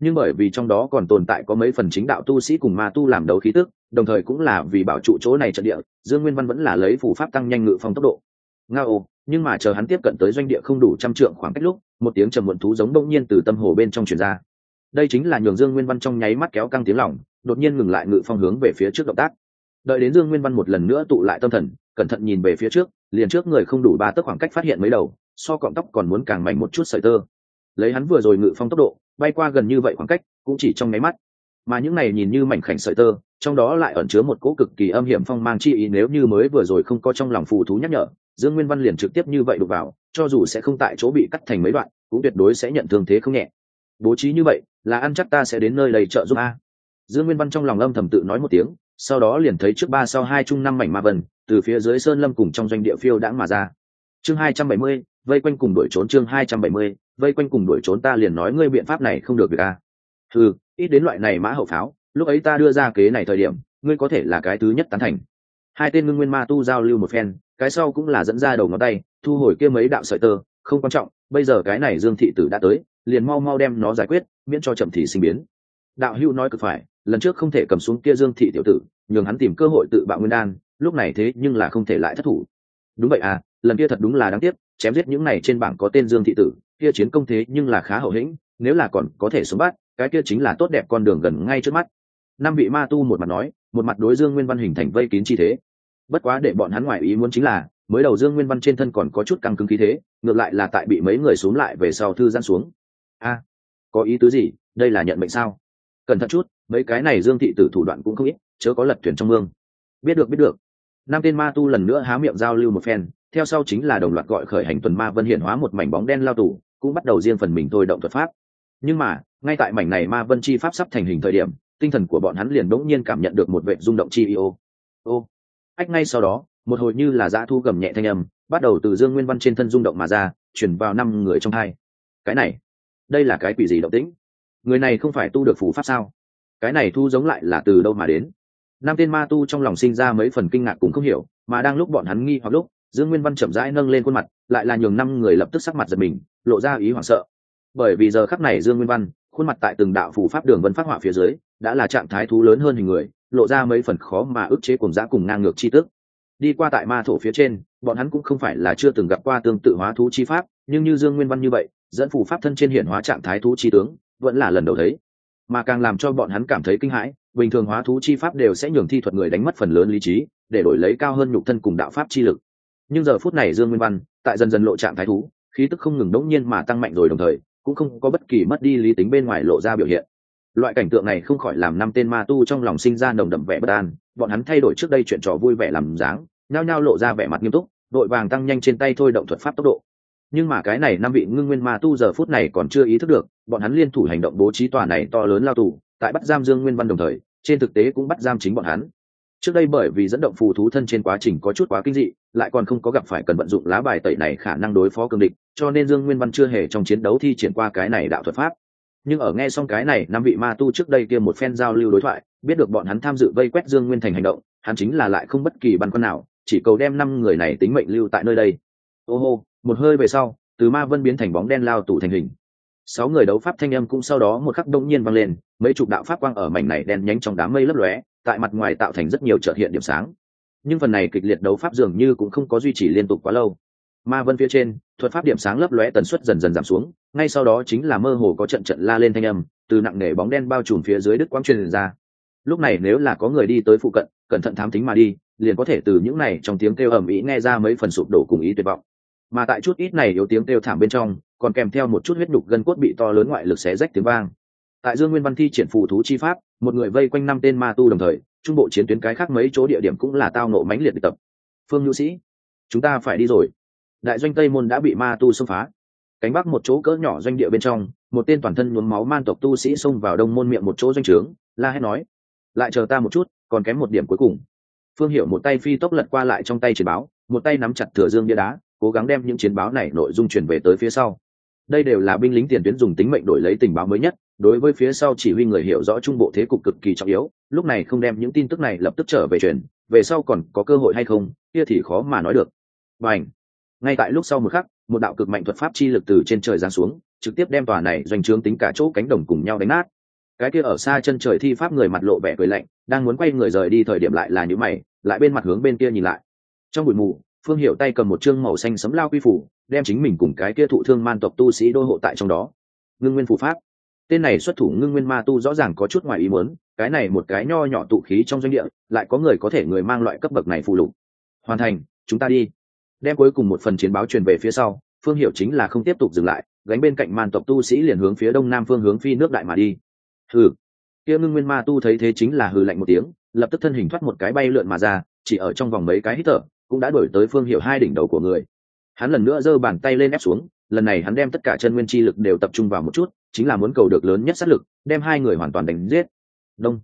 Nhưng bởi vì trong đó còn tồn tại có mấy phần chính đạo tu sĩ cùng ma tu làm đấu khí tức đồng thời cũng là vì bảo trụ chỗ này trận địa dương nguyên văn vẫn là lấy phủ pháp tăng nhanh ngự phong tốc độ. Nga ô nhưng mà chờ hắn tiếp cận tới doanh địa không đủ trăm trượng khoảng cách lúc một tiếng trầm muộn thú giống đông nhiên từ tâm hồ bên trong truyền ra. Đây chính là nhường dương nguyên văn trong nháy mắt kéo căng tiếng lỏng đột nhiên ngừng lại ngự phong hướng về phía trước động tác. Đợi đến dương nguyên văn một lần nữa tụ lại tâm thần, cẩn thận nhìn về phía trước, liền trước người không đủ ba tấc khoảng cách phát hiện mấy đầu, so cọng tóc còn muốn càng mảnh một chút sợi tơ. Lấy hắn vừa rồi ngự phong tốc độ, bay qua gần như vậy khoảng cách, cũng chỉ trong nháy mắt. Mà những này nhìn như mảnh khảnh sợi tơ, trong đó lại ẩn chứa một cỗ cực kỳ âm hiểm phong mang chi ý nếu như mới vừa rồi không có trong lòng phù thú nhắc nhở dương nguyên văn liền trực tiếp như vậy đục vào, cho dù sẽ không tại chỗ bị cắt thành mấy đoạn, cũng tuyệt đối sẽ nhận thương thế không nhẹ. Bố trí như vậy, là ăn chắc ta sẽ đến nơi đầy trợ giúp a. Dương nguyên văn trong lòng âm thầm tự nói một tiếng, sau đó liền thấy trước ba sau hai chung năm mảnh ma vân, từ phía dưới sơn lâm cùng trong doanh địa phiêu đãng mà ra. Chương hai trăm bảy mươi, vây quanh cùng đuổi trốn chương hai trăm bảy mươi, vây quanh cùng đuổi trốn ta liền nói ngươi biện pháp này không được việc a. Ừ ít đến loại này mã hậu pháo, lúc ấy ta đưa ra kế này thời điểm, ngươi có thể là cái thứ nhất tán thành. Hai tên ngưng nguyên ma tu giao lưu một phen cái sau cũng là dẫn ra đầu ngón tay, thu hồi kia mấy đạo sợi tơ, không quan trọng, bây giờ cái này dương thị tử đã tới, liền mau mau đem nó giải quyết, miễn cho chậm thì sinh biến. Đạo hữu nói cực phải, lần trước không thể cầm xuống kia dương thị tiểu tử, nhường hắn tìm cơ hội tự bạo nguyên đan, lúc này thế nhưng là không thể lại thất thủ. Đúng vậy à lần kia thật đúng là đáng tiếc, chém giết những này trên bảng có tên dương thị tử, kia chiến công thế nhưng là khá hậu hĩnh, nếu là còn có thể sống bắt, cái kia chính là tốt đẹp con đường gần ngay trước mắt. Năm vị ma tu một mặt nói, một mặt đối dương nguyên văn hình thành vây kín chi thế bất quá để bọn hắn ngoại ý muốn chính là, mới đầu dương nguyên văn trên thân còn có chút căng cứng khí thế, ngược lại là tại bị mấy người xuống lại về sau thư giãn xuống. A, có ý tứ gì? Đây là nhận mệnh sao? Cẩn thận chút, mấy cái này dương thị tử thủ đoạn cũng không ít, chớ có lật thuyền trong mương. Biết được biết được. Năm tên ma tu lần nữa há miệng giao lưu một phen, theo sau chính là đồng loạt gọi khởi hành tuần ma vân hiển hóa một mảnh bóng đen lao tù, cũng bắt đầu riêng phần mình thôi động thuật pháp. Nhưng mà, ngay tại mảnh này ma vân chi pháp sắp thành hình thời điểm, tinh thần của bọn hắn liền bỗng nhiên cảm nhận được một vệ rung động chi ô. Ô ách, ngay sau đó, một hồi như là dã thu gầm nhẹ thanh âm, bắt đầu từ dương nguyên văn trên thân rung động mà ra, chuyển vào năm người trong hai. Cái này, đây là cái quỷ gì động tĩnh? Người này không phải tu được phù pháp sao? Cái này thu giống lại là từ đâu mà đến? Năm tên ma tu trong lòng sinh ra mấy phần kinh ngạc cũng không hiểu, mà đang lúc bọn hắn nghi hoặc lúc, dương nguyên văn chậm rãi nâng lên khuôn mặt, lại là nhường năm người lập tức sắc mặt giật mình, lộ ra ý hoảng sợ. Bởi vì giờ khắc này dương nguyên văn, khuôn mặt tại từng đạo phù pháp đường vân phát họa phía dưới, đã là trạng thái thú lớn hơn hình người lộ ra mấy phần khó mà ức chế cùng giã cùng ngang ngược chi tức. Đi qua tại ma thổ phía trên, bọn hắn cũng không phải là chưa từng gặp qua tương tự hóa thú chi pháp, nhưng như dương nguyên văn như vậy, dẫn phù pháp thân trên hiển hóa trạng thái thú chi tướng, vẫn là lần đầu thấy. Mà càng làm cho bọn hắn cảm thấy kinh hãi, bình thường hóa thú chi pháp đều sẽ nhường thi thuật người đánh mất phần lớn lý trí, để đổi lấy cao hơn nhục thân cùng đạo pháp chi lực. Nhưng giờ phút này dương nguyên văn, tại dần dần lộ trạng thái thú, khí tức không ngừng đống nhiên mà tăng mạnh rồi đồng thời, cũng không có bất kỳ mất đi lý tính bên ngoài lộ ra biểu hiện loại cảnh tượng này không khỏi làm năm tên ma tu trong lòng sinh ra nồng đậm vẻ bất an. Bọn hắn thay đổi trước đây chuyện trò vui vẻ làm dáng, nhao nhao lộ ra vẻ mặt nghiêm túc, đội vàng tăng nhanh trên tay thôi động thuật pháp tốc độ. Nhưng mà cái này năm vị ngưng nguyên ma tu giờ phút này còn chưa ý thức được, bọn hắn liên thủ hành động bố trí tòa này to lớn lao tù, tại bắt giam dương nguyên văn đồng thời, trên thực tế cũng bắt giam chính bọn hắn. Trước đây bởi vì dẫn động phù thú thân trên quá trình có chút quá kinh dị, lại còn không có gặp phải cần vận dụng lá bài tẩy này khả năng đối phó cường địch, cho nên dương nguyên văn chưa hề trong chiến đấu thi triển qua cái này đạo thuật pháp nhưng ở nghe xong cái này, năm vị ma tu trước đây kia một phen giao lưu đối thoại, biết được bọn hắn tham dự vây quét dương nguyên thành hành động, hắn chính là lại không bất kỳ băn khoăn nào, chỉ cầu đem năm người này tính mệnh lưu tại nơi đây. Ô hô, một hơi về sau, từ ma vân biến thành bóng đen lao tủ thành hình. Sáu người đấu pháp thanh âm cũng sau đó một khắc đông nhiên vang lên, mấy chục đạo pháp quang ở mảnh này đen nhánh trong đám mây lấp lóe, tại mặt ngoài tạo thành rất nhiều trợ hiện điểm sáng. Nhưng phần này kịch liệt đấu pháp dường như cũng không có duy trì liên tục quá lâu ma vân phía trên, thuật pháp điểm sáng lấp lóe tần suất dần dần giảm xuống, ngay sau đó chính là mơ hồ có trận trận la lên thanh âm, từ nặng nề bóng đen bao trùm phía dưới đức quang truyền ra. Lúc này nếu là có người đi tới phụ cận, cẩn thận thám tính mà đi, liền có thể từ những này trong tiếng kêu ầm ĩ nghe ra mấy phần sụp đổ cùng ý tuyệt vọng. Mà tại chút ít này yếu tiếng kêu thảm bên trong, còn kèm theo một chút huyết nhục gân cốt bị to lớn ngoại lực xé rách tiếng vang. Tại dương nguyên văn thi triển phù thú chi pháp, một người vây quanh năm tên ma tu đồng thời, trung bộ chiến tuyến cái khác mấy chỗ địa điểm cũng là tao nộ mãnh liệt tập. Phương nhu sĩ, chúng ta phải đi rồi đại doanh tây môn đã bị ma tu xông phá. Cánh bắc một chỗ cỡ nhỏ doanh địa bên trong, một tên toàn thân nhuốm máu man tộc tu sĩ xông vào đông môn miệng một chỗ doanh trướng, la hét nói, lại chờ ta một chút, còn kém một điểm cuối cùng. Phương hiểu một tay phi tốc lật qua lại trong tay chiến báo, một tay nắm chặt thừa dương bia đá, cố gắng đem những chiến báo này nội dung truyền về tới phía sau. Đây đều là binh lính tiền tuyến dùng tính mệnh đổi lấy tình báo mới nhất, đối với phía sau chỉ huy người hiểu rõ trung bộ thế cục cực kỳ trọng yếu, lúc này không đem những tin tức này lập tức trở về truyền, về sau còn có cơ hội hay không, kia thì khó mà nói được. Và ảnh ngay tại lúc sau một khắc, một đạo cực mạnh thuật pháp chi lực từ trên trời giáng xuống, trực tiếp đem tòa này doanh trướng tính cả chỗ cánh đồng cùng nhau đánh nát. Cái kia ở xa chân trời thi pháp người mặt lộ vẻ cười lạnh, đang muốn quay người rời đi thời điểm lại là những mày, lại bên mặt hướng bên kia nhìn lại. Trong bụi mù, phương hiệu tay cầm một chương màu xanh sấm lao quy phủ, đem chính mình cùng cái kia thụ thương man tộc tu sĩ đôi hộ tại trong đó. Ngưng nguyên phù pháp. Tên này xuất thủ ngưng nguyên ma tu rõ ràng có chút ngoài ý muốn, cái này một cái nho nhỏ tụ khí trong doanh địa, lại có người có thể người mang loại cấp bậc này phù lục. Hoàn thành, chúng ta đi đem cuối cùng một phần chiến báo truyền về phía sau, phương hiệu chính là không tiếp tục dừng lại, gánh bên cạnh màn tộc tu sĩ liền hướng phía đông nam phương hướng phi nước đại mà đi. Hừ. Kia ngưng nguyên ma tu thấy thế chính là hừ lạnh một tiếng, lập tức thân hình thoát một cái bay lượn mà ra, chỉ ở trong vòng mấy cái hít thở, cũng đã đổi tới phương hiệu hai đỉnh đầu của người. Hắn lần nữa giơ bàn tay lên ép xuống, lần này hắn đem tất cả chân nguyên chi lực đều tập trung vào một chút, chính là muốn cầu được lớn nhất sát lực, đem hai người hoàn toàn đánh giết. Đông.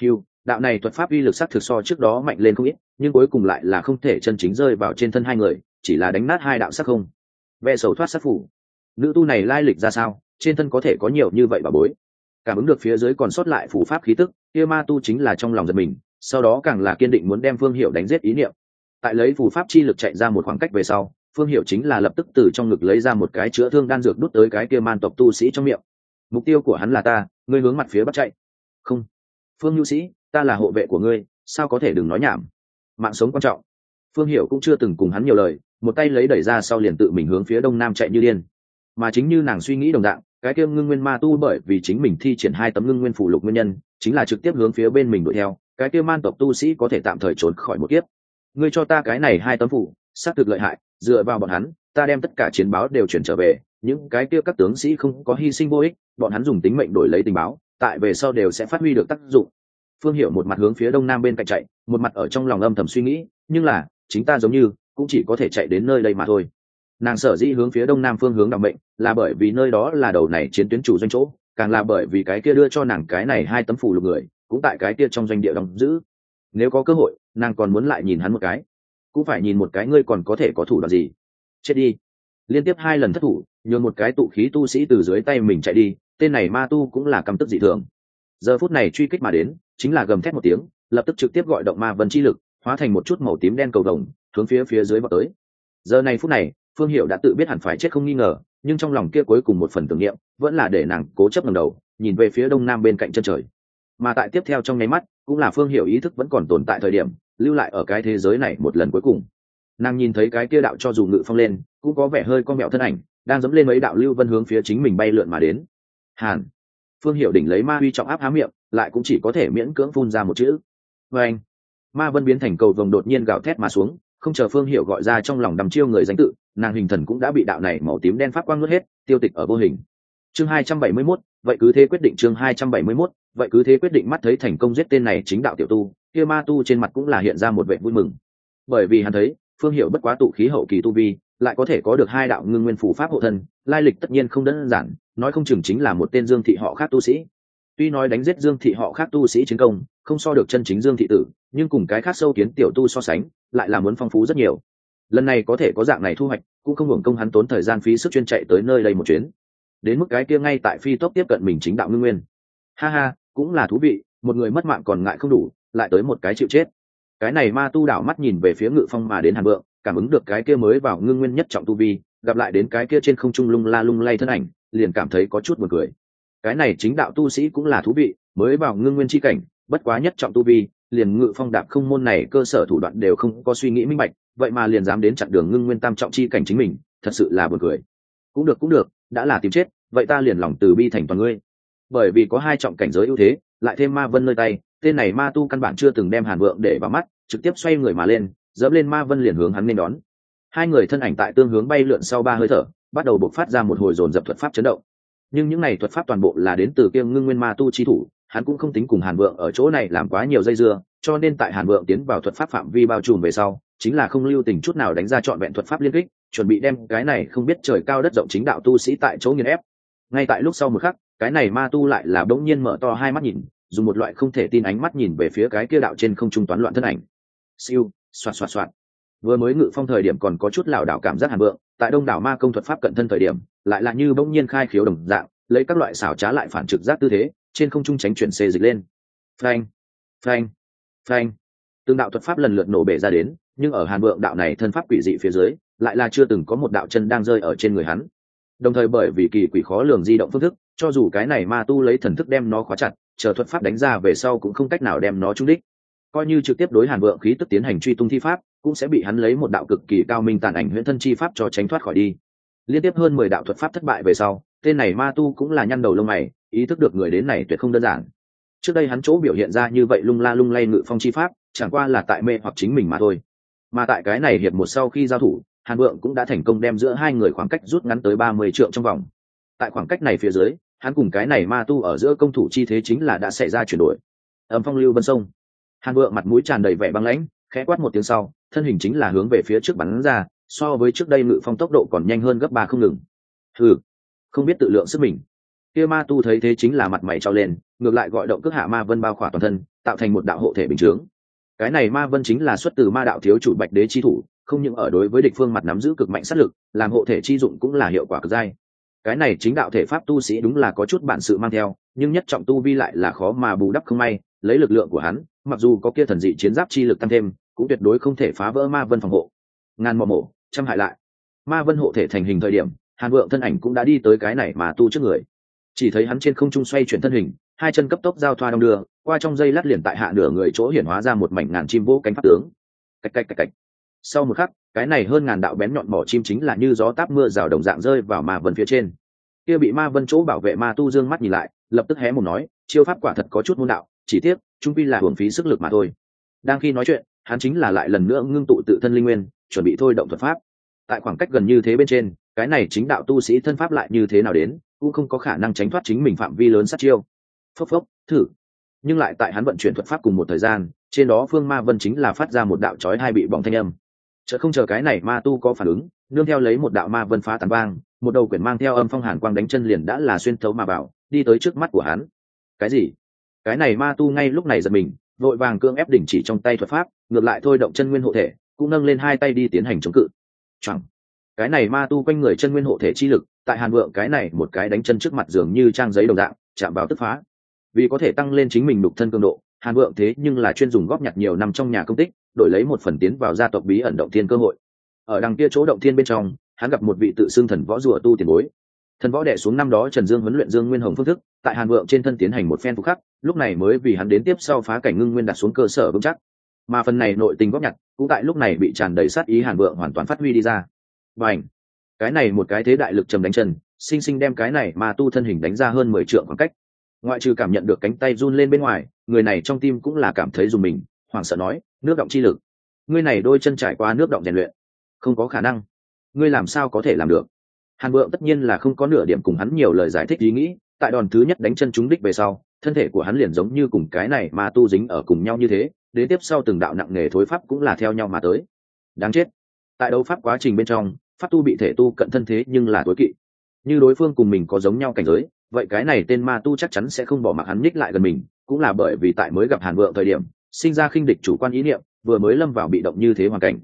Hiu đạo này thuật pháp uy lực sắc thực so trước đó mạnh lên không ít, nhưng cuối cùng lại là không thể chân chính rơi vào trên thân hai người, chỉ là đánh nát hai đạo sắc không. Ve sầu thoát sát phủ. Nữ tu này lai lịch ra sao? Trên thân có thể có nhiều như vậy bà bối. Cảm ứng được phía dưới còn sót lại phủ pháp khí tức, kia ma tu chính là trong lòng giật mình, sau đó càng là kiên định muốn đem phương hiệu đánh giết ý niệm. Tại lấy phù pháp chi lực chạy ra một khoảng cách về sau, phương hiệu chính là lập tức từ trong ngực lấy ra một cái chữa thương đan dược đút tới cái kia man tộc tu sĩ trong miệng. Mục tiêu của hắn là ta, ngươi hướng mặt phía bắt chạy. Không. Phương nhu sĩ ta là hộ vệ của ngươi, sao có thể đừng nói nhảm? Mạng sống quan trọng. Phương hiệu cũng chưa từng cùng hắn nhiều lời, một tay lấy đẩy ra sau liền tự mình hướng phía đông nam chạy như điên. Mà chính như nàng suy nghĩ đồng dạng, cái kia ngưng nguyên ma tu bởi vì chính mình thi triển hai tấm ngưng nguyên phủ lục nguyên nhân, chính là trực tiếp hướng phía bên mình đuổi theo, cái kia man tộc tu sĩ có thể tạm thời trốn khỏi một kiếp. Ngươi cho ta cái này hai tấm phủ xác thực lợi hại, dựa vào bọn hắn, ta đem tất cả chiến báo đều chuyển trở về, những cái kia các tướng sĩ không có hy sinh vô ích, bọn hắn dùng tính mệnh đổi lấy tình báo, tại về sau đều sẽ phát huy được tác dụng phương hiểu một mặt hướng phía đông nam bên cạnh chạy, một mặt ở trong lòng âm thầm suy nghĩ, nhưng là, chính ta giống như, cũng chỉ có thể chạy đến nơi đây mà thôi. Nàng sở dĩ hướng phía đông nam phương hướng đặc mệnh, là bởi vì nơi đó là đầu này chiến tuyến chủ doanh chỗ, càng là bởi vì cái kia đưa cho nàng cái này hai tấm phủ lục người, cũng tại cái kia trong doanh địa đóng giữ. Nếu có cơ hội, nàng còn muốn lại nhìn hắn một cái. Cũng phải nhìn một cái ngươi còn có thể có thủ đoạn gì. Chết đi. Liên tiếp hai lần thất thủ, nhường một cái tụ khí tu sĩ từ dưới tay mình chạy đi, tên này ma tu cũng là căm tức dị thường giờ phút này truy kích mà đến, chính là gầm thét một tiếng, lập tức trực tiếp gọi động ma vân chi lực, hóa thành một chút màu tím đen cầu đồng hướng phía phía dưới vào tới. Giờ này phút này, phương hiệu đã tự biết hẳn phải chết không nghi ngờ, nhưng trong lòng kia cuối cùng một phần tưởng niệm, vẫn là để nàng cố chấp ngầm đầu, nhìn về phía đông nam bên cạnh chân trời. Mà tại tiếp theo trong nháy mắt, cũng là phương hiệu ý thức vẫn còn tồn tại thời điểm, lưu lại ở cái thế giới này một lần cuối cùng. Nàng nhìn thấy cái kia đạo cho dù ngự phong lên, cũng có vẻ hơi con mẹo thân ảnh, đang dẫm lên mấy đạo lưu vân hướng phía chính mình bay lượn mà đến. Hàn! Phương hiệu đỉnh lấy ma huy trọng áp há miệng lại cũng chỉ có thể miễn cưỡng phun ra một chữ. Vê anh ma vân biến thành cầu vồng đột nhiên gào thét mà xuống không chờ phương hiệu gọi ra trong lòng đầm chiêu người danh tự nàng hình thần cũng đã bị đạo này màu tím đen phát quang nuốt hết tiêu tịch ở vô hình. Chương hai trăm bảy mươi 271, vậy cứ thế quyết định chương hai trăm bảy mươi 271, vậy cứ thế quyết định mắt thấy thành công giết tên này chính đạo tiểu tu kia ma tu trên mặt cũng là hiện ra một vẻ vui mừng. Bởi vì hắn thấy phương hiệu bất quá tụ khí hậu kỳ tu vi lại có thể có được hai đạo ngưng nguyên phủ pháp hộ thân lai lịch tất nhiên không đơn giản nói không chừng chính là một tên dương thị họ khác tu sĩ. Tuy nói đánh giết dương thị họ khác tu sĩ chiến công, không so được chân chính dương thị tử, nhưng cùng cái khác sâu kiến tiểu tu so sánh, lại là muốn phong phú rất nhiều. Lần này có thể có dạng này thu hoạch, cũng không hưởng công hắn tốn thời gian phí sức chuyên chạy tới nơi đây một chuyến. Đến mức cái kia ngay tại phi tốc tiếp cận mình chính đạo ngưng nguyên. Ha ha, cũng là thú vị, một người mất mạng còn ngại không đủ, lại tới một cái chịu chết. Cái này ma tu đảo mắt nhìn về phía ngự phong mà đến hàn vượng cảm ứng được cái kia mới vào ngưng nguyên nhất trọng tu vi, gặp lại đến cái kia trên không trung lung la lung lay thân ảnh liền cảm thấy có chút buồn cười. Cái này chính đạo tu sĩ cũng là thú vị, mới vào ngưng nguyên chi cảnh, bất quá nhất trọng tu vi, liền ngự phong đạp không môn này cơ sở thủ đoạn đều không có suy nghĩ minh bạch, vậy mà liền dám đến chặn đường ngưng nguyên tam trọng chi cảnh chính mình, thật sự là buồn cười. Cũng được cũng được, đã là tìm chết, vậy ta liền lòng từ bi thành toàn ngươi. Bởi vì có hai trọng cảnh giới ưu thế, lại thêm ma vân nơi tay, tên này ma tu căn bản chưa từng đem hàn vượng để vào mắt, trực tiếp xoay người mà lên, dẫm lên ma vân liền hướng hắn nên đón. Hai người thân ảnh tại tương hướng bay lượn sau ba hơi thở bắt đầu bộc phát ra một hồi dồn dập thuật pháp chấn động. Nhưng những này thuật pháp toàn bộ là đến từ kiêng ngưng nguyên ma tu chi thủ, hắn cũng không tính cùng hàn vượng ở chỗ này làm quá nhiều dây dưa, cho nên tại hàn vượng tiến vào thuật pháp phạm vi bao trùm về sau, chính là không lưu tình chút nào đánh ra trọn vẹn thuật pháp liên kích, chuẩn bị đem cái này không biết trời cao đất rộng chính đạo tu sĩ tại chỗ nghiền ép. Ngay tại lúc sau một khắc, cái này ma tu lại là bỗng nhiên mở to hai mắt nhìn, dùng một loại không thể tin ánh mắt nhìn về phía cái kia đạo trên không trung toán loạn thân ảnh. Siêu, xoạt xoạt xoạt. Vừa mới ngự phong thời điểm còn có chút lảo đảo cảm giác hàn vượng tại đông đảo ma công thuật pháp cận thân thời điểm, lại là như bỗng nhiên khai khiếu đồng dạng, lấy các loại xảo trá lại phản trực giác tư thế, trên không trung tránh chuyển xê dịch lên. Phanh phanh phanh. Từng đạo thuật pháp lần lượt nổ bể ra đến, nhưng ở hàn vượng đạo này thân pháp quỷ dị phía dưới, lại là chưa từng có một đạo chân đang rơi ở trên người hắn. Đồng thời bởi vì kỳ quỷ khó lường di động phương thức, cho dù cái này ma tu lấy thần thức đem nó khóa chặt, chờ thuật pháp đánh ra về sau cũng không cách nào đem nó trúng đích. Coi như trực tiếp đối hàn vượng khí tức tiến hành truy tung thi pháp cũng sẽ bị hắn lấy một đạo cực kỳ cao minh tàn ảnh huyễn thân chi pháp cho tránh thoát khỏi đi. Liên tiếp hơn mười đạo thuật pháp thất bại về sau, tên này ma tu cũng là nhăn đầu lông mày, ý thức được người đến này tuyệt không đơn giản. Trước đây hắn chỗ biểu hiện ra như vậy lung la lung lay ngự phong chi pháp, chẳng qua là tại mê hoặc chính mình mà thôi. Mà tại cái này hiệp một sau khi giao thủ, hàn vượng cũng đã thành công đem giữa hai người khoảng cách rút ngắn tới ba mươi trượng trong vòng. Tại khoảng cách này phía dưới, hắn cùng cái này ma tu ở giữa công thủ chi thế chính là đã xảy ra chuyển đổi. Âm phong lưu vân sông. Hàn vượng mặt mũi tràn đầy vẻ băng lãnh, khẽ quát một tiếng sau thân hình chính là hướng về phía trước bắn ra, so với trước đây ngự phong tốc độ còn nhanh hơn gấp ba không ngừng. Ừ không biết tự lượng sức mình. Kia ma tu thấy thế chính là mặt mày trao lên, ngược lại gọi động cước hạ ma vân bao khỏa toàn thân, tạo thành một đạo hộ thể bình chướng. Cái này ma vân chính là xuất từ ma đạo thiếu chủ bạch đế chi thủ, không những ở đối với địch phương mặt nắm giữ cực mạnh sát lực, làm hộ thể chi dụng cũng là hiệu quả cực dai. Cái này chính đạo thể pháp tu sĩ đúng là có chút bản sự mang theo, nhưng nhất trọng tu vi lại là khó mà bù đắp không may, lấy lực lượng của hắn, mặc dù có kia thần dị chiến giáp chi lực tăng thêm cũng tuyệt đối không thể phá vỡ ma vân phòng hộ. Ngàn mò mổ chăm hại lại. Ma vân hộ thể thành hình thời điểm, hàn vượng thân ảnh cũng đã đi tới cái này mà tu trước người. Chỉ thấy hắn trên không trung xoay chuyển thân hình, hai chân cấp tốc giao thoa đong đưa, qua trong dây lát liền tại hạ nửa người chỗ hiển hóa ra một mảnh ngàn chim vỗ cánh pháp tướng. Cách cách cách cách. Sau một khắc, cái này hơn ngàn đạo bén nhọn mỏ chim chính là như gió táp mưa rào đồng dạng rơi vào ma vân phía trên. Kia bị ma vân chỗ bảo vệ ma tu dương mắt nhìn lại, lập tức hé một nói, chiêu pháp quả thật có chút môn đạo, chỉ tiếc, trung pi là hưởng phí sức lực mà thôi. Đang khi nói chuyện hắn chính là lại lần nữa ngưng tụ tự thân linh nguyên, chuẩn bị thôi động thuật pháp. Tại khoảng cách gần như thế bên trên, cái này chính đạo tu sĩ thân pháp lại như thế nào đến, cũng không có khả năng tránh thoát chính mình phạm vi lớn sát chiêu. Phốc phốc, thử. Nhưng lại tại hắn vận chuyển thuật pháp cùng một thời gian, trên đó phương ma vân chính là phát ra một đạo trói hai bị bỏng thanh âm. Chợ không chờ cái này ma tu có phản ứng, nương theo lấy một đạo ma vân phá tàn vang, một đầu quyển mang theo âm phong hàn quang đánh chân liền đã là xuyên thấu mà bảo đi tới trước mắt của hắn. Cái gì? Cái này ma tu ngay lúc này giật mình, vội vàng cương ép đỉnh chỉ trong tay thuật pháp ngược lại thôi động chân nguyên hộ thể, cũng nâng lên hai tay đi tiến hành chống cự. Chẳng cái này ma tu quanh người chân nguyên hộ thể chi lực, tại hàn vượng cái này một cái đánh chân trước mặt dường như trang giấy đồng dạng, chạm vào tức phá. Vì có thể tăng lên chính mình đục thân cường độ, hàn vượng thế nhưng là chuyên dùng góp nhặt nhiều năm trong nhà công tích, đổi lấy một phần tiến vào gia tộc bí ẩn động thiên cơ hội. Ở đằng kia chỗ động thiên bên trong, hắn gặp một vị tự xưng thần võ rùa tu tiền bối. Thần võ đệ xuống năm đó trần dương huấn luyện dương nguyên hồng phương thức, tại hàn vượng trên thân tiến hành một phen phục khắc, lúc này mới vì hắn đến tiếp sau phá cảnh ngưng nguyên đặt xuống cơ sở vững chắc mà phần này nội tình góp nhặt cũng tại lúc này bị tràn đầy sát ý hàn vượng hoàn toàn phát huy đi ra. Và ảnh cái này một cái thế đại lực trầm đánh chân, sinh sinh đem cái này mà tu thân hình đánh ra hơn mười trượng khoảng cách. Ngoại trừ cảm nhận được cánh tay run lên bên ngoài, người này trong tim cũng là cảm thấy dùng mình, hoảng sợ nói, nước động chi lực! Ngươi này đôi chân trải qua nước động rèn luyện, không có khả năng. Ngươi làm sao có thể làm được? Hàn vượng tất nhiên là không có nửa điểm cùng hắn nhiều lời giải thích ý nghĩ, tại đòn thứ nhất đánh chân trúng đích về sau thân thể của hắn liền giống như cùng cái này mà tu dính ở cùng nhau như thế, đến tiếp sau từng đạo nặng nề thối pháp cũng là theo nhau mà tới. Đáng chết. Tại đấu pháp quá trình bên trong, pháp tu bị thể tu cận thân thế nhưng là tối kỵ. Như đối phương cùng mình có giống nhau cảnh giới, vậy cái này tên ma tu chắc chắn sẽ không bỏ mặc hắn ních lại gần mình, cũng là bởi vì tại mới gặp hàn vượng thời điểm, sinh ra khinh địch chủ quan ý niệm, vừa mới lâm vào bị động như thế hoàn cảnh.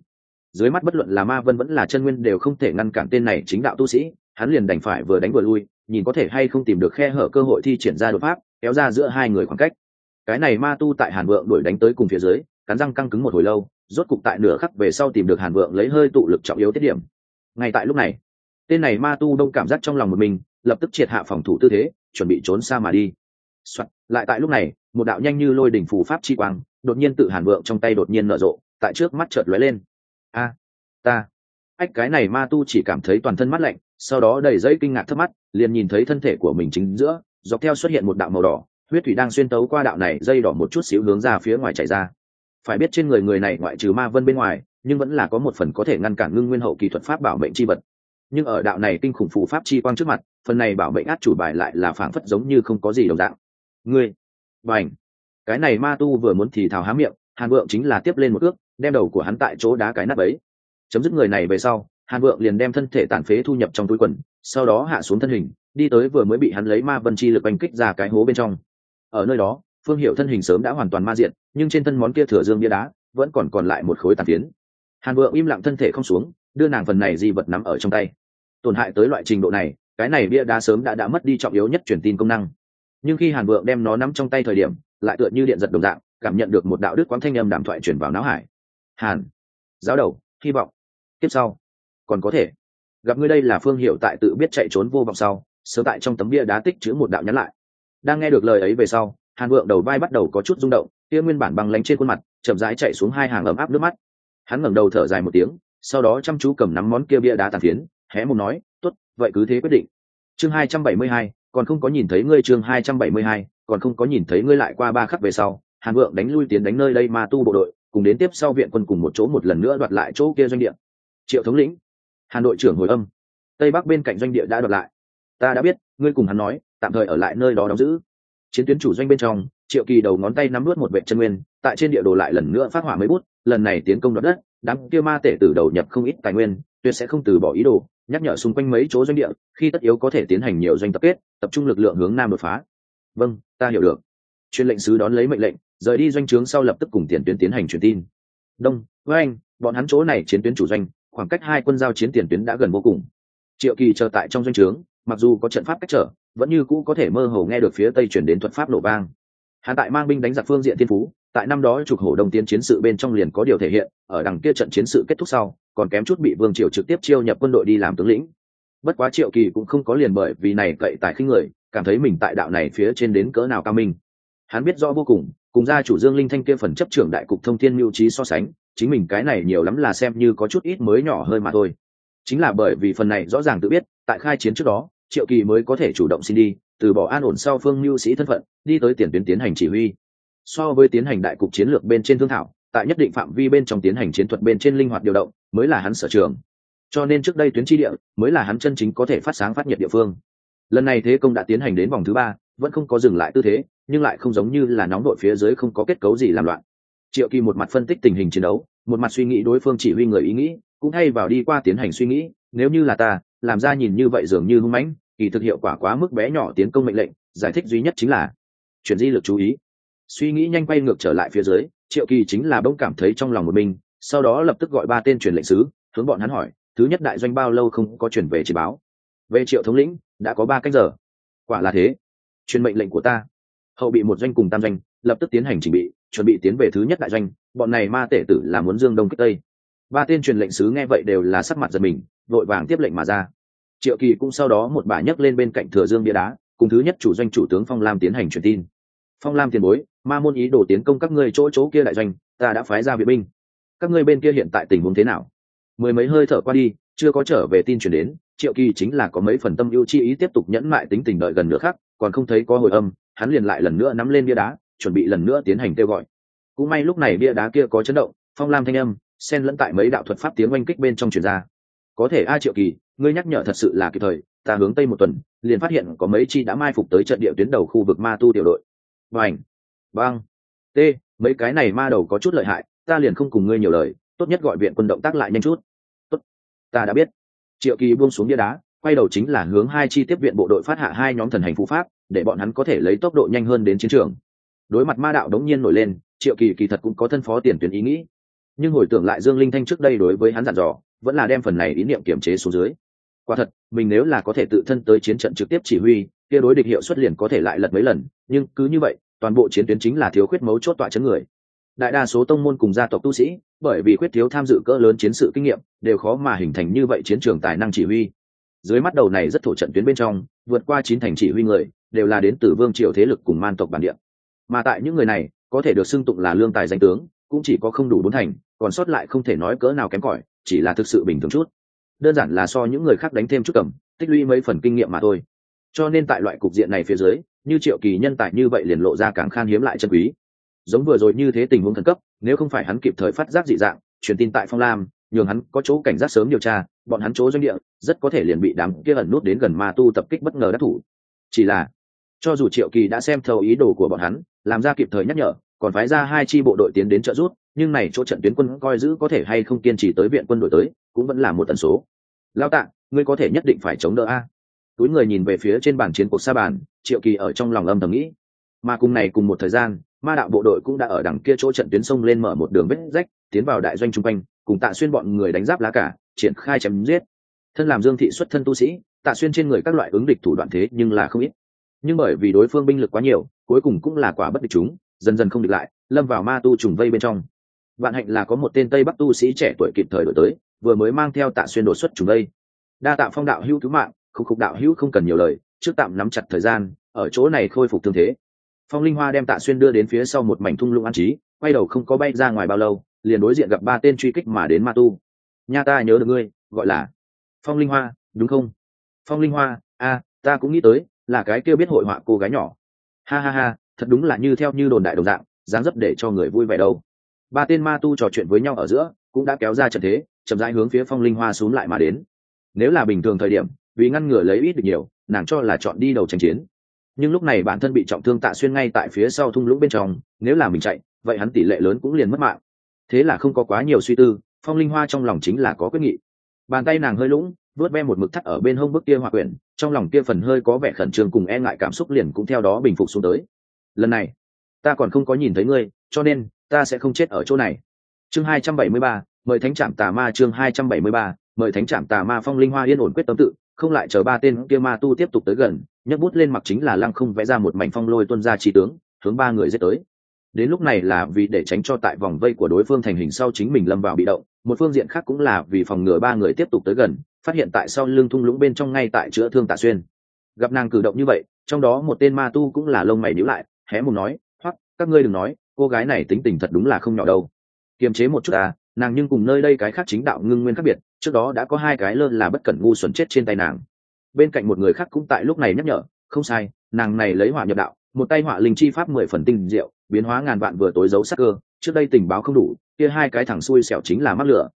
Dưới mắt bất luận là ma vân vẫn là chân nguyên đều không thể ngăn cản tên này chính đạo tu sĩ, hắn liền đành phải vừa đánh vừa lui, nhìn có thể hay không tìm được khe hở cơ hội thi triển ra đột pháp kéo ra giữa hai người khoảng cách. Cái này ma tu tại hàn vượng đuổi đánh tới cùng phía dưới, cắn răng căng cứng một hồi lâu, rốt cục tại nửa khắc về sau tìm được hàn vượng lấy hơi tụ lực trọng yếu tiết điểm. Ngay tại lúc này, tên này ma tu đông cảm giác trong lòng một mình, lập tức triệt hạ phòng thủ tư thế, chuẩn bị trốn xa mà đi. Soạn. lại tại lúc này, một đạo nhanh như lôi đỉnh phù pháp chi quang, đột nhiên tự hàn vượng trong tay đột nhiên nở rộ, tại trước mắt chợt lóe lên. A, ta. Ách, cái này ma tu chỉ cảm thấy toàn thân mắt lạnh, sau đó đầy dây kinh ngạc thấp mắt, liền nhìn thấy thân thể của mình chính giữa dọc theo xuất hiện một đạo màu đỏ, huyết thủy đang xuyên tấu qua đạo này, dây đỏ một chút xíu hướng ra phía ngoài chảy ra. Phải biết trên người người này ngoại trừ ma vân bên ngoài, nhưng vẫn là có một phần có thể ngăn cản ngưng nguyên hậu kỳ thuật pháp bảo mệnh chi vật. Nhưng ở đạo này kinh khủng phù pháp chi quang trước mặt, phần này bảo mệnh át chủ bài lại là phảng phất giống như không có gì đồng dạng. Ngươi và cái này ma tu vừa muốn thì thào há miệng, hàn vượng chính là tiếp lên một ước, đem đầu của hắn tại chỗ đá cái nắp ấy. Chấm dứt người này về sau hàn vượng liền đem thân thể tàn phế thu nhập trong túi quần, sau đó hạ xuống thân hình, đi tới vừa mới bị hắn lấy ma vân chi lực oanh kích ra cái hố bên trong. Ở nơi đó, phương hiệu thân hình sớm đã hoàn toàn ma diện, nhưng trên thân món kia thừa dương bia đá vẫn còn còn lại một khối tàn phiến. Hàn vượng im lặng thân thể không xuống, đưa nàng phần này di vật nắm ở trong tay. Tổn hại tới loại trình độ này, cái này bia đá sớm đã đã mất đi trọng yếu nhất truyền tin công năng. Nhưng khi hàn vượng đem nó nắm trong tay thời điểm, lại tựa như điện giật đồng dạng, cảm nhận được một đạo đức quang thanh âm đàm thoại truyền vào não hải. Hàn, giáo đầu, hy vọng. Tiếp sau còn có thể. Gặp ngươi đây là phương hiệu tại tự biết chạy trốn vô vọng sau, sớm tại trong tấm bia đá tích chữ một đạo nhắn lại. Đang nghe được lời ấy về sau, hàn vượng đầu vai bắt đầu có chút rung động, kia nguyên bản bằng lánh trên khuôn mặt, chậm rãi chạy xuống hai hàng ấm áp nước mắt. Hắn ngẩng đầu thở dài một tiếng, sau đó chăm chú cầm nắm món kia bia đá tàn phiến hé một nói, tốt, vậy cứ thế quyết định. Chương hai trăm bảy mươi hai, còn không có nhìn thấy ngươi chương hai trăm bảy mươi hai, còn không có nhìn thấy ngươi lại qua ba khắc về sau, hàn vượng đánh lui tiến đánh nơi đây ma tu bộ đội, cùng đến tiếp sau viện quân cùng một chỗ một lần nữa đoạt lại chỗ kia doanh địa. Triệu thống lĩnh Hà Nội trưởng hồi âm. Tây bắc bên cạnh doanh địa đã đoạt lại. Ta đã biết, ngươi cùng hắn nói, tạm thời ở lại nơi đó đóng giữ. Chiến tuyến chủ doanh bên trong, triệu kỳ đầu ngón tay nắm nuốt một vệ chân nguyên, tại trên địa đồ lại lần nữa phát hỏa mấy bút, lần này tiến công đoạt đất, đám kia ma tể từ đầu nhập không ít tài nguyên, tuyệt sẽ không từ bỏ ý đồ, nhắc nhở xung quanh mấy chỗ doanh địa, khi tất yếu có thể tiến hành nhiều doanh tập kết, tập trung lực lượng hướng nam đột phá. Vâng ta hiểu được. Chuyên lệnh sứ đón lấy mệnh lệnh, rời đi doanh trướng sau lập tức cùng tiền tuyến tiến hành truyền tin. Đông với anh bọn hắn chỗ này chiến tuyến chủ doanh khoảng cách hai quân giao chiến tiền tuyến đã gần vô cùng. Triệu kỳ chờ tại trong doanh trướng, mặc dù có trận pháp cách trở, vẫn như cũ có thể mơ hồ nghe được phía tây chuyển đến thuật pháp nổ vang. Hắn tại mang binh đánh giặc phương diện thiên phú, tại năm đó trục hổ đồng tiến chiến sự bên trong liền có điều thể hiện, ở đằng kia trận chiến sự kết thúc sau, còn kém chút bị vương triều trực tiếp chiêu nhập quân đội đi làm tướng lĩnh. Bất quá triệu kỳ cũng không có liền bởi vì này cậy tại khinh người, cảm thấy mình tại đạo này phía trên đến cỡ nào cao minh. Hắn biết rõ vô cùng cùng gia chủ dương linh thanh kia phần chấp trưởng đại cục thông thiên mưu trí so sánh chính mình cái này nhiều lắm là xem như có chút ít mới nhỏ hơi mà thôi. Chính là bởi vì phần này rõ ràng tự biết, tại khai chiến trước đó, triệu kỳ mới có thể chủ động xin đi, từ bỏ an ổn sau phương mưu sĩ thân phận, đi tới tiền tuyến tiến hành chỉ huy. So với tiến hành đại cục chiến lược bên trên thương thảo, tại nhất định phạm vi bên trong tiến hành chiến thuật bên trên linh hoạt điều động, mới là hắn sở trường. Cho nên trước đây tuyến tri địa, mới là hắn chân chính có thể phát sáng phát nhiệt địa phương. Lần này thế công đã tiến hành đến vòng thứ ba, vẫn không có dừng lại tư thế, nhưng lại không giống như là nóng đội phía dưới không có kết cấu gì làm loạn triệu kỳ một mặt phân tích tình hình chiến đấu, một mặt suy nghĩ đối phương chỉ huy người ý nghĩ, cũng thay vào đi qua tiến hành suy nghĩ, nếu như là ta, làm ra nhìn như vậy dường như hung mãnh, kỳ thực hiệu quả quá mức bé nhỏ tiến công mệnh lệnh, giải thích duy nhất chính là chuyển di lực chú ý. Suy nghĩ nhanh quay ngược trở lại phía dưới, triệu kỳ chính là bỗng cảm thấy trong lòng một mình, sau đó lập tức gọi ba tên truyền lệnh sứ, hướng bọn hắn hỏi, thứ nhất đại doanh bao lâu không có chuyển về chỉ báo? Về triệu thống lĩnh, đã có ba cách giờ. Quả là thế. Truyền mệnh lệnh của ta hậu bị một doanh cùng tam doanh lập tức tiến hành chỉnh bị, chuẩn bị tiến về thứ nhất đại doanh, bọn này ma tể tử là muốn dương đông kích tây. Ba tên truyền lệnh sứ nghe vậy đều là sắc mặt giật mình, vội vàng tiếp lệnh mà ra. Triệu kỳ cũng sau đó một bà nhấc lên bên cạnh thừa dương bia đá, cùng thứ nhất chủ doanh chủ tướng phong lam tiến hành truyền tin. Phong lam tiền bối, ma môn ý đồ tiến công các ngươi chỗ chỗ kia đại doanh, ta đã phái ra viện binh. Các ngươi bên kia hiện tại tình huống thế nào? Mười mấy hơi thở qua đi, chưa có trở về tin chuyển đến, triệu kỳ chính là có mấy phần tâm ưu chi ý tiếp tục nhẫn mại tính tình đợi gần nữa khác còn không thấy có hồi âm hắn liền lại lần nữa nắm lên bia đá, chuẩn bị lần nữa tiến hành kêu gọi. Cũng may lúc này bia đá kia có chấn động, phong lam thanh âm, xen lẫn tại mấy đạo thuật pháp tiếng oanh kích bên trong truyền ra. Có thể a triệu kỳ, ngươi nhắc nhở thật sự là kịp thời, ta hướng tây một tuần, liền phát hiện có mấy chi đã mai phục tới trận địa tuyến đầu khu vực ma tu tiểu đội. Vành băng t, mấy cái này ma đầu có chút lợi hại, ta liền không cùng ngươi nhiều lời, tốt nhất gọi viện quân động tác lại nhanh chút. Tốt. Ta đã biết. Triệu kỳ buông xuống bia đá, quay đầu chính là hướng hai chi tiếp viện bộ đội phát hạ hai nhóm thần hành phú pháp để bọn hắn có thể lấy tốc độ nhanh hơn đến chiến trường. Đối mặt ma đạo đống nhiên nổi lên, triệu kỳ kỳ thật cũng có thân phó tiền tuyến ý nghĩ. Nhưng hồi tưởng lại dương linh thanh trước đây đối với hắn dặn dò, vẫn là đem phần này ý niệm kiểm chế xuống dưới. Quả thật, mình nếu là có thể tự thân tới chiến trận trực tiếp chỉ huy, kia đối địch hiệu xuất liền có thể lại lật mấy lần, nhưng cứ như vậy, toàn bộ chiến tuyến chính là thiếu khuyết mấu chốt tọa chấn người. Đại đa số tông môn cùng gia tộc tu sĩ, bởi vì khuyết thiếu tham dự cỡ lớn chiến sự kinh nghiệm, đều khó mà hình thành như vậy chiến trường tài năng chỉ huy. Dưới mắt đầu này rất thổ trận tuyến bên trong, vượt qua chín thành chỉ huy người đều là đến từ vương triều thế lực cùng man tộc bản địa. Mà tại những người này, có thể được xưng tụng là lương tài danh tướng, cũng chỉ có không đủ bốn thành, còn sót lại không thể nói cỡ nào kém cỏi, chỉ là thực sự bình thường chút. Đơn giản là so những người khác đánh thêm chút cầm, tích lũy mấy phần kinh nghiệm mà thôi. Cho nên tại loại cục diện này phía dưới, như triệu kỳ nhân tài như vậy liền lộ ra càng khan hiếm lại chân quý. Giống vừa rồi như thế tình huống khẩn cấp, nếu không phải hắn kịp thời phát giác dị dạng, truyền tin tại phong lam, nhường hắn có chỗ cảnh giác sớm điều tra, bọn hắn chỗ doanh địa, rất có thể liền bị đám kia ẩn nút đến gần ma tu tập kích bất ngờ đắc thủ. Chỉ là cho dù triệu kỳ đã xem thấu ý đồ của bọn hắn, làm ra kịp thời nhắc nhở, còn phái ra hai chi bộ đội tiến đến trợ giúp, nhưng này chỗ trận tuyến quân coi giữ có thể hay không kiên trì tới viện quân đội tới, cũng vẫn là một tần số. Lao tạ, ngươi có thể nhất định phải chống đỡ a. Túi người nhìn về phía trên bàn chiến cuộc xa bàn, triệu kỳ ở trong lòng âm thầm nghĩ. Mà cùng này cùng một thời gian, ma đạo bộ đội cũng đã ở đằng kia chỗ trận tuyến sông lên mở một đường vết rách, tiến vào đại doanh chung quanh, cùng tạ xuyên bọn người đánh giáp lá cả, triển khai chém giết. Thân làm dương thị xuất thân tu sĩ, tạ xuyên trên người các loại ứng địch thủ đoạn thế nhưng là không ít nhưng bởi vì đối phương binh lực quá nhiều, cuối cùng cũng là quả bất địch chúng, dần dần không địch lại, lâm vào ma tu trùng vây bên trong. Vạn hạnh là có một tên tây bắc tu sĩ trẻ tuổi kịp thời đổi tới, vừa mới mang theo tạ xuyên đột xuất trùng vây. Đa tạ phong đạo hữu cứu mạng, khúc khúc đạo hữu không cần nhiều lời, trước tạm nắm chặt thời gian, ở chỗ này khôi phục thương thế. Phong linh hoa đem tạ xuyên đưa đến phía sau một mảnh thung lũng an trí, quay đầu không có bay ra ngoài bao lâu, liền đối diện gặp ba tên truy kích mà đến ma tu. Nha ta nhớ được ngươi, gọi là phong linh hoa, đúng không? Phong linh hoa, a, ta cũng nghĩ tới là cái kia biết hội họa cô gái nhỏ. Ha ha ha, thật đúng là như theo như đồn đại đồng dạng, dáng dấp để cho người vui vẻ đâu. Ba tên ma tu trò chuyện với nhau ở giữa, cũng đã kéo ra trận thế, chậm rãi hướng phía phong linh hoa xuống lại mà đến. Nếu là bình thường thời điểm, vì ngăn ngừa lấy ít được nhiều, nàng cho là chọn đi đầu tranh chiến. Nhưng lúc này bản thân bị trọng thương tạ xuyên ngay tại phía sau thung lũng bên trong, nếu là mình chạy, vậy hắn tỷ lệ lớn cũng liền mất mạng. Thế là không có quá nhiều suy tư, phong linh hoa trong lòng chính là có quyết nghị. Bàn tay nàng hơi lũng vớt ve một mực thắt ở bên hông bức kia hòa quyển, trong lòng kia phần hơi có vẻ khẩn trương cùng e ngại cảm xúc liền cũng theo đó bình phục xuống tới. Lần này, ta còn không có nhìn thấy ngươi, cho nên, ta sẽ không chết ở chỗ này. Chương hai trăm bảy mươi ba, mời thánh trạm tà ma chương hai trăm bảy mươi ba, mời thánh trạm tà ma phong linh hoa yên ổn quyết tâm tự, không lại chờ ba tên kia ma tu tiếp tục tới gần, nhấc bút lên mặc chính là lăng không vẽ ra một mảnh phong lôi tuân ra trí tướng, hướng ba người dết tới. Đến lúc này là vì để tránh cho tại vòng vây của đối phương thành hình sau chính mình lâm vào bị động, một phương diện khác cũng là vì phòng ngừa ba người tiếp tục tới gần phát hiện tại sau lưng thung lũng bên trong ngay tại chữa thương tạ xuyên. Gặp nàng cử động như vậy, trong đó một tên ma tu cũng là lông mày nhíu lại, hé mùng nói hoặc các ngươi đừng nói, cô gái này tính tình thật đúng là không nhỏ đâu. Kiềm chế một chút à nàng nhưng cùng nơi đây cái khác chính đạo ngưng nguyên khác biệt, trước đó đã có hai cái lơ là bất cẩn ngu xuẩn chết trên tay nàng. Bên cạnh một người khác cũng tại lúc này nhắc nhở, không sai, nàng này lấy hỏa nhập đạo, một tay hỏa linh chi pháp mười phần tinh diệu, biến hóa ngàn vạn vừa tối giấu sắc cơ, trước đây tình báo không đủ, kia hai cái thằng xui xẻo chính là mắc lửa.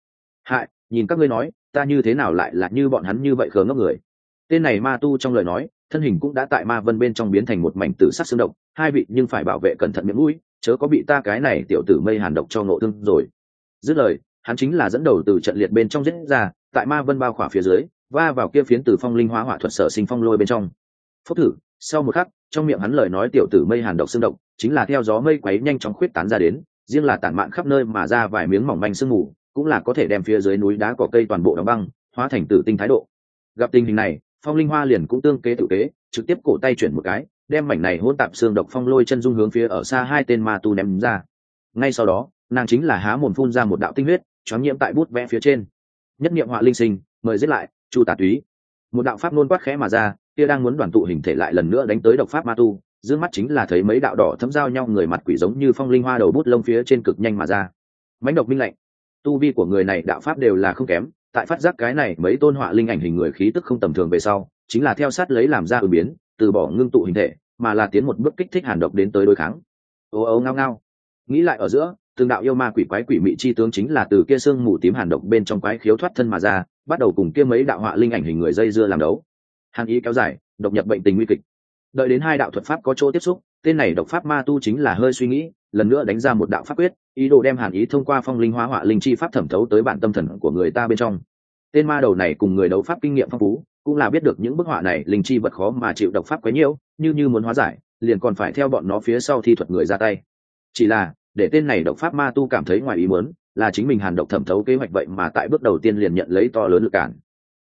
Hại, nhìn các ngươi nói ta như thế nào lại là như bọn hắn như vậy khờ ngốc người? Tên này ma tu trong lời nói, thân hình cũng đã tại ma vân bên trong biến thành một mảnh tử sắc xương độc, hai vị nhưng phải bảo vệ cẩn thận miệng mũi, chớ có bị ta cái này tiểu tử mây hàn độc cho ngộ thương rồi. Dứt lời, hắn chính là dẫn đầu từ trận liệt bên trong giết ra, tại ma vân bao khỏa phía dưới, va vào kia phiến từ phong linh hóa hỏa thuật sở sinh phong lôi bên trong. Phúc thử, sau một khắc, trong miệng hắn lời nói tiểu tử mây hàn độc xương độc, chính là theo gió mây quấy nhanh chóng khuyết tán ra đến, riêng là tản mạn khắp nơi mà ra vài miếng mỏng manh sương mù cũng là có thể đem phía dưới núi đá cỏ cây toàn bộ đóng băng, hóa thành tử tinh thái độ. Gặp tình hình này, phong linh hoa liền cũng tương kế tự kế, trực tiếp cổ tay chuyển một cái, đem mảnh này hôn tạp xương độc phong lôi chân dung hướng phía ở xa hai tên ma tu ném ra. Ngay sau đó, nàng chính là há mồm phun ra một đạo tinh huyết, choáng nhiễm tại bút vẽ phía trên. Nhất niệm họa linh sinh, mời giết lại, chu tà túy. Một đạo pháp nôn quát khẽ mà ra, kia đang muốn đoàn tụ hình thể lại lần nữa đánh tới độc pháp ma tu d mắt chính là thấy mấy đạo đỏ thấm giao nhau người mặt quỷ giống như phong linh hoa đầu bút lông phía trên cực nhanh mà ra. Mãnh độc minh lạnh tu vi của người này đạo pháp đều là không kém, tại phát giác cái này mấy tôn họa linh ảnh hình người khí tức không tầm thường về sau, chính là theo sát lấy làm ra ứng biến, từ bỏ ngưng tụ hình thể, mà là tiến một bước kích thích hàn độc đến tới đối kháng. Ô ô ngao ngao. Nghĩ lại ở giữa, từng đạo yêu ma quỷ quái quỷ mị chi tướng chính là từ kia xương mù tím hàn độc bên trong quái khiếu thoát thân mà ra, bắt đầu cùng kia mấy đạo họa linh ảnh hình người dây dưa làm đấu. Hàn ý kéo dài, độc nhập bệnh tình nguy kịch. Đợi đến hai đạo thuật pháp có chỗ tiếp xúc, tên này độc pháp ma tu chính là hơi suy nghĩ lần nữa đánh ra một đạo pháp quyết, ý đồ đem hàn ý thông qua phong linh hóa họa linh chi pháp thẩm thấu tới bản tâm thần của người ta bên trong. Tên ma đầu này cùng người đấu pháp kinh nghiệm phong phú, cũng là biết được những bức họa này linh chi vật khó mà chịu độc pháp quấy nhiễu, như như muốn hóa giải, liền còn phải theo bọn nó phía sau thi thuật người ra tay. Chỉ là, để tên này độc pháp ma tu cảm thấy ngoài ý muốn, là chính mình hàn độc thẩm thấu kế hoạch vậy mà tại bước đầu tiên liền nhận lấy to lớn lực cản.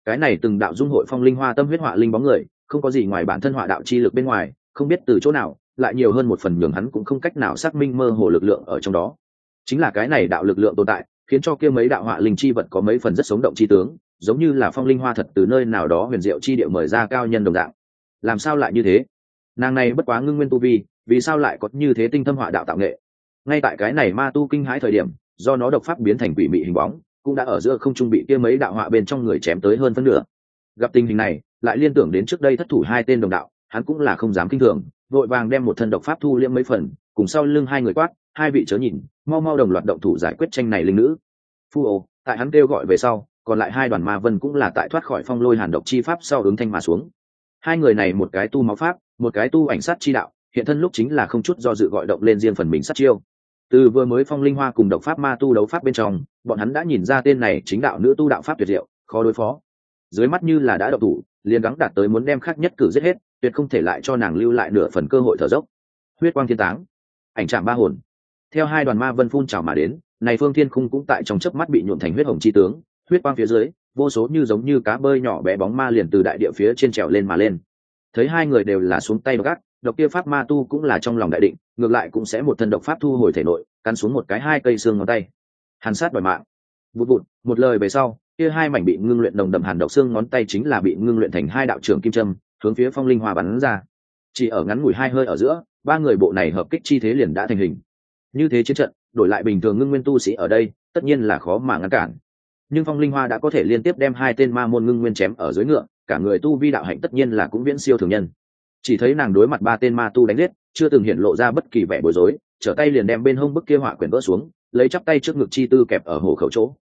Cái này từng đạo dung hội phong linh hoa tâm huyết họa linh bóng người, không có gì ngoài bản thân họa đạo chi lực bên ngoài, không biết từ chỗ nào lại nhiều hơn một phần nhường hắn cũng không cách nào xác minh mơ hồ lực lượng ở trong đó. Chính là cái này đạo lực lượng tồn tại, khiến cho kia mấy đạo họa linh chi vật có mấy phần rất sống động chi tướng, giống như là phong linh hoa thật từ nơi nào đó huyền diệu chi địa mời ra cao nhân đồng dạng. Làm sao lại như thế? Nàng này bất quá ngưng nguyên tu vi, vì sao lại có như thế tinh thâm họa đạo tạo nghệ? Ngay tại cái này ma tu kinh hãi thời điểm, do nó độc pháp biến thành quỷ mị hình bóng, cũng đã ở giữa không trung bị kia mấy đạo họa bên trong người chém tới hơn phân nửa. Gặp tình hình này, lại liên tưởng đến trước đây thất thủ hai tên đồng đạo, hắn cũng là không dám kinh thường vội vàng đem một thân độc pháp thu liễm mấy phần, cùng sau lưng hai người quát, hai vị chớ nhìn, mau mau đồng loạt động thủ giải quyết tranh này linh nữ. Phu ô, tại hắn kêu gọi về sau, còn lại hai đoàn ma vân cũng là tại thoát khỏi phong lôi hàn độc chi pháp sau ứng thanh mà xuống. Hai người này một cái tu máu pháp, một cái tu ảnh sát chi đạo, hiện thân lúc chính là không chút do dự gọi động lên riêng phần mình sát chiêu. Từ vừa mới phong linh hoa cùng độc pháp ma tu đấu pháp bên trong, bọn hắn đã nhìn ra tên này chính đạo nữ tu đạo pháp tuyệt diệu, khó đối phó. Dưới mắt như là đã độc thủ liền gắng đạt tới muốn đem khác nhất cử giết hết, tuyệt không thể lại cho nàng lưu lại nửa phần cơ hội thở dốc. Huyết quang thiên táng, ảnh trạm ba hồn. Theo hai đoàn ma vân phun trào mà đến, này phương thiên khung cũng tại trong chớp mắt bị nhuộm thành huyết hồng chi tướng, huyết quang phía dưới, vô số như giống như cá bơi nhỏ bé bóng ma liền từ đại địa phía trên trèo lên mà lên. Thấy hai người đều là xuống tay gắt độc kia pháp ma tu cũng là trong lòng đại định, ngược lại cũng sẽ một thân độc pháp thu hồi thể nội, cắn xuống một cái hai cây xương ngón tay. Hàn sát đòi mạng. Vụt vụt, một lời về sau kia hai mảnh bị ngưng luyện đồng đầm hàn độc xương ngón tay chính là bị ngưng luyện thành hai đạo trưởng kim trâm hướng phía phong linh hoa bắn ra. Chỉ ở ngắn ngủi hai hơi ở giữa, ba người bộ này hợp kích chi thế liền đã thành hình. Như thế chiến trận, đổi lại bình thường ngưng nguyên tu sĩ ở đây, tất nhiên là khó mà ngăn cản. Nhưng phong linh hoa đã có thể liên tiếp đem hai tên ma môn ngưng nguyên chém ở dưới ngựa, cả người tu vi đạo hạnh tất nhiên là cũng viễn siêu thường nhân. Chỉ thấy nàng đối mặt ba tên ma tu đánh giết, chưa từng hiện lộ ra bất kỳ vẻ bối rối, trở tay liền đem bên hông bức kia họa quyển vỡ xuống, lấy chắp tay trước ngực chi tư kẹp ở hồ khẩu chỗ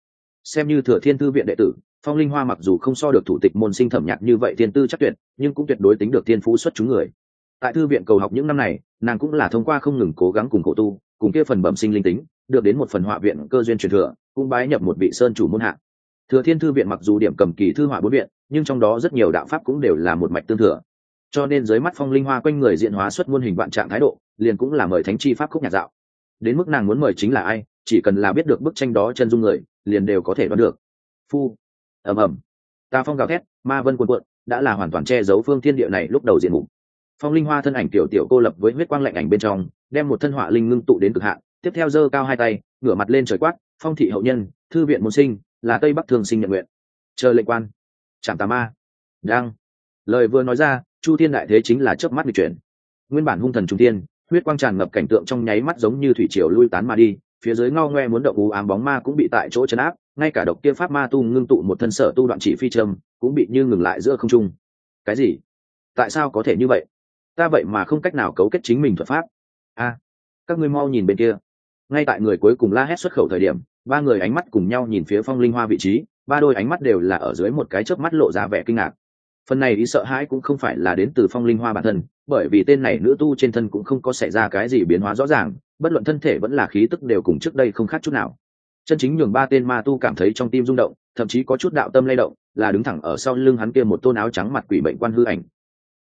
xem như thừa thiên thư viện đệ tử, phong linh hoa mặc dù không so được thủ tịch môn sinh thẩm nhạc như vậy thiên tư chắc tuyệt, nhưng cũng tuyệt đối tính được thiên phú xuất chúng người. Tại thư viện cầu học những năm này, nàng cũng là thông qua không ngừng cố gắng cùng cổ tu, cùng kia phần bẩm sinh linh tính, được đến một phần họa viện cơ duyên truyền thừa, cũng bái nhập một vị sơn chủ môn hạ. Thừa thiên thư viện mặc dù điểm cầm kỳ thư họa bốn viện, nhưng trong đó rất nhiều đạo pháp cũng đều là một mạch tương thừa. Cho nên dưới mắt phong linh hoa quanh người diện hóa xuất muôn hình vạn trạng thái độ, liền cũng là mời thánh chi pháp khúc nhạc dạo. Đến mức nàng muốn mời chính là ai, chỉ cần là biết được bức tranh đó chân dung người liền đều có thể đoán được. Phu ầm ầm. Ta phong gào thét ma vân cuộn cuộn đã là hoàn toàn che giấu phương thiên địa này lúc đầu diện mục. Phong linh hoa thân ảnh tiểu tiểu cô lập với huyết quang lạnh ảnh bên trong đem một thân họa linh ngưng tụ đến cực hạn tiếp theo giơ cao hai tay ngửa mặt lên trời quát phong thị hậu nhân thư viện môn sinh là tây bắc thường sinh nhận nguyện. Chờ lệnh quan. Chạm tà ma. Đang. Lời vừa nói ra chu thiên đại thế chính là chớp mắt bị chuyển. Nguyên bản hung thần trung thiên, huyết quang tràn ngập cảnh tượng trong nháy mắt giống như thủy triều lui tán mà đi phía dưới ngao ngoe muốn động u ám bóng ma cũng bị tại chỗ chấn áp, ngay cả độc kia pháp ma tu ngưng tụ một thân sở tu đoạn chỉ phi trầm cũng bị như ngừng lại giữa không trung. Cái gì? Tại sao có thể như vậy? Ta vậy mà không cách nào cấu kết chính mình thuật pháp. A, các ngươi mau nhìn bên kia. Ngay tại người cuối cùng la hét xuất khẩu thời điểm, ba người ánh mắt cùng nhau nhìn phía phong linh hoa vị trí, ba đôi ánh mắt đều là ở dưới một cái chớp mắt lộ ra vẻ kinh ngạc phần này ý sợ hãi cũng không phải là đến từ phong linh hoa bản thân, bởi vì tên này nữ tu trên thân cũng không có xảy ra cái gì biến hóa rõ ràng, bất luận thân thể vẫn là khí tức đều cùng trước đây không khác chút nào. Chân chính nhường ba tên ma tu cảm thấy trong tim rung động, thậm chí có chút đạo tâm lay động, là đứng thẳng ở sau lưng hắn kia một tôn áo trắng mặt quỷ bệnh quan hư ảnh.